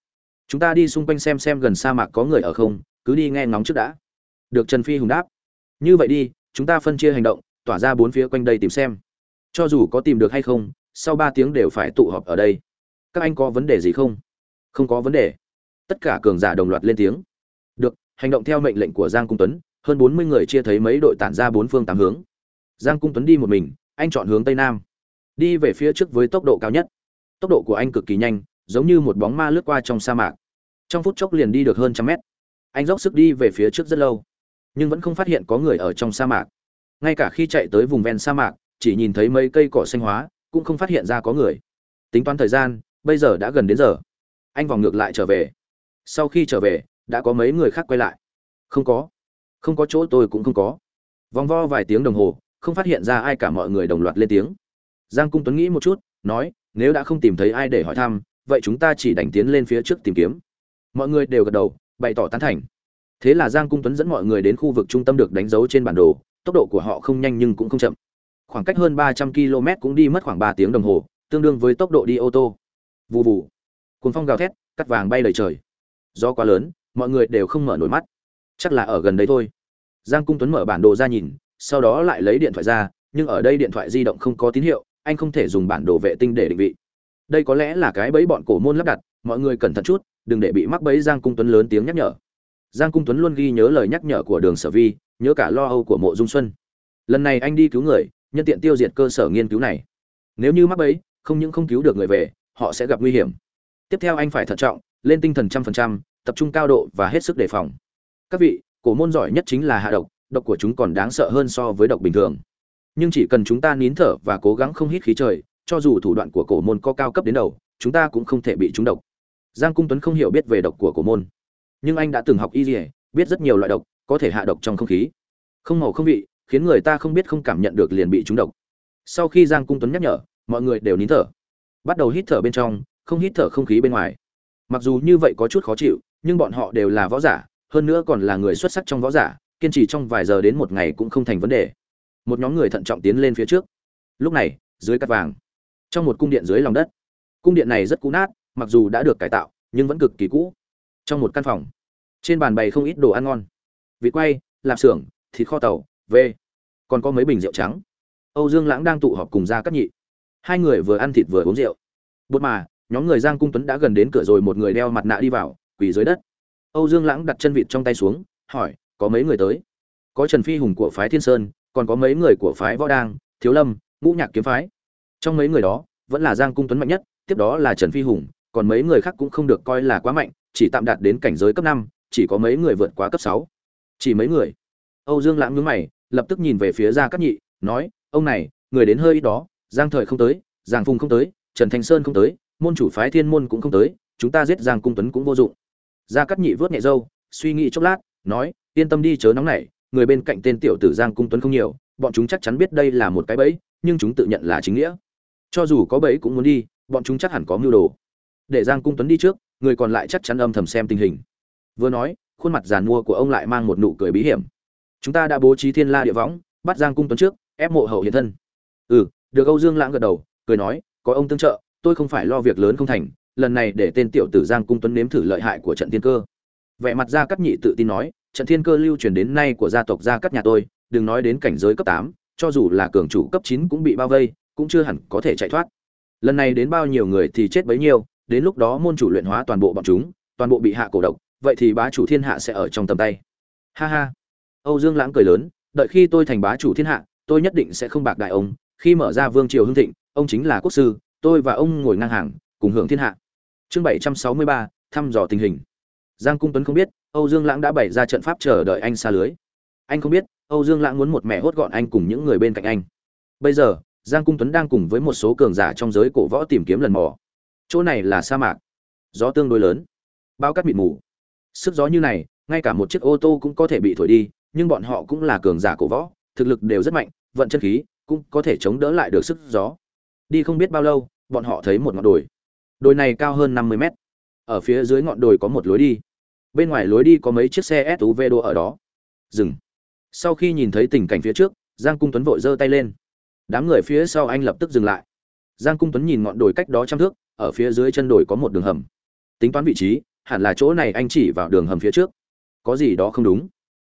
Speaker 1: Chúng ta đi xung quanh xem xem gần sa mạc có người ở không cứ đi nghe ngóng trước đã. Được trần phi hùng đáp. Như vậy đi chúng ta phân chia hành động tỏa ra bốn phía quanh đây tìm xem. Cho dù có tìm được hay không, sau ba tiếng đều phải tụ họp ở đây. Các anh có vấn đề gì không? Không có vấn đề. Tất cả cường giả đồng loạt lên tiếng. Được, hành động theo mệnh lệnh của giang cung tuấn, hơn bốn mươi người chia thấy mấy đội tản ra bốn phương tám hướng. Giang cung tuấn đi một mình, anh chọn hướng tây nam. Đi về phía trước với tốc độ cao nhất. Tốc độ của anh cực kỳ nhanh, giống như một bóng ma lướt qua trong sa mạc. Trong phút chốc liền đi được hơn trăm mét. Anh dốc sức đi về phía trước rất lâu, nhưng vẫn không phát hiện có người ở trong sa mạc ngay cả khi chạy tới vùng ven sa mạc, chỉ nhìn thấy mấy cây cỏ xanh hóa, cũng không phát hiện ra có người. Tính toán thời gian, bây giờ đã gần đến giờ. Anh vòng ngược lại trở về. Sau khi trở về, đã có mấy người khác quay lại. Không có. Không có chỗ tôi cũng không có. Vòng vo vài tiếng đồng hồ, không phát hiện ra ai cả mọi người đồng loạt lên tiếng. Giang cung tuấn nghĩ một chút, nói, nếu đã không tìm thấy ai để hỏi thăm, vậy chúng ta chỉ đành tiến lên phía trước tìm kiếm. Mọi người đều gật đầu, bày tỏ tán thành. Thế là giang cung tuấn dẫn mọi người đến khu vực trung tâm được đánh dấu trên bản đồ tốc độ của họ không nhanh nhưng cũng không chậm. Khoảng cách hơn ba trăm km cũng đi mất khoảng ba tiếng đồng hồ, tương đương với tốc độ đi ô tô. Vù vù. Cuốn phong gào thét, cắt vàng bay lời trời. Do quá lớn, mọi người đều không mở nổi mắt. Chắc là ở gần đây thôi. Giang cung tuấn mở bản đồ ra nhìn, sau đó lại lấy điện thoại ra, nhưng ở đây điện thoại di động không có tín hiệu, anh không thể dùng bản đồ vệ tinh để định vị. Đây có lẽ là cái bẫy bọn cổ môn lắp đặt, mọi người cẩn thận chút, đừng để bị mắc bẫy giang cung tuấn lớn tiếng nhắc nhở. Giang cung tuấn luôn ghi nhớ lời nhắc nhở của đường sở vi nhớ cả lo âu của mộ dung xuân. Lần này anh đi cứu người, nhân tiện tiêu diệt cơ sở nghiên cứu này. Nếu như mắc bẫy, không những không cứu được người về, họ sẽ gặp nguy hiểm. Tiếp theo anh phải thận trọng, lên tinh thần trăm phần trăm, tập trung cao độ và hết sức đề phòng. Các vị, cổ môn giỏi nhất chính là hạ độc độc của chúng còn đáng sợ hơn so với độc bình thường. Nhưng chỉ cần chúng ta nín thở và cố gắng không hít khí trời, cho dù thủ đoạn của cổ môn có cao cấp đến đâu chúng ta cũng không thể bị trúng độc. Giang cung tuấn không hiểu biết về độc của cổ môn. Nhưng anh đã từng học y dỉa biết rất nhiều loại độc có thể hạ độc trong không khí. Không màu không vị, khiến người ta không biết không cảm nhận được liền bị trúng độc. Sau khi giang cung tuấn nhắc nhở, mọi người đều nín thở. Bắt đầu hít thở bên trong, không hít thở không khí bên ngoài. Mặc dù như vậy có chút khó chịu, nhưng bọn họ đều là võ giả, hơn nữa còn là người xuất sắc trong võ giả, kiên trì trong vài giờ đến một ngày cũng không thành vấn đề. Một nhóm người thận trọng tiến lên phía trước. Lúc này, dưới cát vàng, trong một cung điện dưới lòng đất. Cung điện này rất cũ nát, mặc dù đã được cải tạo, nhưng vẫn cực kỳ cũ. Trong một căn phòng, trên bàn bày không ít đồ ăn ngon vịt quay, lạp xưởng, thịt kho tàu, v. Còn có mấy bình rượu trắng. Âu dương lãng đang tụ họp cùng ra cắt nhị. Hai người vừa ăn thịt vừa uống rượu. Bột mà, nhóm người giang cung tuấn đã gần đến cửa rồi, một người đeo mặt nạ đi vào, quỳ dưới đất. Âu dương lãng đặt chân vịt trong tay xuống, hỏi, có mấy người tới? Có trần phi hùng của phái thiên sơn, còn có mấy người của phái võ đang, thiếu lâm, ngũ nhạc kiếm phái. Trong mấy người đó, vẫn là giang cung tuấn mạnh nhất, tiếp đó là trần phi hùng, còn mấy người khác cũng không được coi là quá mạnh, chỉ tạm đạt đến cảnh giới cấp năm, chỉ có mấy người vượt quá cấp sáu chỉ mấy người. Âu dương lãng nhướng mày, lập tức nhìn về phía gia cát nhị, nói, ông này, người đến hơi ít đó, giang thời không tới, giang phùng không tới, trần thanh sơn không tới, môn chủ phái thiên môn cũng không tới, chúng ta giết giang cung tuấn cũng vô dụng. Gia cát nhị vớt nhẹ dâu suy nghĩ chốc lát, nói, yên tâm đi, chớ nóng nảy, người bên cạnh tên tiểu tử giang cung tuấn không nhiều, bọn chúng chắc chắn biết đây là một cái bẫy, nhưng chúng tự nhận là chính nghĩa. Cho dù có bẫy cũng muốn đi, bọn chúng chắc hẳn có mưu đồ. Để giang cung tuấn đi trước, người còn lại chắc chắn âm thầm xem tình hình. Vừa nói khuôn mặt giàn mua của ông lại mang một nụ cười bí hiểm. Chúng ta đã bố trí thiên la địa võng, bắt giang cung tuấn trước, ép mộ hậu hiện thân. Ừ được âu dương lãng gật đầu, cười nói, có ông tương trợ, tôi không phải lo việc lớn không thành, lần này để tên tiểu tử giang cung tuấn nếm thử lợi hại của trận thiên cơ. Vẻ mặt gia cát nhị tự tin nói, trận thiên cơ lưu truyền đến nay của gia tộc gia cát nhà tôi, đừng nói đến cảnh giới cấp tám, cho dù là cường chủ cấp chín cũng bị bao vây, cũng chưa hẳn có thể chạy thoát. Lần này đến bao nhiêu người thì chết bấy nhiêu, đến lúc đó môn chủ luyện hóa toàn bộ bọn chúng, toàn bộ bị hạ cổ độc vậy thì bá chủ thiên hạ sẽ ở trong tầm tay. Ha ha. Âu dương lãng cười lớn, đợi khi tôi thành bá chủ thiên hạ, tôi nhất định sẽ không bạc đại ông. Khi mở ra vương triều hưng thịnh, ông chính là quốc sư, tôi và ông ngồi ngang hàng, cùng hưởng thiên hạ. Chương bảy trăm sáu mươi ba, thăm dò tình hình. Giang cung tuấn không biết, âu dương lãng đã bày ra trận pháp chờ đợi anh xa lưới. Anh không biết, âu dương lãng muốn một mẹ hốt gọn anh cùng những người bên cạnh anh. Bây giờ, giang cung tuấn đang cùng với một số cường giả trong giới cổ võ tìm kiếm lần mò. Chỗ này là sa mạc. Gió tương đối lớn. Bao cát mịt mù sức gió như này, ngay cả một chiếc ô tô cũng có thể bị thổi đi, nhưng bọn họ cũng là cường giả cổ võ, thực lực đều rất mạnh, vận chân khí cũng có thể chống đỡ lại được sức gió. Đi không biết bao lâu, bọn họ thấy một ngọn đồi. Đồi này cao hơn năm mươi mét. Ở phía dưới ngọn đồi có một lối đi. Bên ngoài lối đi có mấy chiếc xe suv đỗ ở đó. Dừng. Sau khi nhìn thấy tình cảnh phía trước, giang cung tuấn vội giơ tay lên. Đám người phía sau anh lập tức dừng lại. Giang cung tuấn nhìn ngọn đồi cách đó trăm thước, ở phía dưới chân đồi có một đường hầm. Tính toán vị trí hẳn là chỗ này anh chỉ vào đường hầm phía trước. Có gì đó không đúng?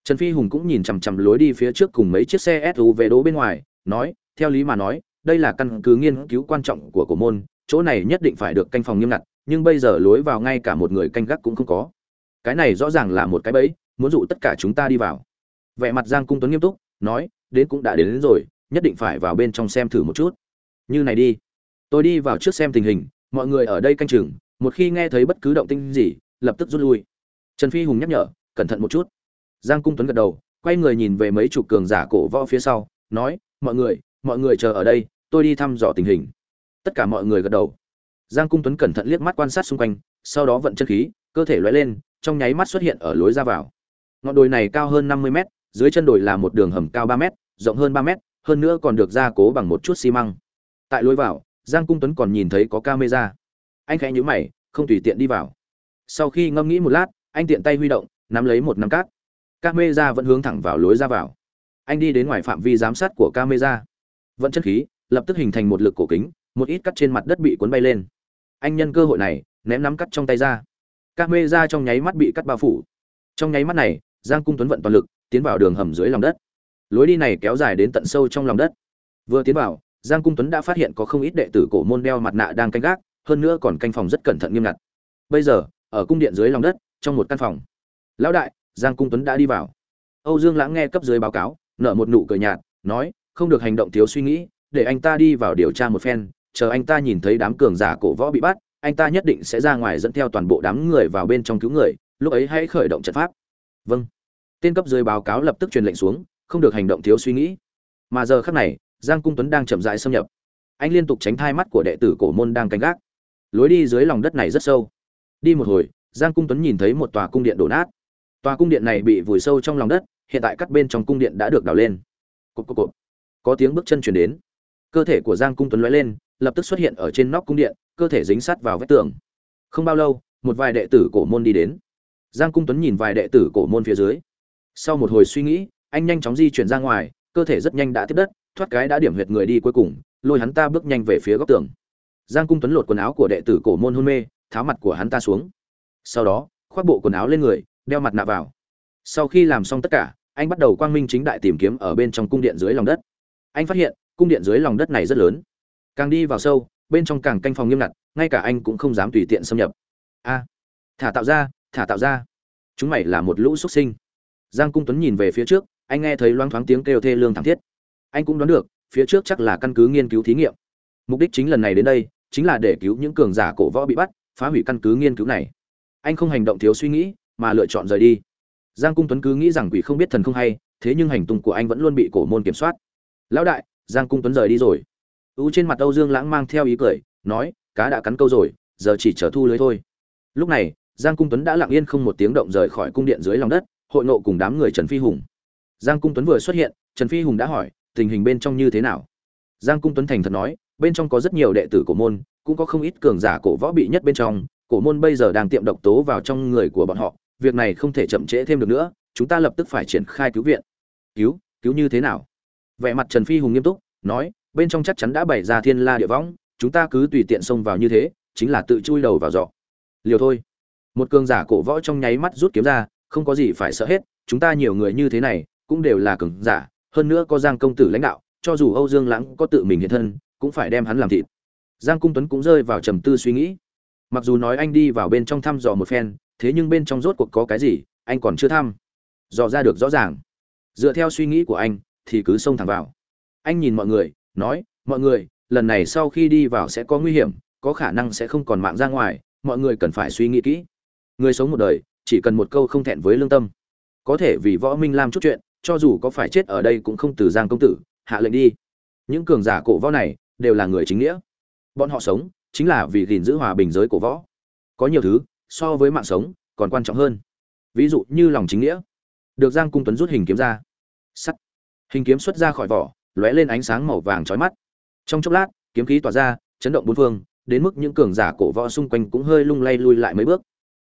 Speaker 1: Trần phi hùng cũng nhìn chằm chằm lối đi phía trước cùng mấy chiếc xe suv đỗ bên ngoài nói theo lý mà nói đây là căn cứ nghiên cứu quan trọng của cổ môn chỗ này nhất định phải được canh phòng nghiêm ngặt nhưng bây giờ lối vào ngay cả một người canh gác cũng không có. Cái này rõ ràng là một cái bẫy muốn dụ tất cả chúng ta đi vào. Vẻ mặt giang cung tuấn nghiêm túc nói đến cũng đã đến, đến rồi nhất định phải vào bên trong xem thử một chút. Như này đi. Tôi đi vào trước xem tình hình mọi người ở đây canh chừng một khi nghe thấy bất cứ động tinh gì, lập tức rút lui. Trần phi hùng nhắc nhở, cẩn thận một chút. Giang cung tuấn gật đầu, quay người nhìn về mấy chục cường giả cổ võ phía sau, nói, mọi người mọi người chờ ở đây, tôi đi thăm dò tình hình. Tất cả mọi người gật đầu. Giang cung tuấn cẩn thận liếc mắt quan sát xung quanh, sau đó vận chân khí, cơ thể loay lên, trong nháy mắt xuất hiện ở lối ra vào. Ngọn đồi này cao hơn năm mươi mét, dưới chân đồi là một đường hầm cao ba mét, rộng hơn ba mét, hơn nữa còn được gia cố bằng một chút xi măng. Tại lối vào, giang cung tuấn còn nhìn thấy có camera anh khẽ nhíu mày, không tùy tiện đi vào. Sau khi ngâm nghĩ một lát, anh tiện tay huy động, nắm lấy một nắm cát. Camera vẫn hướng thẳng vào lối ra vào. Anh đi đến ngoài phạm vi giám sát của camera. Vận chân khí, lập tức hình thành một lực cổ kính, một ít cắt trên mặt đất bị cuốn bay lên. Anh nhân cơ hội này, ném nắm cắt trong tay ra. Camera trong nháy mắt bị cắt bao phủ. Trong nháy mắt này, giang cung tuấn vận toàn lực, tiến vào đường hầm dưới lòng đất. Lối đi này kéo dài đến tận sâu trong lòng đất. Vừa tiến vào, giang cung tuấn đã phát hiện có không ít đệ tử cổ môn đeo mặt nạ đang canh gác hơn nữa còn canh phòng rất cẩn thận nghiêm ngặt. Bây giờ, ở cung điện dưới lòng đất, trong một căn phòng, lão đại, giang cung tuấn đã đi vào. Âu dương lãng nghe cấp dưới báo cáo, nở một nụ cười nhạt, nói, không được hành động thiếu suy nghĩ, để anh ta đi vào điều tra một phen, chờ anh ta nhìn thấy đám cường giả cổ võ bị bắt, anh ta nhất định sẽ ra ngoài dẫn theo toàn bộ đám người vào bên trong cứu người, lúc ấy hãy khởi động trận pháp. Vâng. Tên cấp dưới báo cáo lập tức truyền lệnh xuống, không được hành động thiếu suy nghĩ. Mà giờ khắc này, giang cung tuấn đang chậm rãi xâm nhập. Anh liên tục tránh thai mắt của đệ tử cổ môn đang canh gác lối đi dưới lòng đất này rất sâu. Đi một hồi, giang cung tuấn nhìn thấy một tòa cung điện đổ nát. Tòa cung điện này bị vùi sâu trong lòng đất, hiện tại các bên trong cung điện đã được đào lên. Cộp cộp cộp. có tiếng bước chân chuyển đến. Cơ thể của giang cung tuấn lóe lên, lập tức xuất hiện ở trên nóc cung điện, cơ thể dính sát vào vách tường. Không bao lâu, một vài đệ tử cổ môn đi đến. Giang cung tuấn nhìn vài đệ tử cổ môn phía dưới. Sau một hồi suy nghĩ, anh nhanh chóng di chuyển ra ngoài, cơ thể rất nhanh đã tiếp đất, thoát cái đã điểm huyệt người đi cuối cùng, lôi hắn ta bước nhanh về phía góc tường giang cung tuấn lột quần áo của đệ tử cổ môn hôn mê, tháo mặt của hắn ta xuống. Sau đó, khoác bộ quần áo lên người, đeo mặt nạ vào. Sau khi làm xong tất cả, anh bắt đầu quang minh chính đại tìm kiếm ở bên trong cung điện dưới lòng đất. Anh phát hiện, cung điện dưới lòng đất này rất lớn. Càng đi vào sâu, bên trong càng canh phòng nghiêm ngặt, ngay cả anh cũng không dám tùy tiện xâm nhập. A, thả tạo ra, thả tạo ra. Chúng mày là một lũ xuất sinh. Giang cung tuấn nhìn về phía trước, anh nghe thấy loáng thoáng tiếng kêu thê lương thảm thiết. Anh cũng đoán được, phía trước chắc là căn cứ nghiên cứu thí nghiệm. Mục đích chính lần này đến đây chính là để cứu những cường giả cổ võ bị bắt, phá hủy căn cứ nghiên cứu này. Anh không hành động thiếu suy nghĩ, mà lựa chọn rời đi. Giang cung tuấn cứ nghĩ rằng quỷ không biết thần không hay, thế nhưng hành tung của anh vẫn luôn bị cổ môn kiểm soát. Lão đại, giang cung tuấn rời đi rồi. U trên mặt âu dương lãng mang theo ý cười, nói, cá đã cắn câu rồi, giờ chỉ chờ thu lưới thôi. Lúc này, giang cung tuấn đã lặng yên không một tiếng động rời khỏi cung điện dưới lòng đất, hội ngộ cùng đám người trần phi hùng. Giang cung tuấn vừa xuất hiện, trần phi hùng đã hỏi, tình hình bên trong như thế nào? Giang cung tuấn thành thật nói bên trong có rất nhiều đệ tử của môn, cũng có không ít cường giả cổ võ bị nhất bên trong, cổ môn bây giờ đang tiệm độc tố vào trong người của bọn họ, việc này không thể chậm trễ thêm được nữa, chúng ta lập tức phải triển khai cứu viện. Cứu cứu như thế nào? Vẻ mặt trần phi hùng nghiêm túc, nói, bên trong chắc chắn đã bày ra thiên la địa võng, chúng ta cứ tùy tiện xông vào như thế, chính là tự chui đầu vào giọ liều thôi. Một cường giả cổ võ trong nháy mắt rút kiếm ra, không có gì phải sợ hết, chúng ta nhiều người như thế này, cũng đều là cường giả, hơn nữa có giang công tử lãnh đạo, cho dù âu dương lãng có tự mình hiện thân cũng phải đem hắn làm thịt. Giang cung tuấn cũng rơi vào trầm tư suy nghĩ. Mặc dù nói anh đi vào bên trong thăm dò một phen, thế nhưng bên trong rốt cuộc có cái gì, anh còn chưa thăm. Dò ra được rõ ràng. Dựa theo suy nghĩ của anh, thì cứ xông thẳng vào. Anh nhìn mọi người, nói, mọi người, lần này sau khi đi vào sẽ có nguy hiểm, có khả năng sẽ không còn mạng ra ngoài, mọi người cần phải suy nghĩ kỹ. Người sống một đời, chỉ cần một câu không thẹn với lương tâm. Có thể vì võ minh làm chút chuyện, cho dù có phải chết ở đây cũng không từ giang công tử, hạ lệnh đi. Những cường giả cổ võ này đều là người chính nghĩa. Bọn họ sống chính là vì gìn giữ hòa bình giới cổ võ. Có nhiều thứ so với mạng sống còn quan trọng hơn. Ví dụ như lòng chính nghĩa. Được giang cung tuấn rút hình kiếm ra. Sắt. Hình kiếm xuất ra khỏi vỏ, lóe lên ánh sáng màu vàng chói mắt. Trong chốc lát, kiếm khí tỏa ra, chấn động bốn phương, đến mức những cường giả cổ võ xung quanh cũng hơi lung lay lui lại mấy bước.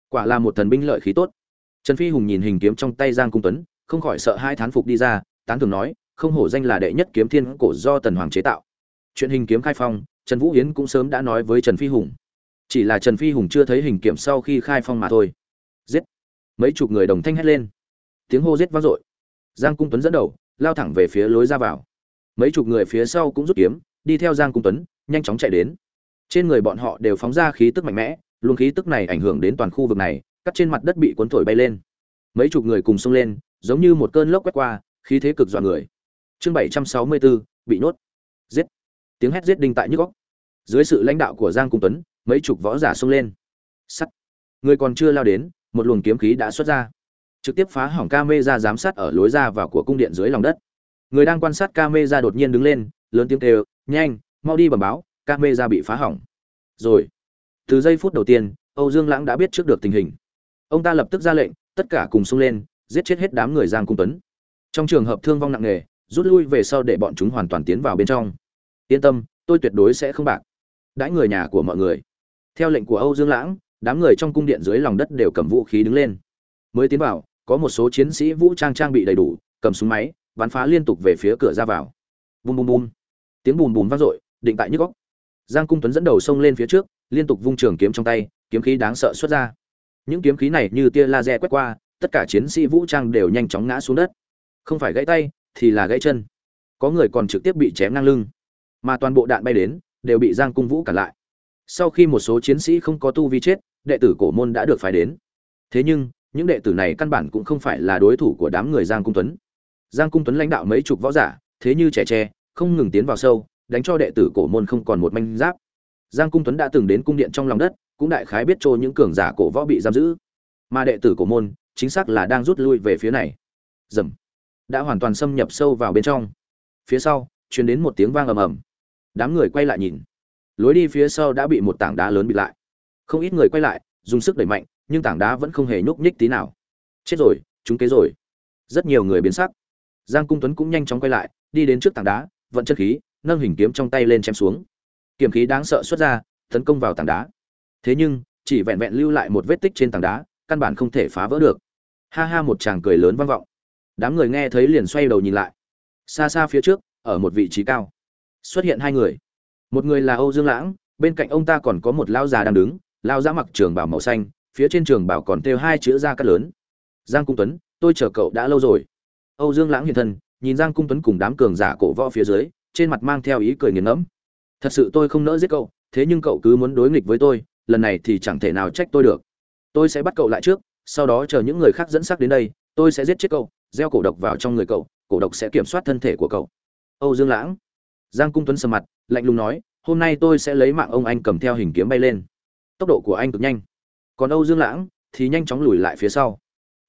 Speaker 1: Quả là một thần binh lợi khí tốt. Trần phi hùng nhìn hình kiếm trong tay giang cung tuấn, không khỏi sợ hai thán phục đi ra, tán thường nói, không hổ danh là đệ nhất kiếm thiên cổ do tần hoàng chế tạo chuyện hình kiếm khai phong, trần vũ hiến cũng sớm đã nói với trần phi hùng. Chỉ là trần phi hùng chưa thấy hình kiếm sau khi khai phong mà thôi. Giết! Mấy chục người đồng thanh hét lên. Tiếng hô giết vang dội. Giang cung tuấn dẫn đầu, lao thẳng về phía lối ra vào. Mấy chục người phía sau cũng rút kiếm, đi theo giang cung tuấn, nhanh chóng chạy đến. Trên người bọn họ đều phóng ra khí tức mạnh mẽ, luồng khí tức này ảnh hưởng đến toàn khu vực này, cắt trên mặt đất bị cuốn thổi bay lên. Mấy chục người cùng xông lên, giống như một cơn lốc quét qua, khí thế cực dọa người. Chương bảy trăm sáu mươi bốn, bị nhốt. Giết! Tiếng hét giết đinh tại nhức góc. Dưới sự lãnh đạo của giang cung tuấn, mấy chục võ giả xông lên. Sắt. Người còn chưa lao đến, một luồng kiếm khí đã xuất ra. Trực tiếp phá hỏng ca mê ra giám sát ở lối ra vào của cung điện dưới lòng đất. Người đang quan sát ca mê ra đột nhiên đứng lên, lớn tiếng kêu, nhanh, mau đi bẩm báo ca mê ra bị phá hỏng. Rồi, từ giây phút đầu tiên, âu dương lãng đã biết trước được tình hình. Ông ta lập tức ra lệnh, tất cả cùng xông lên, giết chết hết đám người giang cung tuấn. Trong trường hợp thương vong nặng nề, rút lui về sau để bọn chúng hoàn toàn tiến vào bên trong yên tâm, tôi tuyệt đối sẽ không bạc. Đãi người nhà của mọi người. Theo lệnh của âu dương lãng, đám người trong cung điện dưới lòng đất đều cầm vũ khí đứng lên. Mới tiến vào, có một số chiến sĩ vũ trang trang bị đầy đủ, cầm súng máy, bắn phá liên tục về phía cửa ra vào. Bùm bùm bùm. Tiếng bùm bùm vang dội, định tại nhức góc giang cung tuấn dẫn đầu xông lên phía trước, liên tục vung trường kiếm trong tay, kiếm khí đáng sợ xuất ra. Những kiếm khí này như tia laser quét qua, tất cả chiến sĩ vũ trang đều nhanh chóng ngã xuống đất. Không phải gãy tay, thì là gãy chân. Có người còn trực tiếp bị chém ngang lưng mà toàn bộ đạn bay đến, đều bị giang cung vũ cản lại. Sau khi một số chiến sĩ không có tu vi chết, đệ tử cổ môn đã được phái đến. Thế nhưng, những đệ tử này căn bản cũng không phải là đối thủ của đám người giang cung tuấn. Giang cung tuấn lãnh đạo mấy chục võ giả, thế như trẻ tre, không ngừng tiến vào sâu, đánh cho đệ tử cổ môn không còn một manh giáp. Giang cung tuấn đã từng đến cung điện trong lòng đất, cũng đại khái biết trôi những cường giả cổ võ bị giam giữ. Mà đệ tử cổ môn, chính xác là đang rút lui về phía này. Dầm. Đã hoàn toàn xâm nhập sâu vào bên trong. Phía sau, truyền đến một tiếng vang ầm ầm đám người quay lại nhìn. Lối đi phía sau đã bị một tảng đá lớn bị lại. Không ít người quay lại, dùng sức đẩy mạnh, nhưng tảng đá vẫn không hề nhúc nhích tí nào. Chết rồi, chúng kế rồi. Rất nhiều người biến sắc. Giang cung tuấn cũng nhanh chóng quay lại, đi đến trước tảng đá, vận chân khí, nâng hình kiếm trong tay lên chém xuống. Kiếm khí đáng sợ xuất ra, tấn công vào tảng đá. Thế nhưng, chỉ vẹn vẹn lưu lại một vết tích trên tảng đá, căn bản không thể phá vỡ được. Ha ha, một chàng cười lớn vang vọng. Đám người nghe thấy liền xoay đầu nhìn lại. Xa xa phía trước, ở một vị trí cao xuất hiện hai người. Một người là âu dương lãng, bên cạnh ông ta còn có một lao già đang đứng lao già mặc trường bảo màu xanh, phía trên trường bảo còn thêu hai chữ da cắt lớn. Giang cung tuấn, tôi chờ cậu đã lâu rồi. Âu dương lãng hiện thân, nhìn giang cung tuấn cùng đám cường giả cổ võ phía dưới, trên mặt mang theo ý cười nghiền ngẫm. Thật sự tôi không nỡ giết cậu, thế nhưng cậu cứ muốn đối nghịch với tôi, lần này thì chẳng thể nào trách tôi được. Tôi sẽ bắt cậu lại trước, sau đó chờ những người khác dẫn sắc đến đây, tôi sẽ giết chết cậu, gieo cổ độc vào trong người cậu, cổ độc sẽ kiểm soát thân thể của cậu. Âu dương lãng giang cung tuấn sầm mặt, lạnh lùng nói, hôm nay tôi sẽ lấy mạng ông anh cầm theo hình kiếm bay lên. Tốc độ của anh cực nhanh. Còn âu dương lãng thì nhanh chóng lùi lại phía sau.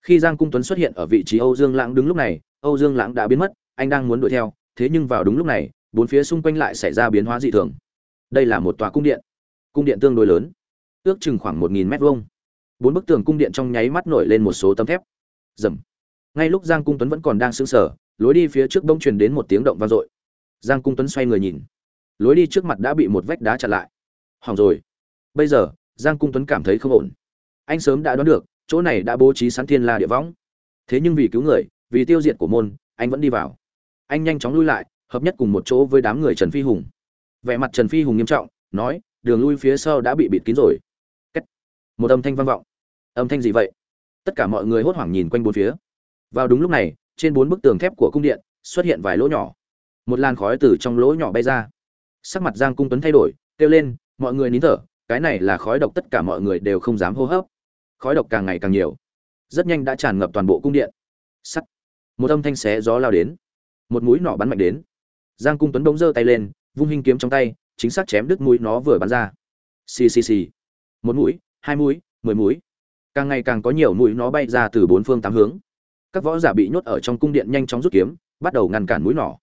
Speaker 1: Khi giang cung tuấn xuất hiện ở vị trí âu dương lãng đứng lúc này, âu dương lãng đã biến mất, anh đang muốn đuổi theo, thế nhưng vào đúng lúc này, bốn phía xung quanh lại xảy ra biến hóa dị thường. Đây là một tòa cung điện. Cung điện tương đối lớn, ước chừng khoảng một nghìn mét vuông. Bốn bức tường cung điện trong nháy mắt nổi lên một số tấm thép. Dầm ngay lúc giang cung tuấn vẫn còn đang sững sờ, lối đi phía trước bông truyền đến một tiếng động vang dội giang cung tuấn xoay người nhìn. Lối đi trước mặt đã bị một vách đá chặn lại. Hỏng rồi. Bây giờ, giang cung tuấn cảm thấy không ổn. Anh sớm đã đoán được, chỗ này đã bố trí sẵn thiên la địa võng. Thế nhưng vì cứu người, vì tiêu diệt của môn, anh vẫn đi vào. Anh nhanh chóng lui lại, hợp nhất cùng một chỗ với đám người trần phi hùng. Vẻ mặt trần phi hùng nghiêm trọng, nói, đường lui phía sau đã bị bịt kín rồi. Cách. một âm thanh vang vọng. Âm thanh gì vậy? Tất cả mọi người hốt hoảng nhìn quanh bốn phía. Vào đúng lúc này, trên bốn bức tường thép của cung điện, xuất hiện vài lỗ nhỏ một làn khói từ trong lỗ nhỏ bay ra. Sắc mặt giang cung tuấn thay đổi, kêu lên, mọi người nín thở, cái này là khói độc tất cả mọi người đều không dám hô hấp. Khói độc càng ngày càng nhiều. Rất nhanh đã tràn ngập toàn bộ cung điện. Sắt. Một âm thanh xé gió lao đến. Một mũi nỏ bắn mạnh đến. Giang cung tuấn bỗng giơ tay lên, vung hình kiếm trong tay, chính xác chém đứt mũi nó vừa bắn ra. Xì xì xì. Một mũi, hai mũi, mười mũi. Càng ngày càng có nhiều mũi nó bay ra từ bốn phương tám hướng. Các võ giả bị nhốt ở trong cung điện nhanh chóng rút kiếm, bắt đầu ngăn cản mũi nỏ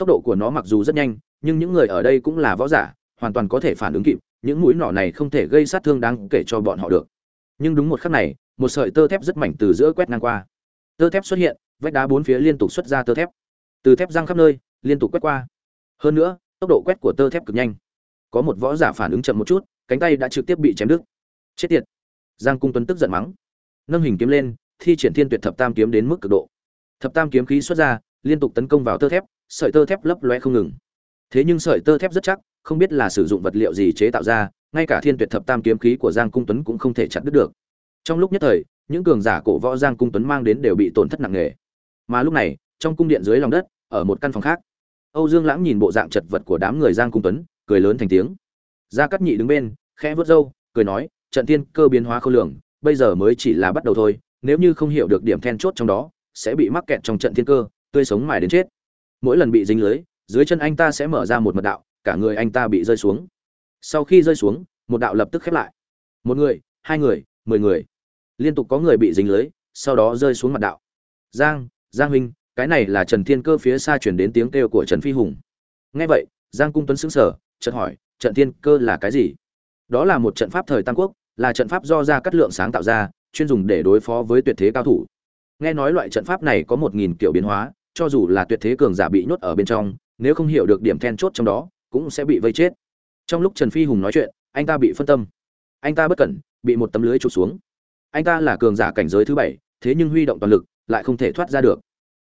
Speaker 1: tốc độ của nó mặc dù rất nhanh, nhưng những người ở đây cũng là võ giả, hoàn toàn có thể phản ứng kịp, những mũi nỏ này không thể gây sát thương đáng kể cho bọn họ được. Nhưng đúng một khắc này, một sợi tơ thép rất mảnh từ giữa quét ngang qua. Tơ thép xuất hiện, vách đá bốn phía liên tục xuất ra tơ thép. Từ thép răng khắp nơi, liên tục quét qua. Hơn nữa, tốc độ quét của tơ thép cực nhanh. Có một võ giả phản ứng chậm một chút, cánh tay đã trực tiếp bị chém đứt. Chết tiệt. Giang cung tuấn tức giận mắng. Nâng hình kiếm lên, thi triển thiên tuyệt thập tam kiếm đến mức cực độ. Thập tam kiếm khí xuất ra, liên tục tấn công vào tơ thép sợi tơ thép lấp loe không ngừng. Thế nhưng sợi tơ thép rất chắc, không biết là sử dụng vật liệu gì chế tạo ra, ngay cả thiên tuyệt thập tam kiếm khí của giang cung tuấn cũng không thể chặt đứt được. Trong lúc nhất thời, những cường giả cổ võ giang cung tuấn mang đến đều bị tổn thất nặng nề. Mà lúc này, trong cung điện dưới lòng đất, ở một căn phòng khác, âu dương lãng nhìn bộ dạng chật vật của đám người giang cung tuấn, cười lớn thành tiếng. Gia cát nhị đứng bên, khẽ vớt râu, cười nói, trận tiên cơ biến hóa khôn lường, bây giờ mới chỉ là bắt đầu thôi, nếu như không hiểu được điểm then chốt trong đó, sẽ bị mắc kẹt trong trận thiên cơ, tươi sống mài đến chết mỗi lần bị dính lưới, dưới chân anh ta sẽ mở ra một mật đạo, cả người anh ta bị rơi xuống. Sau khi rơi xuống, một đạo lập tức khép lại. Một người, hai người, mười người. Liên tục có người bị dính lưới, sau đó rơi xuống mặt đạo. Giang giang huynh, cái này là trần thiên cơ phía xa chuyển đến tiếng kêu của trần phi hùng. Nghe vậy, giang cung tuấn xứng sở chợt hỏi trận thiên cơ là cái gì? Đó là một trận pháp thời tam quốc, là trận pháp do gia cát lượng sáng tạo ra, chuyên dùng để đối phó với tuyệt thế cao thủ. Nghe nói loại trận pháp này có một nghìn kiểu biến hóa cho dù là tuyệt thế cường giả bị nhốt ở bên trong, nếu không hiểu được điểm then chốt trong đó, cũng sẽ bị vây chết. Trong lúc trần phi hùng nói chuyện, anh ta bị phân tâm. Anh ta bất cẩn, bị một tấm lưới trục xuống. Anh ta là cường giả cảnh giới thứ bảy, thế nhưng huy động toàn lực, lại không thể thoát ra được.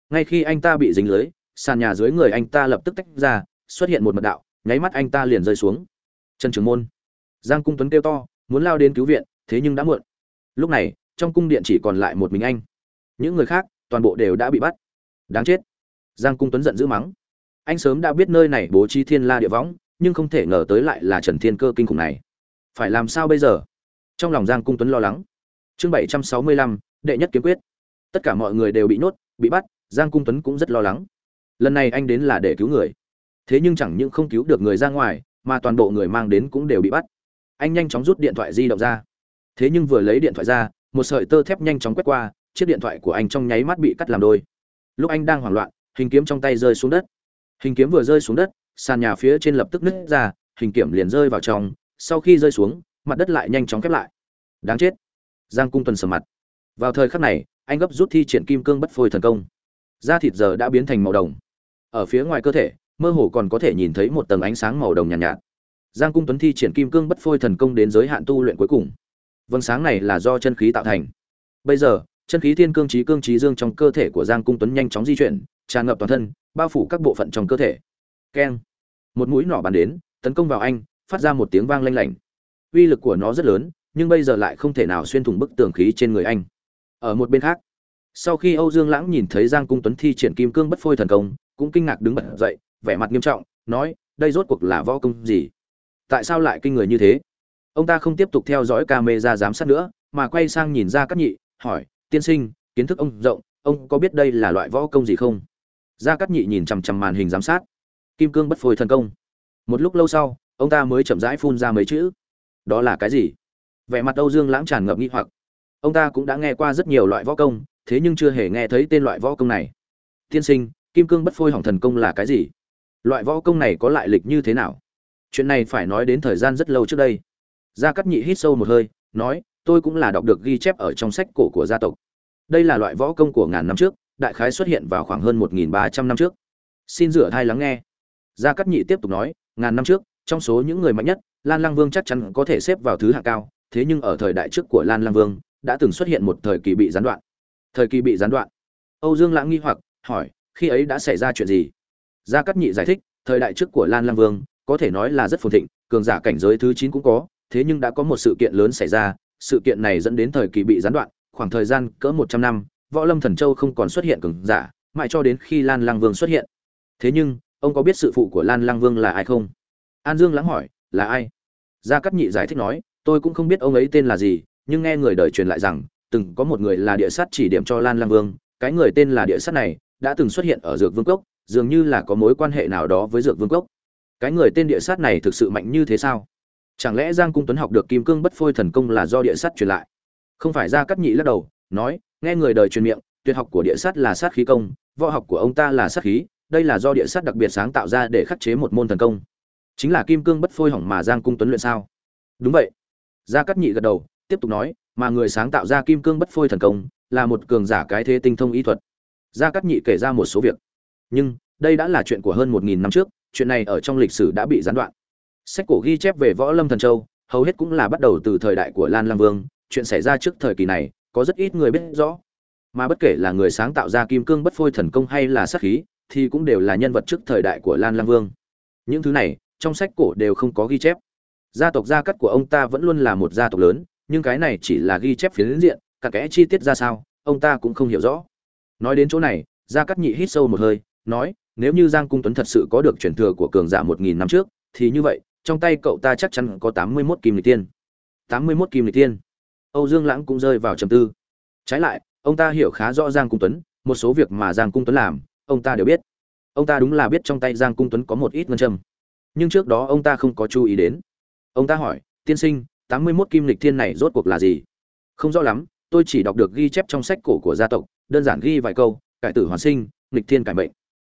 Speaker 1: Ngay khi anh ta bị dính lưới, sàn nhà dưới người anh ta lập tức tách ra, xuất hiện một mật đạo, nháy mắt anh ta liền rơi xuống. Trần trường môn. Giang cung tuấn kêu to, muốn lao đến cứu viện, thế nhưng đã muộn. Lúc này, trong cung điện chỉ còn lại một mình anh. Những người khác, toàn bộ đều đã bị bắt đáng chết. Giang cung tuấn giận dữ mắng. Anh sớm đã biết nơi này bố trí thiên la địa võng, nhưng không thể ngờ tới lại là trần thiên cơ kinh khủng này. Phải làm sao bây giờ? Trong lòng giang cung tuấn lo lắng. Chương bảy trăm sáu mươi lăm, đệ nhất kiếm quyết. Tất cả mọi người đều bị nhốt, bị bắt, giang cung tuấn cũng rất lo lắng. Lần này anh đến là để cứu người. Thế nhưng chẳng những không cứu được người ra ngoài, mà toàn bộ người mang đến cũng đều bị bắt. Anh nhanh chóng rút điện thoại di động ra. Thế nhưng vừa lấy điện thoại ra, một sợi tơ thép nhanh chóng quét qua, chiếc điện thoại của anh trong nháy mắt bị cắt làm đôi lúc anh đang hoảng loạn hình kiếm trong tay rơi xuống đất. Hình kiếm vừa rơi xuống đất sàn nhà phía trên lập tức nứt ra hình kiếm liền rơi vào trong. Sau khi rơi xuống mặt đất lại nhanh chóng khép lại. Đáng chết. Giang cung tuần sầm mặt. Vào thời khắc này anh gấp rút thi triển kim cương bất phôi thần công. Da thịt giờ đã biến thành màu đồng. Ở phía ngoài cơ thể mơ hồ còn có thể nhìn thấy một tầng ánh sáng màu đồng nhàn nhạt, nhạt. Giang cung tuấn thi triển kim cương bất phôi thần công đến giới hạn tu luyện cuối cùng. Vầng sáng này là do chân khí tạo thành. Bây giờ chân khí thiên cương trí cương trí dương trong cơ thể của giang cung tuấn nhanh chóng di chuyển, tràn ngập toàn thân, bao phủ các bộ phận trong cơ thể. Keng. Một mũi nỏ bắn đến, tấn công vào anh, phát ra một tiếng vang lanh lảnh. Uy lực của nó rất lớn, nhưng bây giờ lại không thể nào xuyên thủng bức tường khí trên người anh. Ở một bên khác, sau khi âu dương lãng nhìn thấy giang cung tuấn thi triển kim cương bất phôi thần công, cũng kinh ngạc đứng bật dậy, vẻ mặt nghiêm trọng, nói, đây rốt cuộc là võ công gì? Tại sao lại kinh người như thế? Ông ta không tiếp tục theo dõi camera giám sát nữa, mà quay sang nhìn ra các nhị, hỏi tiên sinh, kiến thức ông rộng, ông có biết đây là loại võ công gì không? Gia cát nhị nhìn chằm chằm màn hình giám sát. Kim cương bất phôi thần công. Một lúc lâu sau, ông ta mới chậm rãi phun ra mấy chữ. Đó là cái gì? Vẻ mặt âu dương lãng tràn ngập nghi hoặc. Ông ta cũng đã nghe qua rất nhiều loại võ công, thế nhưng chưa hề nghe thấy tên loại võ công này. Tiên sinh, kim cương bất phôi hỏng thần công là cái gì? Loại võ công này có lại lịch như thế nào? Chuyện này phải nói đến thời gian rất lâu trước đây. Gia cát nhị hít sâu một hơi, nói tôi cũng là đọc được ghi chép ở trong sách cổ của gia tộc. Đây là loại võ công của ngàn năm trước, đại khái xuất hiện vào khoảng hơn một nghìn ba trăm năm trước. Xin rửa thai lắng nghe. Gia cát nhị tiếp tục nói, ngàn năm trước, trong số những người mạnh nhất, lan lang vương chắc chắn có thể xếp vào thứ hạng cao, thế nhưng ở thời đại trước của lan lang vương, đã từng xuất hiện một thời kỳ bị gián đoạn. Thời kỳ bị gián đoạn. Âu dương lãng nghi hoặc, hỏi, khi ấy đã xảy ra chuyện gì? Gia cát nhị giải thích, thời đại trước của lan lang vương, có thể nói là rất phồn thịnh, cường giả cảnh giới thứ chín cũng có, thế nhưng đã có một sự kiện lớn xảy ra sự kiện này dẫn đến thời kỳ bị gián đoạn, khoảng thời gian cỡ một trăm năm, võ lâm thần châu không còn xuất hiện cường giả, mãi cho đến khi lan lang vương xuất hiện. Thế nhưng, ông có biết sự phụ của lan lang vương là ai không? An dương lãng hỏi, là ai? Gia cát nhị giải thích nói, tôi cũng không biết ông ấy tên là gì, nhưng nghe người đời truyền lại rằng, từng có một người là địa sát chỉ điểm cho lan lang vương. Cái người tên là địa sát này đã từng xuất hiện ở dược vương cốc, dường như là có mối quan hệ nào đó với dược vương cốc. Cái người tên địa sát này thực sự mạnh như thế sao? Chẳng lẽ giang cung tuấn học được kim cương bất phôi thần công là do địa sát truyền lại? Không phải ra cắt nhị lắc đầu, nói, nghe người đời truyền miệng, tuyệt học của địa sát là sát khí công, võ học của ông ta là sát khí, đây là do địa sát đặc biệt sáng tạo ra để khắc chế một môn thần công. Chính là kim cương bất phôi hỏng mà giang cung tuấn luyện sao? Đúng vậy. Gia cắt nhị gật đầu, tiếp tục nói, mà người sáng tạo ra kim cương bất phôi thần công là một cường giả cái thế tinh thông y thuật. Gia cắt nhị kể ra một số việc. Nhưng, đây đã là chuyện của hơn một nghìn năm trước, chuyện này ở trong lịch sử đã bị gián đoạn sách cổ ghi chép về võ lâm thần châu, hầu hết cũng là bắt đầu từ thời đại của lan lam vương, chuyện xảy ra trước thời kỳ này, có rất ít người biết rõ. Mà bất kể là người sáng tạo ra kim cương bất phôi thần công hay là sát khí, thì cũng đều là nhân vật trước thời đại của lan lam vương. Những thứ này, trong sách cổ đều không có ghi chép. Gia tộc gia cắt của ông ta vẫn luôn là một gia tộc lớn, nhưng cái này chỉ là ghi chép phiến diện, cả kẽ chi tiết ra sao, ông ta cũng không hiểu rõ. Nói đến chỗ này, gia cắt nhị hít sâu một hơi, nói, nếu như giang cung tuấn thật sự có được truyền thừa của cường giả một nghìn năm trước, thì như vậy trong tay cậu ta chắc chắn có tám mươi mốt kim lịch tiên. tám mươi mốt kim lịch tiên. Âu dương lãng cũng rơi vào trầm tư. Trái lại, ông ta hiểu khá rõ giang cung tuấn, một số việc mà giang cung tuấn làm, ông ta đều biết. Ông ta đúng là biết trong tay giang cung tuấn có một ít ngân châm. Nhưng trước đó ông ta không có chú ý đến. Ông ta hỏi, tiên sinh, tám mươi mốt kim lịch thiên này rốt cuộc là gì? Không rõ lắm, tôi chỉ đọc được ghi chép trong sách cổ của gia tộc, đơn giản ghi vài câu, cải tử hoàn sinh, lịch thiên cải mệnh.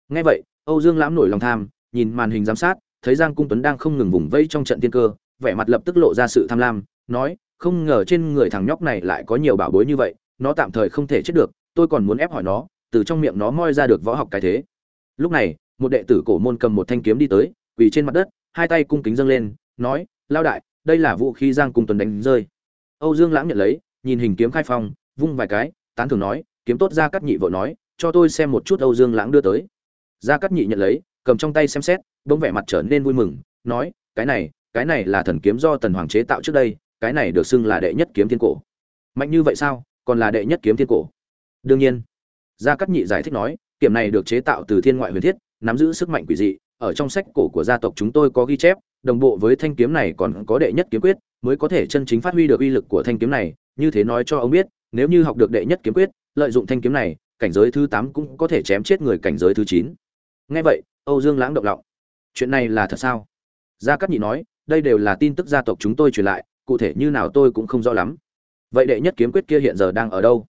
Speaker 1: Ngay vậy, âu dương lãm nổi lòng tham, nhìn màn hình giám sát thấy giang cung tuấn đang không ngừng vùng vẫy trong trận tiên cơ, vẻ mặt lập tức lộ ra sự tham lam, nói, không ngờ trên người thằng nhóc này lại có nhiều bảo bối như vậy, nó tạm thời không thể chết được, tôi còn muốn ép hỏi nó, từ trong miệng nó moi ra được võ học cái thế. Lúc này, một đệ tử cổ môn cầm một thanh kiếm đi tới, quỳ trên mặt đất, hai tay cung kính dâng lên, nói, lao đại, đây là vũ khí giang cung tuấn đánh rơi. Âu dương lãng nhận lấy, nhìn hình kiếm khai phong, vung vài cái, tán thưởng nói, kiếm tốt ra cắt nhị vợ nói, cho tôi xem một chút âu dương lãng đưa tới. Gia cát nhị nhận lấy cầm trong tay xem xét, bỗng vẻ mặt trở nên vui mừng, nói, cái này cái này là thần kiếm do tần hoàng chế tạo trước đây, cái này được xưng là đệ nhất kiếm thiên cổ. Mạnh như vậy sao? Còn là đệ nhất kiếm thiên cổ? Đương nhiên. Gia cát nhị giải thích nói, kiếm này được chế tạo từ thiên ngoại huyền thiết, nắm giữ sức mạnh quỷ dị, ở trong sách cổ của gia tộc chúng tôi có ghi chép, đồng bộ với thanh kiếm này còn có đệ nhất kiếm quyết, mới có thể chân chính phát huy được uy lực của thanh kiếm này. Như thế nói cho ông biết, nếu như học được đệ nhất kiếm quyết, lợi dụng thanh kiếm này, cảnh giới thứ tám cũng có thể chém chết người cảnh giới thứ chín. Nghe vậy âu dương lãng động lòng. Chuyện này là thật sao? Gia cát nhị nói, đây đều là tin tức gia tộc chúng tôi truyền lại, cụ thể như nào tôi cũng không rõ lắm. Vậy đệ nhất kiếm quyết kia hiện giờ đang ở đâu?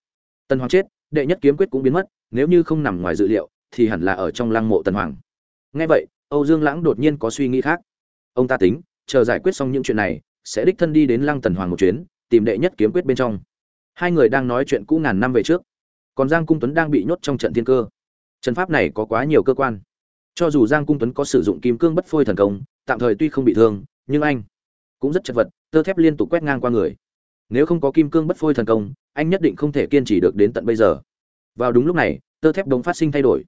Speaker 1: Tần hoàng chết, đệ nhất kiếm quyết cũng biến mất, nếu như không nằm ngoài dự liệu, thì hẳn là ở trong lăng mộ tần hoàng. Nghe vậy, âu dương lãng đột nhiên có suy nghĩ khác. Ông ta tính, chờ giải quyết xong những chuyện này, sẽ đích thân đi đến lăng tần hoàng một chuyến, tìm đệ nhất kiếm quyết bên trong. Hai người đang nói chuyện cũ ngàn năm về trước. Còn giang cung tuấn đang bị nhốt trong trận thiên cơ. Trận pháp này có quá nhiều cơ quan cho dù giang cung tuấn có sử dụng kim cương bất phôi thần công, tạm thời tuy không bị thương, nhưng anh cũng rất chật vật, tơ thép liên tục quét ngang qua người. Nếu không có kim cương bất phôi thần công, anh nhất định không thể kiên trì được đến tận bây giờ. Vào đúng lúc này, tơ thép đống phát sinh thay đổi.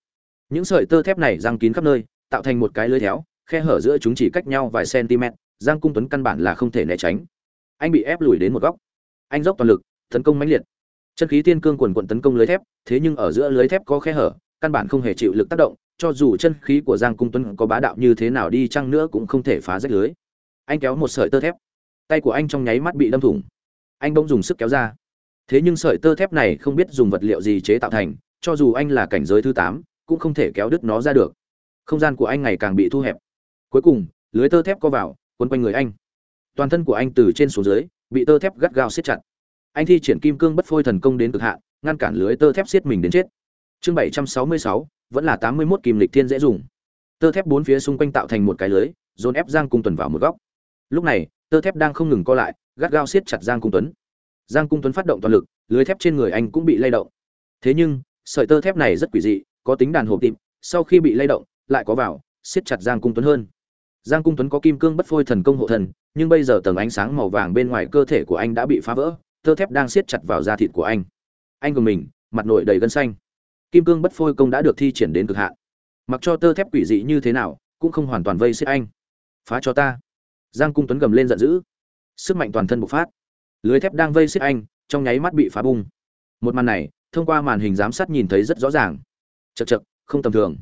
Speaker 1: Những sợi tơ thép này giang kín khắp nơi, tạo thành một cái lưới théo, khe hở giữa chúng chỉ cách nhau vài cm giang cung tuấn căn bản là không thể né tránh. Anh bị ép lùi đến một góc. Anh dốc toàn lực, tấn công mãnh liệt. Chân khí tiên cương quần quận tấn công lưới thép, thế nhưng ở giữa lưới thép có khe hở, căn bản không hề chịu lực tác động cho dù chân khí của Giang Cung Tuấn có bá đạo như thế nào đi chăng nữa cũng không thể phá rách lưới. Anh kéo một sợi tơ thép, tay của anh trong nháy mắt bị đâm thủng. Anh bỗng dùng sức kéo ra. Thế nhưng sợi tơ thép này không biết dùng vật liệu gì chế tạo thành, cho dù anh là cảnh giới thứ 8, cũng không thể kéo đứt nó ra được. Không gian của anh ngày càng bị thu hẹp. Cuối cùng, lưới tơ thép co vào, quấn quanh người anh. Toàn thân của anh từ trên xuống dưới, bị tơ thép gắt gao siết chặt. Anh thi triển kim cương bất phôi thần công đến cực hạn, ngăn cản lưới tơ thép siết mình đến chết. Chương 766, vẫn là tám mươi 81 kim lịch thiên dễ dùng. Tơ thép bốn phía xung quanh tạo thành một cái lưới, dồn ép Giang Cung Tuấn vào một góc. Lúc này, tơ thép đang không ngừng co lại, gắt gao siết chặt Giang Cung Tuấn. Giang Cung Tuấn phát động toàn lực, lưới thép trên người anh cũng bị lay động. Thế nhưng, sợi tơ thép này rất quỷ dị, có tính đàn hộp tim, sau khi bị lay động, lại có vào, siết chặt Giang Cung Tuấn hơn. Giang Cung Tuấn có kim cương bất phôi thần công hộ thần, nhưng bây giờ tầng ánh sáng màu vàng bên ngoài cơ thể của anh đã bị phá vỡ tơ thép đang siết chặt vào da thịt của anh anh của mình mặt nổi đầy gân xanh kim cương bất phôi công đã được thi triển đến cực hạn. Mặc cho tơ thép quỷ dị như thế nào, cũng không hoàn toàn vây xiết anh. Phá cho ta. Giang cung tuấn gầm lên giận dữ. Sức mạnh toàn thân bộc phát. Lưới thép đang vây xiết anh, trong nháy mắt bị phá bung. Một màn này, thông qua màn hình giám sát nhìn thấy rất rõ ràng. Chật chật không tầm thường.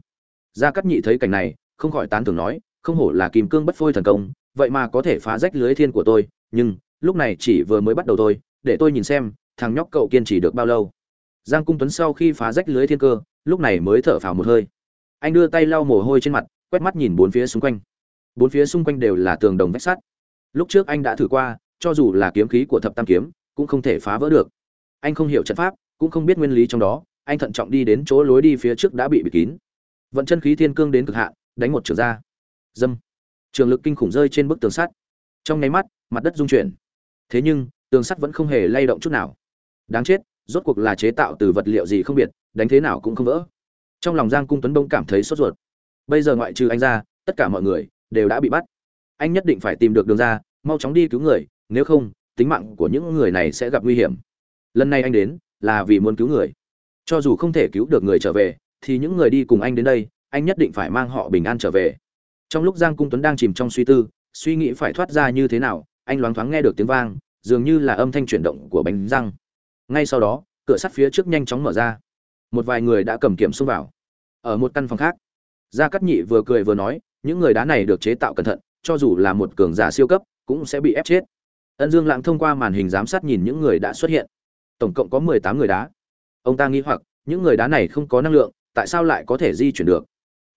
Speaker 1: Gia cắt nhị thấy cảnh này, không khỏi tán thưởng nói, không hổ là kim cương bất phôi thần công, vậy mà có thể phá rách lưới thiên của tôi, nhưng, lúc này chỉ vừa mới bắt đầu thôi, để tôi nhìn xem, thằng nhóc cậu kiên trì được bao lâu giang cung tuấn sau khi phá rách lưới thiên cơ, lúc này mới thở phào một hơi. Anh đưa tay lau mồ hôi trên mặt, quét mắt nhìn bốn phía xung quanh. Bốn phía xung quanh đều là tường đồng vách sắt. Lúc trước anh đã thử qua, cho dù là kiếm khí của thập tam kiếm, cũng không thể phá vỡ được. Anh không hiểu trận pháp, cũng không biết nguyên lý trong đó, anh thận trọng đi đến chỗ lối đi phía trước đã bị bịt kín. Vận chân khí thiên cương đến cực hạn, đánh một trường ra. Dâm. Trường lực kinh khủng rơi trên bức tường sắt. Trong nháy mắt, mặt đất rung chuyển. Thế nhưng, tường sắt vẫn không hề lay động chút nào. Đáng chết rốt cuộc là chế tạo từ vật liệu gì không biết đánh thế nào cũng không vỡ. Trong lòng giang cung tuấn bông cảm thấy sốt ruột. Bây giờ ngoại trừ anh ra, tất cả mọi người đều đã bị bắt. Anh nhất định phải tìm được đường ra, mau chóng đi cứu người, nếu không, tính mạng của những người này sẽ gặp nguy hiểm. Lần này anh đến, là vì muốn cứu người. Cho dù không thể cứu được người trở về, thì những người đi cùng anh đến đây, anh nhất định phải mang họ bình an trở về. Trong lúc giang cung tuấn đang chìm trong suy tư, suy nghĩ phải thoát ra như thế nào, anh loáng thoáng nghe được tiếng vang, dường như là âm thanh chuyển động của bánh răng ngay sau đó, cửa sắt phía trước nhanh chóng mở ra. Một vài người đã cầm kiểm xông vào. Ở một căn phòng khác, gia cát nhị vừa cười vừa nói, những người đá này được chế tạo cẩn thận, cho dù là một cường giả siêu cấp, cũng sẽ bị ép chết. Ân dương lãng thông qua màn hình giám sát nhìn những người đã xuất hiện. Tổng cộng có mười tám người đá. Ông ta nghĩ hoặc, những người đá này không có năng lượng, tại sao lại có thể di chuyển được?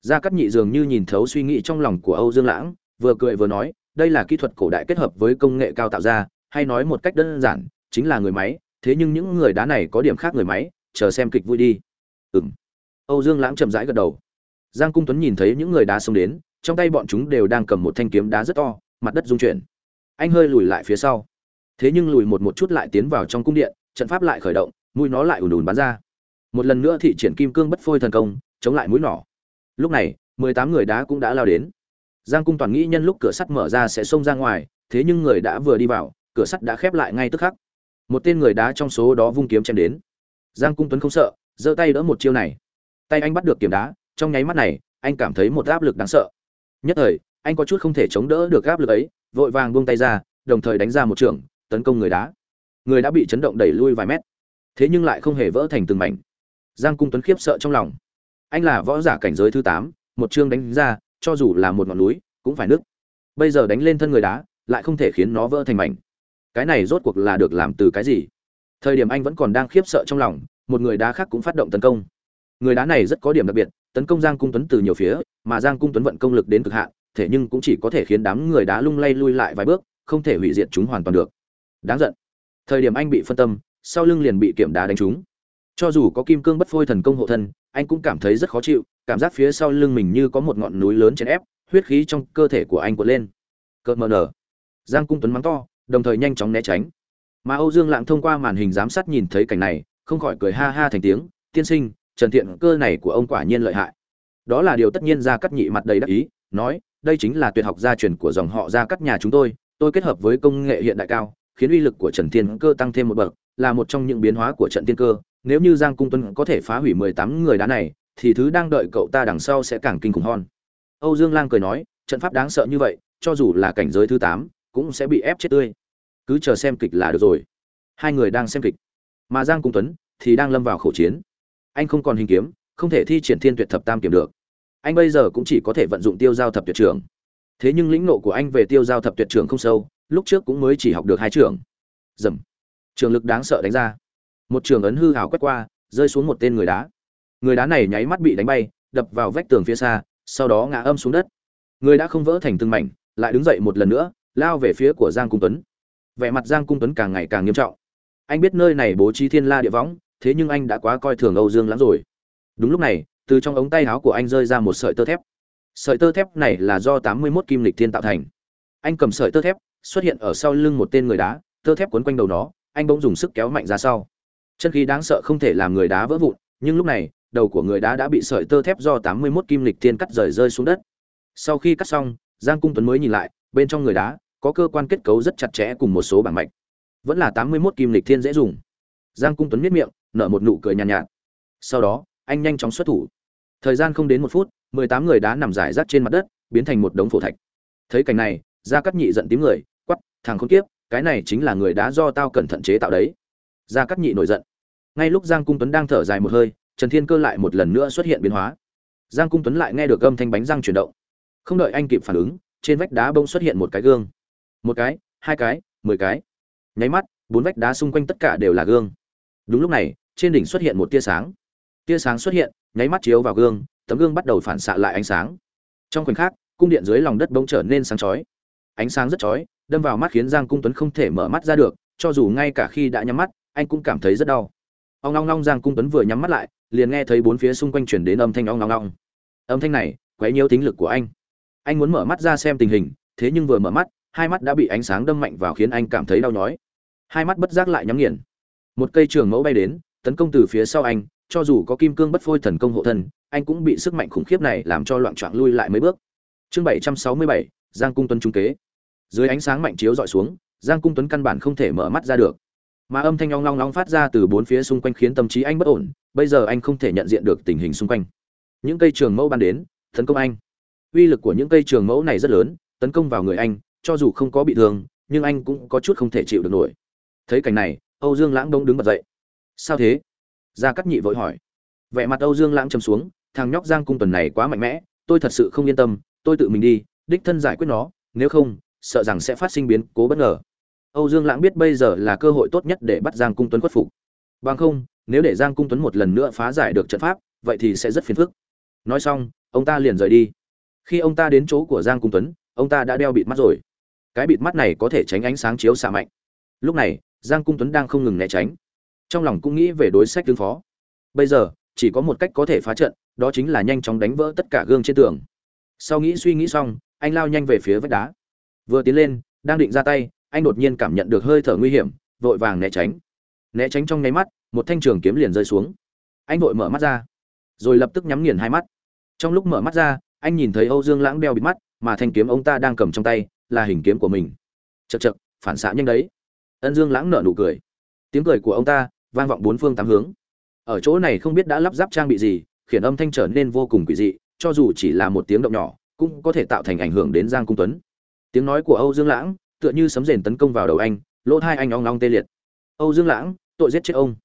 Speaker 1: Gia cát nhị dường như nhìn thấu suy nghĩ trong lòng của âu dương lãng, vừa cười vừa nói, đây là kỹ thuật cổ đại kết hợp với công nghệ cao tạo ra, hay nói một cách đơn giản, chính là người máy thế nhưng những người đá này có điểm khác người máy, chờ xem kịch vui đi. Ừng âu dương lãng chậm rãi gật đầu. Giang cung tuấn nhìn thấy những người đá xông đến, trong tay bọn chúng đều đang cầm một thanh kiếm đá rất to, mặt đất rung chuyển. Anh hơi lùi lại phía sau. Thế nhưng lùi một một chút lại tiến vào trong cung điện, trận pháp lại khởi động, mũi nó lại ùn ùn bắn ra. Một lần nữa thị triển kim cương bất phôi thần công, chống lại mũi nỏ. Lúc này, mười tám người đá cũng đã lao đến. Giang cung toàn nghĩ nhân lúc cửa sắt mở ra sẽ xông ra ngoài, thế nhưng người đã vừa đi vào, cửa sắt đã khép lại ngay tức khắc một tên người đá trong số đó vung kiếm chém đến. Giang cung tuấn không sợ, giơ tay đỡ một chiêu này. Tay anh bắt được kiếm đá, trong nháy mắt này, anh cảm thấy một áp lực đáng sợ. Nhất thời, anh có chút không thể chống đỡ được áp lực ấy, vội vàng buông tay ra, đồng thời đánh ra một trường, tấn công người đá. Người đã bị chấn động đẩy lui vài mét, thế nhưng lại không hề vỡ thành từng mảnh. Giang cung tuấn khiếp sợ trong lòng. Anh là võ giả cảnh giới thứ tám, một chương đánh ra, cho dù là một ngọn núi, cũng phải nứt. Bây giờ đánh lên thân người đá, lại không thể khiến nó vỡ thành mảnh cái này rốt cuộc là được làm từ cái gì? Thời điểm anh vẫn còn đang khiếp sợ trong lòng, một người đá khác cũng phát động tấn công. Người đá này rất có điểm đặc biệt, tấn công giang cung tuấn từ nhiều phía, mà giang cung tuấn vận công lực đến cực hạn, thế nhưng cũng chỉ có thể khiến đám người đá lung lay lui lại vài bước, không thể hủy diệt chúng hoàn toàn được. Đáng giận. Thời điểm anh bị phân tâm, sau lưng liền bị kiểm đá đánh trúng. Cho dù có kim cương bất phôi thần công hộ thân, anh cũng cảm thấy rất khó chịu, cảm giác phía sau lưng mình như có một ngọn núi lớn chèn ép, huyết khí trong cơ thể của anh cuộn lên. Cợt mờ nở. Giang cung tuấn mắng to đồng thời nhanh chóng né tránh. Mà âu dương lạng thông qua màn hình giám sát nhìn thấy cảnh này, không khỏi cười ha ha thành tiếng, tiên sinh, trần thiện, cơ này của ông quả nhiên lợi hại. Đó là điều tất nhiên gia cắt nhị mặt đầy đắc ý, nói, đây chính là tuyệt học gia truyền của dòng họ gia cắt nhà chúng tôi tôi kết hợp với công nghệ hiện đại cao, khiến uy lực của trần thiên cơ tăng thêm một bậc, là một trong những biến hóa của trận tiên cơ. Nếu như giang cung tuấn có thể phá hủy mười tám người đá này, thì thứ đang đợi cậu ta đằng sau sẽ càng kinh khủng hơn. Âu dương lang cười nói, trận pháp đáng sợ như vậy, cho dù là cảnh giới thứ tám cũng sẽ bị ép chết tươi. Cứ chờ xem kịch là được rồi. Hai người đang xem kịch. Mà giang cung tuấn thì đang lâm vào khẩu chiến. Anh không còn hình kiếm, không thể thi triển thiên tuyệt thập tam kiểm được. Anh bây giờ cũng chỉ có thể vận dụng tiêu giao thập tuyệt trưởng. Thế nhưng lĩnh nộ của anh về tiêu giao thập tuyệt trưởng không sâu, lúc trước cũng mới chỉ học được hai trưởng dầm. Trường lực đáng sợ đánh ra. Một trường ấn hư hào quét qua, rơi xuống một tên người đá. Người đá này nháy mắt bị đánh bay, đập vào vách tường phía xa, sau đó ngã âm xuống đất. Người đã không vỡ thành từng mảnh, lại đứng dậy một lần nữa lao về phía của giang cung tuấn. Vẻ mặt giang cung tuấn càng ngày càng nghiêm trọng. Anh biết nơi này bố trí thiên la địa võng, thế nhưng anh đã quá coi thường âu dương lắm rồi. Đúng lúc này, từ trong ống tay áo của anh rơi ra một sợi tơ thép. Sợi tơ thép này là do tám mươi 81 kim lịch thiên tạo thành. Anh cầm sợi tơ thép, xuất hiện ở sau lưng một tên người đá, tơ thép quấn quanh đầu nó, anh bỗng dùng sức kéo mạnh ra sau. Chân khí đáng sợ không thể làm người đá vỡ vụn, nhưng lúc này, đầu của người đá đã bị sợi tơ thép do tám mươi 81 kim lịch thiên cắt rời rơi xuống đất. Sau khi cắt xong, giang cung tuấn mới nhìn lại, bên trong người đá có cơ quan kết cấu rất chặt chẽ cùng một số bảng mạch. Vẫn là tám mươi 81 kim lịch thiên dễ dùng. Giang cung tuấn miết miệng nở một nụ cười nhàn nhạt, nhạt. Sau đó anh nhanh chóng xuất thủ. Thời gian không đến một phút mười tám người đá nằm rải rác trên mặt đất biến thành một đống phổ thạch. Thấy cảnh này gia cắt nhị giận tím người quắp thằng không tiếp cái này chính là người đá do tao cẩn thận chế tạo đấy. Gia cắt nhị nổi giận. Ngay lúc giang cung tuấn đang thở dài một hơi trần thiên cơ lại một lần nữa xuất hiện biến hóa. Giang cung tuấn lại nghe được âm thanh bánh răng chuyển động. Không đợi anh kịp phản ứng trên vách đá bông xuất hiện một cái gương một cái, hai cái, mười cái. Nháy mắt, bốn vách đá xung quanh tất cả đều là gương. Đúng lúc này, trên đỉnh xuất hiện một tia sáng. Tia sáng xuất hiện, nháy mắt chiếu vào gương, tấm gương bắt đầu phản xạ lại ánh sáng. Trong khoảnh khắc, cung điện dưới lòng đất bỗng trở nên sáng chói. Ánh sáng rất chói, đâm vào mắt khiến giang cung tuấn không thể mở mắt ra được, cho dù ngay cả khi đã nhắm mắt, anh cũng cảm thấy rất đau. Ông long long giang cung tuấn vừa nhắm mắt lại, liền nghe thấy bốn phía xung quanh chuyển đến âm thanh ong long long âm thanh này, quấy nhiễu tính lực của anh. Anh muốn mở mắt ra xem tình hình, thế nhưng vừa mở mắt hai mắt đã bị ánh sáng đâm mạnh vào khiến anh cảm thấy đau nhói. Hai mắt bất giác lại nhắm nghiền. Một cây trường mẫu bay đến, tấn công từ phía sau anh, cho dù có kim cương bất phôi thần công hộ thân, anh cũng bị sức mạnh khủng khiếp này làm cho loạn trạng lui lại mấy bước. Chương bảy trăm sáu mươi bảy, giang cung tuấn trung kế. Dưới ánh sáng mạnh chiếu dọi xuống, giang cung tuấn căn bản không thể mở mắt ra được. Mà âm thanh long long long phát ra từ bốn phía xung quanh khiến tâm trí anh bất ổn, bây giờ anh không thể nhận diện được tình hình xung quanh. Những cây trường mẫu ban đến, tấn công anh. Uy lực của những cây trường mẫu này rất lớn, tấn công vào người anh cho dù không có bị thương, nhưng anh cũng có chút không thể chịu được nổi. Thấy cảnh này, âu dương lãng đông đứng bật dậy. Sao thế? Gia Cát nhị vội hỏi. Vẻ mặt âu dương lãng trầm xuống, thằng nhóc giang cung tuần này quá mạnh mẽ, tôi thật sự không yên tâm, tôi tự mình đi, đích thân giải quyết nó, nếu không, sợ rằng sẽ phát sinh biến cố bất ngờ. Âu dương lãng biết bây giờ là cơ hội tốt nhất để bắt giang cung tuấn khuất phục. Bằng không, nếu để giang cung tuấn một lần nữa phá giải được trận pháp, vậy thì sẽ rất phiền phức. Nói xong, ông ta liền rời đi. Khi ông ta đến chỗ của giang cung tuấn, ông ta đã đeo bịt mắt rồi cái bịt mắt này có thể tránh ánh sáng chiếu xạ mạnh. Lúc này, giang cung tuấn đang không ngừng né tránh. Trong lòng cũng nghĩ về đối sách tương phó. Bây giờ, chỉ có một cách có thể phá trận, đó chính là nhanh chóng đánh vỡ tất cả gương trên tường. Sau nghĩ suy nghĩ xong, anh lao nhanh về phía vách đá. Vừa tiến lên, đang định ra tay, anh đột nhiên cảm nhận được hơi thở nguy hiểm, vội vàng né tránh. Né tránh trong nháy mắt, một thanh trường kiếm liền rơi xuống. Anh vội mở mắt ra, rồi lập tức nhắm nghiền hai mắt. Trong lúc mở mắt ra, anh nhìn thấy âu dương lãng đeo bịt mắt, mà thanh kiếm ông ta đang cầm trong tay là hình kiếm của mình. Chật chật phản xạ nhanh đấy. Ân dương lãng nở nụ cười. Tiếng cười của ông ta vang vọng bốn phương tám hướng. Ở chỗ này không biết đã lắp ráp trang bị gì khiến âm thanh trở nên vô cùng quỷ dị, cho dù chỉ là một tiếng động nhỏ, cũng có thể tạo thành ảnh hưởng đến giang cung tuấn. Tiếng nói của âu dương lãng tựa như sấm rền tấn công vào đầu anh, lỗ hai anh ong ong tê liệt. Âu dương lãng, tội giết chết ông.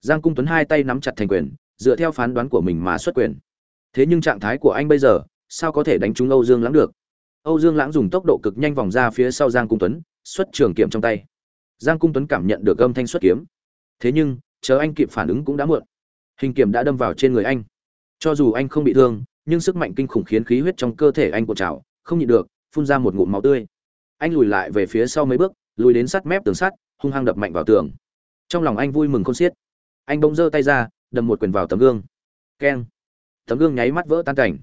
Speaker 1: Giang cung tuấn hai tay nắm chặt thành quyền, dựa theo phán đoán của mình mà xuất quyền. Thế nhưng trạng thái của anh bây giờ, sao có thể đánh trúng âu dương lãng được? Âu dương lãng dùng tốc độ cực nhanh vòng ra phía sau giang cung tuấn, xuất trường kiếm trong tay. Giang cung tuấn cảm nhận được âm thanh xuất kiếm. Thế nhưng, chờ anh kịp phản ứng cũng đã muộn. Hình kiếm đã đâm vào trên người anh. Cho dù anh không bị thương, nhưng sức mạnh kinh khủng khiến khí huyết trong cơ thể anh cuộn trào, không nhịn được, phun ra một ngụm máu tươi. Anh lùi lại về phía sau mấy bước, lùi đến sát mép tường sắt, hung hăng đập mạnh vào tường. Trong lòng anh vui mừng khôn xiết. Anh bỗng giơ tay ra, đâm một quyền vào tấm gương. Keng. Tấm gương nháy mắt vỡ tan cảnh.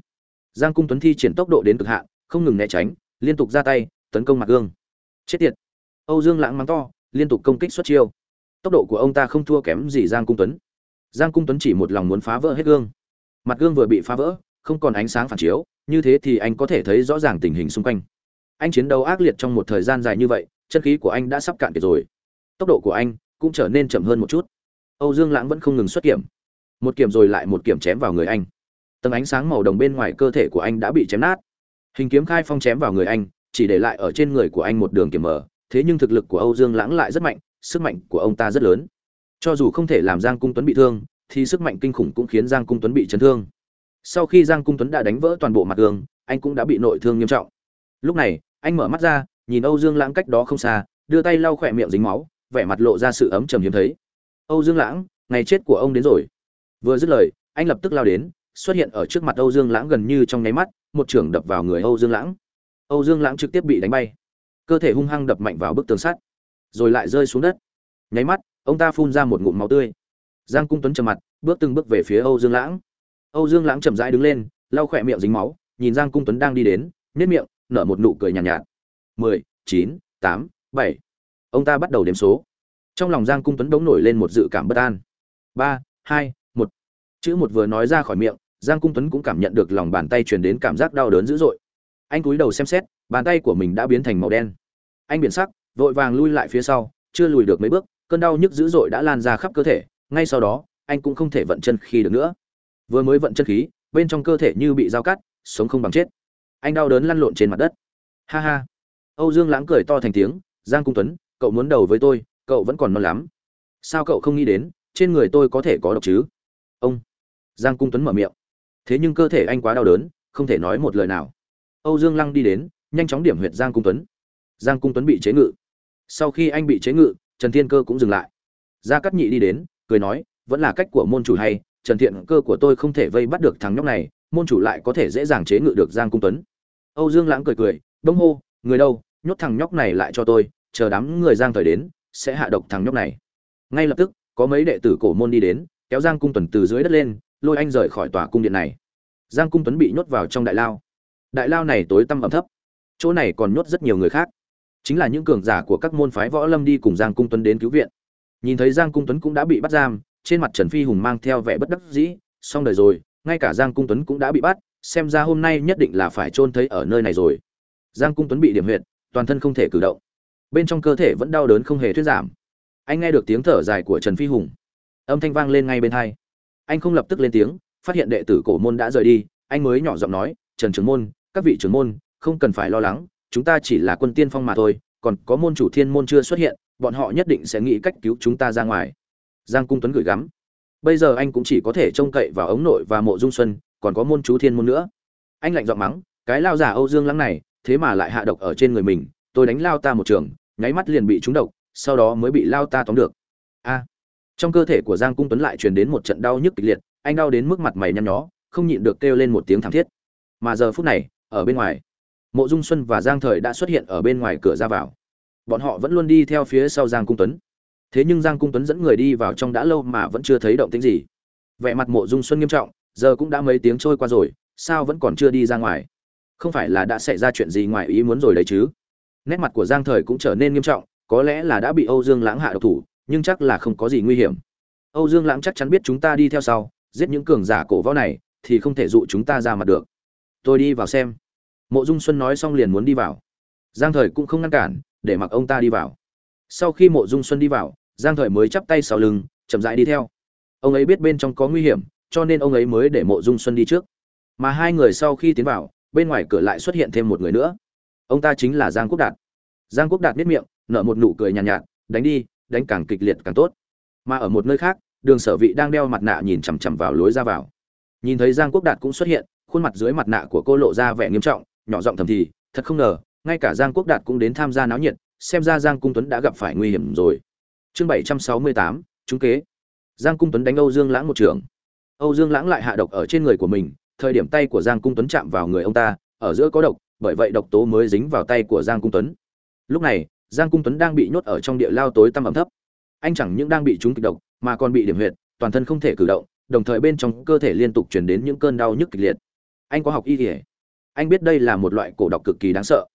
Speaker 1: Giang cung tuấn thi triển tốc độ đến cực hạn không ngừng né tránh, liên tục ra tay, tấn công mặt gương. Chết tiệt. Âu dương lãng mắng to, liên tục công kích xuất chiêu. Tốc độ của ông ta không thua kém gì giang cung tuấn. Giang cung tuấn chỉ một lòng muốn phá vỡ hết gương. Mặt gương vừa bị phá vỡ, không còn ánh sáng phản chiếu, như thế thì anh có thể thấy rõ ràng tình hình xung quanh. Anh chiến đấu ác liệt trong một thời gian dài như vậy, chân khí của anh đã sắp cạn kiệt rồi. Tốc độ của anh cũng trở nên chậm hơn một chút. Âu dương lãng vẫn không ngừng xuất kiểm. Một kiểm rồi lại một kiểm chém vào người anh. Tầng ánh sáng màu đồng bên ngoài cơ thể của anh đã bị chém nát hình kiếm khai phong chém vào người anh, chỉ để lại ở trên người của anh một đường kiếm mở thế nhưng thực lực của âu dương lãng lại rất mạnh, sức mạnh của ông ta rất lớn. Cho dù không thể làm giang cung tuấn bị thương, thì sức mạnh kinh khủng cũng khiến giang cung tuấn bị chấn thương. Sau khi giang cung tuấn đã đánh vỡ toàn bộ mặt gương anh cũng đã bị nội thương nghiêm trọng. Lúc này, anh mở mắt ra, nhìn âu dương lãng cách đó không xa, đưa tay lau khỏe miệng dính máu, vẻ mặt lộ ra sự ấm trầm hiếm thấy. Âu dương lãng, ngày chết của ông đến rồi. Vừa dứt lời, anh lập tức lao đến xuất hiện ở trước mặt âu dương lãng gần như trong nháy mắt một trưởng đập vào người âu dương lãng. Âu dương lãng trực tiếp bị đánh bay. Cơ thể hung hăng đập mạnh vào bức tường sắt rồi lại rơi xuống đất. Nháy mắt ông ta phun ra một ngụm máu tươi. Giang cung tuấn trầm mặt bước từng bước về phía âu dương lãng. Âu dương lãng chậm rãi đứng lên lau khỏe miệng dính máu nhìn giang cung tuấn đang đi đến nhếch miệng nở một nụ cười nhàn nhạt, nhạt mười chín tám bảy. Ông ta bắt đầu đếm số. Trong lòng giang cung tuấn đống nổi lên một dự cảm bất an. Ba hai một chữ một vừa nói ra khỏi miệng, giang cung tuấn cũng cảm nhận được lòng bàn tay truyền đến cảm giác đau đớn dữ dội. Anh cúi đầu xem xét, bàn tay của mình đã biến thành màu đen. Anh biển sắc, vội vàng lui lại phía sau, chưa lùi được mấy bước, cơn đau nhức dữ dội đã lan ra khắp cơ thể, ngay sau đó, anh cũng không thể vận chân khí được nữa. Vừa mới vận chân khí, bên trong cơ thể như bị dao cắt, sống không bằng chết. Anh đau đớn lăn lộn trên mặt đất. Ha ha. Âu dương lãng cười to thành tiếng, giang cung tuấn, cậu muốn đầu với tôi, cậu vẫn còn non lắm. Sao cậu không nghĩ đến, trên người tôi có thể có độc chứ? Ông giang cung tuấn mở miệng. Thế nhưng cơ thể anh quá đau đớn, không thể nói một lời nào. Âu dương lăng đi đến, nhanh chóng điểm huyệt giang cung tuấn. Giang cung tuấn bị chế ngự. Sau khi anh bị chế ngự, trần thiên cơ cũng dừng lại. Gia cát nhị đi đến, cười nói, vẫn là cách của môn chủ hay, trần thiện cơ của tôi không thể vây bắt được thằng nhóc này, môn chủ lại có thể dễ dàng chế ngự được giang cung tuấn. Âu dương lãng cười cười, đông hô, người đâu, nhốt thằng nhóc này lại cho tôi, chờ đám người giang thời đến, sẽ hạ độc thằng nhóc này. Ngay lập tức, có mấy đệ tử cổ môn đi đến, kéo giang cung tuấn từ dưới đất lên lôi anh rời khỏi tòa cung điện này. Giang cung tuấn bị nhốt vào trong đại lao. Đại lao này tối tăm ẩm thấp. Chỗ này còn nhốt rất nhiều người khác. Chính là những cường giả của các môn phái võ lâm đi cùng giang cung tuấn đến cứu viện. Nhìn thấy giang cung tuấn cũng đã bị bắt giam, trên mặt trần phi hùng mang theo vẻ bất đắc dĩ, xong đời rồi, ngay cả giang cung tuấn cũng đã bị bắt, xem ra hôm nay nhất định là phải chôn thấy ở nơi này rồi. Giang cung tuấn bị điểm huyệt, toàn thân không thể cử động. Bên trong cơ thể vẫn đau đớn không hề thuyết giảm. Anh nghe được tiếng thở dài của trần phi hùng. Âm thanh vang lên ngay bên hai anh không lập tức lên tiếng, phát hiện đệ tử cổ môn đã rời đi, anh mới nhỏ giọng nói, trần trưởng môn, các vị trưởng môn, không cần phải lo lắng, chúng ta chỉ là quân tiên phong mà thôi, còn có môn chủ thiên môn chưa xuất hiện, bọn họ nhất định sẽ nghĩ cách cứu chúng ta ra ngoài. Giang cung tuấn gửi gắm, bây giờ anh cũng chỉ có thể trông cậy vào ống nội và mộ dung xuân, còn có môn chú thiên môn nữa. Anh lạnh giọng mắng, cái lao giả âu dương lắng này, thế mà lại hạ độc ở trên người mình, tôi đánh lao ta một trường, nháy mắt liền bị trúng độc, sau đó mới bị lao ta tóm được. A trong cơ thể của giang cung tuấn lại truyền đến một trận đau nhức kịch liệt, anh đau đến mức mặt mày nhăn nhó, không nhịn được kêu lên một tiếng thảm thiết. Mà giờ phút này, ở bên ngoài, mộ dung xuân và giang thời đã xuất hiện ở bên ngoài cửa ra vào. Bọn họ vẫn luôn đi theo phía sau giang cung tuấn. Thế nhưng giang cung tuấn dẫn người đi vào trong đã lâu mà vẫn chưa thấy động tĩnh gì. Vẻ mặt mộ dung xuân nghiêm trọng, giờ cũng đã mấy tiếng trôi qua rồi, sao vẫn còn chưa đi ra ngoài? Không phải là đã xảy ra chuyện gì ngoài ý muốn rồi đấy chứ? Nét mặt của giang thời cũng trở nên nghiêm trọng, có lẽ là đã bị âu dương lãng hạ độc thủ nhưng chắc là không có gì nguy hiểm. Âu dương lãng chắc chắn biết chúng ta đi theo sau giết những cường giả cổ võ này thì không thể dụ chúng ta ra mặt được. Tôi đi vào xem. Mộ dung xuân nói xong liền muốn đi vào. Giang thời cũng không ngăn cản để mặc ông ta đi vào. Sau khi mộ dung xuân đi vào giang thời mới chắp tay sau lưng chậm rãi đi theo. Ông ấy biết bên trong có nguy hiểm cho nên ông ấy mới để mộ dung xuân đi trước. Mà hai người sau khi tiến vào bên ngoài cửa lại xuất hiện thêm một người nữa. Ông ta chính là giang quốc đạt. Giang quốc đạt biết miệng nở một nụ cười nhàn nhạt, nhạt đánh đi đánh càng kịch liệt càng tốt. Mà ở một nơi khác, đường sở vị đang đeo mặt nạ nhìn chằm chằm vào lối ra vào. Nhìn thấy giang quốc đạt cũng xuất hiện, khuôn mặt dưới mặt nạ của cô lộ ra vẻ nghiêm trọng, nhỏ giọng thầm thì, thật không ngờ, ngay cả giang quốc đạt cũng đến tham gia náo nhiệt, xem ra giang cung tuấn đã gặp phải nguy hiểm rồi. Chương bảy trăm sáu mươi tám, trúng kế. Giang cung tuấn đánh âu dương lãng một trường. Âu dương lãng lại hạ độc ở trên người của mình, thời điểm tay của giang cung tuấn chạm vào người ông ta, ở giữa có độc, bởi vậy độc tố mới dính vào tay của giang cung tuấn. Lúc này giang cung tuấn đang bị nhốt ở trong địa lao tối tăm ẩm thấp. Anh chẳng những đang bị trúng kịch độc, mà còn bị điểm huyệt, toàn thân không thể cử động, đồng thời bên trong cơ thể liên tục chuyển đến những cơn đau nhức kịch liệt. Anh có học y kỉa anh biết đây là một loại cổ độc cực kỳ đáng sợ.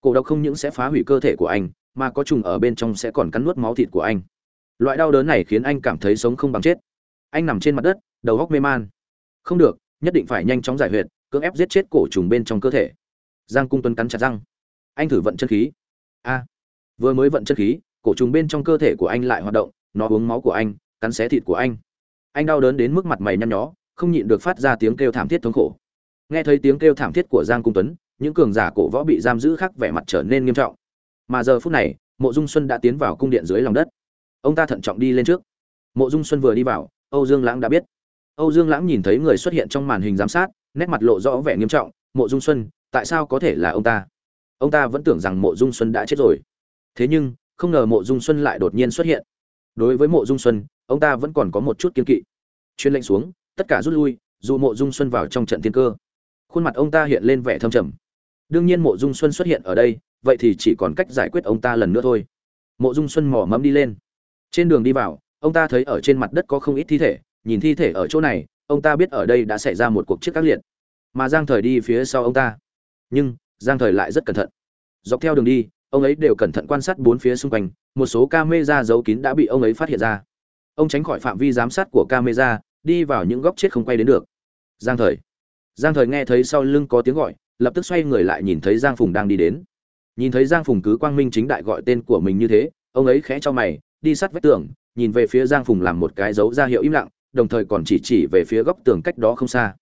Speaker 1: Cổ độc không những sẽ phá hủy cơ thể của anh, mà có trùng ở bên trong sẽ còn cắn nuốt máu thịt của anh. Loại đau đớn này khiến anh cảm thấy sống không bằng chết. Anh nằm trên mặt đất, đầu góc mê man. Không được, nhất định phải nhanh chóng giải huyệt, cưỡng ép giết chết cổ trùng bên trong cơ thể. Giang cung tuấn cắn chặt răng. Anh thử vận chân khí. A vừa mới vận chất khí, cổ trùng bên trong cơ thể của anh lại hoạt động, nó uống máu của anh, cắn xé thịt của anh. Anh đau đớn đến mức mặt mày nhăn nhó, không nhịn được phát ra tiếng kêu thảm thiết thống khổ. Nghe thấy tiếng kêu thảm thiết của giang cung tuấn, những cường giả cổ võ bị giam giữ khác vẻ mặt trở nên nghiêm trọng. Mà giờ phút này, mộ dung xuân đã tiến vào cung điện dưới lòng đất. Ông ta thận trọng đi lên trước. Mộ dung xuân vừa đi vào, âu dương lãng đã biết. Âu dương lãng nhìn thấy người xuất hiện trong màn hình giám sát, nét mặt lộ rõ vẻ nghiêm trọng. Mộ dung xuân, tại sao có thể là ông ta? Ông ta vẫn tưởng rằng mộ dung xuân đã chết rồi thế nhưng, không ngờ mộ dung xuân lại đột nhiên xuất hiện. Đối với mộ dung xuân, ông ta vẫn còn có một chút kiên kỵ. Chuyên lệnh xuống, tất cả rút lui, dù mộ dung xuân vào trong trận thiên cơ. Khuôn mặt ông ta hiện lên vẻ thâm trầm. Đương nhiên mộ dung xuân xuất hiện ở đây, vậy thì chỉ còn cách giải quyết ông ta lần nữa thôi. Mộ dung xuân mò mẫm đi lên. Trên đường đi vào, ông ta thấy ở trên mặt đất có không ít thi thể, nhìn thi thể ở chỗ này, ông ta biết ở đây đã xảy ra một cuộc chiến ác liệt. Mà giang thời đi phía sau ông ta. Nhưng, giang thời lại rất cẩn thận. Dọc theo đường đi ông ấy đều cẩn thận quan sát bốn phía xung quanh, một số camera giấu kín đã bị ông ấy phát hiện ra. Ông tránh khỏi phạm vi giám sát của camera, đi vào những góc chết không quay đến được. Giang thời. Giang thời nghe thấy sau lưng có tiếng gọi, lập tức xoay người lại nhìn thấy giang phùng đang đi đến. Nhìn thấy giang phùng cứ quang minh chính đại gọi tên của mình như thế, ông ấy khẽ cho mày, đi sát vách tường, nhìn về phía giang phùng làm một cái dấu ra hiệu im lặng, đồng thời còn chỉ chỉ về phía góc tường cách đó không xa.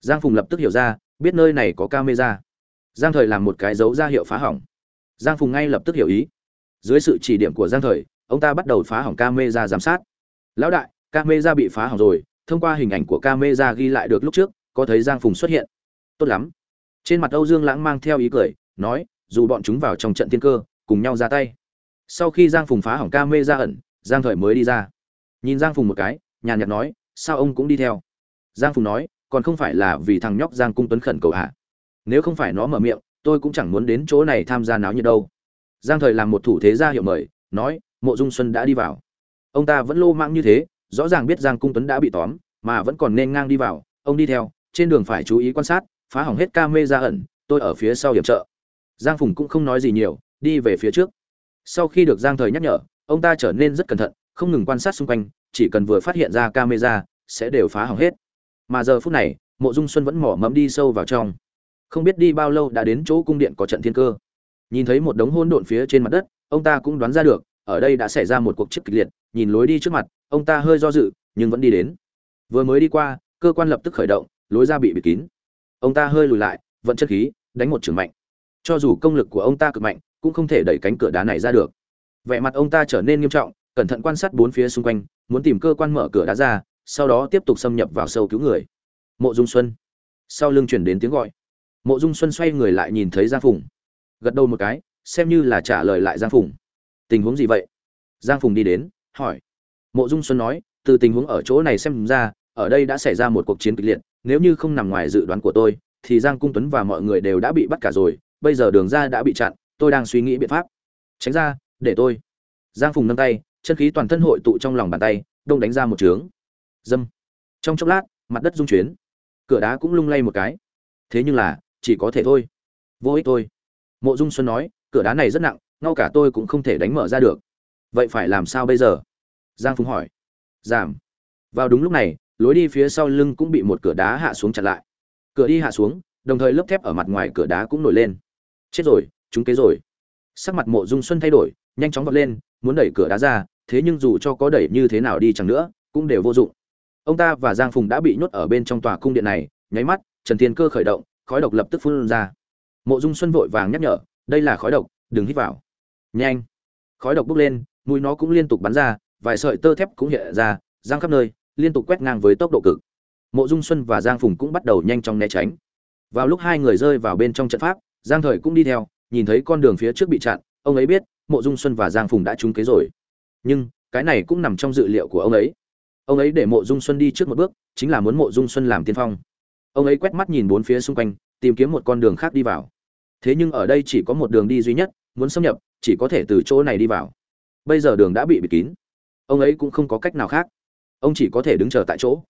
Speaker 1: Giang phùng lập tức hiểu ra, biết nơi này có camera. Giang thời làm một cái dấu ra hiệu phá hỏng giang phùng ngay lập tức hiểu ý. Dưới sự chỉ điểm của giang thời, ông ta bắt đầu phá hỏng camera giám sát. Lão đại, camera bị phá hỏng rồi, thông qua hình ảnh của camera ghi lại được lúc trước, có thấy giang phùng xuất hiện. Tốt lắm. Trên mặt âu dương lãng mang theo ý cười, nói, dù bọn chúng vào trong trận thiên cơ, cùng nhau ra tay. Sau khi giang phùng phá hỏng camera ẩn, giang thời mới đi ra. Nhìn giang phùng một cái, nhàn nhạt nói, sao ông cũng đi theo? Giang phùng nói, còn không phải là vì thằng nhóc giang cung tuấn khẩn cầu hạ nếu không phải nó mở miệng tôi cũng chẳng muốn đến chỗ này tham gia náo nhiệt đâu. Giang thời làm một thủ thế ra hiệu mời, nói, mộ dung xuân đã đi vào. Ông ta vẫn lô mang như thế, rõ ràng biết giang cung tuấn đã bị tóm, mà vẫn còn nên ngang đi vào. Ông đi theo, trên đường phải chú ý quan sát, phá hỏng hết ca mê ra ẩn, tôi ở phía sau hiểm trợ. Giang phùng cũng không nói gì nhiều, đi về phía trước. Sau khi được giang thời nhắc nhở, ông ta trở nên rất cẩn thận, không ngừng quan sát xung quanh, chỉ cần vừa phát hiện ra camera, sẽ đều phá hỏng hết. Mà giờ phút này, mộ dung xuân vẫn mỏ mẫm đi sâu vào trong không biết đi bao lâu đã đến chỗ cung điện có trận thiên cơ. Nhìn thấy một đống hôn độn phía trên mặt đất, ông ta cũng đoán ra được, ở đây đã xảy ra một cuộc chiến kịch liệt, nhìn lối đi trước mặt, ông ta hơi do dự, nhưng vẫn đi đến. Vừa mới đi qua, cơ quan lập tức khởi động, lối ra bị bịt kín. Ông ta hơi lùi lại, vận chất khí, đánh một trường mạnh. Cho dù công lực của ông ta cực mạnh, cũng không thể đẩy cánh cửa đá này ra được. Vẻ mặt ông ta trở nên nghiêm trọng, cẩn thận quan sát bốn phía xung quanh, muốn tìm cơ quan mở cửa đá ra, sau đó tiếp tục xâm nhập vào sâu cứu người. Mộ dung xuân. Sau lưng chuyển đến tiếng gọi mộ dung xuân xoay người lại nhìn thấy giang phùng. Gật đầu một cái, xem như là trả lời lại giang phùng. Tình huống gì vậy? Giang phùng đi đến, hỏi. Mộ dung xuân nói, từ tình huống ở chỗ này xem ra, ở đây đã xảy ra một cuộc chiến kịch liệt, nếu như không nằm ngoài dự đoán của tôi, thì giang cung tuấn và mọi người đều đã bị bắt cả rồi, bây giờ đường ra đã bị chặn, tôi đang suy nghĩ biện pháp. Tránh ra, để tôi. Giang phùng nâng tay, chân khí toàn thân hội tụ trong lòng bàn tay, đông đánh ra một trướng. Dâm. Trong chốc lát, mặt đất rung chuyển. Cửa đá cũng lung lay một cái. Thế nhưng là chỉ có thể thôi. Vô ích thôi. Mộ dung xuân nói, cửa đá này rất nặng ngay cả tôi cũng không thể đánh mở ra được. Vậy phải làm sao bây giờ? Giang phùng hỏi. Giảm. Vào đúng lúc này, lối đi phía sau lưng cũng bị một cửa đá hạ xuống chặn lại. Cửa đi hạ xuống, đồng thời lớp thép ở mặt ngoài cửa đá cũng nổi lên. Chết rồi, chúng kế rồi. Sắc mặt mộ dung xuân thay đổi, nhanh chóng vọt lên, muốn đẩy cửa đá ra, thế nhưng dù cho có đẩy như thế nào đi chẳng nữa, cũng đều vô dụng. Ông ta và giang phùng đã bị nhốt ở bên trong tòa cung điện này, nháy mắt, trần thiên cơ khởi động khói độc lập tức phun ra. Mộ dung xuân vội vàng nhắc nhở, đây là khói độc, đừng hít vào. Nhanh. Khói độc bốc lên, mũi nó cũng liên tục bắn ra, vài sợi tơ thép cũng hiện ra, giang khắp nơi, liên tục quét ngang với tốc độ cực. Mộ dung xuân và giang phùng cũng bắt đầu nhanh chóng né tránh. Vào lúc hai người rơi vào bên trong trận pháp, giang thời cũng đi theo, nhìn thấy con đường phía trước bị chặn, ông ấy biết mộ dung xuân và giang phùng đã trúng kế rồi. Nhưng, cái này cũng nằm trong dự liệu của ông ấy. Ông ấy để mộ dung xuân đi trước một bước, chính là muốn mộ dung xuân làm tiên phong ông ấy quét mắt nhìn bốn phía xung quanh, tìm kiếm một con đường khác đi vào. Thế nhưng ở đây chỉ có một đường đi duy nhất, muốn xâm nhập, chỉ có thể từ chỗ này đi vào. Bây giờ đường đã bị bịt kín. Ông ấy cũng không có cách nào khác. Ông chỉ có thể đứng chờ tại chỗ.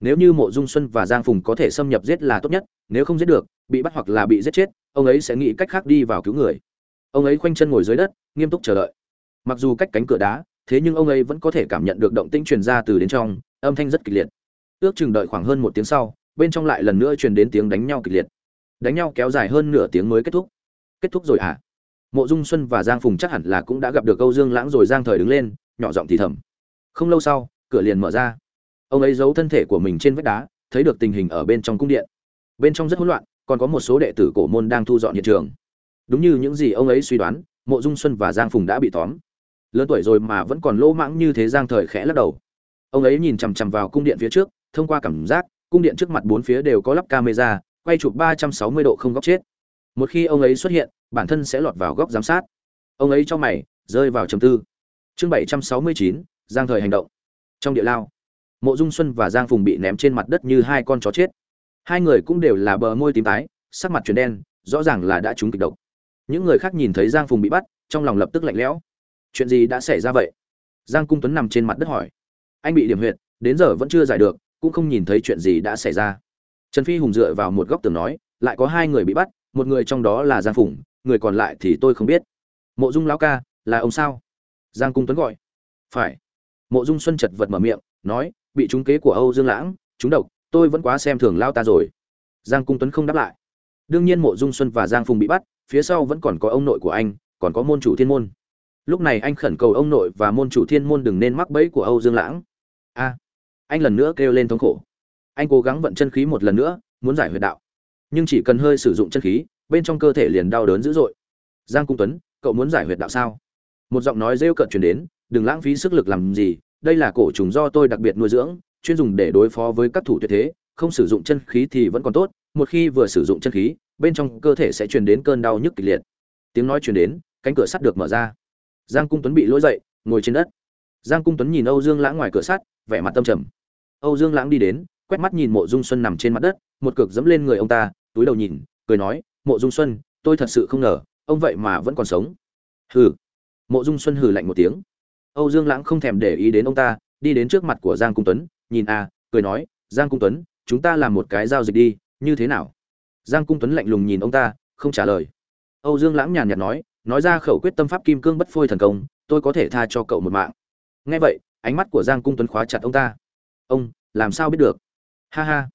Speaker 1: Nếu như mộ dung xuân và giang phùng có thể xâm nhập giết là tốt nhất, nếu không giết được, bị bắt hoặc là bị giết chết, ông ấy sẽ nghĩ cách khác đi vào cứu người. Ông ấy khoanh chân ngồi dưới đất, nghiêm túc chờ đợi. Mặc dù cách cánh cửa đá, thế nhưng ông ấy vẫn có thể cảm nhận được động tĩnh truyền ra từ đến trong, âm thanh rất kịch liệt. Ước chừng đợi khoảng hơn một tiếng sau bên trong lại lần nữa truyền đến tiếng đánh nhau kịch liệt. Đánh nhau kéo dài hơn nửa tiếng mới kết thúc. Kết thúc rồi hả mộ dung xuân và giang phùng chắc hẳn là cũng đã gặp được câu dương lãng rồi, giang thời đứng lên, nhỏ giọng thì thầm. Không lâu sau, cửa liền mở ra. Ông ấy giấu thân thể của mình trên vách đá, thấy được tình hình ở bên trong cung điện. Bên trong rất hỗn loạn, còn có một số đệ tử cổ môn đang thu dọn hiện trường. Đúng như những gì ông ấy suy đoán, mộ dung xuân và giang phùng đã bị tóm. Lớn tuổi rồi mà vẫn còn lỗ mãng như thế, giang thời khẽ lắc đầu. Ông ấy nhìn chằm chằm vào cung điện phía trước, thông qua cảm giác cung điện trước mặt bốn phía đều có lắp camera, quay chụp ba trăm sáu mươi độ không góc chết. Một khi ông ấy xuất hiện, bản thân sẽ lọt vào góc giám sát. Ông ấy cho mày, rơi vào trầm tư. Chương bảy trăm sáu mươi chín, giang thời hành động. Trong địa lao, mộ dung xuân và giang phùng bị ném trên mặt đất như hai con chó chết. Hai người cũng đều là bờ môi tím tái, sắc mặt chuyển đen, rõ ràng là đã trúng kịch độc. Những người khác nhìn thấy giang phùng bị bắt, trong lòng lập tức lạnh lẽo. Chuyện gì đã xảy ra vậy? Giang cung tuấn nằm trên mặt đất hỏi. Anh bị điểm huyệt, đến giờ vẫn chưa giải được cũng không nhìn thấy chuyện gì đã xảy ra. Trần phi hùng dựa vào một góc tường nói, lại có hai người bị bắt, một người trong đó là giang phùng, người còn lại thì tôi không biết. Mộ dung lão ca, là ông sao? Giang cung tuấn gọi. Phải. Mộ dung xuân chật vật mở miệng, nói, bị trúng kế của âu dương lãng, trúng độc, tôi vẫn quá xem thường lao ta rồi. Giang cung tuấn không đáp lại. Đương nhiên mộ dung xuân và giang phùng bị bắt, phía sau vẫn còn có ông nội của anh, còn có môn chủ thiên môn. Lúc này anh khẩn cầu ông nội và môn chủ thiên môn đừng nên mắc bẫy của âu dương lãng. A anh lần nữa kêu lên thống khổ. Anh cố gắng vận chân khí một lần nữa, muốn giải huyệt đạo. Nhưng chỉ cần hơi sử dụng chân khí, bên trong cơ thể liền đau đớn dữ dội. Giang cung tuấn, cậu muốn giải huyệt đạo sao? Một giọng nói rêu cợt chuyển đến, đừng lãng phí sức lực làm gì, đây là cổ trùng do tôi đặc biệt nuôi dưỡng, chuyên dùng để đối phó với các thủ tuyệt thế, không sử dụng chân khí thì vẫn còn tốt, một khi vừa sử dụng chân khí, bên trong cơ thể sẽ truyền đến cơn đau nhức kịch liệt. Tiếng nói truyền đến, cánh cửa sắt được mở ra. Giang cung tuấn bị lỗi dậy, ngồi trên đất. Giang cung tuấn nhìn âu dương lãng ngoài cửa sắt, vẻ mặt tâm trầm âu dương lãng đi đến, quét mắt nhìn mộ dung xuân nằm trên mặt đất, một cước dẫm lên người ông ta, túi đầu nhìn, cười nói, mộ dung xuân, tôi thật sự không ngờ, ông vậy mà vẫn còn sống. Hừ. Mộ dung xuân hừ lạnh một tiếng. Âu dương lãng không thèm để ý đến ông ta, đi đến trước mặt của giang cung tuấn, nhìn a cười nói, giang cung tuấn, chúng ta làm một cái giao dịch đi, như thế nào? Giang cung tuấn lạnh lùng nhìn ông ta, không trả lời. Âu dương lãng nhàn nhạt nói nói ra khẩu quyết tâm pháp kim cương bất phôi thần công, tôi có thể tha cho cậu một mạng. Nghe vậy, ánh mắt của giang cung tuấn khóa chặt ông ta ông, làm sao biết được? Ha ha.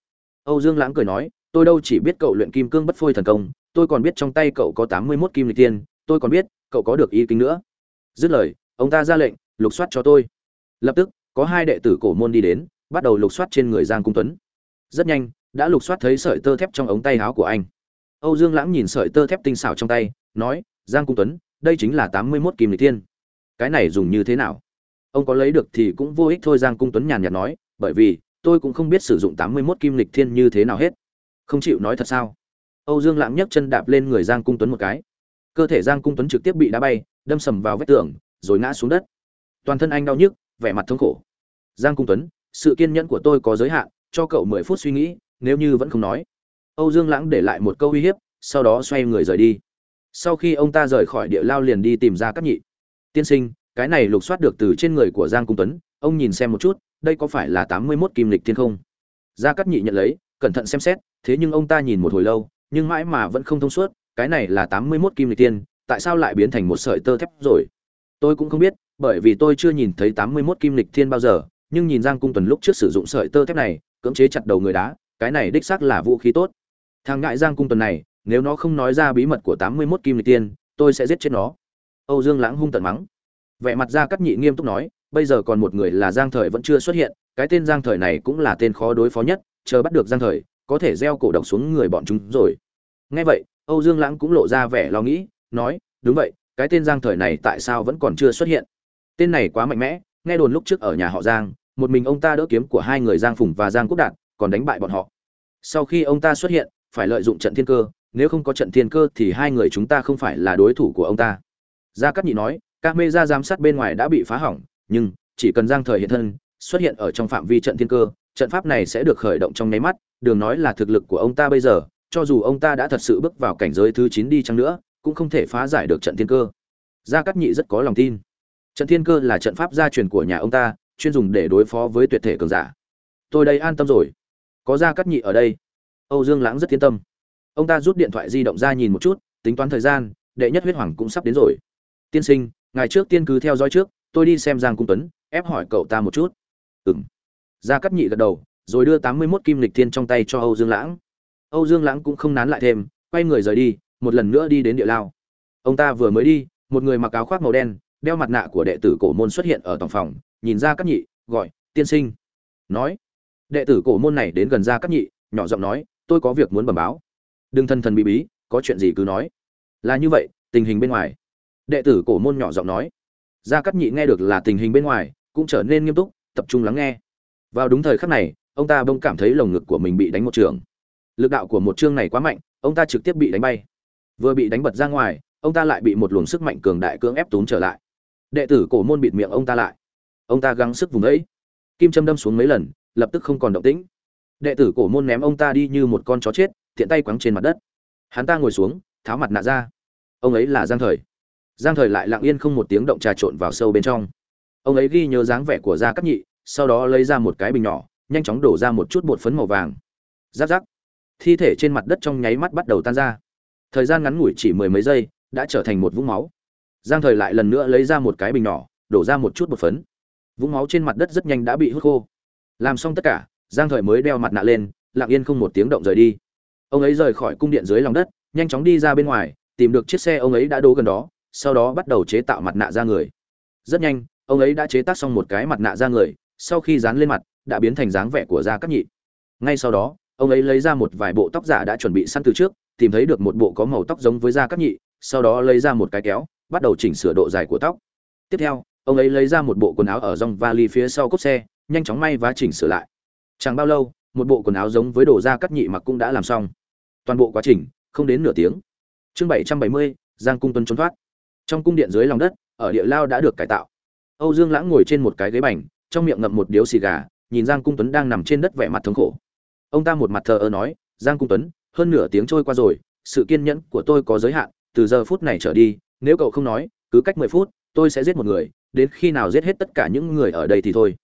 Speaker 1: Âu dương lãng cười nói, tôi đâu chỉ biết cậu luyện kim cương bất phôi thần công, tôi còn biết trong tay cậu có tám mươi mốt kim lịch tiên, tôi còn biết cậu có được y kính nữa. Dứt lời, ông ta ra lệnh, lục soát cho tôi. Lập tức, có hai đệ tử cổ môn đi đến, bắt đầu lục soát trên người giang cung tuấn. Rất nhanh, đã lục soát thấy sợi tơ thép trong ống tay áo của anh. Âu dương lãng nhìn sợi tơ thép tinh xảo trong tay, nói, giang cung tuấn, đây chính là tám mươi mốt kim lịch tiên. cái này dùng như thế nào? Ông có lấy được thì cũng vô ích thôi, giang cung tuấn nhàn nhạt nói bởi vì tôi cũng không biết sử dụng tám mươi mốt kim lịch thiên như thế nào hết. Không chịu nói thật sao? Âu dương lãng nhấc chân đạp lên người giang cung tuấn một cái. Cơ thể giang cung tuấn trực tiếp bị đá bay, đâm sầm vào vách tường, rồi ngã xuống đất. Toàn thân anh đau nhức, vẻ mặt thống khổ. Giang cung tuấn, sự kiên nhẫn của tôi có giới hạn, cho cậu mười phút suy nghĩ, nếu như vẫn không nói. Âu dương lãng để lại một câu uy hiếp, sau đó xoay người rời đi. Sau khi ông ta rời khỏi địa lao liền đi tìm ra các nhị. Tiên sinh, cái này lục soát được từ trên người của giang cung tuấn, ông nhìn xem một chút đây có phải là tám mươi mốt kim lịch thiên không? Gia cát nhị nhận lấy, cẩn thận xem xét, thế nhưng ông ta nhìn một hồi lâu, nhưng mãi mà vẫn không thông suốt, cái này là tám mươi mốt kim lịch tiên tại sao lại biến thành một sợi tơ thép rồi? Tôi cũng không biết, bởi vì tôi chưa nhìn thấy tám mươi mốt kim lịch thiên bao giờ, nhưng nhìn giang cung Tuần lúc trước sử dụng sợi tơ thép này, cưỡng chế chặt đầu người đá, cái này đích xác là vũ khí tốt. Thằng ngại giang cung Tuần này, nếu nó không nói ra bí mật của tám mươi mốt kim lịch tiên tôi sẽ giết chết nó. Âu dương lãng hung tận mắng. Vẻ mặt Gia Cát nhị nghiêm túc nói bây giờ còn một người là giang thời vẫn chưa xuất hiện, cái tên giang thời này cũng là tên khó đối phó nhất, chờ bắt được giang thời, có thể gieo cổ độc xuống người bọn chúng rồi. Nghe vậy, âu dương lãng cũng lộ ra vẻ lo nghĩ, nói, đúng vậy, cái tên giang thời này tại sao vẫn còn chưa xuất hiện? Tên này quá mạnh mẽ, nghe đồn lúc trước ở nhà họ giang, một mình ông ta đỡ kiếm của hai người giang phùng và giang quốc đạt, còn đánh bại bọn họ. Sau khi ông ta xuất hiện, phải lợi dụng trận thiên cơ, nếu không có trận thiên cơ thì hai người chúng ta không phải là đối thủ của ông ta. Gia cát nhị nói các mê ra giám sát bên ngoài đã bị phá hỏng nhưng chỉ cần giang thời hiện thân, xuất hiện ở trong phạm vi trận thiên cơ, trận pháp này sẽ được khởi động trong nháy mắt đường nói là thực lực của ông ta bây giờ, cho dù ông ta đã thật sự bước vào cảnh giới thứ chín đi chăng nữa, cũng không thể phá giải được trận thiên cơ. Gia cát nhị rất có lòng tin. Trận thiên cơ là trận pháp gia truyền của nhà ông ta, chuyên dùng để đối phó với tuyệt thể cường giả. Tôi đây an tâm rồi. Có gia cát nhị ở đây. Âu dương lãng rất yên tâm. Ông ta rút điện thoại di động ra nhìn một chút, tính toán thời gian, đệ nhất huyết hoàng cũng sắp đến rồi. Tiên sinh ngày trước tiên cứ theo dõi trước tôi đi xem giang cung tuấn, ép hỏi cậu ta một chút. Ừng gia cát nhị gật đầu, rồi đưa tám mươi mốt kim lịch thiên trong tay cho âu dương lãng. Âu dương lãng cũng không nán lại thêm, quay người rời đi, một lần nữa đi đến địa lao. Ông ta vừa mới đi, một người mặc áo khoác màu đen, đeo mặt nạ của đệ tử cổ môn xuất hiện ở tổng phòng, nhìn ra các nhị, gọi, tiên sinh. Nói, đệ tử cổ môn này đến gần ra các nhị, nhỏ giọng nói, tôi có việc muốn bẩm báo. Đừng thân thần bí bí, có chuyện gì cứ nói. Là như vậy, tình hình bên ngoài. Đệ tử cổ môn nhỏ giọng nói gia cát nhị nghe được là tình hình bên ngoài, cũng trở nên nghiêm túc, tập trung lắng nghe. Vào đúng thời khắc này, ông ta bỗng cảm thấy lồng ngực của mình bị đánh một trường. Lực đạo của một chương này quá mạnh, ông ta trực tiếp bị đánh bay. Vừa bị đánh bật ra ngoài, ông ta lại bị một luồng sức mạnh cường đại cưỡng ép túm trở lại. Đệ tử cổ môn bịt miệng ông ta lại. Ông ta gắng sức vùng ấy. Kim châm đâm xuống mấy lần, lập tức không còn động tĩnh. Đệ tử cổ môn ném ông ta đi như một con chó chết thiện tay quăng trên mặt đất. Hắn ta ngồi xuống, tháo mặt nạ ra. Ông ấy là giang thời giang thời lại lặng yên không một tiếng động trà trộn vào sâu bên trong. Ông ấy ghi nhớ dáng vẻ của gia cắt nhị, sau đó lấy ra một cái bình nhỏ, nhanh chóng đổ ra một chút bột phấn màu vàng. Giáp giáp. Thi thể trên mặt đất trong nháy mắt bắt đầu tan ra. Thời gian ngắn ngủi chỉ mười mấy giây, đã trở thành một vũng máu. Giang thời lại lần nữa lấy ra một cái bình nhỏ, đổ ra một chút bột phấn. Vũng máu trên mặt đất rất nhanh đã bị hút khô. Làm xong tất cả, giang thời mới đeo mặt nạ lên, lặng yên không một tiếng động rời đi. Ông ấy rời khỏi cung điện dưới lòng đất, nhanh chóng đi ra bên ngoài, tìm được chiếc xe ông ấy đã đỗ gần đó sau đó bắt đầu chế tạo mặt nạ da người. Rất nhanh, ông ấy đã chế tác xong một cái mặt nạ da người, sau khi dán lên mặt, đã biến thành dáng vẻ của da cắt nhị. Ngay sau đó, ông ấy lấy ra một vài bộ tóc giả đã chuẩn bị săn từ trước, tìm thấy được một bộ có màu tóc giống với da cắt nhị, sau đó lấy ra một cái kéo, bắt đầu chỉnh sửa độ dài của tóc. Tiếp theo, ông ấy lấy ra một bộ quần áo ở trong vali phía sau cốp xe, nhanh chóng may và chỉnh sửa lại. Chẳng bao lâu, một bộ quần áo giống với đồ da cắt nhị mặc cũng đã làm xong. Toàn bộ quá trình, không đến nửa tiếng. Chương bảy trăm bảy mươi, giang cung tuấn trốn thoát trong cung điện dưới lòng đất, ở địa lao đã được cải tạo. Âu dương lãng ngồi trên một cái ghế bành, trong miệng ngậm một điếu xì gà, nhìn giang cung tuấn đang nằm trên đất vẻ mặt thống khổ. Ông ta một mặt thờ ơ nói, giang cung tuấn, hơn nửa tiếng trôi qua rồi, sự kiên nhẫn của tôi có giới hạn, từ giờ phút này trở đi, nếu cậu không nói, cứ cách mười phút, tôi sẽ giết một người, đến khi nào giết hết tất cả những người ở đây thì thôi.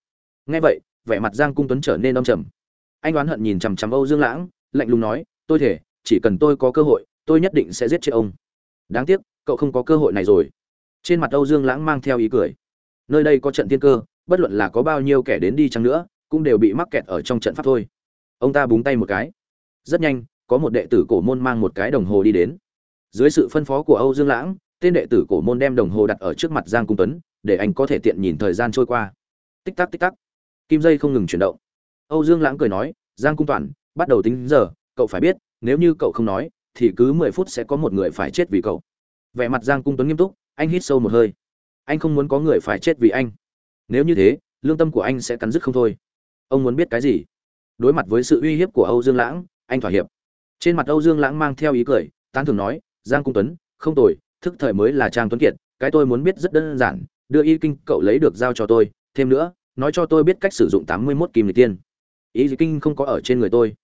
Speaker 1: Nghe vậy, vẻ mặt giang cung tuấn trở nên đông trầm. Anh oán hận nhìn chằm chằm âu dương lãng, lạnh lùng nói, tôi thể chỉ cần tôi có cơ hội, tôi nhất định sẽ giết chết ông. Đáng tiếc cậu không có cơ hội này rồi. Trên mặt âu dương lãng mang theo ý cười. Nơi đây có trận thiên cơ, bất luận là có bao nhiêu kẻ đến đi chăng nữa, cũng đều bị mắc kẹt ở trong trận pháp thôi. Ông ta búng tay một cái. Rất nhanh, có một đệ tử cổ môn mang một cái đồng hồ đi đến. Dưới sự phân phó của âu dương lãng, tên đệ tử cổ môn đem đồng hồ đặt ở trước mặt giang cung tuấn, để anh có thể tiện nhìn thời gian trôi qua. Tích tắc tích tắc. Kim dây không ngừng chuyển động. Âu dương lãng cười nói, giang cung toàn, bắt đầu tính giờ, cậu phải biết, nếu như cậu không nói, thì cứ mười phút sẽ có một người phải chết vì cậu vẻ mặt giang cung tuấn nghiêm túc, anh hít sâu một hơi. Anh không muốn có người phải chết vì anh. Nếu như thế, lương tâm của anh sẽ cắn dứt không thôi. Ông muốn biết cái gì? Đối mặt với sự uy hiếp của âu dương lãng, anh thỏa hiệp. Trên mặt âu dương lãng mang theo ý cười, tán thường nói, giang cung tuấn, không tồi, thức thời mới là trang tuấn kiệt, cái tôi muốn biết rất đơn giản, đưa y kinh cậu lấy được giao cho tôi, thêm nữa, nói cho tôi biết cách sử dụng tám mươi mốt kim lịch tiên. Y kinh không có ở trên người tôi.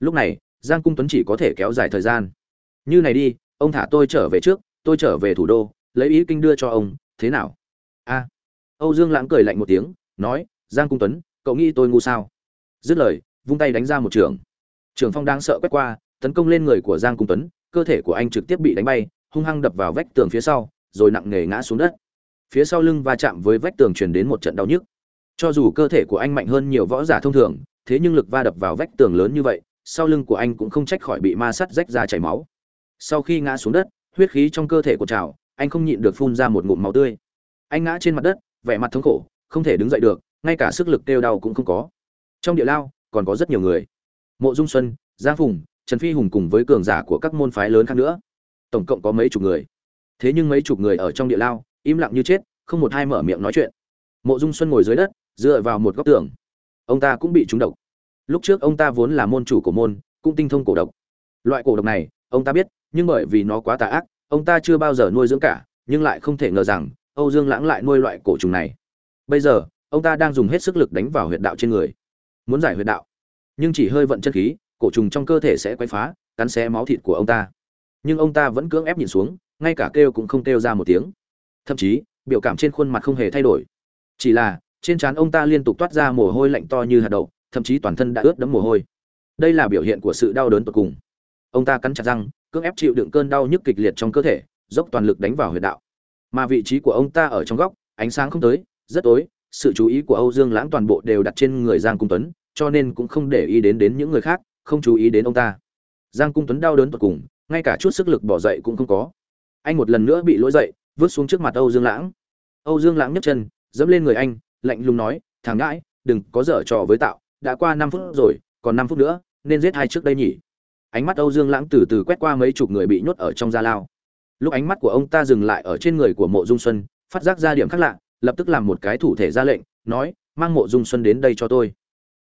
Speaker 1: Lúc này, giang cung tuấn chỉ có thể kéo dài thời gian. Như này đi, ông thả tôi trở về trước tôi trở về thủ đô, lấy ý kinh đưa cho ông, thế nào? A âu dương lãng cười lạnh một tiếng, nói, giang cung tuấn, cậu nghĩ tôi ngu sao? Dứt lời, vung tay đánh ra một trường. Trường phong đang sợ quét qua, tấn công lên người của giang cung tuấn, cơ thể của anh trực tiếp bị đánh bay, hung hăng đập vào vách tường phía sau, rồi nặng nề ngã xuống đất. Phía sau lưng va chạm với vách tường truyền đến một trận đau nhức. Cho dù cơ thể của anh mạnh hơn nhiều võ giả thông thường, thế nhưng lực va đập vào vách tường lớn như vậy, sau lưng của anh cũng không trách khỏi bị ma sắt rách ra chảy máu. Sau khi ngã xuống đất huyết khí trong cơ thể của trào anh không nhịn được phun ra một ngụm máu tươi. Anh ngã trên mặt đất, vẻ mặt thống khổ, không thể đứng dậy được, ngay cả sức lực kêu đau cũng không có. Trong địa lao, còn có rất nhiều người. Mộ dung xuân, giang phùng, trần phi hùng cùng với cường giả của các môn phái lớn khác nữa. Tổng cộng có mấy chục người. Thế nhưng mấy chục người ở trong địa lao, im lặng như chết, không một ai mở miệng nói chuyện. Mộ dung xuân ngồi dưới đất, dựa vào một góc tường. Ông ta cũng bị trúng độc. Lúc trước ông ta vốn là môn chủ của môn, cũng tinh thông cổ độc. Loại cổ độc này, ông ta biết nhưng bởi vì nó quá tà ác, ông ta chưa bao giờ nuôi dưỡng cả, nhưng lại không thể ngờ rằng, âu dương lãng lại nuôi loại cổ trùng này. Bây giờ, ông ta đang dùng hết sức lực đánh vào huyệt đạo trên người. Muốn giải huyệt đạo, nhưng chỉ hơi vận chân khí, cổ trùng trong cơ thể sẽ quấy phá, cắn xé máu thịt của ông ta. Nhưng ông ta vẫn cưỡng ép nhìn xuống, ngay cả kêu cũng không kêu ra một tiếng. Thậm chí, biểu cảm trên khuôn mặt không hề thay đổi. Chỉ là, trên trán ông ta liên tục toát ra mồ hôi lạnh to như hạt đậu, thậm chí toàn thân đã ướt đẫm mồ hôi. Đây là biểu hiện của sự đau đớn tột cùng. Ông ta cắn chặt răng cưỡng ép chịu đựng cơn đau nhức kịch liệt trong cơ thể, dốc toàn lực đánh vào huyệt đạo. Mà vị trí của ông ta ở trong góc, ánh sáng không tới, rất tối, sự chú ý của âu dương lãng toàn bộ đều đặt trên người giang cung tuấn, cho nên cũng không để ý đến đến những người khác, không chú ý đến ông ta. Giang cung tuấn đau đớn tột cùng, ngay cả chút sức lực bỏ dậy cũng không có. Anh một lần nữa bị lỗi dậy, vứt xuống trước mặt âu dương lãng. Âu dương lãng nhấc chân, dẫm lên người anh, lạnh lùng nói, thằng ngãi, đừng có dở trò với tạo, đã qua năm phút rồi, còn năm phút nữa, nên giết hai trước đây nhỉ? Ánh mắt âu dương lãng từ từ quét qua mấy chục người bị nhốt ở trong gia lao. Lúc ánh mắt của ông ta dừng lại ở trên người của mộ dung xuân, phát giác ra điểm khác lạ, lập tức làm một cái thủ thể ra lệnh, nói, mang mộ dung xuân đến đây cho tôi.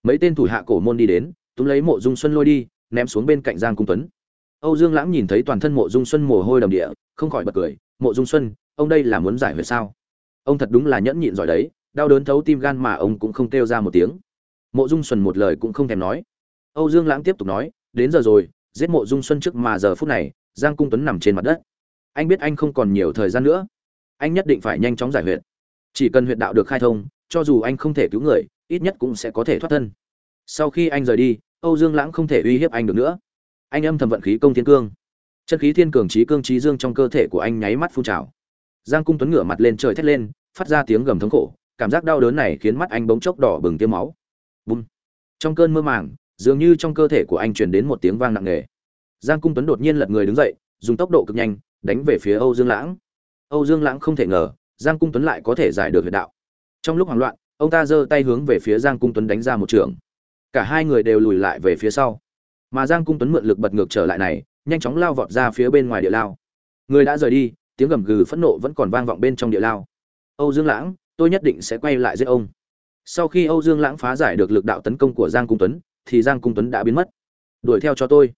Speaker 1: Mấy tên thủ hạ cổ môn đi đến, túm lấy mộ dung xuân lôi đi, ném xuống bên cạnh giang cung tuấn. Âu dương lãng nhìn thấy toàn thân mộ dung xuân mồ hôi đầm địa, không khỏi bật cười, mộ dung xuân, ông đây là muốn giải huyệt sao? Ông thật đúng là nhẫn nhịn giỏi đấy, đau đớn thấu tim gan mà ông cũng không kêu ra một tiếng. Mộ dung xuân một lời cũng không thèm nói. Âu dương lãng tiếp tục nói, đến giờ rồi giết mộ dung xuân trước mà giờ phút này, giang cung tuấn nằm trên mặt đất. Anh biết anh không còn nhiều thời gian nữa. Anh nhất định phải nhanh chóng giải huyệt. Chỉ cần huyệt đạo được khai thông, cho dù anh không thể cứu người, ít nhất cũng sẽ có thể thoát thân. Sau khi anh rời đi, âu dương lãng không thể uy hiếp anh được nữa. Anh âm thầm vận khí công thiên cương. Chân khí thiên cường trí cương trí dương trong cơ thể của anh nháy mắt phun trào. Giang cung tuấn ngửa mặt lên trời thét lên, phát ra tiếng gầm thống khổ. Cảm giác đau đớn này khiến mắt anh bỗng chốc đỏ bừng tiêm máu. Bùm. Trong cơn mơ màng dường như trong cơ thể của anh truyền đến một tiếng vang nặng nề. Giang cung tuấn đột nhiên lật người đứng dậy, dùng tốc độ cực nhanh, đánh về phía âu dương lãng. Âu dương lãng không thể ngờ, giang cung tuấn lại có thể giải được huyệt đạo. Trong lúc hoảng loạn, ông ta giơ tay hướng về phía giang cung tuấn đánh ra một trường. Cả hai người đều lùi lại về phía sau. Mà giang cung tuấn mượn lực bật ngược trở lại này, nhanh chóng lao vọt ra phía bên ngoài địa lao. Người đã rời đi, tiếng gầm gừ phẫn nộ vẫn còn vang vọng bên trong địa lao. Âu dương lãng, tôi nhất định sẽ quay lại giết ông. Sau khi âu dương lãng phá giải được lực đạo tấn công của giang cung tuấn thì giang cung tuấn đã biến mất. Đuổi theo cho tôi.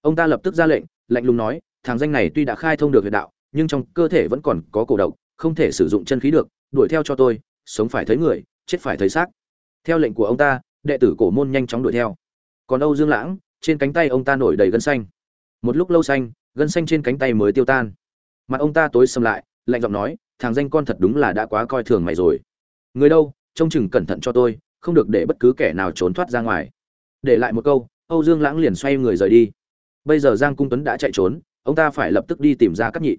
Speaker 1: Ông ta lập tức ra lệnh, lạnh lùng nói, thằng danh này tuy đã khai thông được huyệt đạo, nhưng trong cơ thể vẫn còn có cổ độc, không thể sử dụng chân khí được. Đuổi theo cho tôi, sống phải thấy người, chết phải thấy xác. Theo lệnh của ông ta, đệ tử cổ môn nhanh chóng đuổi theo. Còn âu dương lãng, trên cánh tay ông ta nổi đầy gân xanh. Một lúc lâu xanh, gân xanh trên cánh tay mới tiêu tan. Mặt ông ta tối xâm lại, lạnh giọng nói, thằng danh con thật đúng là đã quá coi thường mày rồi. Người đâu, trông chừng cẩn thận cho tôi, không được để bất cứ kẻ nào trốn thoát ra ngoài để lại một câu, âu dương lãng liền xoay người rời đi. Bây giờ giang cung tuấn đã chạy trốn, ông ta phải lập tức đi tìm ra cắt nhị.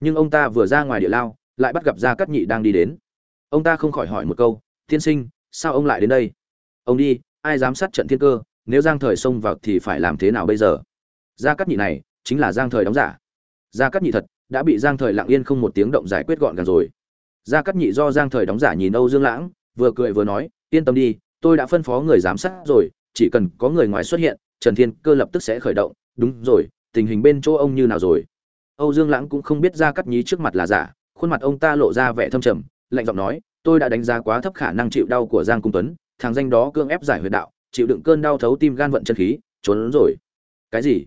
Speaker 1: Nhưng ông ta vừa ra ngoài địa lao, lại bắt gặp ra cắt nhị đang đi đến. Ông ta không khỏi hỏi một câu, tiên sinh, sao ông lại đến đây? Ông đi, ai dám sát trận thiên cơ, nếu giang thời xông vào thì phải làm thế nào bây giờ? Gia cắt nhị này, chính là giang thời đóng giả. Gia cắt nhị thật, đã bị giang thời lặng yên không một tiếng động giải quyết gọn gàng rồi. Gia cắt nhị do giang thời đóng giả nhìn âu dương lãng, vừa cười vừa nói, yên tâm đi, tôi đã phân phó người giám sát rồi chỉ cần có người ngoài xuất hiện, trần thiên cơ lập tức sẽ khởi động. Đúng rồi, tình hình bên chỗ ông như nào rồi? Âu dương lãng cũng không biết ra cắt nhí trước mặt là giả, khuôn mặt ông ta lộ ra vẻ thâm trầm, lạnh giọng nói, tôi đã đánh giá quá thấp khả năng chịu đau của giang cung tuấn, thằng danh đó cương ép giải huyệt đạo, chịu đựng cơn đau thấu tim gan vận chân khí, trốn rồi. Cái gì?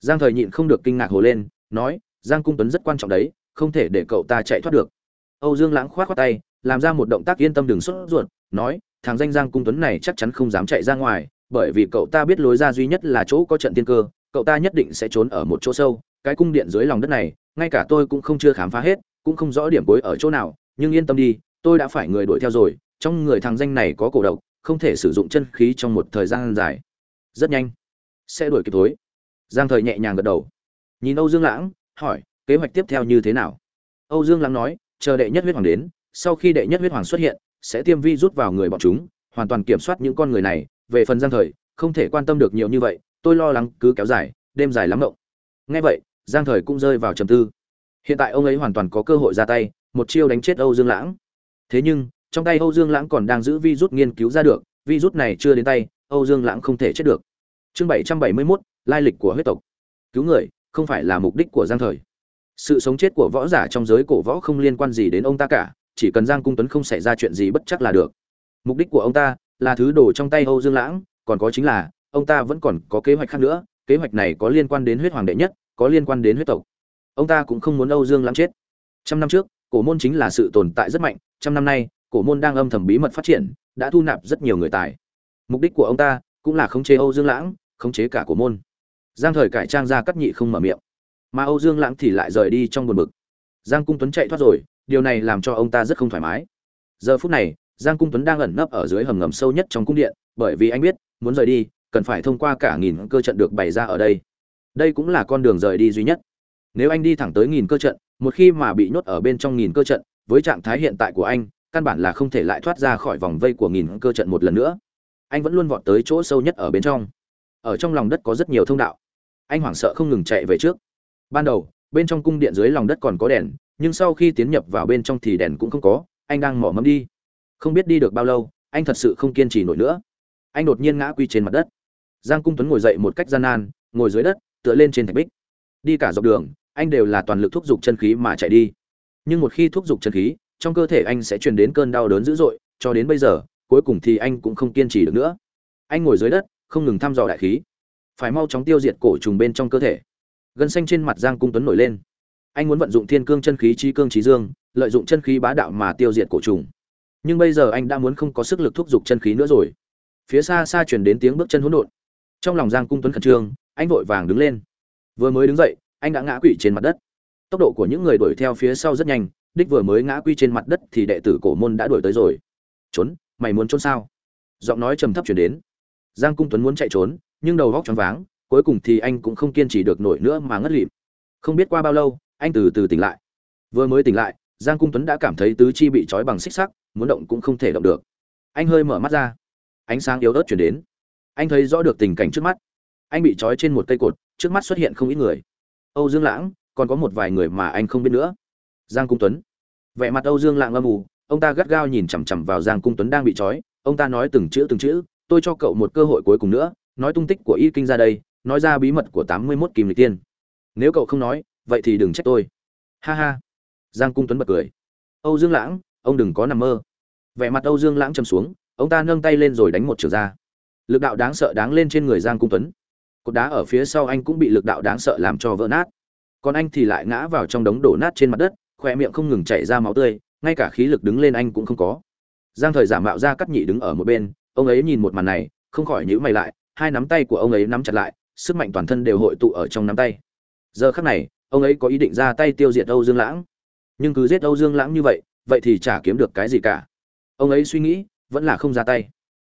Speaker 1: Giang thời nhịn không được kinh ngạc hồ lên, nói, giang cung tuấn rất quan trọng đấy, không thể để cậu ta chạy thoát được. Âu dương lãng khoát khoát tay, làm ra một động tác yên tâm đừng sốt ruột, nói, thằng danh giang cung tuấn này chắc chắn không dám chạy ra ngoài bởi vì cậu ta biết lối ra duy nhất là chỗ có trận tiên cơ, cậu ta nhất định sẽ trốn ở một chỗ sâu, cái cung điện dưới lòng đất này, ngay cả tôi cũng không chưa khám phá hết, cũng không rõ điểm cuối ở chỗ nào, nhưng yên tâm đi, tôi đã phải người đuổi theo rồi, trong người thằng danh này có cổ độc, không thể sử dụng chân khí trong một thời gian dài. Rất nhanh. Sẽ đuổi kịp tối giang thời nhẹ nhàng gật đầu. Nhìn âu dương lãng, hỏi, kế hoạch tiếp theo như thế nào? Âu dương lãng nói, chờ đệ nhất huyết hoàng đến, sau khi đệ nhất huyết hoàng xuất hiện, sẽ tiêm vi rút vào người bọn chúng, hoàn toàn kiểm soát những con người này về phần giang thời, không thể quan tâm được nhiều như vậy, tôi lo lắng cứ kéo dài, đêm dài lắm động nghe vậy, giang thời cũng rơi vào trầm tư. Hiện tại ông ấy hoàn toàn có cơ hội ra tay, một chiêu đánh chết âu dương lãng. Thế nhưng, trong tay âu dương lãng còn đang giữ vi rút nghiên cứu ra được vi rút này chưa đến tay, âu dương lãng không thể chết được. Chương bảy trăm bảy mươi mốt, lai lịch của huyết tộc. Cứu người, không phải là mục đích của giang thời. Sự sống chết của võ giả trong giới cổ võ không liên quan gì đến ông ta cả, chỉ cần giang cung tuấn không xảy ra chuyện gì bất chắc là được. Mục đích của ông ta là thứ đồ trong tay âu dương lãng, còn có chính là, ông ta vẫn còn có kế hoạch khác nữa, kế hoạch này có liên quan đến huyết hoàng đệ nhất, có liên quan đến huyết tộc. Ông ta cũng không muốn âu dương lãng chết. Trăm năm trước, cổ môn chính là sự tồn tại rất mạnh, trăm năm nay, cổ môn đang âm thầm bí mật phát triển, đã thu nạp rất nhiều người tài. Mục đích của ông ta cũng là khống chế âu dương lãng, khống chế cả cổ môn. Giang thời cải trang ra cắt nhị không mở miệng. Mà âu dương lãng thì lại rời đi trong buồn bực. Giang cung tuấn chạy thoát rồi, điều này làm cho ông ta rất không thoải mái. Giờ phút này giang cung tuấn đang ẩn nấp ở dưới hầm ngầm sâu nhất trong cung điện, bởi vì anh biết, muốn rời đi, cần phải thông qua cả nghìn cơ trận được bày ra ở đây. Đây cũng là con đường rời đi duy nhất. Nếu anh đi thẳng tới nghìn cơ trận, một khi mà bị nhốt ở bên trong nghìn cơ trận, với trạng thái hiện tại của anh, căn bản là không thể lại thoát ra khỏi vòng vây của nghìn cơ trận một lần nữa. Anh vẫn luôn vọt tới chỗ sâu nhất ở bên trong. Ở trong lòng đất có rất nhiều thông đạo. Anh hoảng sợ không ngừng chạy về trước. Ban đầu, bên trong cung điện dưới lòng đất còn có đèn, nhưng sau khi tiến nhập vào bên trong thì đèn cũng không có, anh đang mỏ mẫm đi không biết đi được bao lâu, anh thật sự không kiên trì nổi nữa. Anh đột nhiên ngã quy trên mặt đất. Giang cung tuấn ngồi dậy một cách gian nan, ngồi dưới đất, tựa lên trên thạch bích. Đi cả dọc đường, anh đều là toàn lực thúc giục chân khí mà chạy đi. Nhưng một khi thúc giục chân khí, trong cơ thể anh sẽ truyền đến cơn đau đớn dữ dội, cho đến bây giờ, cuối cùng thì anh cũng không kiên trì được nữa. Anh ngồi dưới đất, không ngừng thăm dò đại khí. Phải mau chóng tiêu diệt cổ trùng bên trong cơ thể. Gân xanh trên mặt giang cung tuấn nổi lên. Anh muốn vận dụng thiên cương chân khí trí cương trí dương, lợi dụng chân khí bá đạo mà tiêu diệt cổ trùng nhưng bây giờ anh đã muốn không có sức lực thúc giục chân khí nữa rồi. Phía xa xa chuyển đến tiếng bước chân hỗn độn. Trong lòng giang cung tuấn khẩn trương, anh vội vàng đứng lên. Vừa mới đứng dậy, anh đã ngã quỵ trên mặt đất. Tốc độ của những người đuổi theo phía sau rất nhanh, đích vừa mới ngã quy trên mặt đất thì đệ tử cổ môn đã đuổi tới rồi. Trốn, mày muốn trốn sao? Giọng nói trầm thấp chuyển đến. Giang cung tuấn muốn chạy trốn, nhưng đầu góc choáng váng, cuối cùng thì anh cũng không kiên trì được nổi nữa mà ngất lịm. Không biết qua bao lâu, anh từ từ tỉnh lại. Vừa mới tỉnh lại giang cung tuấn đã cảm thấy tứ chi bị trói bằng xích sắc muốn động cũng không thể động được. Anh hơi mở mắt ra. Ánh sáng yếu ớt chuyển đến. Anh thấy rõ được tình cảnh trước mắt. Anh bị trói trên một cây cột, trước mắt xuất hiện không ít người. Âu dương lãng, còn có một vài người mà anh không biết nữa. Giang cung tuấn. Vẻ mặt âu dương Lãng âm ù ông ta gắt gao nhìn chằm chằm vào giang cung tuấn đang bị trói. Ông ta nói từng chữ từng chữ, tôi cho cậu một cơ hội cuối cùng nữa, nói tung tích của y kinh ra đây, nói ra bí mật của tám mươi mốt kim lịch tiên. Nếu cậu không nói, vậy thì đừng trách tôi. Ha ha giang cung tuấn bật cười. Âu dương lãng, ông đừng có nằm mơ. Vẻ mặt âu dương lãng chầm xuống, ông ta nâng tay lên rồi đánh một trường ra. Lực đạo đáng sợ đáng lên trên người giang cung tuấn. Cột đá ở phía sau anh cũng bị lực đạo đáng sợ làm cho vỡ nát. Còn anh thì lại ngã vào trong đống đổ nát trên mặt đất khoe miệng không ngừng chảy ra máu tươi, ngay cả khí lực đứng lên anh cũng không có. Giang thời giả mạo ra cắt nhị đứng ở một bên, ông ấy nhìn một màn này, không khỏi nhíu mày lại, hai nắm tay của ông ấy nắm chặt lại, sức mạnh toàn thân đều hội tụ ở trong nắm tay. Giờ khắc này, ông ấy có ý định ra tay tiêu diệt âu dương lãng nhưng cứ giết âu dương lãng như vậy vậy thì chả kiếm được cái gì cả. Ông ấy suy nghĩ, vẫn là không ra tay.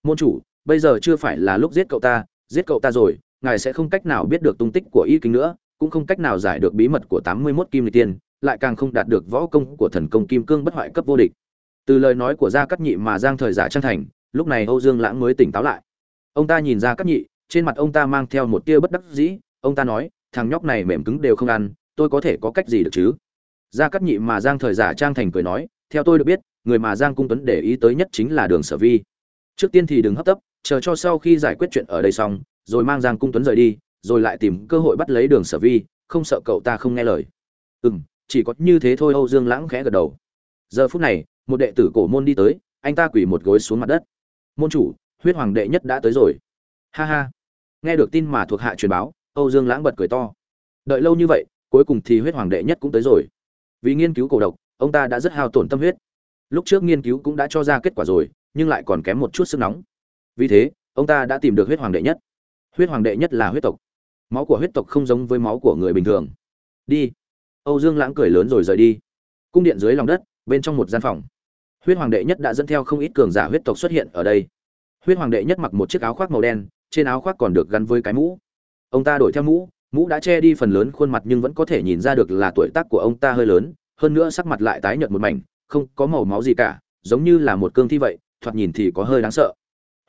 Speaker 1: Môn chủ, bây giờ chưa phải là lúc giết cậu ta, giết cậu ta rồi, ngài sẽ không cách nào biết được tung tích của y kính nữa, cũng không cách nào giải được bí mật của tám mươi 81 kim lịch tiên, lại càng không đạt được võ công của thần công kim cương bất hoại cấp vô địch. Từ lời nói của gia cát nhị mà giang thời giả trang thành, lúc này âu dương lãng mới tỉnh táo lại. Ông ta nhìn ra cát nhị, trên mặt ông ta mang theo một tia bất đắc dĩ, ông ta nói, thằng nhóc này mềm cứng đều không ăn, tôi có thể có cách gì được chứ? Gia cát nhị mà giang thời giả trang thành cười nói, theo tôi được biết, người mà giang cung tuấn để ý tới nhất chính là đường sở vi. Trước tiên thì đừng hấp tấp, chờ cho sau khi giải quyết chuyện ở đây xong, rồi mang giang cung tuấn rời đi, rồi lại tìm cơ hội bắt lấy đường sở vi, không sợ cậu ta không nghe lời. Ừ m chỉ có như thế thôi. Âu dương lãng khẽ gật đầu. Giờ phút này, một đệ tử cổ môn đi tới, anh ta quỳ một gối xuống mặt đất. Môn chủ, huyết hoàng đệ nhất đã tới rồi. Ha ha. Nghe được tin mà thuộc hạ truyền báo, âu dương lãng bật cười to. Đợi lâu như vậy, cuối cùng thì huyết hoàng đệ nhất cũng tới rồi vì nghiên cứu cổ độc, ông ta đã rất hao tổn tâm huyết. Lúc trước nghiên cứu cũng đã cho ra kết quả rồi, nhưng lại còn kém một chút sức nóng. Vì thế, ông ta đã tìm được huyết hoàng đệ nhất. Huyết hoàng đệ nhất là huyết tộc. Máu của huyết tộc không giống với máu của người bình thường. Đi. Âu dương lãng cười lớn rồi rời đi. Cung điện dưới lòng đất, bên trong một gian phòng. Huyết hoàng đệ nhất đã dẫn theo không ít cường giả huyết tộc xuất hiện ở đây. Huyết hoàng đệ nhất mặc một chiếc áo khoác màu đen, trên áo khoác còn được gắn với cái mũ. Ông ta đổi theo mũ mũ đã che đi phần lớn khuôn mặt nhưng vẫn có thể nhìn ra được là tuổi tác của ông ta hơi lớn, hơn nữa sắc mặt lại tái nhợt một mảnh, không có màu máu gì cả, giống như là một cương thi vậy, thoạt nhìn thì có hơi đáng sợ.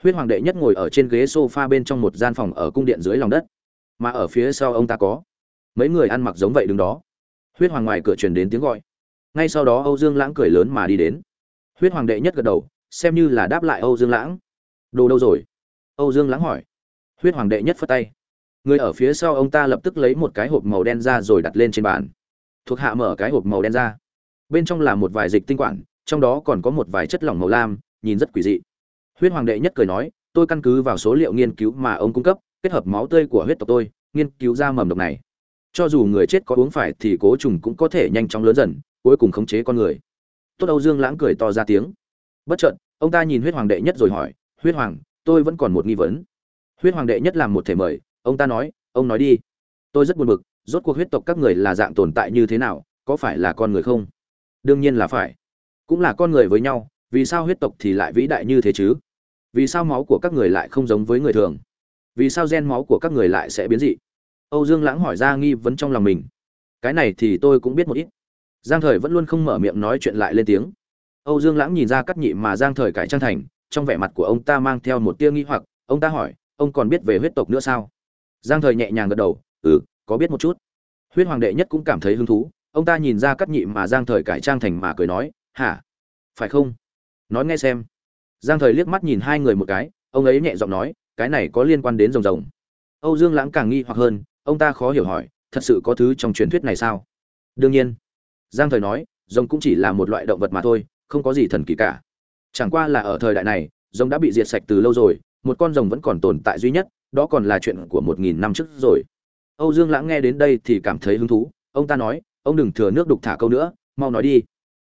Speaker 1: Huyết hoàng đệ nhất ngồi ở trên ghế sofa bên trong một gian phòng ở cung điện dưới lòng đất, mà ở phía sau ông ta có mấy người ăn mặc giống vậy đứng đó. Huyết hoàng ngoài cửa truyền đến tiếng gọi. Ngay sau đó âu dương lãng cười lớn mà đi đến. Huyết hoàng đệ nhất gật đầu, xem như là đáp lại âu dương lãng. Đồ đâu rồi? Âu dương lãng hỏi. Huyết hoàng đệ nhất phất tay người ở phía sau ông ta lập tức lấy một cái hộp màu đen ra rồi đặt lên trên bàn. Thuộc hạ mở cái hộp màu đen ra. Bên trong là một vài dịch tinh quản, trong đó còn có một vài chất lỏng màu lam, nhìn rất quỷ dị. Huyết hoàng đệ nhất cười nói, tôi căn cứ vào số liệu nghiên cứu mà ông cung cấp, kết hợp máu tươi của huyết tộc tôi, nghiên cứu ra mầm độc này. Cho dù người chết có uống phải thì cố trùng cũng có thể nhanh chóng lớn dần, cuối cùng khống chế con người. Tốt âu dương lãng cười to ra tiếng. Bất chợt, ông ta nhìn huyết hoàng đệ nhất rồi hỏi, huyết hoàng, tôi vẫn còn một nghi vấn. Huyết hoàng đệ nhất làm một thể mời ông ta nói, ông nói đi. Tôi rất buồn bực, rốt cuộc huyết tộc các người là dạng tồn tại như thế nào, có phải là con người không? Đương nhiên là phải. Cũng là con người với nhau, vì sao huyết tộc thì lại vĩ đại như thế chứ? Vì sao máu của các người lại không giống với người thường? Vì sao gen máu của các người lại sẽ biến dị? Âu dương lãng hỏi ra nghi vấn trong lòng mình. Cái này thì tôi cũng biết một ít. Giang thời vẫn luôn không mở miệng nói chuyện lại lên tiếng. Âu dương lãng nhìn ra cắt nhị mà giang thời cải trang thành, trong vẻ mặt của ông ta mang theo một tia nghi hoặc. Ông ta hỏi, ông còn biết về huyết tộc nữa sao? Giang thời nhẹ nhàng gật đầu ừ có biết một chút. Huyết hoàng đệ nhất cũng cảm thấy hứng thú, ông ta nhìn ra cắt nhị mà giang thời cải trang thành mà cười nói, hả? Phải không? Nói nghe xem. Giang thời liếc mắt nhìn hai người một cái, ông ấy nhẹ giọng nói, cái này có liên quan đến rồng rồng. Âu dương lãng càng nghi hoặc hơn, ông ta khó hiểu hỏi, thật sự có thứ trong truyền thuyết này sao? Đương nhiên. Giang thời nói, rồng cũng chỉ là một loại động vật mà thôi, không có gì thần kỳ cả. Chẳng qua là ở thời đại này, rồng đã bị diệt sạch từ lâu rồi, một con rồng vẫn còn tồn tại duy nhất đó còn là chuyện của một nghìn năm trước rồi. Âu dương lãng nghe đến đây thì cảm thấy hứng thú. Ông ta nói, ông đừng thừa nước đục thả câu nữa, mau nói đi.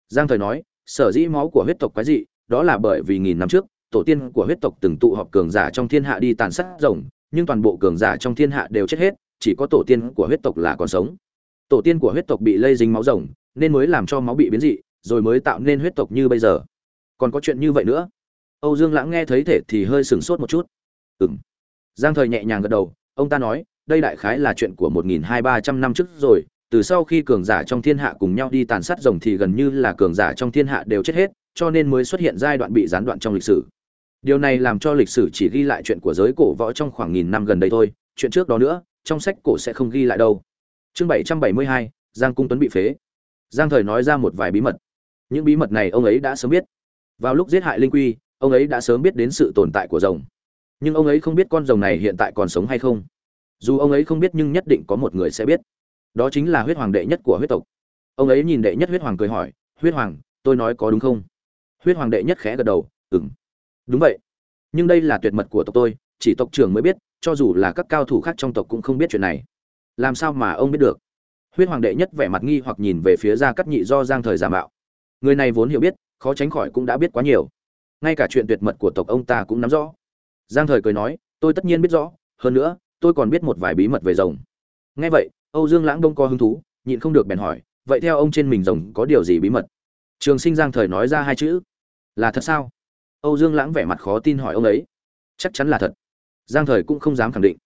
Speaker 1: Giang thời nói, sở dĩ máu của huyết tộc quái dị, đó là bởi vì nghìn năm trước, tổ tiên của huyết tộc từng tụ họp cường giả trong thiên hạ đi tàn sát rồng, nhưng toàn bộ cường giả trong thiên hạ đều chết hết, chỉ có tổ tiên của huyết tộc là còn sống. Tổ tiên của huyết tộc bị lây dính máu rồng, nên mới làm cho máu bị biến dị, rồi mới tạo nên huyết tộc như bây giờ. Còn có chuyện như vậy nữa? Âu dương lãng nghe thấy thể thì hơi sửng sốt một chút. Ừ m giang thời nhẹ nhàng gật đầu, ông ta nói, đây đại khái là chuyện của một nghìn hai ba trăm năm trước rồi, từ sau khi cường giả trong thiên hạ cùng nhau đi tàn sát rồng thì gần như là cường giả trong thiên hạ đều chết hết, cho nên mới xuất hiện giai đoạn bị gián đoạn trong lịch sử. Điều này làm cho lịch sử chỉ ghi lại chuyện của giới cổ võ trong khoảng nghìn năm gần đây thôi, chuyện trước đó nữa, trong sách cổ sẽ không ghi lại đâu. Chương bảy trăm bảy mươi hai, giang cung tuấn bị phế. Giang thời nói ra một vài bí mật. Những bí mật này ông ấy đã sớm biết. Vào lúc giết hại linh quy, ông ấy đã sớm biết đến sự tồn tại của rồng nhưng ông ấy không biết con rồng này hiện tại còn sống hay không. Dù ông ấy không biết nhưng nhất định có một người sẽ biết. Đó chính là huyết hoàng đệ nhất của huyết tộc. Ông ấy nhìn đệ nhất huyết hoàng cười hỏi, huyết hoàng, tôi nói có đúng không? Huyết hoàng đệ nhất khẽ gật đầu ừng đúng vậy. Nhưng đây là tuyệt mật của tộc tôi, chỉ tộc trưởng mới biết, cho dù là các cao thủ khác trong tộc cũng không biết chuyện này. Làm sao mà ông biết được? Huyết hoàng đệ nhất vẻ mặt nghi hoặc nhìn về phía gia cắt nhị do giang thời giả mạo. Người này vốn hiểu biết, khó tránh khỏi cũng đã biết quá nhiều. Ngay cả chuyện tuyệt mật của tộc ông ta cũng nắm rõ giang thời cười nói, tôi tất nhiên biết rõ, hơn nữa, tôi còn biết một vài bí mật về rồng. Nghe vậy, âu dương lãng đông có hứng thú, nhịn không được bèn hỏi, vậy theo ông trên mình rồng có điều gì bí mật? Trường sinh giang thời nói ra hai chữ, là thật sao? Âu dương lãng vẻ mặt khó tin hỏi ông ấy, chắc chắn là thật. Giang thời cũng không dám khẳng định.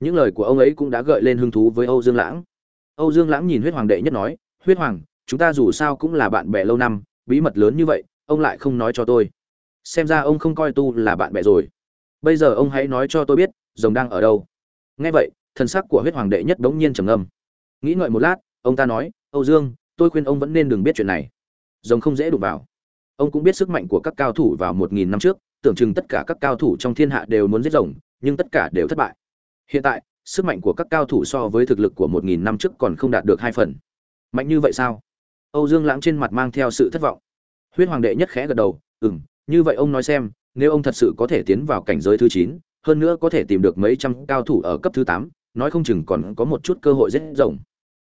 Speaker 1: Những lời của ông ấy cũng đã gợi lên hứng thú với âu dương lãng. Âu dương lãng nhìn huyết hoàng đệ nhất nói, huyết hoàng, chúng ta dù sao cũng là bạn bè lâu năm, bí mật lớn như vậy, ông lại không nói cho tôi. Xem ra ông không coi tu là bạn bè rồi bây giờ ông hãy nói cho tôi biết, rồng đang ở đâu. Nghe vậy, thần sắc của huyết hoàng đệ nhất đống nhiên trầm ngâm. Nghĩ ngợi một lát, ông ta nói, âu dương, tôi khuyên ông vẫn nên đừng biết chuyện này. Rồng không dễ đụng vào. Ông cũng biết sức mạnh của các cao thủ vào một nghìn năm trước, tưởng chừng tất cả các cao thủ trong thiên hạ đều muốn giết rồng, nhưng tất cả đều thất bại. Hiện tại, sức mạnh của các cao thủ so với thực lực của một nghìn năm trước còn không đạt được hai phần. Mạnh như vậy sao? Âu dương lãng trên mặt mang theo sự thất vọng. Huyết hoàng đệ nhất khẽ gật đầu ừ m như vậy ông nói xem nếu ông thật sự có thể tiến vào cảnh giới thứ chín, hơn nữa có thể tìm được mấy trăm cao thủ ở cấp thứ tám, nói không chừng còn có một chút cơ hội rất rộng.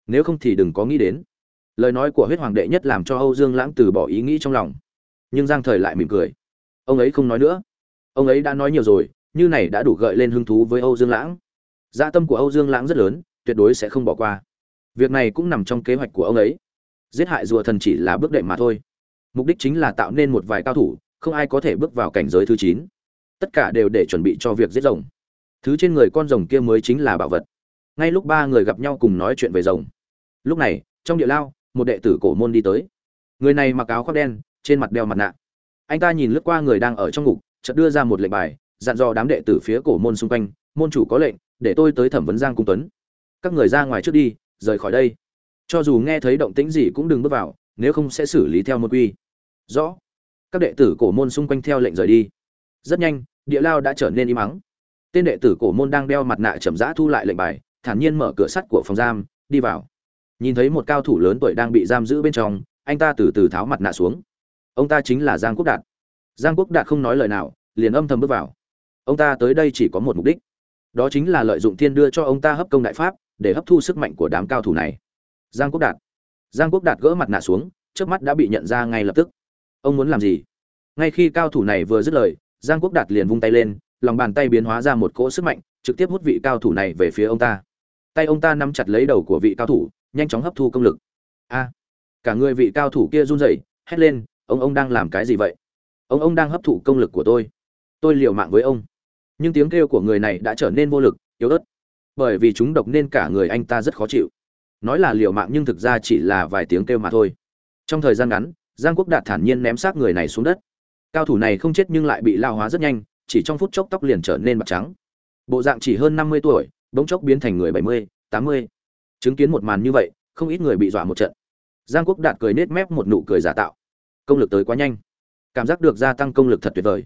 Speaker 1: nếu không thì đừng có nghĩ đến. Lời nói của huyết hoàng đệ nhất làm cho âu dương lãng từ bỏ ý nghĩ trong lòng. Nhưng giang thời lại mỉm cười. Ông ấy không nói nữa. Ông ấy đã nói nhiều rồi, như này đã đủ gợi lên hứng thú với âu dương lãng. Dạ tâm của âu dương lãng rất lớn, tuyệt đối sẽ không bỏ qua. Việc này cũng nằm trong kế hoạch của ông ấy. Giết hại rùa thần chỉ là bước đệm mà thôi. Mục đích chính là tạo nên một vài cao thủ không ai có thể bước vào cảnh giới thứ chín. Tất cả đều để chuẩn bị cho việc giết rồng. Thứ trên người con rồng kia mới chính là bảo vật. Ngay lúc ba người gặp nhau cùng nói chuyện về rồng. Lúc này, trong địa lao, một đệ tử cổ môn đi tới. Người này mặc áo khoác đen, trên mặt đeo mặt nạ. Anh ta nhìn lướt qua người đang ở trong ngục, chợt đưa ra một lệnh bài, dặn dò đám đệ tử phía cổ môn xung quanh, môn chủ có lệnh, để tôi tới thẩm vấn giang cung tuấn. Các người ra ngoài trước đi, rời khỏi đây. Cho dù nghe thấy động tĩnh gì cũng đừng bước vào, nếu không sẽ xử lý theo một quy. Rõ các đệ tử cổ môn xung quanh theo lệnh rời đi. Rất nhanh, địa lao đã trở nên im ắng. Tên đệ tử cổ môn đang đeo mặt nạ chậm rãi thu lại lệnh bài, thản nhiên mở cửa sắt của phòng giam, đi vào. Nhìn thấy một cao thủ lớn tuổi đang bị giam giữ bên trong, anh ta từ từ tháo mặt nạ xuống. Ông ta chính là giang quốc đạt. Giang quốc đạt không nói lời nào, liền âm thầm bước vào. Ông ta tới đây chỉ có một mục đích. Đó chính là lợi dụng thiên đưa cho ông ta hấp công đại pháp, để hấp thu sức mạnh của đám cao thủ này. Giang quốc đạt. Giang quốc đạt gỡ mặt nạ xuống trước mắt đã bị nhận ra ngay lập tức ông muốn làm gì? Ngay khi cao thủ này vừa dứt lời, giang quốc đạt liền vung tay lên, lòng bàn tay biến hóa ra một cỗ sức mạnh, trực tiếp hút vị cao thủ này về phía ông ta. Tay ông ta nắm chặt lấy đầu của vị cao thủ, nhanh chóng hấp thu công lực. A! Cả người vị cao thủ kia run rẩy, hét lên, ông ông đang làm cái gì vậy? Ông ông đang hấp thụ công lực của tôi. Tôi liều mạng với ông. Nhưng tiếng kêu của người này đã trở nên vô lực, yếu ớt. Bởi vì chúng độc nên cả người anh ta rất khó chịu. Nói là liều mạng nhưng thực ra chỉ là vài tiếng kêu mà thôi. Trong thời gian ngắn giang quốc đạt thản nhiên ném xác người này xuống đất. Cao thủ này không chết nhưng lại bị lao hóa rất nhanh, chỉ trong phút chốc tóc liền trở nên bạc trắng. Bộ dạng chỉ hơn năm mươi tuổi, bỗng chốc biến thành người bảy mươi, tám mươi. Chứng kiến một màn như vậy, không ít người bị dọa một trận. Giang quốc đạt cười nết mép một nụ cười giả tạo. Công lực tới quá nhanh. Cảm giác được gia tăng công lực thật tuyệt vời.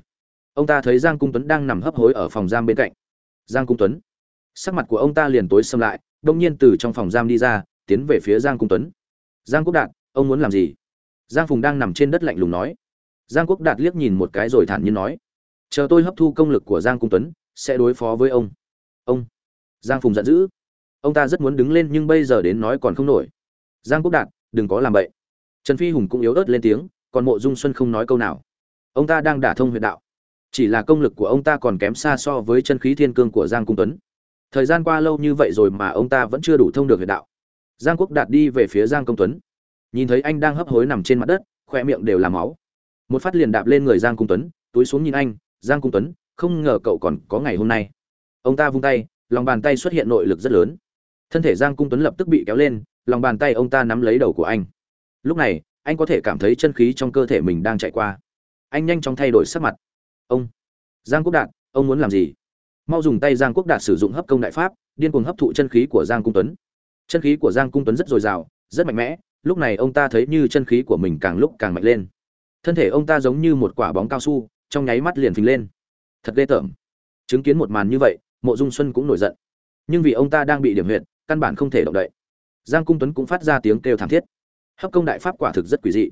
Speaker 1: Ông ta thấy giang cung tuấn đang nằm hấp hối ở phòng giam bên cạnh. Giang cung tuấn. Sắc mặt của ông ta liền tối xâm lại, đông nhiên từ trong phòng giam đi ra, tiến về phía giang cung tuấn. Giang quốc đạt, ông muốn làm gì? Giang phùng đang nằm trên đất lạnh lùng nói. Giang quốc đạt liếc nhìn một cái rồi thản nhiên nói. Chờ tôi hấp thu công lực của giang cung tuấn, sẽ đối phó với ông. Ông. Giang phùng giận dữ. Ông ta rất muốn đứng lên nhưng bây giờ đến nói còn không nổi. Giang quốc đạt, đừng có làm bậy. trần phi hùng cũng yếu ớt lên tiếng, còn mộ dung xuân không nói câu nào. Ông ta đang đả thông huyện đạo. Chỉ là công lực của ông ta còn kém xa so với chân khí thiên cương của giang cung tuấn. Thời gian qua lâu như vậy rồi mà ông ta vẫn chưa đủ thông được huyện đạo. Giang quốc đạt đi về phía giang công tuấn nhìn thấy anh đang hấp hối nằm trên mặt đất, khoe miệng đều là máu. Một phát liền đạp lên người giang cung tuấn, túi xuống nhìn anh, giang cung tuấn, không ngờ cậu còn có ngày hôm nay. Ông ta vung tay, lòng bàn tay xuất hiện nội lực rất lớn. Thân thể giang cung tuấn lập tức bị kéo lên, lòng bàn tay ông ta nắm lấy đầu của anh. Lúc này, anh có thể cảm thấy chân khí trong cơ thể mình đang chạy qua. Anh nhanh chóng thay đổi sắc mặt. Ông, giang quốc đạt, ông muốn làm gì? Mau dùng tay giang quốc đạt sử dụng hấp công đại pháp, điên cuồng hấp thụ chân khí của giang cung tuấn. Chân khí của giang cung tuấn rất dồi dào, rất mạnh mẽ lúc này ông ta thấy như chân khí của mình càng lúc càng mạnh lên. Thân thể ông ta giống như một quả bóng cao su, trong nháy mắt liền phình lên. Thật ghê tởm. Chứng kiến một màn như vậy, mộ dung xuân cũng nổi giận. Nhưng vì ông ta đang bị điểm huyệt, căn bản không thể động đậy. Giang cung tuấn cũng phát ra tiếng kêu thảm thiết. Hấp công đại pháp quả thực rất quỷ dị.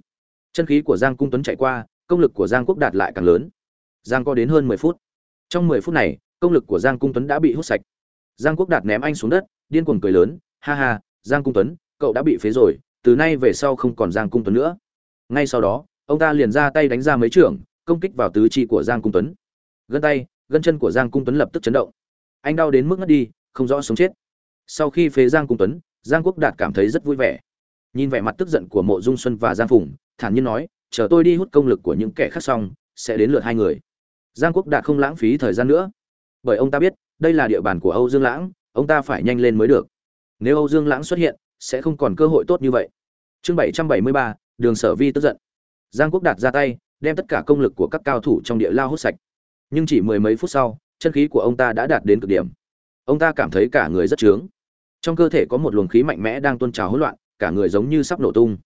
Speaker 1: Chân khí của giang cung tuấn chạy qua, công lực của giang quốc đạt lại càng lớn. Giang có đến hơn mười phút. Trong mười phút này, công lực của giang cung tuấn đã bị hút sạch. Giang quốc đạt ném anh xuống đất, điên cuồng cười lớn, ha ha, giang cung tuấn, cậu đã bị phế rồi từ nay về sau không còn giang cung tuấn nữa. Ngay sau đó, ông ta liền ra tay đánh ra mấy trưởng, công kích vào tứ chi của giang cung tuấn. Gân tay, gân chân của giang cung tuấn lập tức chấn động. Anh đau đến mức ngất đi, không rõ sống chết. Sau khi phế giang cung tuấn, giang quốc đạt cảm thấy rất vui vẻ. Nhìn vẻ mặt tức giận của mộ dung xuân và giang phùng, thản nhiên nói, chờ tôi đi hút công lực của những kẻ khác xong, sẽ đến lượt hai người. Giang quốc đạt không lãng phí thời gian nữa. Bởi ông ta biết, đây là địa bàn của âu dương lãng, ông ta phải nhanh lên mới được. Nếu âu dương lãng xuất hiện sẽ không còn cơ hội tốt như vậy. Chương bảy trăm bảy mươi ba, đường sở vi tức giận. Giang quốc đạt ra tay, đem tất cả công lực của các cao thủ trong địa lao hút sạch. Nhưng chỉ mười mấy phút sau, chân khí của ông ta đã đạt đến cực điểm. Ông ta cảm thấy cả người rất trướng. Trong cơ thể có một luồng khí mạnh mẽ đang tuôn trào hỗn loạn, cả người giống như sắp nổ tung.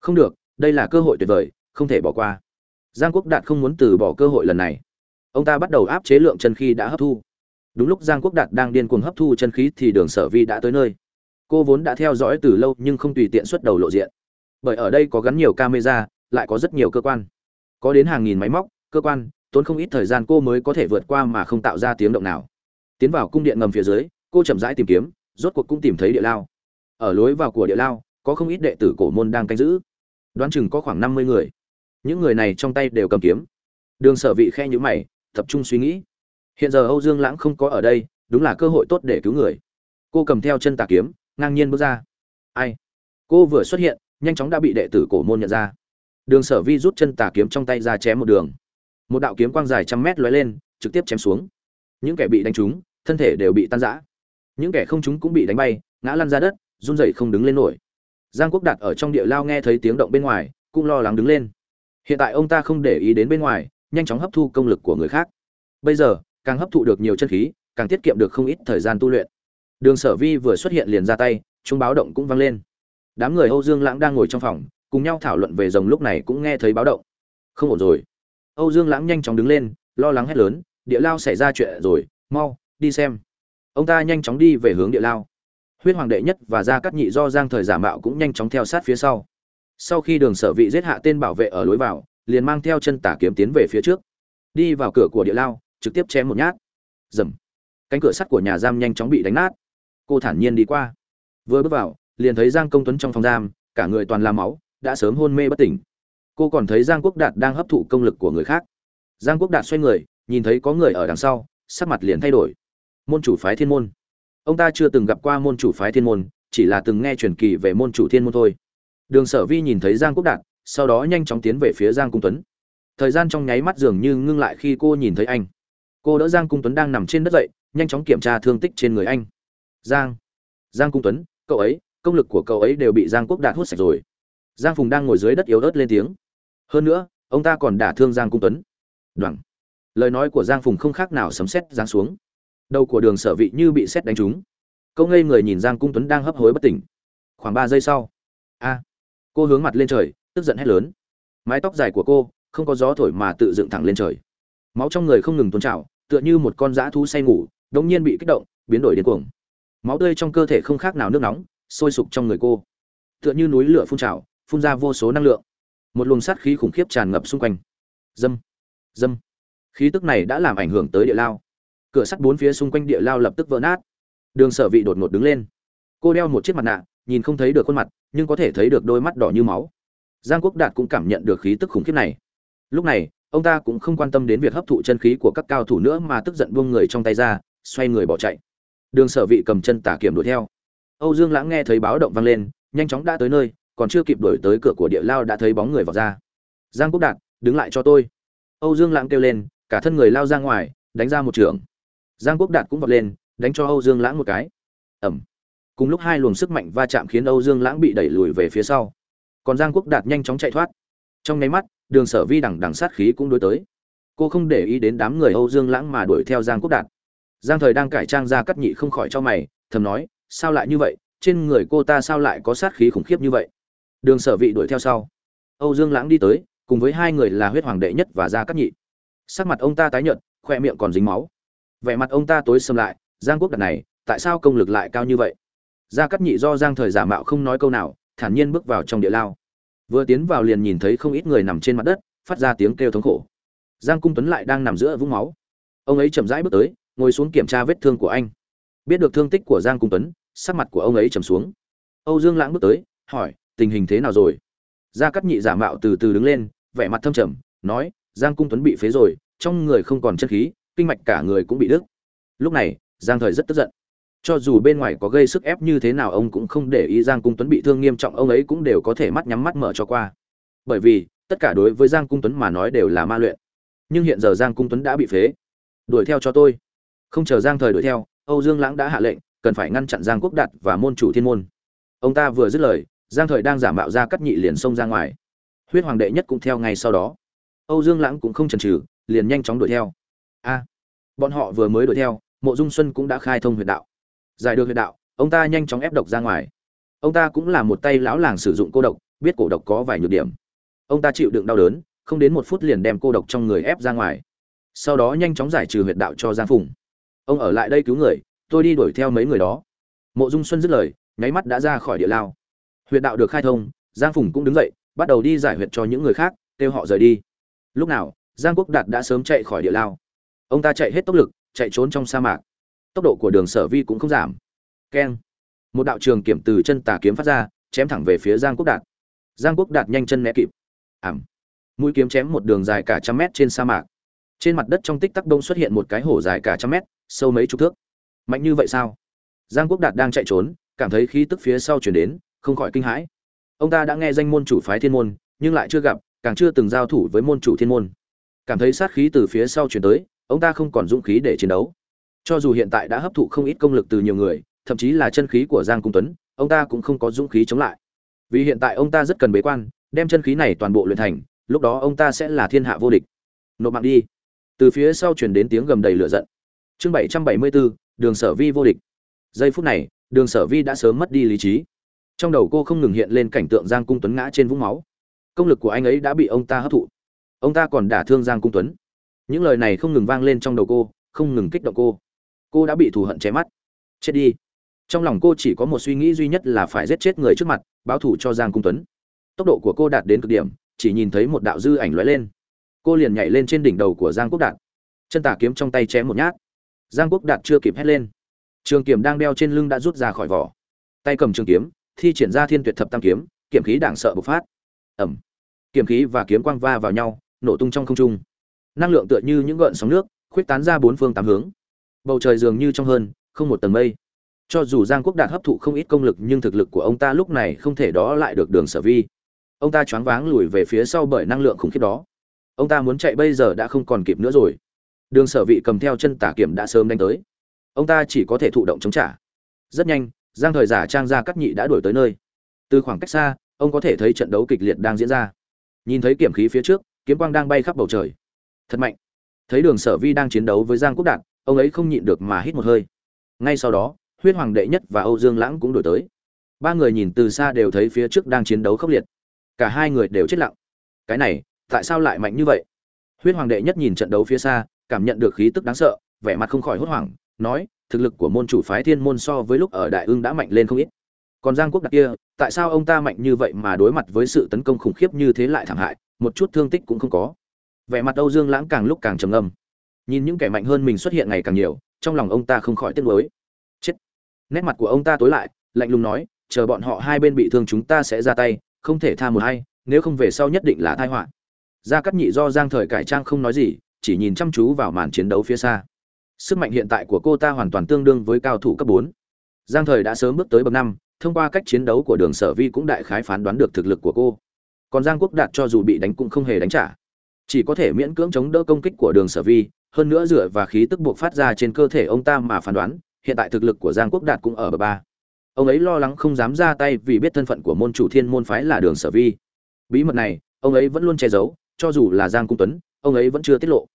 Speaker 1: Không được, đây là cơ hội tuyệt vời, không thể bỏ qua. Giang quốc đạt không muốn từ bỏ cơ hội lần này. Ông ta bắt đầu áp chế lượng chân khí đã hấp thu. Đúng lúc giang quốc đạt đang điên cuồng hấp thu chân khí thì đường sở vi đã tới nơi cô vốn đã theo dõi từ lâu nhưng không tùy tiện xuất đầu lộ diện. Bởi ở đây có gắn nhiều camera, lại có rất nhiều cơ quan. Có đến hàng nghìn máy móc, cơ quan, tốn không ít thời gian cô mới có thể vượt qua mà không tạo ra tiếng động nào. Tiến vào cung điện ngầm phía dưới, cô chậm rãi tìm kiếm, rốt cuộc cũng tìm thấy địa lao. Ở lối vào của địa lao, có không ít đệ tử cổ môn đang canh giữ. Đoán chừng có khoảng năm mươi người. Những người này trong tay đều cầm kiếm. Đường sở vị khe nhữ mày, tập trung suy nghĩ. Hiện giờ âu dương lãng không có ở đây, đúng là cơ hội tốt để cứu người. Cô cầm theo chân tà kiếm ngang nhiên bước ra. Ai? Cô vừa xuất hiện, nhanh chóng đã bị đệ tử cổ môn nhận ra. Đường sở vi rút chân tà kiếm trong tay ra chém một đường. Một đạo kiếm quang dài trăm mét lóe lên, trực tiếp chém xuống. Những kẻ bị đánh trúng, thân thể đều bị tan rã. Những kẻ không trúng cũng bị đánh bay, ngã lăn ra đất, run rẩy không đứng lên nổi. Giang quốc đạt ở trong địa lao nghe thấy tiếng động bên ngoài, cũng lo lắng đứng lên. Hiện tại ông ta không để ý đến bên ngoài, nhanh chóng hấp thu công lực của người khác. Bây giờ, càng hấp thụ được nhiều chân khí, càng tiết kiệm được không ít thời gian tu luyện đường sở vi vừa xuất hiện liền ra tay chúng báo động cũng vang lên. Đám người âu dương lãng đang ngồi trong phòng, cùng nhau thảo luận về rồng lúc này cũng nghe thấy báo động. Không ổn rồi. Âu dương lãng nhanh chóng đứng lên, lo lắng hét lớn, địa lao xảy ra chuyện rồi, mau, đi xem. Ông ta nhanh chóng đi về hướng địa lao. Huyết hoàng đệ nhất và gia cát nhị do giang thời giả mạo cũng nhanh chóng theo sát phía sau. Sau khi đường sở vị giết hạ tên bảo vệ ở lối vào, liền mang theo chân tả kiếm tiến về phía trước. Đi vào cửa của địa lao, trực tiếp chém một nhát. Dầm cánh cửa sắt của nhà giam nhanh chóng bị đánh nát cô thản nhiên đi qua. Vừa bước vào, liền thấy giang công tuấn trong phòng giam, cả người toàn là máu, đã sớm hôn mê bất tỉnh. Cô còn thấy giang quốc đạt đang hấp thụ công lực của người khác. Giang quốc đạt xoay người, nhìn thấy có người ở đằng sau, sắc mặt liền thay đổi. Môn chủ phái thiên môn. Ông ta chưa từng gặp qua môn chủ phái thiên môn, chỉ là từng nghe truyền kỳ về môn chủ thiên môn thôi. Đường sở vi nhìn thấy giang quốc đạt, sau đó nhanh chóng tiến về phía giang cung tuấn. Thời gian trong nháy mắt dường như ngưng lại khi cô nhìn thấy anh. Cô đỡ giang cung tuấn đang nằm trên đất dậy, nhanh chóng kiểm tra thương tích trên người anh giang. Giang cung tuấn, cậu ấy, công lực của cậu ấy đều bị giang quốc đạt hút sạch rồi. Giang phùng đang ngồi dưới đất yếu ớt lên tiếng. Hơn nữa, ông ta còn đả thương giang cung tuấn. Đoẳng lời nói của giang phùng không khác nào sấm sét giáng xuống. Đầu của đường sở vị như bị sét đánh trúng. Câu ngây người nhìn giang cung tuấn đang hấp hối bất tỉnh. Khoảng ba giây sau. A. Cô hướng mặt lên trời, tức giận hét lớn. Mái tóc dài của cô, không có gió thổi mà tự dựng thẳng lên trời. Máu trong người không ngừng tuôn trào, tựa như một con dã thú say ngủ đột nhiên bị kích động, biến đổi điên cuồng máu tươi trong cơ thể không khác nào nước nóng, sôi sục trong người cô. Tựa như núi lửa phun trào, phun ra vô số năng lượng. Một luồng sát khí khủng khiếp tràn ngập xung quanh. Dâm dâm. Khí tức này đã làm ảnh hưởng tới địa lao. Cửa sắt bốn phía xung quanh địa lao lập tức vỡ nát. Đường sở vị đột ngột đứng lên. Cô đeo một chiếc mặt nạ, nhìn không thấy được khuôn mặt, nhưng có thể thấy được đôi mắt đỏ như máu. Giang quốc đạt cũng cảm nhận được khí tức khủng khiếp này. Lúc này, ông ta cũng không quan tâm đến việc hấp thụ chân khí của các cao thủ nữa mà tức giận buông người trong tay ra, xoay người bỏ chạy đường sở vị cầm chân tả kiểm đuổi theo. Âu dương lãng nghe thấy báo động vang lên, nhanh chóng đã tới nơi, còn chưa kịp đuổi tới cửa của địa lao đã thấy bóng người vào ra. Giang quốc đạt, đứng lại cho tôi. Âu dương lãng kêu lên, cả thân người lao ra ngoài, đánh ra một trường. Giang quốc đạt cũng vọt lên, đánh cho âu dương lãng một cái. Ẩm. Cùng lúc hai luồng sức mạnh va chạm khiến âu dương lãng bị đẩy lùi về phía sau. Còn giang quốc đạt nhanh chóng chạy thoát. Trong nháy mắt, đường sở vi đằng đằng sát khí cũng đối tới. Cô không để ý đến đám người âu dương lãng mà đuổi theo giang quốc đạt giang thời đang cải trang ra cắt nhị không khỏi cho mày, thầm nói, sao lại như vậy? Trên người cô ta sao lại có sát khí khủng khiếp như vậy? Đường sở vị đuổi theo sau. Âu dương lãng đi tới, cùng với hai người là huyết hoàng đệ nhất và gia cát nhị. Sắc mặt ông ta tái nhợt, khoe miệng còn dính máu. Vẻ mặt ông ta tối sầm lại, giang quốc đặt này, tại sao công lực lại cao như vậy? Gia cát nhị do giang thời giả mạo không nói câu nào, thản nhiên bước vào trong địa lao. Vừa tiến vào liền nhìn thấy không ít người nằm trên mặt đất, phát ra tiếng kêu thống khổ. Giang cung tuấn lại đang nằm giữa vũng máu. Ông ấy chậm rãi bước tới ngồi xuống kiểm tra vết thương của anh. Biết được thương tích của giang cung tuấn, sắc mặt của ông ấy trầm xuống. Âu dương lãng bước tới, hỏi, tình hình thế nào rồi? Gia cát nhị giả mạo từ từ đứng lên, vẻ mặt thâm trầm, nói, giang cung tuấn bị phế rồi, trong người không còn chân khí, kinh mạch cả người cũng bị đứt. Lúc này, giang thời rất tức giận. Cho dù bên ngoài có gây sức ép như thế nào, ông cũng không để ý giang cung tuấn bị thương nghiêm trọng, ông ấy cũng đều có thể mắt nhắm mắt mở cho qua. Bởi vì, tất cả đối với giang cung tuấn mà nói đều là ma luyện. Nhưng hiện giờ giang cung tuấn đã bị phế. Đuổi theo cho tôi không chờ giang thời đuổi theo, âu dương lãng đã hạ lệnh, cần phải ngăn chặn giang quốc đạt và môn chủ thiên môn. Ông ta vừa dứt lời, giang thời đang giả mạo ra cắt nhị liền xông ra ngoài. Huyết hoàng đệ nhất cũng theo ngay sau đó. Âu dương lãng cũng không chần chừ, liền nhanh chóng đuổi theo. A! Bọn họ vừa mới đuổi theo, mộ dung xuân cũng đã khai thông huyệt đạo. Giải được huyệt đạo, ông ta nhanh chóng ép độc ra ngoài. Ông ta cũng là một tay lão làng sử dụng cô độc, biết cổ độc có vài nhược điểm. Ông ta chịu đựng đau đớn, không đến một phút liền đem cô độc trong người ép ra ngoài. Sau đó nhanh chóng giải trừ huyệt đạo cho giang phùng ông ở lại đây cứu người, tôi đi đuổi theo mấy người đó. Mộ dung xuân dứt lời, nháy mắt đã ra khỏi địa lao. Huyệt đạo được khai thông, giang phùng cũng đứng dậy, bắt đầu đi giải huyệt cho những người khác, kêu họ rời đi. Lúc nào, giang quốc đạt đã sớm chạy khỏi địa lao. Ông ta chạy hết tốc lực, chạy trốn trong sa mạc. Tốc độ của đường sở vi cũng không giảm. Keng. Một đạo trường kiểm từ chân tà kiếm phát ra, chém thẳng về phía giang quốc đạt. Giang quốc đạt nhanh chân né kịp. Ảm mũi kiếm chém một đường dài cả trăm mét trên sa mạc. Trên mặt đất trong tích tắc đông xuất hiện một cái hổ dài cả trăm mét sâu mấy chục thước. Mạnh như vậy sao? Giang quốc đạt đang chạy trốn, cảm thấy khí tức phía sau chuyển đến, không khỏi kinh hãi. Ông ta đã nghe danh môn chủ phái thiên môn, nhưng lại chưa gặp, càng chưa từng giao thủ với môn chủ thiên môn. Cảm thấy sát khí từ phía sau chuyển tới, ông ta không còn dũng khí để chiến đấu. Cho dù hiện tại đã hấp thụ không ít công lực từ nhiều người, thậm chí là chân khí của giang cung tuấn, ông ta cũng không có dũng khí chống lại. Vì hiện tại ông ta rất cần bế quan, đem chân khí này toàn bộ luyện thành, lúc đó ông ta sẽ là thiên hạ vô địch. Nộp mạng đi. Từ phía sau chuyển đến tiếng gầm đầy lửa giận chương bảy trăm bảy mươi bốn đường sở vi vô địch. Giây phút này, đường sở vi đã sớm mất đi lý trí. Trong đầu cô không ngừng hiện lên cảnh tượng giang cung tuấn ngã trên vũng máu. Công lực của anh ấy đã bị ông ta hấp thụ. Ông ta còn đả thương giang cung tuấn. Những lời này không ngừng vang lên trong đầu cô, không ngừng kích động cô. Cô đã bị thù hận chém mắt. Chết đi. Trong lòng cô chỉ có một suy nghĩ duy nhất là phải giết chết người trước mặt, báo thù cho giang cung tuấn. Tốc độ của cô đạt đến cực điểm, chỉ nhìn thấy một đạo dư ảnh lóe lên. Cô liền nhảy lên trên đỉnh đầu của giang quốc đạt. Chân tà kiếm trong tay chém một nhát giang quốc đạt chưa kịp hét lên. Trường kiếm đang đeo trên lưng đã rút ra khỏi vỏ. Tay cầm trường kiếm, thi triển ra thiên tuyệt thập tam kiếm kiếm khí đảng sợ bộc phát. Ẩm kiếm khí và kiếm quang va vào nhau, nổ tung trong không trung. Năng lượng tựa như những gợn sóng nước, khuyết tán ra bốn phương tám hướng. Bầu trời dường như trong hơn, không một tầng mây. Cho dù giang quốc đạt hấp thụ không ít công lực, nhưng thực lực của ông ta lúc này không thể đó lại được đường sở vi. Ông ta choáng váng lùi về phía sau bởi năng lượng khủng khiếp đó. Ông ta muốn chạy bây giờ đã không còn kịp nữa rồi đường sở vị cầm theo chân tả kiểm đã sớm đánh tới. Ông ta chỉ có thể thụ động chống trả. Rất nhanh, giang thời giả trang ra cắt nhị đã đuổi tới nơi. Từ khoảng cách xa, ông có thể thấy trận đấu kịch liệt đang diễn ra. Nhìn thấy kiểm khí phía trước, kiếm quang đang bay khắp bầu trời. Thật mạnh. Thấy đường sở vi đang chiến đấu với giang quốc đạt, ông ấy không nhịn được mà hít một hơi. Ngay sau đó, huyết hoàng đệ nhất và âu dương lãng cũng đổi tới. Ba người nhìn từ xa đều thấy phía trước đang chiến đấu khốc liệt. Cả hai người đều chết lặng. Cái này, tại sao lại mạnh như vậy? Huyết hoàng đệ nhất nhìn trận đấu phía xa cảm nhận được khí tức đáng sợ, vẻ mặt không khỏi hốt hoảng, nói, thực lực của môn chủ phái thiên môn so với lúc ở đại ương đã mạnh lên không ít. Còn giang quốc đặc kia, tại sao ông ta mạnh như vậy mà đối mặt với sự tấn công khủng khiếp như thế lại thảm hại, một chút thương tích cũng không có? Vẻ mặt âu dương lãng càng lúc càng trầm ngâm. Nhìn những kẻ mạnh hơn mình xuất hiện ngày càng nhiều, trong lòng ông ta không khỏi tiếc nuối. Chết. Nét mặt của ông ta tối lại, lạnh lùng nói, chờ bọn họ hai bên bị thương chúng ta sẽ ra tay, không thể tha một hay nếu không về sau nhất định là tai họa. Gia cát nhị do giang thời cải trang không nói gì chỉ nhìn chăm chú vào màn chiến đấu phía xa. Sức mạnh hiện tại của cô ta hoàn toàn tương đương với cao thủ cấp bốn. Giang thời đã sớm bước tới bậc năm, thông qua cách chiến đấu của đường sở vi cũng đại khái phán đoán được thực lực của cô. Còn giang quốc đạt cho dù bị đánh cũng không hề đánh trả. Chỉ có thể miễn cưỡng chống đỡ công kích của đường sở vi, hơn nữa dựa và khí tức buộc phát ra trên cơ thể ông ta mà phán đoán, hiện tại thực lực của giang quốc đạt cũng ở bậc ba. Ông ấy lo lắng không dám ra tay vì biết thân phận của môn chủ thiên môn phái là đường sở vi. Bí mật này, ông ấy vẫn luôn che giấu, cho dù là giang cung tuấn, ông ấy vẫn chưa tiết lộ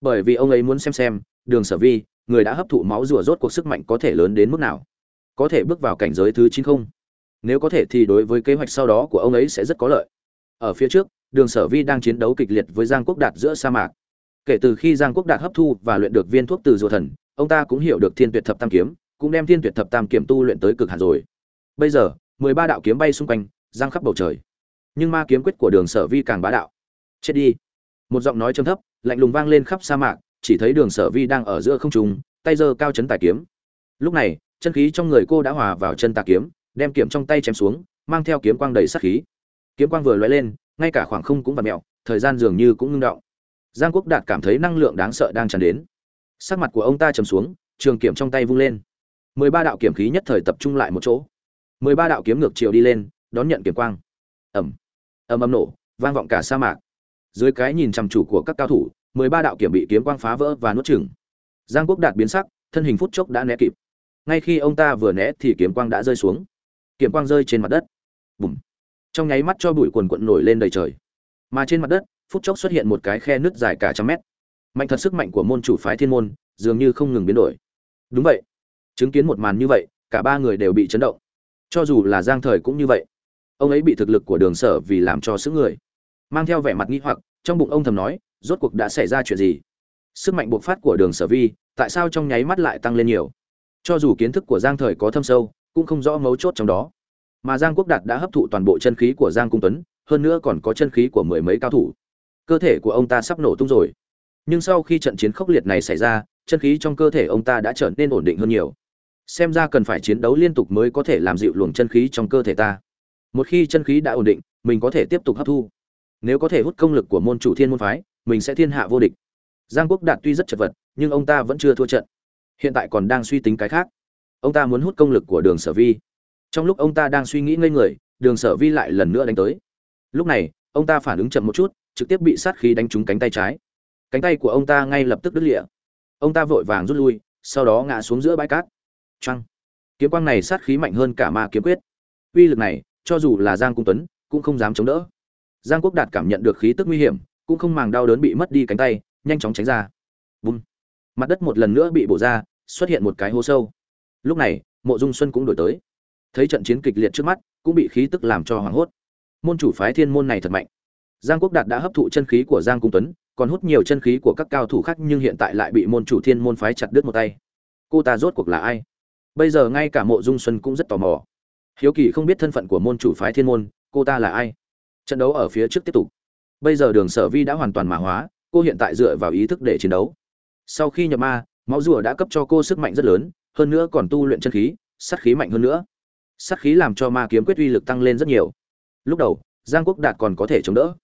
Speaker 1: bởi vì ông ấy muốn xem xem, đường sở vi, người đã hấp thụ máu rùa rốt cuộc sức mạnh có thể lớn đến mức nào. Có thể bước vào cảnh giới thứ chín không? Nếu có thể thì đối với kế hoạch sau đó của ông ấy sẽ rất có lợi. Ở phía trước, đường sở vi đang chiến đấu kịch liệt với giang quốc đạt giữa sa mạc. Kể từ khi giang quốc đạt hấp thu và luyện được viên thuốc từ rùa thần, ông ta cũng hiểu được thiên tuyệt thập tam kiếm, cũng đem thiên tuyệt thập tam kiếm tu luyện tới cực hạn rồi. Bây giờ, mười ba đạo kiếm bay xung quanh giang khắp bầu trời. Nhưng ma kiếm quyết của đường sở vi càng bá đạo. Chết đi một giọng nói trầm thấp, lạnh lùng vang lên khắp sa mạc, chỉ thấy đường sở vi đang ở giữa không trung, tay giơ cao chấn tài kiếm. Lúc này, chân khí trong người cô đã hòa vào chân tà kiếm, đem kiếm trong tay chém xuống, mang theo kiếm quang đầy sát khí. Kiếm quang vừa lóe lên, ngay cả khoảng không cũng vặt mẹo thời gian dường như cũng ngưng động. Giang quốc đạt cảm thấy năng lượng đáng sợ đang tràn đến. Sắc mặt của ông ta trầm xuống, trường kiếm trong tay vung lên. Mười ba đạo kiếm khí nhất thời tập trung lại một chỗ. Mười ba đạo kiếm ngược chiều đi lên, đón nhận kiếm quang. Ẩm ầm ầm nổ, vang vọng cả sa mạc dưới cái nhìn chăm chủ của các cao thủ, mười ba đạo kiếm bị kiếm quang phá vỡ và nuốt chửng. Giang quốc đạt biến sắc, thân hình phút chốc đã né kịp. Ngay khi ông ta vừa né thì kiếm quang đã rơi xuống. Kiếm quang rơi trên mặt đất. Bùm. Trong nháy mắt cho bụi quần quật nổi lên đầy trời. Mà trên mặt đất, phút chốc xuất hiện một cái khe nứt dài cả trăm mét. Mạnh thật sức mạnh của môn chủ phái thiên môn, dường như không ngừng biến đổi. Đúng vậy. Chứng kiến một màn như vậy, cả ba người đều bị chấn động. Cho dù là giang thời cũng như vậy. Ông ấy bị thực lực của đường sở vì làm cho sức người mang theo vẻ mặt nghi hoặc, trong bụng ông thầm nói, rốt cuộc đã xảy ra chuyện gì? Sức mạnh bộc phát của đường sở vi, tại sao trong nháy mắt lại tăng lên nhiều? Cho dù kiến thức của giang thời có thâm sâu, cũng không rõ mấu chốt trong đó. Mà giang quốc đạt đã hấp thụ toàn bộ chân khí của giang cung tuấn, hơn nữa còn có chân khí của mười mấy cao thủ. Cơ thể của ông ta sắp nổ tung rồi. Nhưng sau khi trận chiến khốc liệt này xảy ra, chân khí trong cơ thể ông ta đã trở nên ổn định hơn nhiều. Xem ra cần phải chiến đấu liên tục mới có thể làm dịu luồng chân khí trong cơ thể ta. Một khi chân khí đã ổn định, mình có thể tiếp tục hấp thu nếu có thể hút công lực của môn chủ thiên môn phái, mình sẽ thiên hạ vô địch. Giang quốc đạt tuy rất chật vật, nhưng ông ta vẫn chưa thua trận. Hiện tại còn đang suy tính cái khác. Ông ta muốn hút công lực của đường sở vi. Trong lúc ông ta đang suy nghĩ ngây người, đường sở vi lại lần nữa đánh tới. Lúc này, ông ta phản ứng chậm một chút, trực tiếp bị sát khí đánh trúng cánh tay trái. Cánh tay của ông ta ngay lập tức đứt lịa ông ta vội vàng rút lui, sau đó ngã xuống giữa bãi cát. Trăng kiếm quang này sát khí mạnh hơn cả ma kiếm quyết. Uy lực này, cho dù là giang cung tuấn, cũng không dám chống đỡ giang quốc đạt cảm nhận được khí tức nguy hiểm, cũng không màng đau đớn bị mất đi cánh tay, nhanh chóng tránh ra. Bùm. Mặt đất một lần nữa bị bổ ra, xuất hiện một cái hố sâu. Lúc này, mộ dung xuân cũng đổi tới. Thấy trận chiến kịch liệt trước mắt, cũng bị khí tức làm cho hoảng hốt. Môn chủ phái thiên môn này thật mạnh. Giang quốc đạt đã hấp thụ chân khí của giang cung tuấn, còn hút nhiều chân khí của các cao thủ khác nhưng hiện tại lại bị môn chủ thiên môn phái chặt đứt một tay. Cô ta rốt cuộc là ai? Bây giờ ngay cả mộ dung xuân cũng rất tò mò. Hiếu kỳ không biết thân phận của môn chủ phái thiên môn, cô ta là ai? Trận đấu ở phía trước tiếp tục. Bây giờ đường sở vi đã hoàn toàn mã hóa, cô hiện tại dựa vào ý thức để chiến đấu. Sau khi nhập ma, máu rùa đã cấp cho cô sức mạnh rất lớn, hơn nữa còn tu luyện chân khí, sát khí mạnh hơn nữa. Sát khí làm cho ma kiếm quyết uy lực tăng lên rất nhiều. Lúc đầu, giang quốc đạt còn có thể chống đỡ.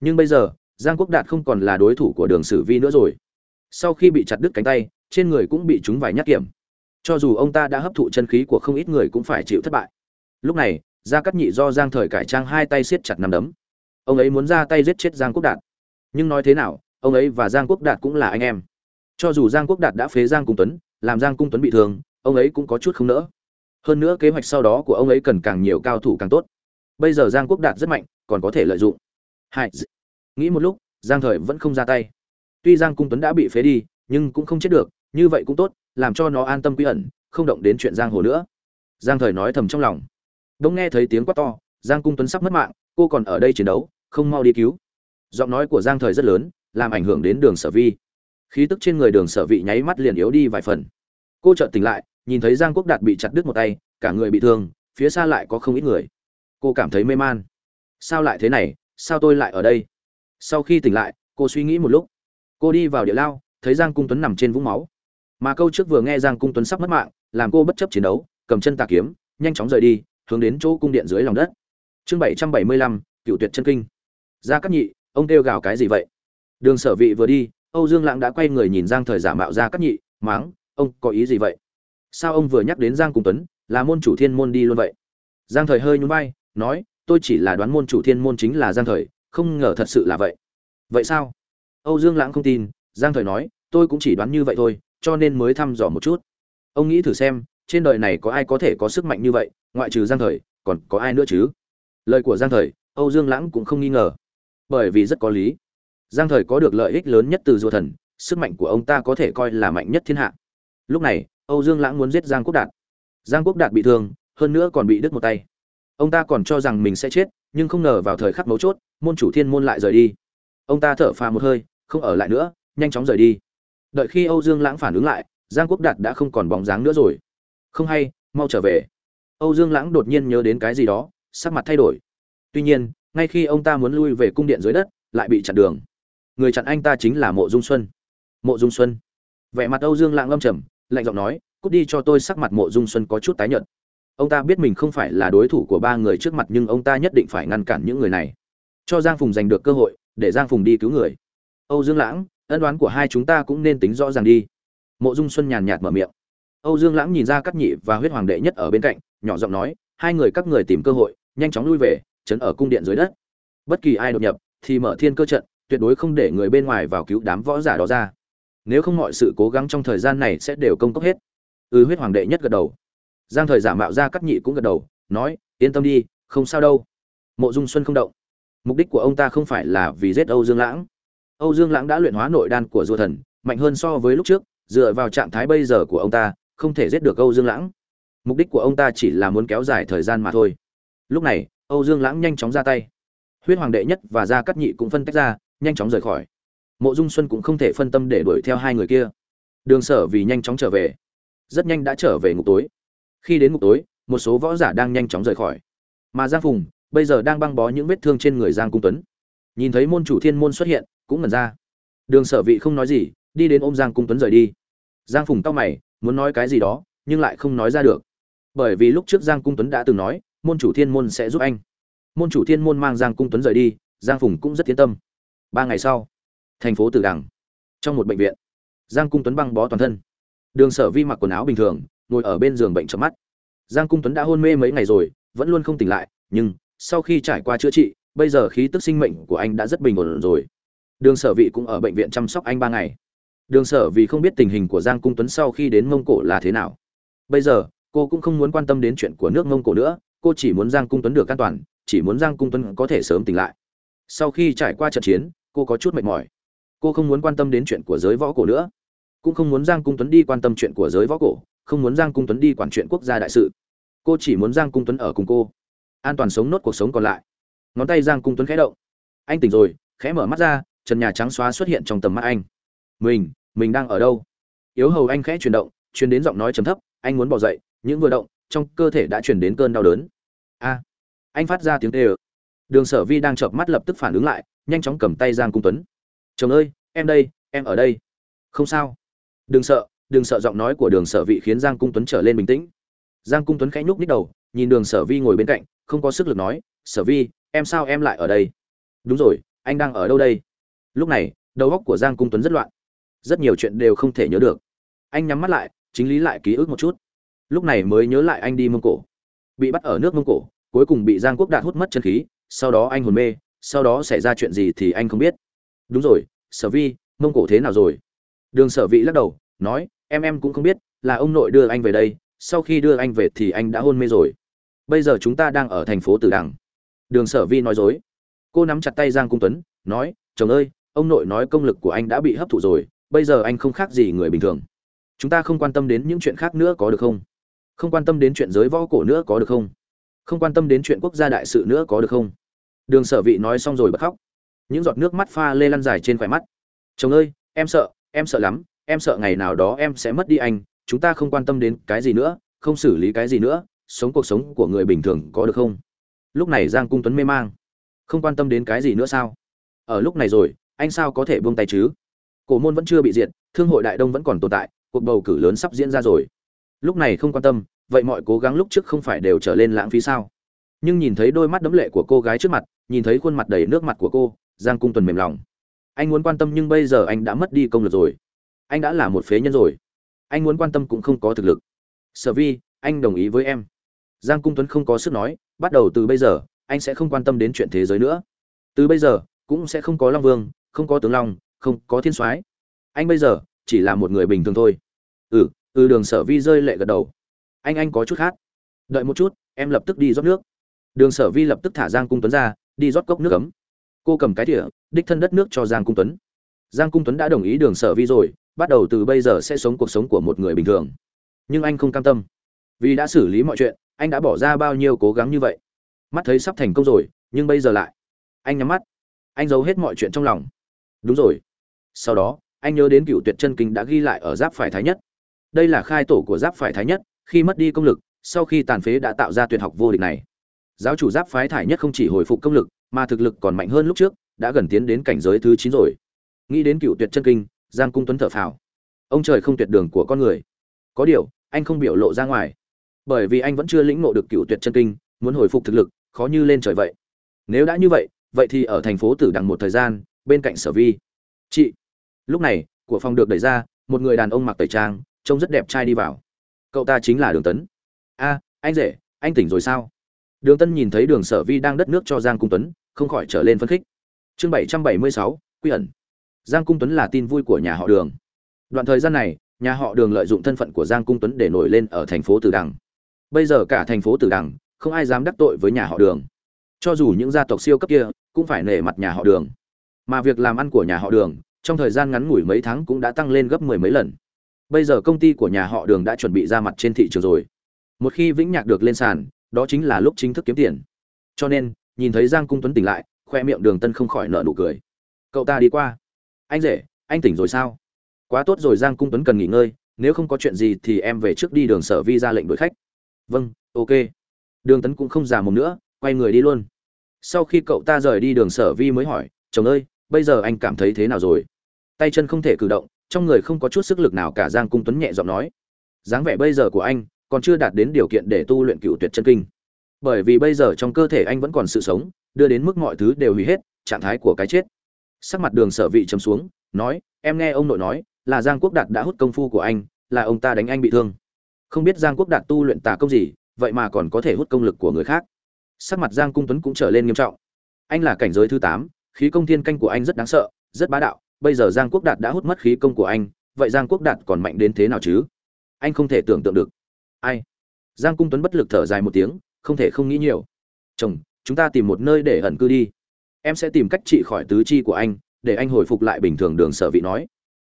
Speaker 1: Nhưng bây giờ, giang quốc đạt không còn là đối thủ của đường sử vi nữa rồi. Sau khi bị chặt đứt cánh tay, trên người cũng bị chúng vài nhát kiểm. Cho dù ông ta đã hấp thụ chân khí của không ít người cũng phải chịu thất bại. Lúc này gia cắt nhị do giang thời cải trang hai tay siết chặt nằm đấm. Ông ấy muốn ra tay giết chết giang quốc đạt. Nhưng nói thế nào, ông ấy và giang quốc đạt cũng là anh em. Cho dù giang quốc đạt đã phế giang cung tuấn, làm giang cung tuấn bị thương, ông ấy cũng có chút không nỡ. Hơn nữa kế hoạch sau đó của ông ấy cần càng nhiều cao thủ càng tốt. Bây giờ giang quốc đạt rất mạnh, còn có thể lợi dụng. Hai nghĩ một lúc, giang thời vẫn không ra tay. Tuy giang cung tuấn đã bị phế đi, nhưng cũng không chết được, như vậy cũng tốt, làm cho nó an tâm quy ẩn, không động đến chuyện giang hồ nữa. Giang thời nói thầm trong lòng đông nghe thấy tiếng quát to, giang cung tuấn sắp mất mạng, cô còn ở đây chiến đấu, không mau đi cứu. Giọng nói của giang thời rất lớn, làm ảnh hưởng đến đường sở vi. Khí tức trên người đường sở vị nháy mắt liền yếu đi vài phần. Cô chợt tỉnh lại, nhìn thấy giang quốc đạt bị chặt đứt một tay, cả người bị thương, phía xa lại có không ít người. Cô cảm thấy mê man. Sao lại thế này, sao tôi lại ở đây? Sau khi tỉnh lại, cô suy nghĩ một lúc. Cô đi vào địa lao, thấy giang cung tuấn nằm trên vũng máu. Mà câu trước vừa nghe giang cung tuấn sắp mất mạng, làm cô bất chấp chiến đấu, cầm chân tà kiếm, nhanh chóng rời đi hướng đến chỗ cung điện dưới lòng đất. Chương bảy trăm bảy mươi lăm, cựu tuyệt chân kinh. Ra cát nhị, ông kêu gào cái gì vậy? Đường sở vị vừa đi, âu dương lãng đã quay người nhìn giang thời giả mạo ra cát nhị, máng, ông, có ý gì vậy? Sao ông vừa nhắc đến giang cung tuấn, là môn chủ thiên môn đi luôn vậy? Giang thời hơi nhún vai, nói, tôi chỉ là đoán môn chủ thiên môn chính là giang thời, không ngờ thật sự là vậy. Vậy sao? Âu dương lãng không tin, giang thời nói, tôi cũng chỉ đoán như vậy thôi, cho nên mới thăm dò một chút. Ông nghĩ thử xem trên đời này có ai có thể có sức mạnh như vậy, ngoại trừ giang thời, còn có ai nữa chứ? Lời của giang thời, âu dương lãng cũng không nghi ngờ. Bởi vì rất có lý. Giang thời có được lợi ích lớn nhất từ dùa thần, sức mạnh của ông ta có thể coi là mạnh nhất thiên hạ. Lúc này, âu dương lãng muốn giết giang quốc đạt. Giang quốc đạt bị thương, hơn nữa còn bị đứt một tay. Ông ta còn cho rằng mình sẽ chết, nhưng không ngờ vào thời khắc mấu chốt, môn chủ thiên môn lại rời đi. Ông ta thở phào một hơi, không ở lại nữa, nhanh chóng rời đi. Đợi khi âu dương lãng phản ứng lại, giang quốc đạt đã không còn bóng dáng nữa rồi không hay, mau trở về. Âu dương lãng đột nhiên nhớ đến cái gì đó, sắc mặt thay đổi. Tuy nhiên, ngay khi ông ta muốn lui về cung điện dưới đất, lại bị chặn đường. Người chặn anh ta chính là mộ dung xuân. Mộ dung xuân. Vẻ mặt âu dương lãng âm trầm, lạnh giọng nói, cút đi cho tôi sắc mặt mộ dung xuân có chút tái nhợt. Ông ta biết mình không phải là đối thủ của ba người trước mặt nhưng ông ta nhất định phải ngăn cản những người này. Cho giang phùng giành được cơ hội, để giang phùng đi cứu người. Âu dương lãng, ân đoán của hai chúng ta cũng nên tính rõ ràng đi. Mộ dung xuân nhàn nhạt mở miệng âu dương lãng nhìn ra Cát nhị và huyết hoàng đệ nhất ở bên cạnh, nhỏ giọng nói, hai người các người tìm cơ hội, nhanh chóng lui về trấn ở cung điện dưới đất. Bất kỳ ai đột nhập, thì mở thiên cơ trận, tuyệt đối không để người bên ngoài vào cứu đám võ giả đó ra. Nếu không mọi sự cố gắng trong thời gian này sẽ đều công cốc hết. Ừ huyết hoàng đệ nhất gật đầu. Giang thời giả mạo ra cắt nhị cũng gật đầu, nói, yên tâm đi, không sao đâu. Mộ dung xuân không động. Mục đích của ông ta không phải là vì giết âu dương lãng. Âu dương lãng đã luyện hóa nội đan của rùa thần, mạnh hơn so với lúc trước, dựa vào trạng thái bây giờ của ông ta không thể giết được âu dương lãng. Mục đích của ông ta chỉ là muốn kéo dài thời gian mà thôi. Lúc này, âu dương lãng nhanh chóng ra tay. Huyết hoàng đệ nhất và gia cát nhị cũng phân tách ra, nhanh chóng rời khỏi. Mộ dung xuân cũng không thể phân tâm để đuổi theo hai người kia. Đường sở vì nhanh chóng trở về. Rất nhanh đã trở về ngục tối. Khi đến ngục tối, một số võ giả đang nhanh chóng rời khỏi. Mà giang phùng, bây giờ đang băng bó những vết thương trên người giang cung tuấn. Nhìn thấy môn chủ thiên môn xuất hiện, cũng ngẩn ra. Đường sở vị không nói gì, đi đến ôm giang cung tuấn rời đi. Giang phùng cau mày muốn nói cái gì đó, nhưng lại không nói ra được. Bởi vì lúc trước giang cung tuấn đã từng nói, môn chủ thiên môn sẽ giúp anh. Môn chủ thiên môn mang giang cung tuấn rời đi, giang phùng cũng rất yên tâm. Ba ngày sau, thành phố tử đằng, trong một bệnh viện, giang cung tuấn băng bó toàn thân. Đường sở vi mặc quần áo bình thường, ngồi ở bên giường bệnh chợp mắt. Giang cung tuấn đã hôn mê mấy ngày rồi, vẫn luôn không tỉnh lại, nhưng sau khi trải qua chữa trị, bây giờ khí tức sinh mệnh của anh đã rất bình ổn rồi. Đường sở vị cũng ở bệnh viện chăm sóc anh ba ngày đường sở vì không biết tình hình của giang cung tuấn sau khi đến mông cổ là thế nào. Bây giờ, cô cũng không muốn quan tâm đến chuyện của nước mông cổ nữa, cô chỉ muốn giang cung tuấn được an toàn, chỉ muốn giang cung tuấn có thể sớm tỉnh lại. Sau khi trải qua trận chiến, cô có chút mệt mỏi. Cô không muốn quan tâm đến chuyện của giới võ cổ nữa. Cũng không muốn giang cung tuấn đi quan tâm chuyện của giới võ cổ, không muốn giang cung tuấn đi quản chuyện quốc gia đại sự. Cô chỉ muốn giang cung tuấn ở cùng cô, an toàn sống nốt cuộc sống còn lại. Ngón tay giang cung tuấn khẽ động. Anh tỉnh rồi, khẽ mở mắt ra, trần nhà trắng xóa xuất hiện trong tầm mắt anh. Mình mình đang ở đâu? Yếu hầu anh khẽ chuyển động, chuyển đến giọng nói trầm thấp, anh muốn bỏ dậy, những vừa động trong cơ thể đã chuyển đến cơn đau đớn. A! Anh phát ra tiếng tê ơ đường sở vi đang chợp mắt lập tức phản ứng lại, nhanh chóng cầm tay giang cung tuấn. Chồng ơi, em đây, em ở đây. Không sao. Đừng sợ đừng sợ. Giọng nói của đường sở vị khiến giang cung tuấn trở lên bình tĩnh. Giang cung tuấn khẽ nhúc nhích đầu, nhìn đường sở vi ngồi bên cạnh, không có sức lực nói, sở vi, em sao em lại ở đây? Đúng rồi, anh đang ở đâu đây? Lúc này, đầu óc của giang cung tuấn rất loạn rất nhiều chuyện đều không thể nhớ được. Anh nhắm mắt lại chính lý lại ký ức một chút. Lúc này mới nhớ lại anh đi mông cổ. Bị bắt ở nước mông cổ, cuối cùng bị giang quốc đạt hút mất chân khí, sau đó anh hồn mê, sau đó xảy ra chuyện gì thì anh không biết. Đúng rồi, sở vi, mông cổ thế nào rồi? Đường sở vị lắc đầu, nói, em em cũng không biết, là ông nội đưa anh về đây, sau khi đưa anh về thì anh đã hôn mê rồi. Bây giờ chúng ta đang ở thành phố tử đằng. Đường sở vi nói dối. Cô nắm chặt tay giang cung tuấn, nói, chồng ơi, ông nội nói công lực của anh đã bị hấp thụ rồi bây giờ anh không khác gì người bình thường. Chúng ta không quan tâm đến những chuyện khác nữa có được không? Không quan tâm đến chuyện giới võ cổ nữa có được không? Không quan tâm đến chuyện quốc gia đại sự nữa có được không? Đường sở vị nói xong rồi bật khóc. Những giọt nước mắt pha lê lăn dài trên khỏe mắt. Chồng ơi, em sợ em sợ lắm, em sợ ngày nào đó em sẽ mất đi anh, chúng ta không quan tâm đến cái gì nữa, không xử lý cái gì nữa, sống cuộc sống của người bình thường có được không? Lúc này giang cung tuấn mê mang. Không quan tâm đến cái gì nữa sao? Ở lúc này rồi, anh sao có thể buông tay chứ? Cổ môn vẫn chưa bị diệt, thương hội đại đông vẫn còn tồn tại, cuộc bầu cử lớn sắp diễn ra rồi. Lúc này không quan tâm, vậy mọi cố gắng lúc trước không phải đều trở lên lãng phí sao? Nhưng nhìn thấy đôi mắt đấm lệ của cô gái trước mặt, nhìn thấy khuôn mặt đầy nước mặt của cô, giang cung tuần mềm lòng. Anh muốn quan tâm nhưng bây giờ anh đã mất đi công lực rồi. Anh đã là một phế nhân rồi. Anh muốn quan tâm cũng không có thực lực. Sở vi, anh đồng ý với em. Giang cung tuấn không có sức nói, bắt đầu từ bây giờ, anh sẽ không quan tâm đến chuyện thế giới nữa. Từ bây giờ, cũng sẽ không có long vương, không có tướng long không có thiên soái. Anh bây giờ chỉ là một người bình thường thôi. Ừ ừ đường sở vi rơi lệ gật đầu. Anh anh có chút khác đợi một chút, em lập tức đi rót nước. Đường sở vi lập tức thả giang cung tuấn ra, đi rót cốc nước cấm cô cầm cái thìa, đích thân đất nước cho giang cung tuấn. Giang cung tuấn đã đồng ý đường sở vi rồi, bắt đầu từ bây giờ sẽ sống cuộc sống của một người bình thường. Nhưng anh không cam tâm. Vì đã xử lý mọi chuyện, anh đã bỏ ra bao nhiêu cố gắng như vậy? Mắt thấy sắp thành công rồi, nhưng bây giờ lại. Anh nhắm mắt. Anh giấu hết mọi chuyện trong lòng. Đúng rồi sau đó, anh nhớ đến cựu tuyệt chân kinh đã ghi lại ở giáp phải thái nhất. Đây là khai tổ của giáp phải thái nhất, khi mất đi công lực, sau khi tàn phế đã tạo ra tuyệt học vô địch này. Giáo chủ giáp phái thải nhất không chỉ hồi phục công lực, mà thực lực còn mạnh hơn lúc trước, đã gần tiến đến cảnh giới thứ chín rồi. Nghĩ đến cựu tuyệt chân kinh, giang cung tuấn thở phào. Ông trời không tuyệt đường của con người. Có điều, anh không biểu lộ ra ngoài. Bởi vì anh vẫn chưa lĩnh ngộ được cựu tuyệt chân kinh, muốn hồi phục thực lực, khó như lên trời vậy. Nếu đã như vậy vậy thì ở thành phố tử đằng một thời gian, bên cạnh sở vi. Chị lúc này, của phòng được đẩy ra, một người đàn ông mặc tẩy trang, trông rất đẹp trai đi vào. Cậu ta chính là đường tấn. A, anh rể, anh tỉnh rồi sao? Đường tân nhìn thấy đường sở vi đang đất nước cho giang cung tuấn, không khỏi trở lên phấn khích. Chương bảy trăm bảy mươi sáu, quy ẩn. Giang cung tuấn là tin vui của nhà họ đường. Đoạn thời gian này, nhà họ đường lợi dụng thân phận của giang cung tuấn để nổi lên ở thành phố tử đằng. Bây giờ cả thành phố tử đằng, không ai dám đắc tội với nhà họ đường. Cho dù những gia tộc siêu cấp kia cũng phải nể mặt nhà họ đường. Mà việc làm ăn của nhà họ đường trong thời gian ngắn ngủi mấy tháng cũng đã tăng lên gấp mười mấy lần. Bây giờ công ty của nhà họ đường đã chuẩn bị ra mặt trên thị trường rồi. Một khi vĩnh nhạc được lên sàn, đó chính là lúc chính thức kiếm tiền. Cho nên, nhìn thấy giang cung tuấn tỉnh lại, khoe miệng đường tân không khỏi nợ nụ cười. Cậu ta đi qua. Anh rể, anh tỉnh rồi sao? Quá tốt rồi, giang cung tuấn cần nghỉ ngơi, nếu không có chuyện gì thì em về trước đi đường sở vi ra lệnh đuổi khách. Vâng ok. Đường tấn cũng không già mồm nữa, quay người đi luôn. Sau khi cậu ta rời đi đường sở vi mới hỏi, chồng ơi bây giờ anh cảm thấy thế nào rồi? Tay chân không thể cử động, trong người không có chút sức lực nào cả giang cung tuấn nhẹ giọng nói. Dáng vẻ bây giờ của anh còn chưa đạt đến điều kiện để tu luyện cựu tuyệt chân kinh. Bởi vì bây giờ trong cơ thể anh vẫn còn sự sống, đưa đến mức mọi thứ đều hủy hết, trạng thái của cái chết. Sắc mặt đường sở vị chấm xuống, nói, em nghe ông nội nói, là giang quốc đạt đã hút công phu của anh, là ông ta đánh anh bị thương. Không biết giang quốc đạt tu luyện tà công gì, vậy mà còn có thể hút công lực của người khác. Sắc mặt giang cung tuấn cũng trở lên nghiêm trọng. Anh là cảnh giới thứ tám khí công thiên canh của anh rất đáng sợ, rất bá đạo, bây giờ giang quốc đạt đã hút mất khí công của anh, vậy giang quốc đạt còn mạnh đến thế nào chứ? Anh không thể tưởng tượng được. Ai? Giang cung tuấn bất lực thở dài một tiếng, không thể không nghĩ nhiều. Chồng, chúng ta tìm một nơi để ẩn cư đi. Em sẽ tìm cách trị khỏi tứ chi của anh, để anh hồi phục lại bình thường, đường sở vị nói.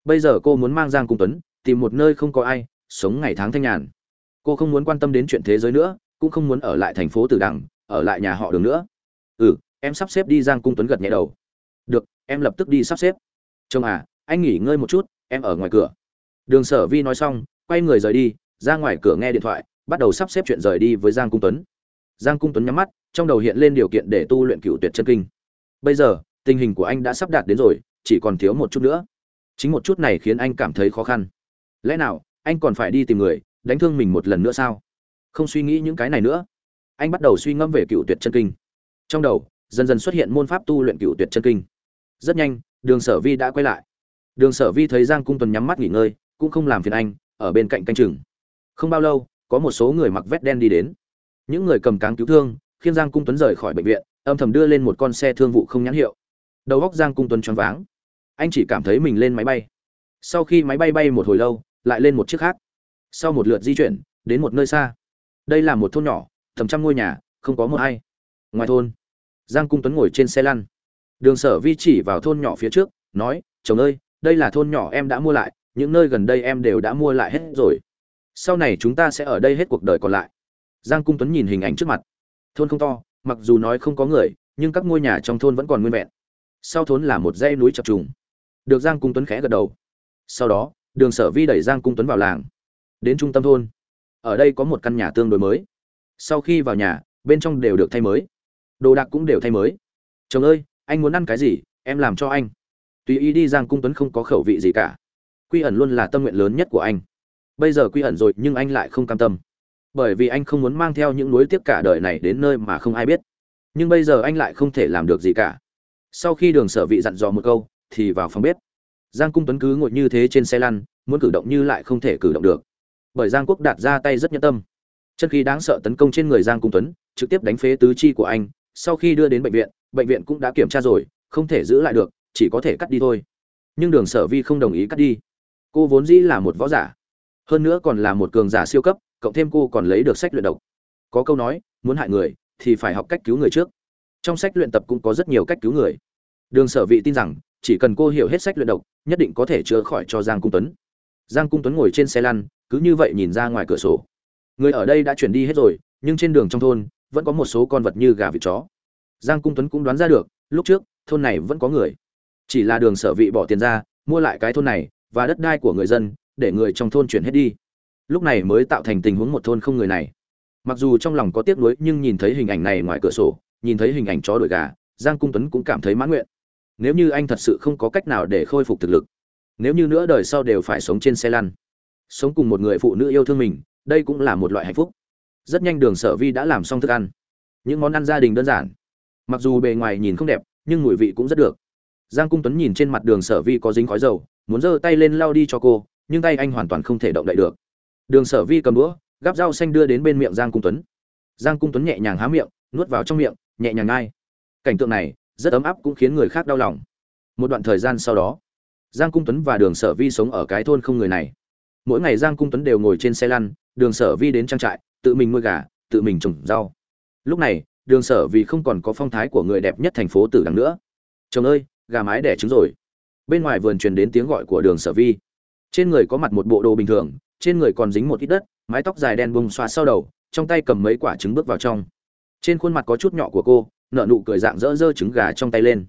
Speaker 1: Bây giờ cô muốn mang giang cung tuấn, tìm một nơi không có ai, sống ngày tháng thanh nhàn. Cô không muốn quan tâm đến chuyện thế giới nữa, cũng không muốn ở lại thành phố tử đằng, ở lại nhà họ đường nữa. Ừ em sắp xếp đi giang cung tuấn gật nhẹ đầu. Được, em lập tức đi sắp xếp. Chồng à anh nghỉ ngơi một chút, em ở ngoài cửa. Đường sở vi nói xong, quay người rời đi, ra ngoài cửa nghe điện thoại, bắt đầu sắp xếp chuyện rời đi với giang cung tuấn. Giang cung tuấn nhắm mắt, trong đầu hiện lên điều kiện để tu luyện cựu tuyệt chân kinh. Bây giờ, tình hình của anh đã sắp đạt đến rồi, chỉ còn thiếu một chút nữa. Chính một chút này khiến anh cảm thấy khó khăn. Lẽ nào, anh còn phải đi tìm người, đánh thương mình một lần nữa sao? Không suy nghĩ những cái này nữa. Anh bắt đầu suy ngẫm về cựu tuyệt chân kinh. Trong đầu dần dần xuất hiện môn pháp tu luyện cựu tuyệt chân kinh. Rất nhanh, đường sở vi đã quay lại. Đường sở vi thấy giang cung tuấn nhắm mắt nghỉ ngơi, cũng không làm phiền anh, ở bên cạnh canh chừng. Không bao lâu, có một số người mặc vét đen đi đến. Những người cầm cáng cứu thương khiến giang cung tuấn rời khỏi bệnh viện, âm thầm đưa lên một con xe thương vụ không nhãn hiệu. Đầu góc giang cung tuấn choáng váng. Anh chỉ cảm thấy mình lên máy bay. Sau khi máy bay bay một hồi lâu, lại lên một chiếc khác. Sau một lượt di chuyển, đến một nơi xa. Đây là một thôn nhỏ, tầm trăm ngôi nhà, không có một ai. Ngoài thôn giang cung tuấn ngồi trên xe lăn. Đường sở vi chỉ vào thôn nhỏ phía trước, nói, chồng ơi, đây là thôn nhỏ em đã mua lại, những nơi gần đây em đều đã mua lại hết rồi. Sau này chúng ta sẽ ở đây hết cuộc đời còn lại. Giang cung tuấn nhìn hình ảnh trước mặt. Thôn không to, mặc dù nói không có người, nhưng các ngôi nhà trong thôn vẫn còn nguyên vẹn. Sau thôn là một dãy núi chập trùng. Được giang cung tuấn khẽ gật đầu. Sau đó, đường sở vi đẩy giang cung tuấn vào làng. Đến trung tâm thôn. Ở đây có một căn nhà tương đối mới. Sau khi vào nhà, bên trong đều được thay mới đồ đạc cũng đều thay mới. Chồng ơi, anh muốn ăn cái gì, em làm cho anh. Tùy ý đi giang cung tuấn không có khẩu vị gì cả. Quy ẩn luôn là tâm nguyện lớn nhất của anh. Bây giờ quy ẩn rồi, nhưng anh lại không cam tâm. Bởi vì anh không muốn mang theo những nối tiếc cả đời này đến nơi mà không ai biết. Nhưng bây giờ anh lại không thể làm được gì cả. Sau khi đường sở vị dặn dò một câu, thì vào phòng bếp. Giang cung tuấn cứ ngồi như thế trên xe lăn, muốn cử động như lại không thể cử động được. Bởi giang quốc đạt ra tay rất nhẫn tâm. Chân khí đáng sợ tấn công trên người giang cung tuấn, trực tiếp đánh phế tứ chi của anh sau khi đưa đến bệnh viện bệnh viện cũng đã kiểm tra rồi, không thể giữ lại được, chỉ có thể cắt đi thôi. Nhưng đường sở vi không đồng ý cắt đi. Cô vốn dĩ là một võ giả. Hơn nữa còn là một cường giả siêu cấp, cộng thêm cô còn lấy được sách luyện độc. Có câu nói, muốn hại người, thì phải học cách cứu người trước. Trong sách luyện tập cũng có rất nhiều cách cứu người. Đường sở vị tin rằng, chỉ cần cô hiểu hết sách luyện độc, nhất định có thể chữa khỏi cho giang cung tuấn. Giang cung tuấn ngồi trên xe lăn, cứ như vậy nhìn ra ngoài cửa sổ. Người ở đây đã chuyển đi hết rồi, nhưng trên đường trong thôn vẫn có một số con vật như gà vịt chó. Giang cung tuấn cũng đoán ra được, lúc trước, thôn này vẫn có người. Chỉ là đường sở vị bỏ tiền ra, mua lại cái thôn này và đất đai của người dân, để người trong thôn chuyển hết đi. Lúc này mới tạo thành tình huống một thôn không người này. Mặc dù trong lòng có tiếc nuối, nhưng nhìn thấy hình ảnh này ngoài cửa sổ, nhìn thấy hình ảnh chó đuổi gà, giang cung tuấn cũng cảm thấy mãn nguyện. Nếu như anh thật sự không có cách nào để khôi phục thực lực, nếu như nữa đời sau đều phải sống trên xe lăn, sống cùng một người phụ nữ yêu thương mình, đây cũng là một loại hạnh phúc rất nhanh đường sở vi đã làm xong thức ăn. Những món ăn gia đình đơn giản. Mặc dù bề ngoài nhìn không đẹp, nhưng mùi vị cũng rất được. Giang cung tuấn nhìn trên mặt đường sở vi có dính khói dầu, muốn giơ tay lên lau đi cho cô, nhưng tay anh hoàn toàn không thể động đậy được. Đường sở vi cầm đũa, gắp rau xanh đưa đến bên miệng giang cung tuấn. Giang cung tuấn nhẹ nhàng há miệng, nuốt vào trong miệng, nhẹ nhàng ngai cảnh tượng này, rất ấm áp cũng khiến người khác đau lòng. Một đoạn thời gian sau đó, giang cung tuấn và đường sở vi sống ở cái thôn không người này. Mỗi ngày giang cung tuấn đều ngồi trên xe lăn, đường sở vi đến trang trại tự mình nuôi gà, tự mình trồng rau. Lúc này, đường sở vì không còn có phong thái của người đẹp nhất thành phố tử đằng nữa. Chồng ơi, gà mái đẻ trứng rồi. Bên ngoài vườn truyền đến tiếng gọi của đường sở vi. Trên người có mặt một bộ đồ bình thường, trên người còn dính một ít đất, mái tóc dài đen bông xoa sau đầu, trong tay cầm mấy quả trứng bước vào trong. Trên khuôn mặt có chút nhỏ của cô nợ nụ cười dạng dỡ dơ trứng gà trong tay lên.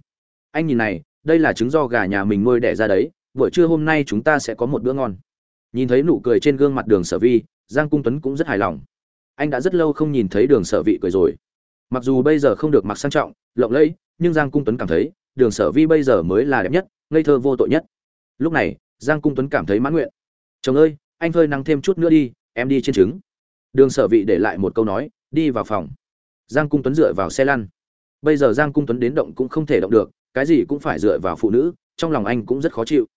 Speaker 1: Anh nhìn này, đây là trứng do gà nhà mình nuôi đẻ ra đấy, buổi trưa hôm nay chúng ta sẽ có một bữa ngon. Nhìn thấy nụ cười trên gương mặt đường sở vi, giang cung tuấn cũng rất hài lòng anh đã rất lâu không nhìn thấy đường sở vị cười rồi. Mặc dù bây giờ không được mặc sang trọng, lộng lẫy, nhưng giang cung tuấn cảm thấy, đường sở vi bây giờ mới là đẹp nhất, ngây thơ vô tội nhất. Lúc này, giang cung tuấn cảm thấy mãn nguyện. Chồng ơi, anh phơi nắng thêm chút nữa đi, em đi trên trứng. Đường sở vị để lại một câu nói, đi vào phòng. Giang cung tuấn dựa vào xe lăn. Bây giờ giang cung tuấn đến động cũng không thể động được, cái gì cũng phải dựa vào phụ nữ, trong lòng anh cũng rất khó chịu.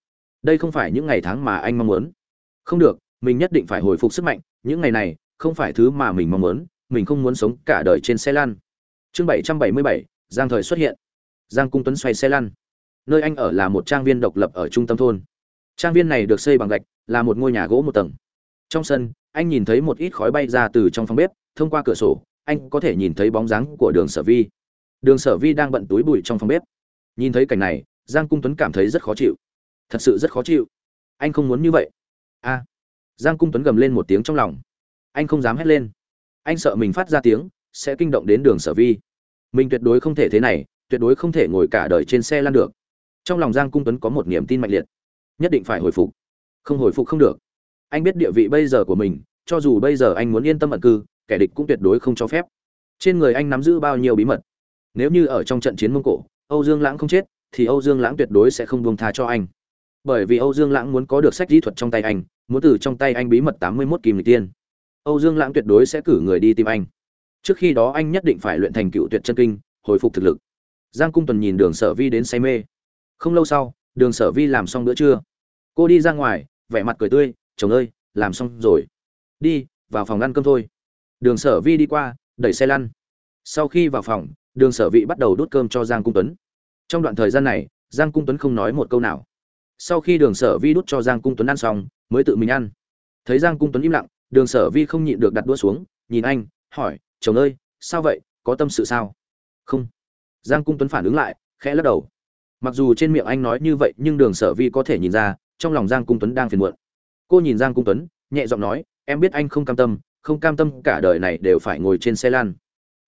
Speaker 1: Đây không phải những ngày tháng mà anh mong muốn. Không được, mình nhất định phải hồi phục sức mạnh, những ngày này không phải thứ mà mình mong muốn, mình không muốn sống cả đời trên xe lăn. Chương bảy trăm bảy mươi bảy, giang thời xuất hiện. Giang cung tuấn xoay xe lăn. Nơi anh ở là một trang viên độc lập ở trung tâm thôn. Trang viên này được xây bằng gạch, là một ngôi nhà gỗ một tầng. Trong sân, anh nhìn thấy một ít khói bay ra từ trong phòng bếp, thông qua cửa sổ, anh có thể nhìn thấy bóng dáng của đường sở vi. Đường sở vi đang bận túi bụi trong phòng bếp. Nhìn thấy cảnh này, giang cung tuấn cảm thấy rất khó chịu. Thật sự rất khó chịu. Anh không muốn như vậy. A giang cung tuấn gầm lên một tiếng trong lòng anh không dám hét lên. Anh sợ mình phát ra tiếng, sẽ kinh động đến đường sở vi. Mình tuyệt đối không thể thế này, tuyệt đối không thể ngồi cả đời trên xe lăn được. Trong lòng giang cung tuấn có một niềm tin mạnh liệt. Nhất định phải hồi phục. Không hồi phục không được. Anh biết địa vị bây giờ của mình, cho dù bây giờ anh muốn yên tâm ẩn cư, kẻ địch cũng tuyệt đối không cho phép. Trên người anh nắm giữ bao nhiêu bí mật? Nếu như ở trong trận chiến mông cổ, âu dương lãng không chết, thì âu dương lãng tuyệt đối sẽ không buông tha cho anh. Bởi vì âu dương lãng muốn có được sách kỹ thuật trong tay anh, muốn từ trong tay anh bí mật tám mươi mốt kim lịch tiên âu dương lãng tuyệt đối sẽ cử người đi tìm anh. Trước khi đó anh nhất định phải luyện thành cựu tuyệt chân kinh, hồi phục thực lực. Giang cung tuần nhìn đường sở vi đến say mê. Không lâu sau, đường sở vi làm xong bữa trưa. Cô đi ra ngoài, vẻ mặt cười tươi, chồng ơi, làm xong rồi. Đi, vào phòng ăn cơm thôi. Đường sở vi đi qua, đẩy xe lăn. Sau khi vào phòng, đường sở vị bắt đầu đút cơm cho giang cung tuấn. Trong đoạn thời gian này, giang cung tuấn không nói một câu nào. Sau khi đường sở vi đút cho giang cung tuấn ăn xong, mới tự mình ăn. Thấy giang cung tuấn im lặng đường sở vi không nhịn được đặt đũa xuống, nhìn anh, hỏi, chồng ơi, sao vậy? Có tâm sự sao? Không. Giang cung tuấn phản ứng lại, khẽ lắc đầu. Mặc dù trên miệng anh nói như vậy nhưng đường sở vi có thể nhìn ra, trong lòng giang cung tuấn đang phiền muộn. Cô nhìn giang cung tuấn, nhẹ giọng nói, em biết anh không cam tâm, không cam tâm cả đời này đều phải ngồi trên xe lan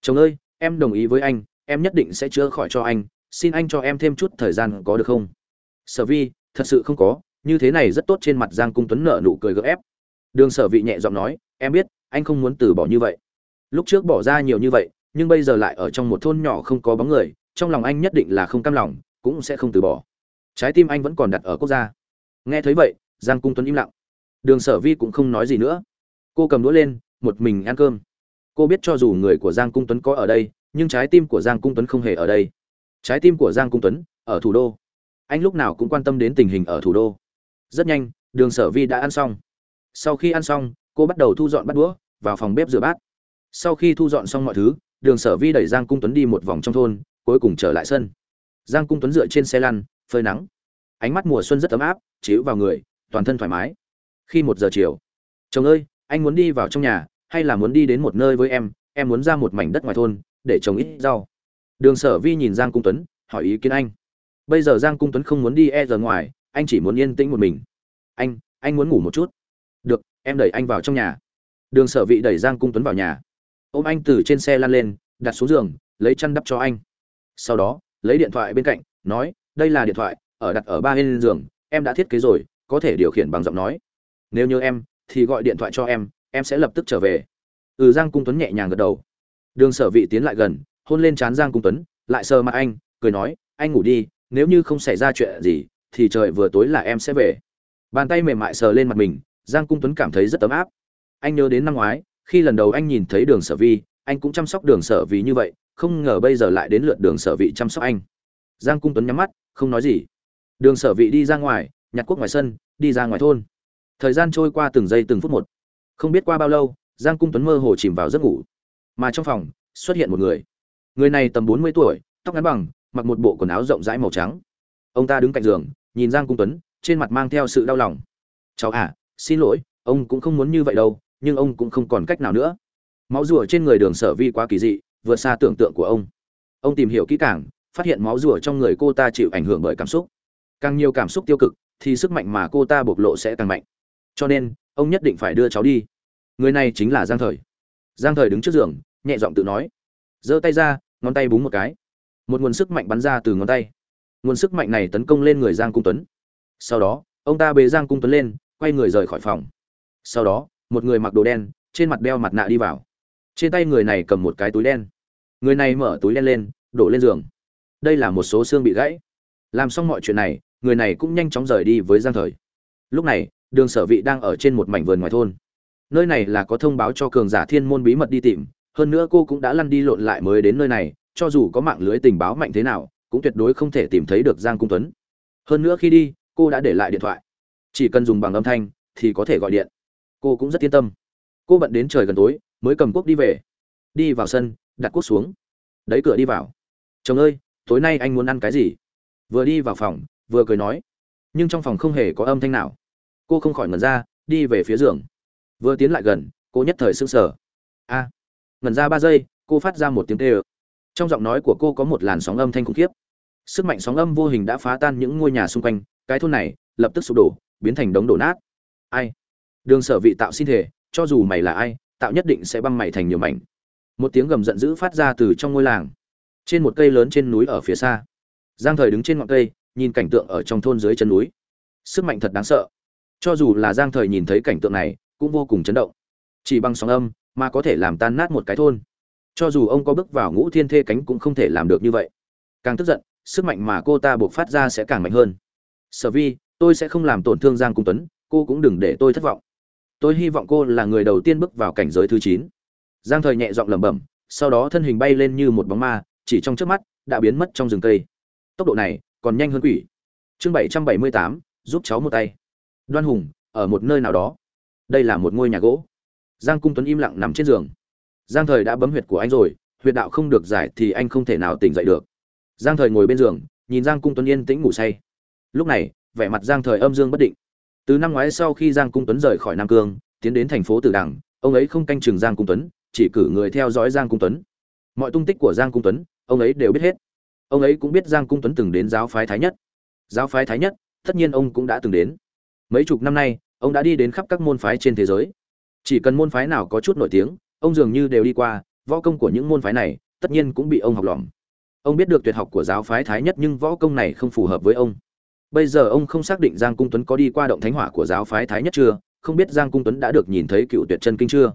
Speaker 1: chồng ơi, em đồng ý với anh, em nhất định sẽ chữa khỏi cho anh, xin anh cho em thêm chút thời gian có được không? Sở vi, thật sự không có, như thế này rất tốt. Trên mặt giang cung tuấn nở nụ cười gỡ ép đường sở vị nhẹ giọng nói, em biết, anh không muốn từ bỏ như vậy. Lúc trước bỏ ra nhiều như vậy, nhưng bây giờ lại ở trong một thôn nhỏ không có bóng người, trong lòng anh nhất định là không cam lòng, cũng sẽ không từ bỏ. Trái tim anh vẫn còn đặt ở quốc gia. Nghe thấy vậy, giang cung tuấn im lặng. Đường sở vi cũng không nói gì nữa. Cô cầm đũa lên, một mình ăn cơm. Cô biết cho dù người của giang cung tuấn có ở đây, nhưng trái tim của giang cung tuấn không hề ở đây. Trái tim của giang cung tuấn, ở thủ đô. Anh lúc nào cũng quan tâm đến tình hình ở thủ đô. Rất nhanh, đường sở vi đã ăn xong sau khi ăn xong, cô bắt đầu thu dọn bát đũa, vào phòng bếp rửa bát. Sau khi thu dọn xong mọi thứ, đường sở vi đẩy giang cung tuấn đi một vòng trong thôn, cuối cùng trở lại sân. Giang cung tuấn dựa trên xe lăn, phơi nắng. Ánh mắt mùa xuân rất ấm áp, chiếu vào người, toàn thân thoải mái. Khi một giờ chiều, chồng ơi, anh muốn đi vào trong nhà, hay là muốn đi đến một nơi với em? Em muốn ra một mảnh đất ngoài thôn, để trồng ít rau. Đường sở vi nhìn giang cung tuấn, hỏi ý kiến anh. Bây giờ giang cung tuấn không muốn đi e giờ ngoài, anh chỉ muốn yên tĩnh một mình. Anh anh muốn ngủ một chút em đẩy anh vào trong nhà. Đường sở vị đẩy giang cung tuấn vào nhà. Ôm anh từ trên xe lăn lên, đặt xuống giường, lấy chăn đắp cho anh. Sau đó, lấy điện thoại bên cạnh, nói, đây là điện thoại, ở đặt ở ba bên giường, em đã thiết kế rồi, có thể điều khiển bằng giọng nói. Nếu như em, thì gọi điện thoại cho em em sẽ lập tức trở về. Ừ giang cung tuấn nhẹ nhàng gật đầu. Đường sở vị tiến lại gần, hôn lên trán giang cung tuấn, lại sờ mặt anh, cười nói, anh ngủ đi, nếu như không xảy ra chuyện gì, thì trời vừa tối là em sẽ về. Bàn tay mềm mại sờ lên mặt mình giang cung tuấn cảm thấy rất ấm áp. Anh nhớ đến năm ngoái, khi lần đầu anh nhìn thấy đường sở vi, anh cũng chăm sóc đường sở vì như vậy, không ngờ bây giờ lại đến lượt đường sở vị chăm sóc anh. Giang cung tuấn nhắm mắt, không nói gì. Đường sở vị đi ra ngoài, nhặt quốc ngoài sân, đi ra ngoài thôn. Thời gian trôi qua từng giây từng phút một. Không biết qua bao lâu, giang cung tuấn mơ hồ chìm vào giấc ngủ. Mà trong phòng, xuất hiện một người. Người này tầm bốn mươi tuổi, tóc ngắn bằng, mặc một bộ quần áo rộng rãi màu trắng. Ông ta đứng cạnh giường, nhìn giang cung tuấn, trên mặt mang theo sự đau lòng. Cháu à xin lỗi, ông cũng không muốn như vậy đâu, nhưng ông cũng không còn cách nào nữa. Máu rùa trên người đường sở vi quá kỳ dị, vượt xa tưởng tượng của ông. Ông tìm hiểu kỹ càng, phát hiện máu rùa trong người cô ta chịu ảnh hưởng bởi cảm xúc. Càng nhiều cảm xúc tiêu cực, thì sức mạnh mà cô ta bộc lộ sẽ càng mạnh. Cho nên, ông nhất định phải đưa cháu đi. Người này chính là giang thời. Giang thời đứng trước giường, nhẹ giọng tự nói. Giơ tay ra, ngón tay búng một cái. Một nguồn sức mạnh bắn ra từ ngón tay. Nguồn sức mạnh này tấn công lên người giang cung tuấn. Sau đó, ông ta bế giang cung tuấn lên quay người rời khỏi phòng. Sau đó, một người mặc đồ đen, trên mặt đeo mặt nạ đi vào. Trên tay người này cầm một cái túi đen. Người này mở túi đen lên, đổ lên giường. Đây là một số xương bị gãy. Làm xong mọi chuyện này, người này cũng nhanh chóng rời đi với giang thời. Lúc này, đường sở vị đang ở trên một mảnh vườn ngoài thôn. Nơi này là có thông báo cho cường giả thiên môn bí mật đi tìm, hơn nữa cô cũng đã lăn đi lộn lại mới đến nơi này, cho dù có mạng lưới tình báo mạnh thế nào, cũng tuyệt đối không thể tìm thấy được giang cung tuấn. Hơn nữa khi đi, cô đã để lại điện thoại chỉ cần dùng bằng âm thanh thì có thể gọi điện. Cô cũng rất yên tâm. Cô bận đến trời gần tối, mới cầm cuốc đi về. Đi vào sân, đặt cuốc xuống. Đấy cửa đi vào. Chồng ơi, tối nay anh muốn ăn cái gì? Vừa đi vào phòng, vừa cười nói. Nhưng trong phòng không hề có âm thanh nào. Cô không khỏi ngẩn ra, đi về phía giường. Vừa tiến lại gần, cô nhất thời sững sờ. A. Ngẩn ra ba giây, cô phát ra một tiếng tê ơ trong giọng nói của cô có một làn sóng âm thanh khủng khiếp. Sức mạnh sóng âm vô hình đã phá tan những ngôi nhà xung quanh. Cái thôn này lập tức sụp đổ biến thành đống đổ nát. Ai? Đường sở vị tạo xin thể, cho dù mày là ai, tạo nhất định sẽ băm mày thành nhiều mảnh. Một tiếng gầm giận dữ phát ra từ trong ngôi làng. Trên một cây lớn trên núi ở phía xa. Giang thời đứng trên ngọn cây, nhìn cảnh tượng ở trong thôn dưới chân núi. Sức mạnh thật đáng sợ. Cho dù là giang thời nhìn thấy cảnh tượng này, cũng vô cùng chấn động. Chỉ bằng sóng âm, mà có thể làm tan nát một cái thôn. Cho dù ông có bước vào ngũ thiên thê cánh cũng không thể làm được như vậy. Càng tức giận, sức mạnh mà cô ta buộc phát ra sẽ càng mạnh hơn. Sở vi tôi sẽ không làm tổn thương giang cung tuấn, cô cũng đừng để tôi thất vọng. Tôi hy vọng cô là người đầu tiên bước vào cảnh giới thứ chín. Giang thời nhẹ giọng lẩm bẩm, sau đó thân hình bay lên như một bóng ma, chỉ trong trước mắt, đã biến mất trong rừng cây. Tốc độ này còn nhanh hơn quỷ. Chương bảy trăm bảy mươi tám, giúp cháu một tay. Đoan hùng, ở một nơi nào đó. Đây là một ngôi nhà gỗ. Giang cung tuấn im lặng nằm trên giường. Giang thời đã bấm huyệt của anh rồi, huyệt đạo không được giải thì anh không thể nào tỉnh dậy được. Giang thời ngồi bên giường, nhìn giang cung tuấn yên tĩnh ngủ say. Lúc này vẻ mặt giang thời âm dương bất định. Từ năm ngoái sau khi giang cung tuấn rời khỏi nam cương, tiến đến thành phố tử đằng, ông ấy không canh chừng giang cung tuấn, chỉ cử người theo dõi giang cung tuấn. Mọi tung tích của giang cung tuấn, ông ấy đều biết hết. Ông ấy cũng biết giang cung tuấn từng đến giáo phái thái nhất. Giáo phái thái nhất, tất nhiên ông cũng đã từng đến. Mấy chục năm nay, ông đã đi đến khắp các môn phái trên thế giới. Chỉ cần môn phái nào có chút nổi tiếng, ông dường như đều đi qua, võ công của những môn phái này tất nhiên cũng bị ông học lỏm ông biết được tuyệt học của giáo phái thái nhất nhưng võ công này không phù hợp với ông bây giờ ông không xác định giang cung tuấn có đi qua động thánh hỏa của giáo phái thái nhất chưa, không biết giang cung tuấn đã được nhìn thấy cựu tuyệt chân kinh chưa.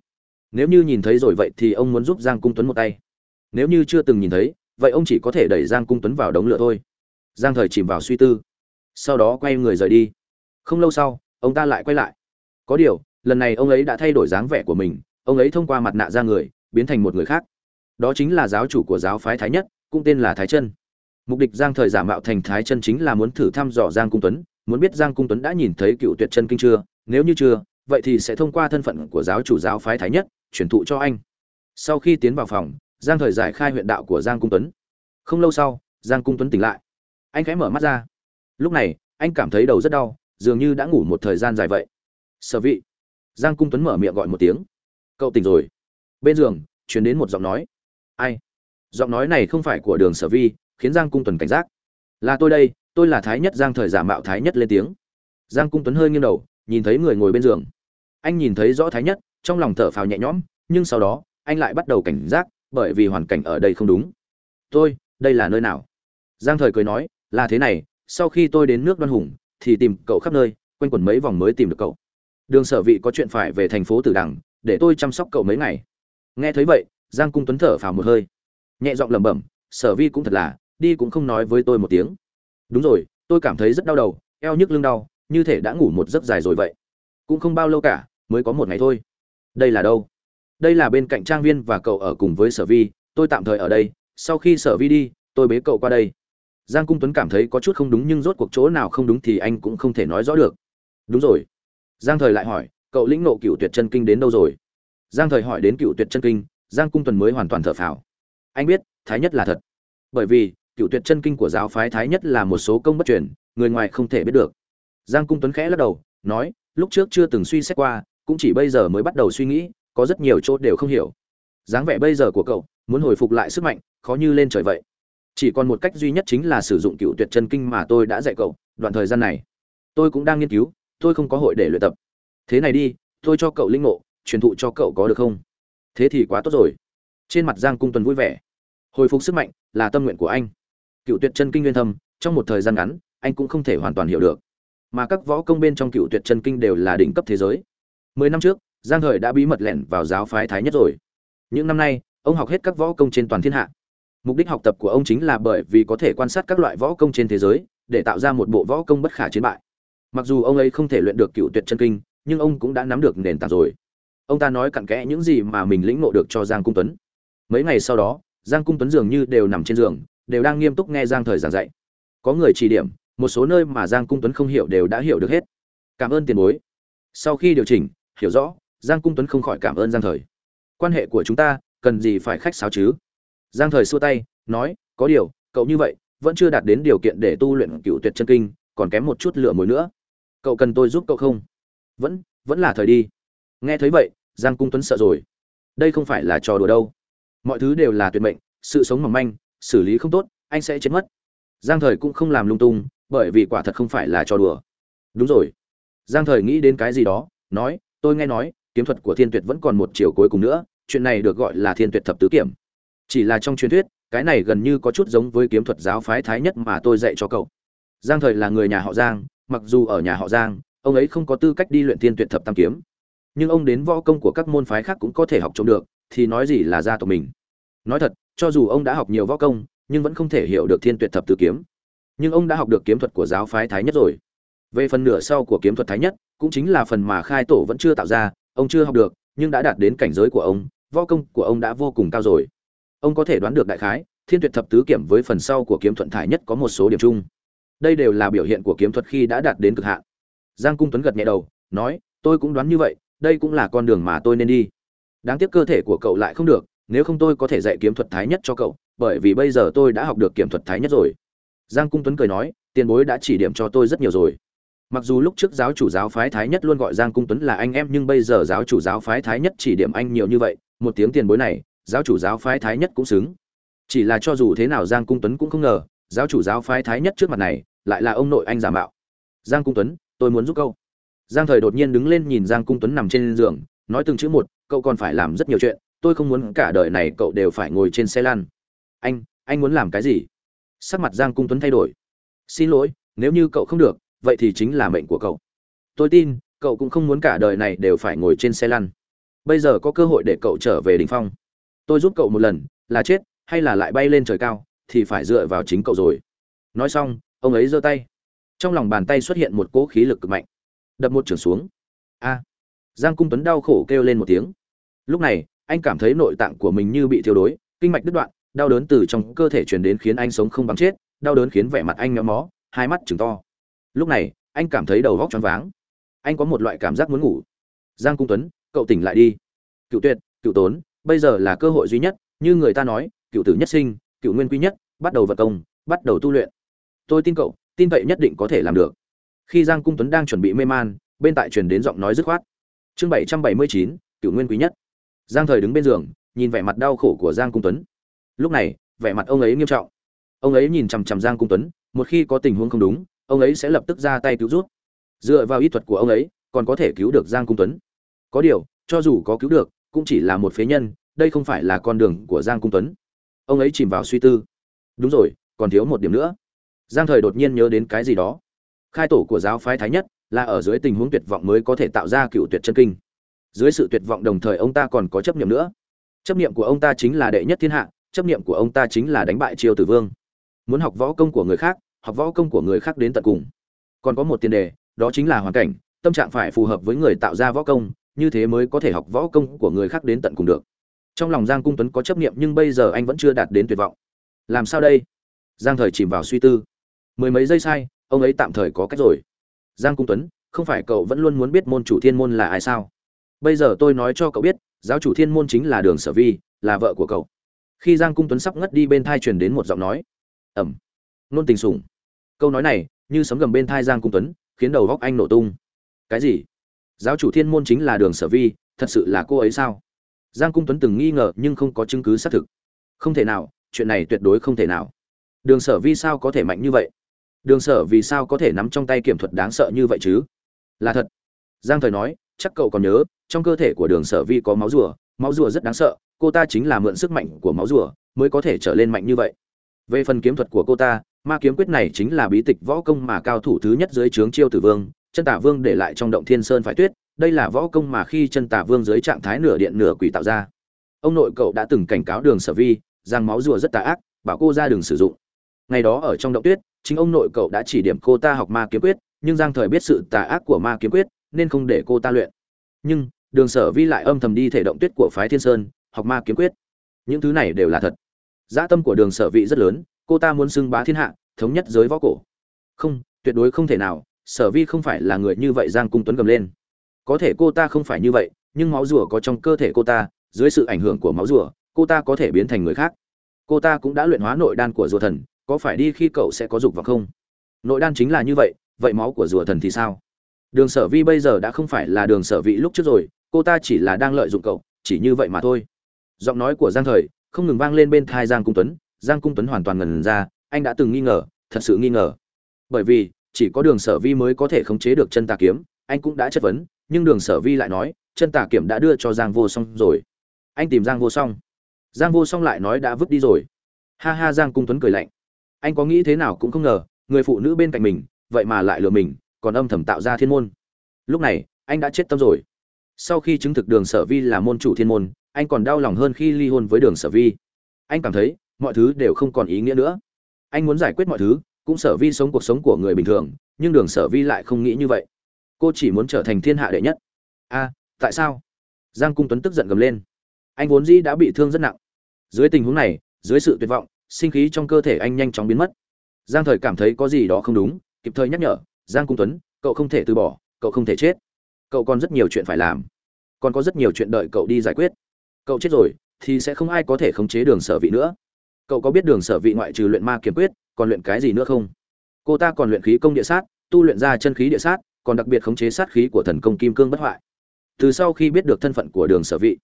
Speaker 1: Nếu như nhìn thấy rồi vậy thì ông muốn giúp giang cung tuấn một tay. Nếu như chưa từng nhìn thấy, vậy ông chỉ có thể đẩy giang cung tuấn vào đống lửa thôi. Giang thời chìm vào suy tư. Sau đó quay người rời đi. Không lâu sau, ông ta lại quay lại. Có điều, lần này ông ấy đã thay đổi dáng vẻ của mình, ông ấy thông qua mặt nạ ra người, biến thành một người khác. Đó chính là giáo chủ của giáo phái thái nhất, cũng tên là thái chân mục đích giang thời giả mạo thành thái chân chính là muốn thử thăm dò giang cung tuấn, muốn biết giang cung tuấn đã nhìn thấy cựu tuyệt chân kinh chưa? Nếu như chưa, vậy thì sẽ thông qua thân phận của giáo chủ giáo phái thái nhất, truyền thụ cho anh. Sau khi tiến vào phòng, giang thời giải khai huyện đạo của giang cung tuấn. Không lâu sau, giang cung tuấn tỉnh lại. Anh khẽ mở mắt ra. Lúc này, anh cảm thấy đầu rất đau, dường như đã ngủ một thời gian dài vậy. Sở vị. Giang cung tuấn mở miệng gọi một tiếng. Cậu tỉnh rồi. Bên giường chuyển đến một giọng nói. Ai? Giọng nói này không phải của đường sở vi khiến giang cung tuấn cảnh giác. Là tôi đây, tôi là thái nhất giang thời giả mạo thái nhất lên tiếng. Giang cung tuấn hơi nghiêng đầu, nhìn thấy người ngồi bên giường. Anh nhìn thấy rõ thái nhất, trong lòng thở phào nhẹ nhõm, nhưng sau đó, anh lại bắt đầu cảnh giác, bởi vì hoàn cảnh ở đây không đúng. Tôi, đây là nơi nào? Giang thời cười nói, là thế này, sau khi tôi đến nước đoan hùng, thì tìm cậu khắp nơi, quanh quẩn mấy vòng mới tìm được cậu. Đường sở vị có chuyện phải về thành phố tử đằng, để tôi chăm sóc cậu mấy ngày. Nghe thấy vậy, giang cung tuấn thở phào một hơi. Nhẹ giọng lẩm bẩm, sở vi cũng thật là đi cũng không nói với tôi một tiếng. Đúng rồi, tôi cảm thấy rất đau đầu, eo nhức lưng đau, như thể đã ngủ một giấc dài rồi vậy. Cũng không bao lâu cả, mới có một ngày thôi. Đây là đâu? Đây là bên cạnh trang viên và cậu ở cùng với sở vi, tôi tạm thời ở đây, sau khi sở vi đi, tôi bế cậu qua đây. Giang cung tuấn cảm thấy có chút không đúng nhưng rốt cuộc chỗ nào không đúng thì anh cũng không thể nói rõ được. Đúng rồi. Giang thời lại hỏi, cậu lĩnh nộ cựu tuyệt chân kinh đến đâu rồi? Giang thời hỏi đến cựu tuyệt chân kinh, giang cung tuấn mới hoàn toàn thở phào. Anh biết, thái nhất là thật. Bởi vì cựu tuyệt chân kinh của giáo phái thái nhất là một số công bất truyền, người ngoài không thể biết được. Giang cung tuấn khẽ lắc đầu, nói, lúc trước chưa từng suy xét qua, cũng chỉ bây giờ mới bắt đầu suy nghĩ, có rất nhiều chỗ đều không hiểu. Dáng vẻ bây giờ của cậu, muốn hồi phục lại sức mạnh, khó như lên trời vậy. Chỉ còn một cách duy nhất chính là sử dụng cựu tuyệt chân kinh mà tôi đã dạy cậu, đoạn thời gian này. Tôi cũng đang nghiên cứu, tôi không có hội để luyện tập. Thế này đi, tôi cho cậu linh ngộ, truyền thụ cho cậu có được không? Thế thì quá tốt rồi. Trên mặt giang cung Tuấn vui vẻ. Hồi phục sức mạnh là tâm nguyện của anh cựu tuyệt chân kinh nguyên thâm, trong một thời gian ngắn, anh cũng không thể hoàn toàn hiểu được. Mà các võ công bên trong cựu tuyệt chân kinh đều là đỉnh cấp thế giới. Mười năm trước, giang thời đã bí mật lẻn vào giáo phái thái nhất rồi. Những năm nay, ông học hết các võ công trên toàn thiên hạ. Mục đích học tập của ông chính là bởi vì có thể quan sát các loại võ công trên thế giới, để tạo ra một bộ võ công bất khả chiến bại. Mặc dù ông ấy không thể luyện được cựu tuyệt chân kinh, nhưng ông cũng đã nắm được nền tảng rồi. Ông ta nói cặn kẽ những gì mà mình lĩnh ngộ được cho giang cung tuấn. Mấy ngày sau đó, giang cung tuấn dường như đều nằm trên giường đều đang nghiêm túc nghe giang thời giảng dạy. Có người chỉ điểm, một số nơi mà giang cung tuấn không hiểu đều đã hiểu được hết. Cảm ơn tiền bối. Sau khi điều chỉnh, hiểu rõ, giang cung tuấn không khỏi cảm ơn giang thời. Quan hệ của chúng ta, cần gì phải khách sáo chứ? Giang thời xua tay, nói, có điều, cậu như vậy, vẫn chưa đạt đến điều kiện để tu luyện cựu tuyệt chân kinh, còn kém một chút lửa mối nữa. Cậu cần tôi giúp cậu không? Vẫn vẫn là thời đi. Nghe thấy vậy, giang cung tuấn sợ rồi. Đây không phải là trò đùa đâu. Mọi thứ đều là tuyệt mệnh, sự sống mỏng manh xử lý không tốt, anh sẽ chết mất. Giang thời cũng không làm lung tung, bởi vì quả thật không phải là trò đùa. Đúng rồi. Giang thời nghĩ đến cái gì đó, nói, tôi nghe nói, kiếm thuật của thiên tuyệt vẫn còn một chiều cuối cùng nữa, chuyện này được gọi là thiên tuyệt thập tứ kiểm. Chỉ là trong truyền thuyết, cái này gần như có chút giống với kiếm thuật giáo phái thái nhất mà tôi dạy cho cậu. Giang thời là người nhà họ giang, mặc dù ở nhà họ giang, ông ấy không có tư cách đi luyện thiên tuyệt thập tam kiếm. Nhưng ông đến võ công của các môn phái khác cũng có thể học trộm được, thì nói gì là gia tộc mình nói thật, cho dù ông đã học nhiều võ công, nhưng vẫn không thể hiểu được thiên tuyệt thập tứ kiếm. Nhưng ông đã học được kiếm thuật của giáo phái thái nhất rồi. Về phần nửa sau của kiếm thuật thái nhất, cũng chính là phần mà khai tổ vẫn chưa tạo ra, ông chưa học được, nhưng đã đạt đến cảnh giới của ông, võ công của ông đã vô cùng cao rồi. Ông có thể đoán được đại khái, thiên tuyệt thập tứ kiểm với phần sau của kiếm thuận thái nhất có một số điểm chung. Đây đều là biểu hiện của kiếm thuật khi đã đạt đến cực hạn. Giang cung tuấn gật nhẹ đầu, nói, tôi cũng đoán như vậy, đây cũng là con đường mà tôi nên đi. Đáng tiếc cơ thể của cậu lại không được nếu không tôi có thể dạy kiếm thuật thái nhất cho cậu, bởi vì bây giờ tôi đã học được kiếm thuật thái nhất rồi. Giang cung tuấn cười nói, tiền bối đã chỉ điểm cho tôi rất nhiều rồi. Mặc dù lúc trước giáo chủ giáo phái thái nhất luôn gọi giang cung tuấn là anh em, nhưng bây giờ giáo chủ giáo phái thái nhất chỉ điểm anh nhiều như vậy, một tiếng tiền bối này, giáo chủ giáo phái thái nhất cũng xứng. Chỉ là cho dù thế nào giang cung tuấn cũng không ngờ, giáo chủ giáo phái thái nhất trước mặt này, lại là ông nội anh giả mạo. Giang cung tuấn, tôi muốn giúp câu giang thời đột nhiên đứng lên nhìn giang cung tuấn nằm trên giường, nói từng chữ một, cậu còn phải làm rất nhiều chuyện tôi không muốn cả đời này cậu đều phải ngồi trên xe lăn. Anh anh muốn làm cái gì? Sắc mặt giang cung tuấn thay đổi. Xin lỗi, nếu như cậu không được, vậy thì chính là mệnh của cậu. Tôi tin, cậu cũng không muốn cả đời này đều phải ngồi trên xe lăn. Bây giờ có cơ hội để cậu trở về đỉnh phong. Tôi giúp cậu một lần, là chết, hay là lại bay lên trời cao, thì phải dựa vào chính cậu rồi. Nói xong, ông ấy giơ tay. Trong lòng bàn tay xuất hiện một cỗ khí lực cực mạnh. Đập một trường xuống. A. Giang cung tuấn đau khổ kêu lên một tiếng. Lúc này anh cảm thấy nội tạng của mình như bị thiêu đối kinh mạch đứt đoạn, đau đớn từ trong cơ thể truyền đến khiến anh sống không bằng chết, đau đớn khiến vẻ mặt anh méo mó, hai mắt trừng to. Lúc này, anh cảm thấy đầu vóc choáng váng. Anh có một loại cảm giác muốn ngủ. Giang cung tuấn, cậu tỉnh lại đi. Cựu tuyệt, cựu tốn, bây giờ là cơ hội duy nhất, như người ta nói, cựu tử nhất sinh, cựu nguyên quy nhất, bắt đầu vật công, bắt đầu tu luyện. Tôi tin cậu, tin vậy nhất định có thể làm được. Khi giang cung tuấn đang chuẩn bị mê man, bên tại truyền đến giọng nói dứt khoát. Chương bảy trăm bảy mươi chín, cựu nguyên quý nhất giang thời đứng bên giường, nhìn vẻ mặt đau khổ của giang cung tuấn. Lúc này, vẻ mặt ông ấy nghiêm trọng. Ông ấy nhìn chằm chằm giang cung tuấn, một khi có tình huống không đúng, ông ấy sẽ lập tức ra tay cứu rút dựa vào ý thuật của ông ấy, còn có thể cứu được giang cung tuấn. Có điều, cho dù có cứu được, cũng chỉ là một phế nhân, đây không phải là con đường của giang cung tuấn. Ông ấy chìm vào suy tư. Đúng rồi, còn thiếu một điểm nữa. Giang thời đột nhiên nhớ đến cái gì đó. Khai tổ của giáo phái thái nhất là ở dưới tình huống tuyệt vọng mới có thể tạo ra cựu tuyệt chân kinh dưới sự tuyệt vọng đồng thời ông ta còn có chấp niệm nữa. Chấp niệm của ông ta chính là đệ nhất thiên hạ, chấp niệm của ông ta chính là đánh bại triều tử vương. Muốn học võ công của người khác, học võ công của người khác đến tận cùng. Còn có một tiền đề, đó chính là hoàn cảnh, tâm trạng phải phù hợp với người tạo ra võ công, như thế mới có thể học võ công của người khác đến tận cùng được. Trong lòng giang cung tuấn có chấp niệm nhưng bây giờ anh vẫn chưa đạt đến tuyệt vọng. Làm sao đây? Giang thời chìm vào suy tư. Mười mấy giây sai, ông ấy tạm thời có cách rồi. Giang cung tuấn, không phải cậu vẫn luôn muốn biết môn chủ thiên môn là ai sao? Bây giờ tôi nói cho cậu biết, giáo chủ thiên môn chính là đường sở vi, là vợ của cậu. Khi giang cung tuấn sắp ngất đi bên thai truyền đến một giọng nói. Ẩm. Nôn tình sủng. Câu nói này, như sấm gầm bên thai giang cung tuấn, khiến đầu góc anh nổ tung. Cái gì? Giáo chủ thiên môn chính là đường sở vi, thật sự là cô ấy sao? Giang cung tuấn từng nghi ngờ nhưng không có chứng cứ xác thực. Không thể nào, chuyện này tuyệt đối không thể nào. Đường sở vi sao có thể mạnh như vậy? Đường sở vì sao có thể nắm trong tay kiểm thuật đáng sợ như vậy chứ? Là thật. Giang thời nói chắc cậu còn nhớ, trong cơ thể của đường sở vi có máu rùa máu rùa rất đáng sợ, cô ta chính là mượn sức mạnh của máu rùa mới có thể trở lên mạnh như vậy. Về phần kiếm thuật của cô ta, ma kiếm quyết này chính là bí tịch võ công mà cao thủ thứ nhất dưới trướng chiêu tử vương, chân tả vương để lại trong động thiên sơn phải tuyết, đây là võ công mà khi chân tả vương dưới trạng thái nửa điện nửa quỷ tạo ra. Ông nội cậu đã từng cảnh cáo đường sở vi rằng máu rùa rất tà ác, bảo cô ra đường sử dụng. Ngày đó ở trong động tuyết, chính ông nội cậu đã chỉ điểm cô ta học ma kiếm quyết, nhưng giang thời biết sự tà ác của ma kiếm quyết nên không để cô ta luyện. Nhưng, đường sở vi lại âm thầm đi thể động tuyết của phái thiên sơn, học ma kiếm quyết. Những thứ này đều là thật. Dã tâm của đường sở vị rất lớn, cô ta muốn xưng bá thiên hạ, thống nhất giới võ cổ. Không, tuyệt đối không thể nào, sở vi không phải là người như vậy giang cung tuấn gầm lên. Có thể cô ta không phải như vậy, nhưng máu rùa có trong cơ thể cô ta, dưới sự ảnh hưởng của máu rùa, cô ta có thể biến thành người khác. Cô ta cũng đã luyện hóa nội đan của rùa thần, có phải đi khi cậu sẽ có dục vọng không? Nội đan chính là như vậy vậy máu của rùa thần thì sao? Đường sở vi bây giờ đã không phải là đường sở vị lúc trước rồi, cô ta chỉ là đang lợi dụng cậu, chỉ như vậy mà thôi. Giọng nói của giang thời không ngừng vang lên bên thai giang cung tuấn, giang cung tuấn hoàn toàn ngần ra, anh đã từng nghi ngờ, thật sự nghi ngờ. Bởi vì, chỉ có đường sở vi mới có thể khống chế được chân tà kiếm, anh cũng đã chất vấn, nhưng đường sở vi lại nói, chân tà kiểm đã đưa cho giang vô song rồi. Anh tìm giang vô song. Giang vô song lại nói đã vứt đi rồi. Ha ha, giang cung tuấn cười lạnh. Anh có nghĩ thế nào cũng không ngờ, người phụ nữ bên cạnh mình, vậy mà lại lừa mình còn âm thầm tạo ra thiên môn. Lúc này, anh đã chết tâm rồi. Sau khi chứng thực đường sở vi là môn chủ thiên môn, anh còn đau lòng hơn khi ly hôn với đường sở vi. Anh cảm thấy, mọi thứ đều không còn ý nghĩa nữa. Anh muốn giải quyết mọi thứ, cũng sở vi sống cuộc sống của người bình thường, nhưng đường sở vi lại không nghĩ như vậy. Cô chỉ muốn trở thành thiên hạ đệ nhất. A tại sao? Giang cung tuấn tức giận gầm lên. Anh vốn dĩ đã bị thương rất nặng. Dưới tình huống này, dưới sự tuyệt vọng, sinh khí trong cơ thể anh nhanh chóng biến mất. Giang thời cảm thấy có gì đó không đúng, kịp thời nhắc nhở giang cung tuấn, cậu không thể từ bỏ, cậu không thể chết. Cậu còn rất nhiều chuyện phải làm. Còn có rất nhiều chuyện đợi cậu đi giải quyết. Cậu chết rồi, thì sẽ không ai có thể khống chế đường sở vị nữa. Cậu có biết đường sở vị ngoại trừ luyện ma kiếm quyết, còn luyện cái gì nữa không? Cô ta còn luyện khí công địa sát, tu luyện ra chân khí địa sát, còn đặc biệt khống chế sát khí của thần công kim cương bất hoại. Từ sau khi biết được thân phận của đường sở vị,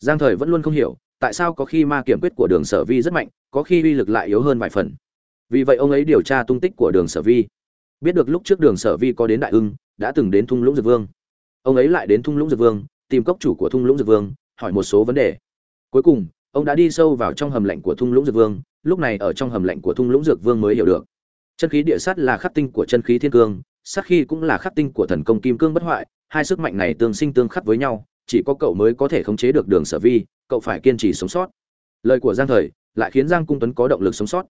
Speaker 1: giang thời vẫn luôn không hiểu, tại sao có khi ma kiểm quyết của đường sở vi rất mạnh, có khi uy lực lại yếu hơn vài phần. Vì vậy ông ấy điều tra tung tích của đường sở vi biết được lúc trước đường sở vi có đến đại ưng, đã từng đến thung lũng dược vương. Ông ấy lại đến thung lũng dược vương, tìm cốc chủ của thung lũng dược vương, hỏi một số vấn đề. Cuối cùng, ông đã đi sâu vào trong hầm lạnh của thung lũng dược vương, lúc này ở trong hầm lạnh của thung lũng dược vương mới hiểu được. Chân khí địa sát là khắc tinh của chân khí thiên cương, sát khí cũng là khắc tinh của thần công kim cương bất hoại, hai sức mạnh này tương sinh tương khắc với nhau, chỉ có cậu mới có thể khống chế được đường sở vi, cậu phải kiên trì sống sót. Lời của giang thời lại khiến giang cung tuấn có động lực sống sót.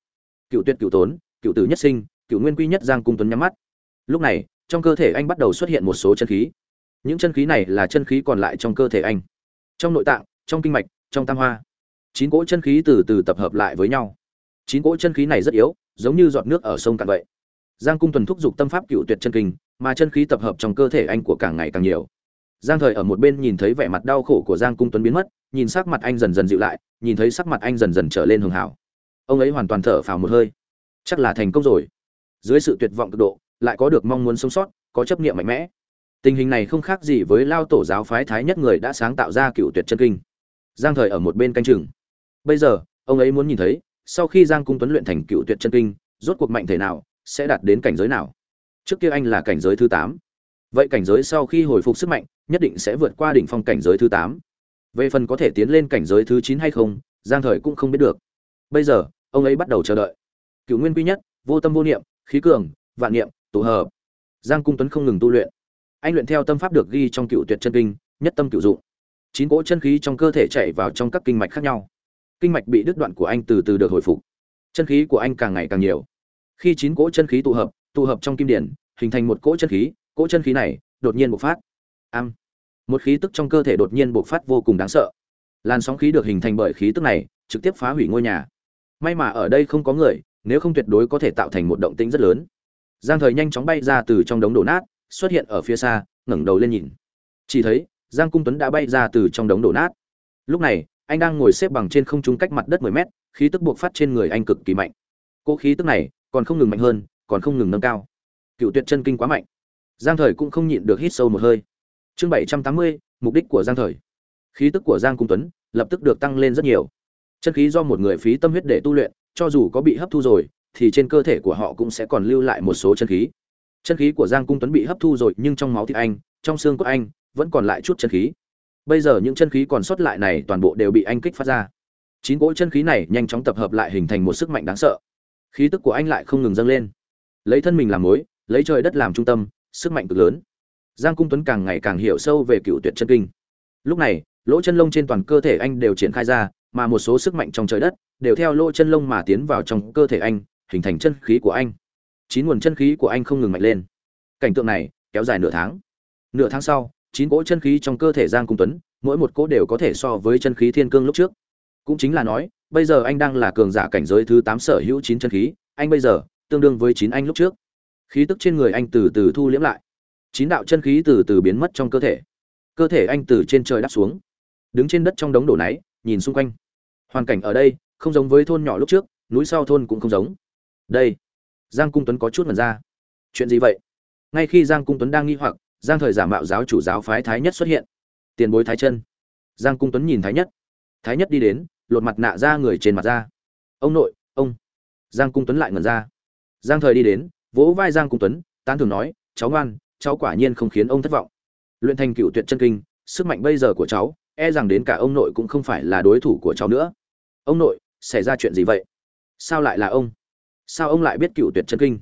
Speaker 1: Cựu tuyệt cựu tốn, cựu tử nhất sinh cựu nguyên quy nhất giang cung tuấn nhắm mắt. Lúc này, trong cơ thể anh bắt đầu xuất hiện một số chân khí. Những chân khí này là chân khí còn lại trong cơ thể anh. Trong nội tạng, trong kinh mạch, trong tam hoa. Chín cỗ chân khí từ từ tập hợp lại với nhau. Chín cỗ chân khí này rất yếu, giống như giọt nước ở sông cạn vậy. Giang cung tuần thúc giục tâm pháp cựu tuyệt chân kinh, mà chân khí tập hợp trong cơ thể anh của càng ngày càng nhiều. Giang thời ở một bên nhìn thấy vẻ mặt đau khổ của giang cung tuấn biến mất, nhìn sắc mặt anh dần dần dịu lại, nhìn thấy sắc mặt anh dần dần trở lên hường hảo. Ông ấy hoàn toàn thở phào một hơi. Chắc là thành công rồi dưới sự tuyệt vọng cực độ, lại có được mong muốn sống sót, có chấp niệm mạnh mẽ. Tình hình này không khác gì với lao tổ giáo phái thái nhất người đã sáng tạo ra cựu tuyệt chân kinh. Giang thời ở một bên canh chừng. Bây giờ, ông ấy muốn nhìn thấy, sau khi giang cung tuấn luyện thành cựu tuyệt chân kinh, rốt cuộc mạnh thể nào, sẽ đạt đến cảnh giới nào? Trước kia anh là cảnh giới thứ tám. Vậy cảnh giới sau khi hồi phục sức mạnh, nhất định sẽ vượt qua đỉnh phong cảnh giới thứ tám. Về phần có thể tiến lên cảnh giới thứ chín hay không, giang thời cũng không biết được. Bây giờ, ông ấy bắt đầu chờ đợi. Cựu nguyên quy nhất, vô tâm vô niệm khí cường, vạn niệm tụ hợp. Giang cung tuấn không ngừng tu luyện. Anh luyện theo tâm pháp được ghi trong cựu tuyệt chân kinh, nhất tâm cựu dụng. Chín cỗ chân khí trong cơ thể chạy vào trong các kinh mạch khác nhau. Kinh mạch bị đứt đoạn của anh từ từ được hồi phục. Chân khí của anh càng ngày càng nhiều. Khi chín cỗ chân khí tụ hợp tụ hợp trong kim điển, hình thành một cỗ chân khí, cỗ chân khí này đột nhiên bộc phát. Am. Một khí tức trong cơ thể đột nhiên bộc phát vô cùng đáng sợ. Làn sóng khí được hình thành bởi khí tức này, trực tiếp phá hủy ngôi nhà. May mà ở đây không có người nếu không tuyệt đối có thể tạo thành một động tĩnh rất lớn. Giang thời nhanh chóng bay ra từ trong đống đổ nát xuất hiện ở phía xa ngẩng đầu lên nhìn. Chỉ thấy giang cung tuấn đã bay ra từ trong đống đổ nát. Lúc này anh đang ngồi xếp bằng trên không trung cách mặt đất 10 mét khí tức buộc phát trên người anh cực kỳ mạnh. Cỗ khí tức này còn không ngừng mạnh hơn còn không ngừng nâng cao. Cựu tuyệt chân kinh quá mạnh. Giang thời cũng không nhịn được hít sâu một hơi. Chương 780, mục đích của giang thời. Khí tức của giang cung tuấn lập tức được tăng lên rất nhiều. Chân khí do một người phí tâm huyết để tu luyện cho dù có bị hấp thu rồi, thì trên cơ thể của họ cũng sẽ còn lưu lại một số chân khí. Chân khí của giang cung tuấn bị hấp thu rồi, nhưng trong máu thịt anh, trong xương của anh, vẫn còn lại chút chân khí. Bây giờ những chân khí còn sót lại này toàn bộ đều bị anh kích phát ra. Chín cỗ chân khí này nhanh chóng tập hợp lại hình thành một sức mạnh đáng sợ. Khí tức của anh lại không ngừng dâng lên. Lấy thân mình làm mối, lấy trời đất làm trung tâm, sức mạnh cực lớn. Giang cung tuấn càng ngày càng hiểu sâu về cựu tuyệt chân kinh. Lúc này, lỗ chân lông trên toàn cơ thể anh đều triển khai ra, mà một số sức mạnh trong trời đất đều theo lỗ chân lông mà tiến vào trong cơ thể anh, hình thành chân khí của anh. Chín nguồn chân khí của anh không ngừng mạnh lên. Cảnh tượng này kéo dài nửa tháng. Nửa tháng sau, chín cỗ chân khí trong cơ thể giang cung tuấn, mỗi một cỗ đều có thể so với chân khí thiên cương lúc trước. Cũng chính là nói, bây giờ anh đang là cường giả cảnh giới thứ tám sở hữu chín chân khí, anh bây giờ tương đương với chín anh lúc trước. Khí tức trên người anh từ từ thu liễm lại. Chín đạo chân khí từ từ biến mất trong cơ thể. Cơ thể anh từ trên trời đáp xuống. Đứng trên đất trong đống đổ náy nhìn xung quanh. Hoàn cảnh ở đây không giống với thôn nhỏ lúc trước, núi sau thôn cũng không giống. Đây, giang cung tuấn có chút mật ra. Chuyện gì vậy? Ngay khi giang cung tuấn đang nghi hoặc, giang thời giả mạo giáo chủ giáo phái thái nhất xuất hiện. Tiền bối thái chân. Giang cung tuấn nhìn thái nhất. Thái nhất đi đến, lột mặt nạ ra người trên mặt ra. Ông nội, ông. Giang cung tuấn lại ngẩn ra. Giang thời đi đến, vỗ vai giang cung tuấn, tán thường nói, cháu ngoan, cháu quả nhiên không khiến ông thất vọng. Luyện thành cựu tuyệt chân kinh, sức mạnh bây giờ của cháu e rằng đến cả ông nội cũng không phải là đối thủ của cháu nữa. Ông nội xảy ra chuyện gì vậy? Sao lại là ông? Sao ông lại biết cựu tuyệt chân kinh?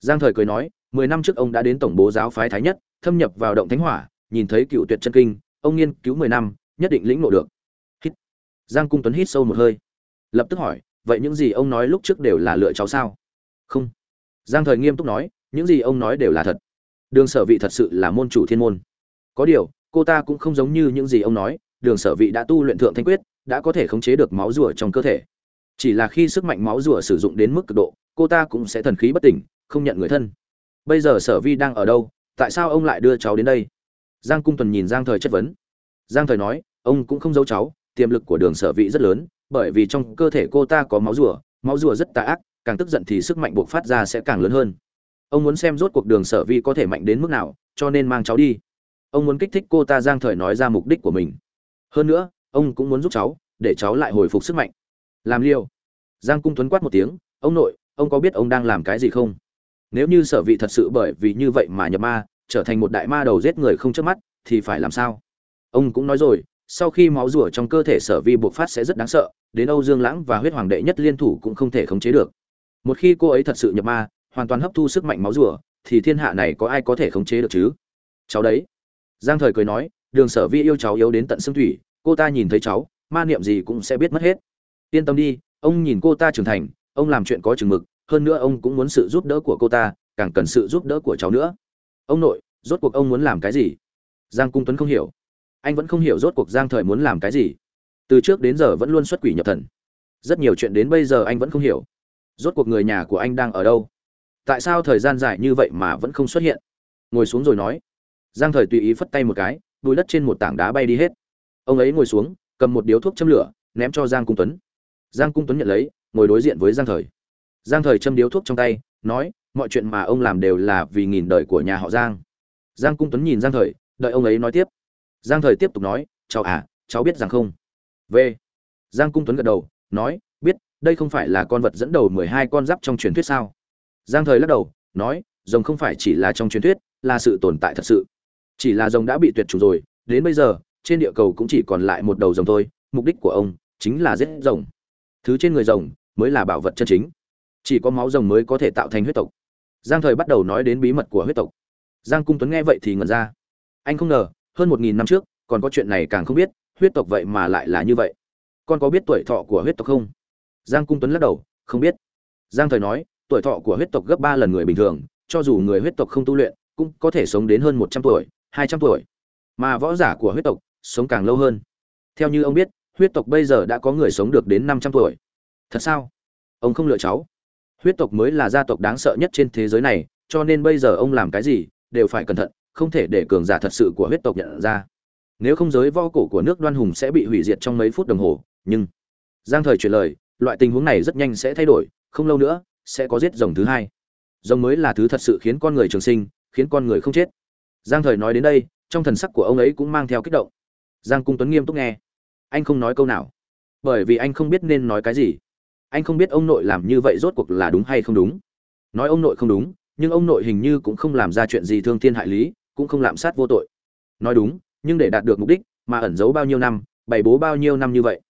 Speaker 1: Giang thời cười nói, mười năm trước ông đã đến tổng bố giáo phái thái nhất, thâm nhập vào động thánh hỏa, nhìn thấy cựu tuyệt chân kinh, ông nghiên cứu mười năm, nhất định lĩnh ngộ được. Hít. Giang cung tuấn hít sâu một hơi. Lập tức hỏi, vậy những gì ông nói lúc trước đều là lựa cháu sao? Không. Giang thời nghiêm túc nói, những gì ông nói đều là thật. Đường sở vị thật sự là môn chủ thiên môn. Có điều, cô ta cũng không giống như những gì ông nói, đường sở vị đã tu luyện thượng thanh quyết, đã có thể khống chế được máu rùa trong cơ thể chỉ là khi sức mạnh máu rùa sử dụng đến mức cực độ, cô ta cũng sẽ thần khí bất tỉnh, không nhận người thân. Bây giờ sở vi đang ở đâu? Tại sao ông lại đưa cháu đến đây? Giang cung tuần nhìn giang thời chất vấn. Giang thời nói, ông cũng không giấu cháu, tiềm lực của đường sở vị rất lớn, bởi vì trong cơ thể cô ta có máu rùa máu rùa rất tà ác, càng tức giận thì sức mạnh buộc phát ra sẽ càng lớn hơn. Ông muốn xem rốt cuộc đường sở vi có thể mạnh đến mức nào, cho nên mang cháu đi. Ông muốn kích thích cô ta, giang thời nói ra mục đích của mình. Hơn nữa, ông cũng muốn giúp cháu, để cháu lại hồi phục sức mạnh làm liêu giang cung tuấn quát một tiếng, ông nội, ông có biết ông đang làm cái gì không? Nếu như sở vị thật sự bởi vì như vậy mà nhập ma, trở thành một đại ma đầu giết người không chớp mắt, thì phải làm sao? Ông cũng nói rồi, sau khi máu rủa trong cơ thể sở vi bộc phát sẽ rất đáng sợ, đến âu dương lãng và huyết hoàng đệ nhất liên thủ cũng không thể khống chế được. Một khi cô ấy thật sự nhập ma, hoàn toàn hấp thu sức mạnh máu rủa thì thiên hạ này có ai có thể khống chế được chứ? Cháu đấy. Giang thời cười nói, đường sở vi yêu cháu yếu đến tận xương thủy, cô ta nhìn thấy cháu, ma niệm gì cũng sẽ biết mất hết yên tâm đi, ông nhìn cô ta trưởng thành, ông làm chuyện có chừng mực, hơn nữa ông cũng muốn sự giúp đỡ của cô ta, càng cần sự giúp đỡ của cháu nữa. Ông nội, rốt cuộc ông muốn làm cái gì? Giang cung tuấn không hiểu. Anh vẫn không hiểu rốt cuộc giang thời muốn làm cái gì. Từ trước đến giờ vẫn luôn xuất quỷ nhập thần. Rất nhiều chuyện đến bây giờ anh vẫn không hiểu. Rốt cuộc người nhà của anh đang ở đâu? Tại sao thời gian dài như vậy mà vẫn không xuất hiện? Ngồi xuống rồi nói. Giang thời tùy ý phất tay một cái, bùi đất trên một tảng đá bay đi hết. Ông ấy ngồi xuống, cầm một điếu thuốc châm lửa, ném cho giang cung tuấn giang cung tuấn nhận lấy, ngồi đối diện với giang thời. Giang thời châm điếu thuốc trong tay, nói, mọi chuyện mà ông làm đều là vì nghìn đời của nhà họ giang. Giang cung tuấn nhìn giang thời, đợi ông ấy nói tiếp. Giang thời tiếp tục nói, cháu à cháu biết rằng không? V. Giang cung tuấn gật đầu, nói, biết, đây không phải là con vật dẫn đầu mười hai con giáp trong truyền thuyết sao? Giang thời lắc đầu, nói, rồng không phải chỉ là trong truyền thuyết, là sự tồn tại thật sự. Chỉ là rồng đã bị tuyệt chủng rồi, đến bây giờ, trên địa cầu cũng chỉ còn lại một đầu rồng thôi, mục đích của ông chính là giết rồng thứ trên người rồng mới là bảo vật chân chính. Chỉ có máu rồng mới có thể tạo thành huyết tộc. Giang thời bắt đầu nói đến bí mật của huyết tộc. Giang cung tuấn nghe vậy thì ngẩn ra. Anh không ngờ, hơn một nghìn năm trước, còn có chuyện này càng không biết, huyết tộc vậy mà lại là như vậy. Con có biết tuổi thọ của huyết tộc không? Giang cung tuấn lắc đầu, không biết. Giang thời nói, tuổi thọ của huyết tộc gấp ba lần người bình thường, cho dù người huyết tộc không tu luyện, cũng có thể sống đến hơn một trăm tuổi, hai trăm tuổi. Mà võ giả của huyết tộc sống càng lâu hơn. Theo như ông biết huyết tộc bây giờ đã có người sống được đến năm trăm tuổi. Thật sao? Ông không lựa cháu. Huyết tộc mới là gia tộc đáng sợ nhất trên thế giới này, cho nên bây giờ ông làm cái gì đều phải cẩn thận, không thể để cường giả thật sự của huyết tộc nhận ra. Nếu không giới vo cổ của nước đoan hùng sẽ bị hủy diệt trong mấy phút đồng hồ, nhưng giang thời chuyển lời, loại tình huống này rất nhanh sẽ thay đổi, không lâu nữa, sẽ có giết rồng thứ hai. Rồng mới là thứ thật sự khiến con người trường sinh, khiến con người không chết. Giang thời nói đến đây, trong thần sắc của ông ấy cũng mang theo kích động. Giang cung tuấn nghiêm túc nghe anh không nói câu nào. Bởi vì anh không biết nên nói cái gì. Anh không biết ông nội làm như vậy rốt cuộc là đúng hay không đúng. Nói ông nội không đúng, nhưng ông nội hình như cũng không làm ra chuyện gì thương thiên hại lý, cũng không lạm sát vô tội. Nói đúng, nhưng để đạt được mục đích, mà ẩn giấu bao nhiêu năm, bày bố bao nhiêu năm như vậy.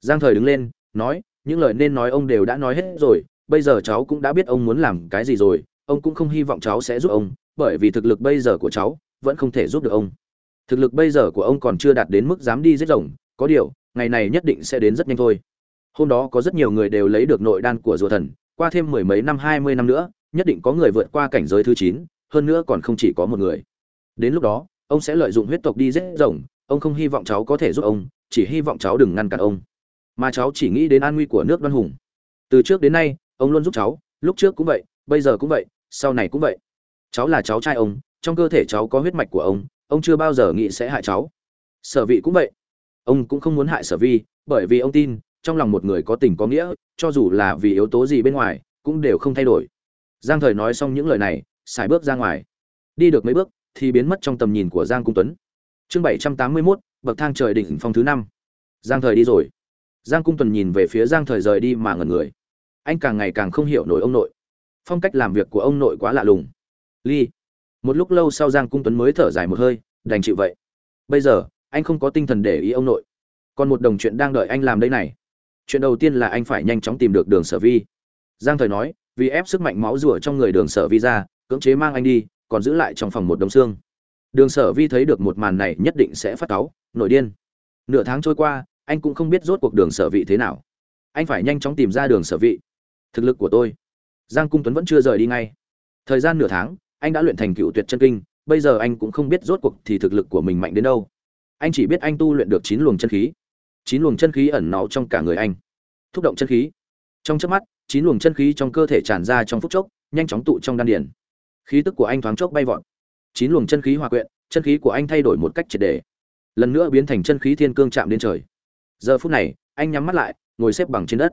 Speaker 1: Giang thời đứng lên, nói, những lời nên nói ông đều đã nói hết rồi, bây giờ cháu cũng đã biết ông muốn làm cái gì rồi, ông cũng không hy vọng cháu sẽ giúp ông, bởi vì thực lực bây giờ của cháu vẫn không thể giúp được ông. Thực lực bây giờ của ông còn chưa đạt đến mức dám đi giết rồng có điều, ngày này nhất định sẽ đến rất nhanh thôi. Hôm đó có rất nhiều người đều lấy được nội đan của rùa thần, qua thêm mười mấy năm, hai mươi năm nữa, nhất định có người vượt qua cảnh giới thứ chín, hơn nữa còn không chỉ có một người. Đến lúc đó, ông sẽ lợi dụng huyết tộc đi dễ rồng, ông không hy vọng cháu có thể giúp ông, chỉ hy vọng cháu đừng ngăn cản ông. Mà cháu chỉ nghĩ đến an nguy của nước đoan hùng. Từ trước đến nay, ông luôn giúp cháu, lúc trước cũng vậy, bây giờ cũng vậy, sau này cũng vậy. Cháu là cháu trai ông, trong cơ thể cháu có huyết mạch của ông ông chưa bao giờ nghĩ sẽ hại cháu. Sở vị cũng vậy ông cũng không muốn hại sở vi, bởi vì ông tin, trong lòng một người có tình có nghĩa, cho dù là vì yếu tố gì bên ngoài, cũng đều không thay đổi. Giang thời nói xong những lời này xài bước ra ngoài. Đi được mấy bước, thì biến mất trong tầm nhìn của giang cung tuấn. Chương bảy trăm tám mươi mốt, bậc thang trời đỉnh phong thứ năm. Giang thời đi rồi. Giang cung tuấn nhìn về phía giang thời rời đi mà ngẩn người. Anh càng ngày càng không hiểu nổi ông nội. Phong cách làm việc của ông nội quá lạ lùng. Ly. Một lúc lâu sau giang cung tuấn mới thở dài một hơi, đành chịu vậy. Bây giờ anh không có tinh thần để ý ông nội. Còn một đồng chuyện đang đợi anh làm đây này. Chuyện đầu tiên là anh phải nhanh chóng tìm được đường sở vi. Giang thời nói, vì ép sức mạnh máu rủa trong người đường sở vi ra, cưỡng chế mang anh đi, còn giữ lại trong phòng một đống xương. Đường sở vi thấy được một màn này nhất định sẽ phát cáu, nổi điên. Nửa tháng trôi qua, anh cũng không biết rốt cuộc đường sở vị thế nào. Anh phải nhanh chóng tìm ra đường sở vị. Thực lực của tôi. Giang cung tuấn vẫn chưa rời đi ngay. Thời gian nửa tháng, anh đã luyện thành cựu tuyệt chân kinh, bây giờ anh cũng không biết rốt cuộc thì thực lực của mình mạnh đến đâu anh chỉ biết anh tu luyện được chín luồng chân khí. Chín luồng chân khí ẩn náu trong cả người anh. Thúc động chân khí. Trong chớp mắt, chín luồng chân khí trong cơ thể tràn ra trong phút chốc, nhanh chóng tụ trong đan điền. Khí tức của anh thoáng chốc bay vọt. Chín luồng chân khí hòa quyện, chân khí của anh thay đổi một cách triệt đề lần nữa biến thành chân khí thiên cương chạm đến trời. Giờ phút này, anh nhắm mắt lại, ngồi xếp bằng trên đất.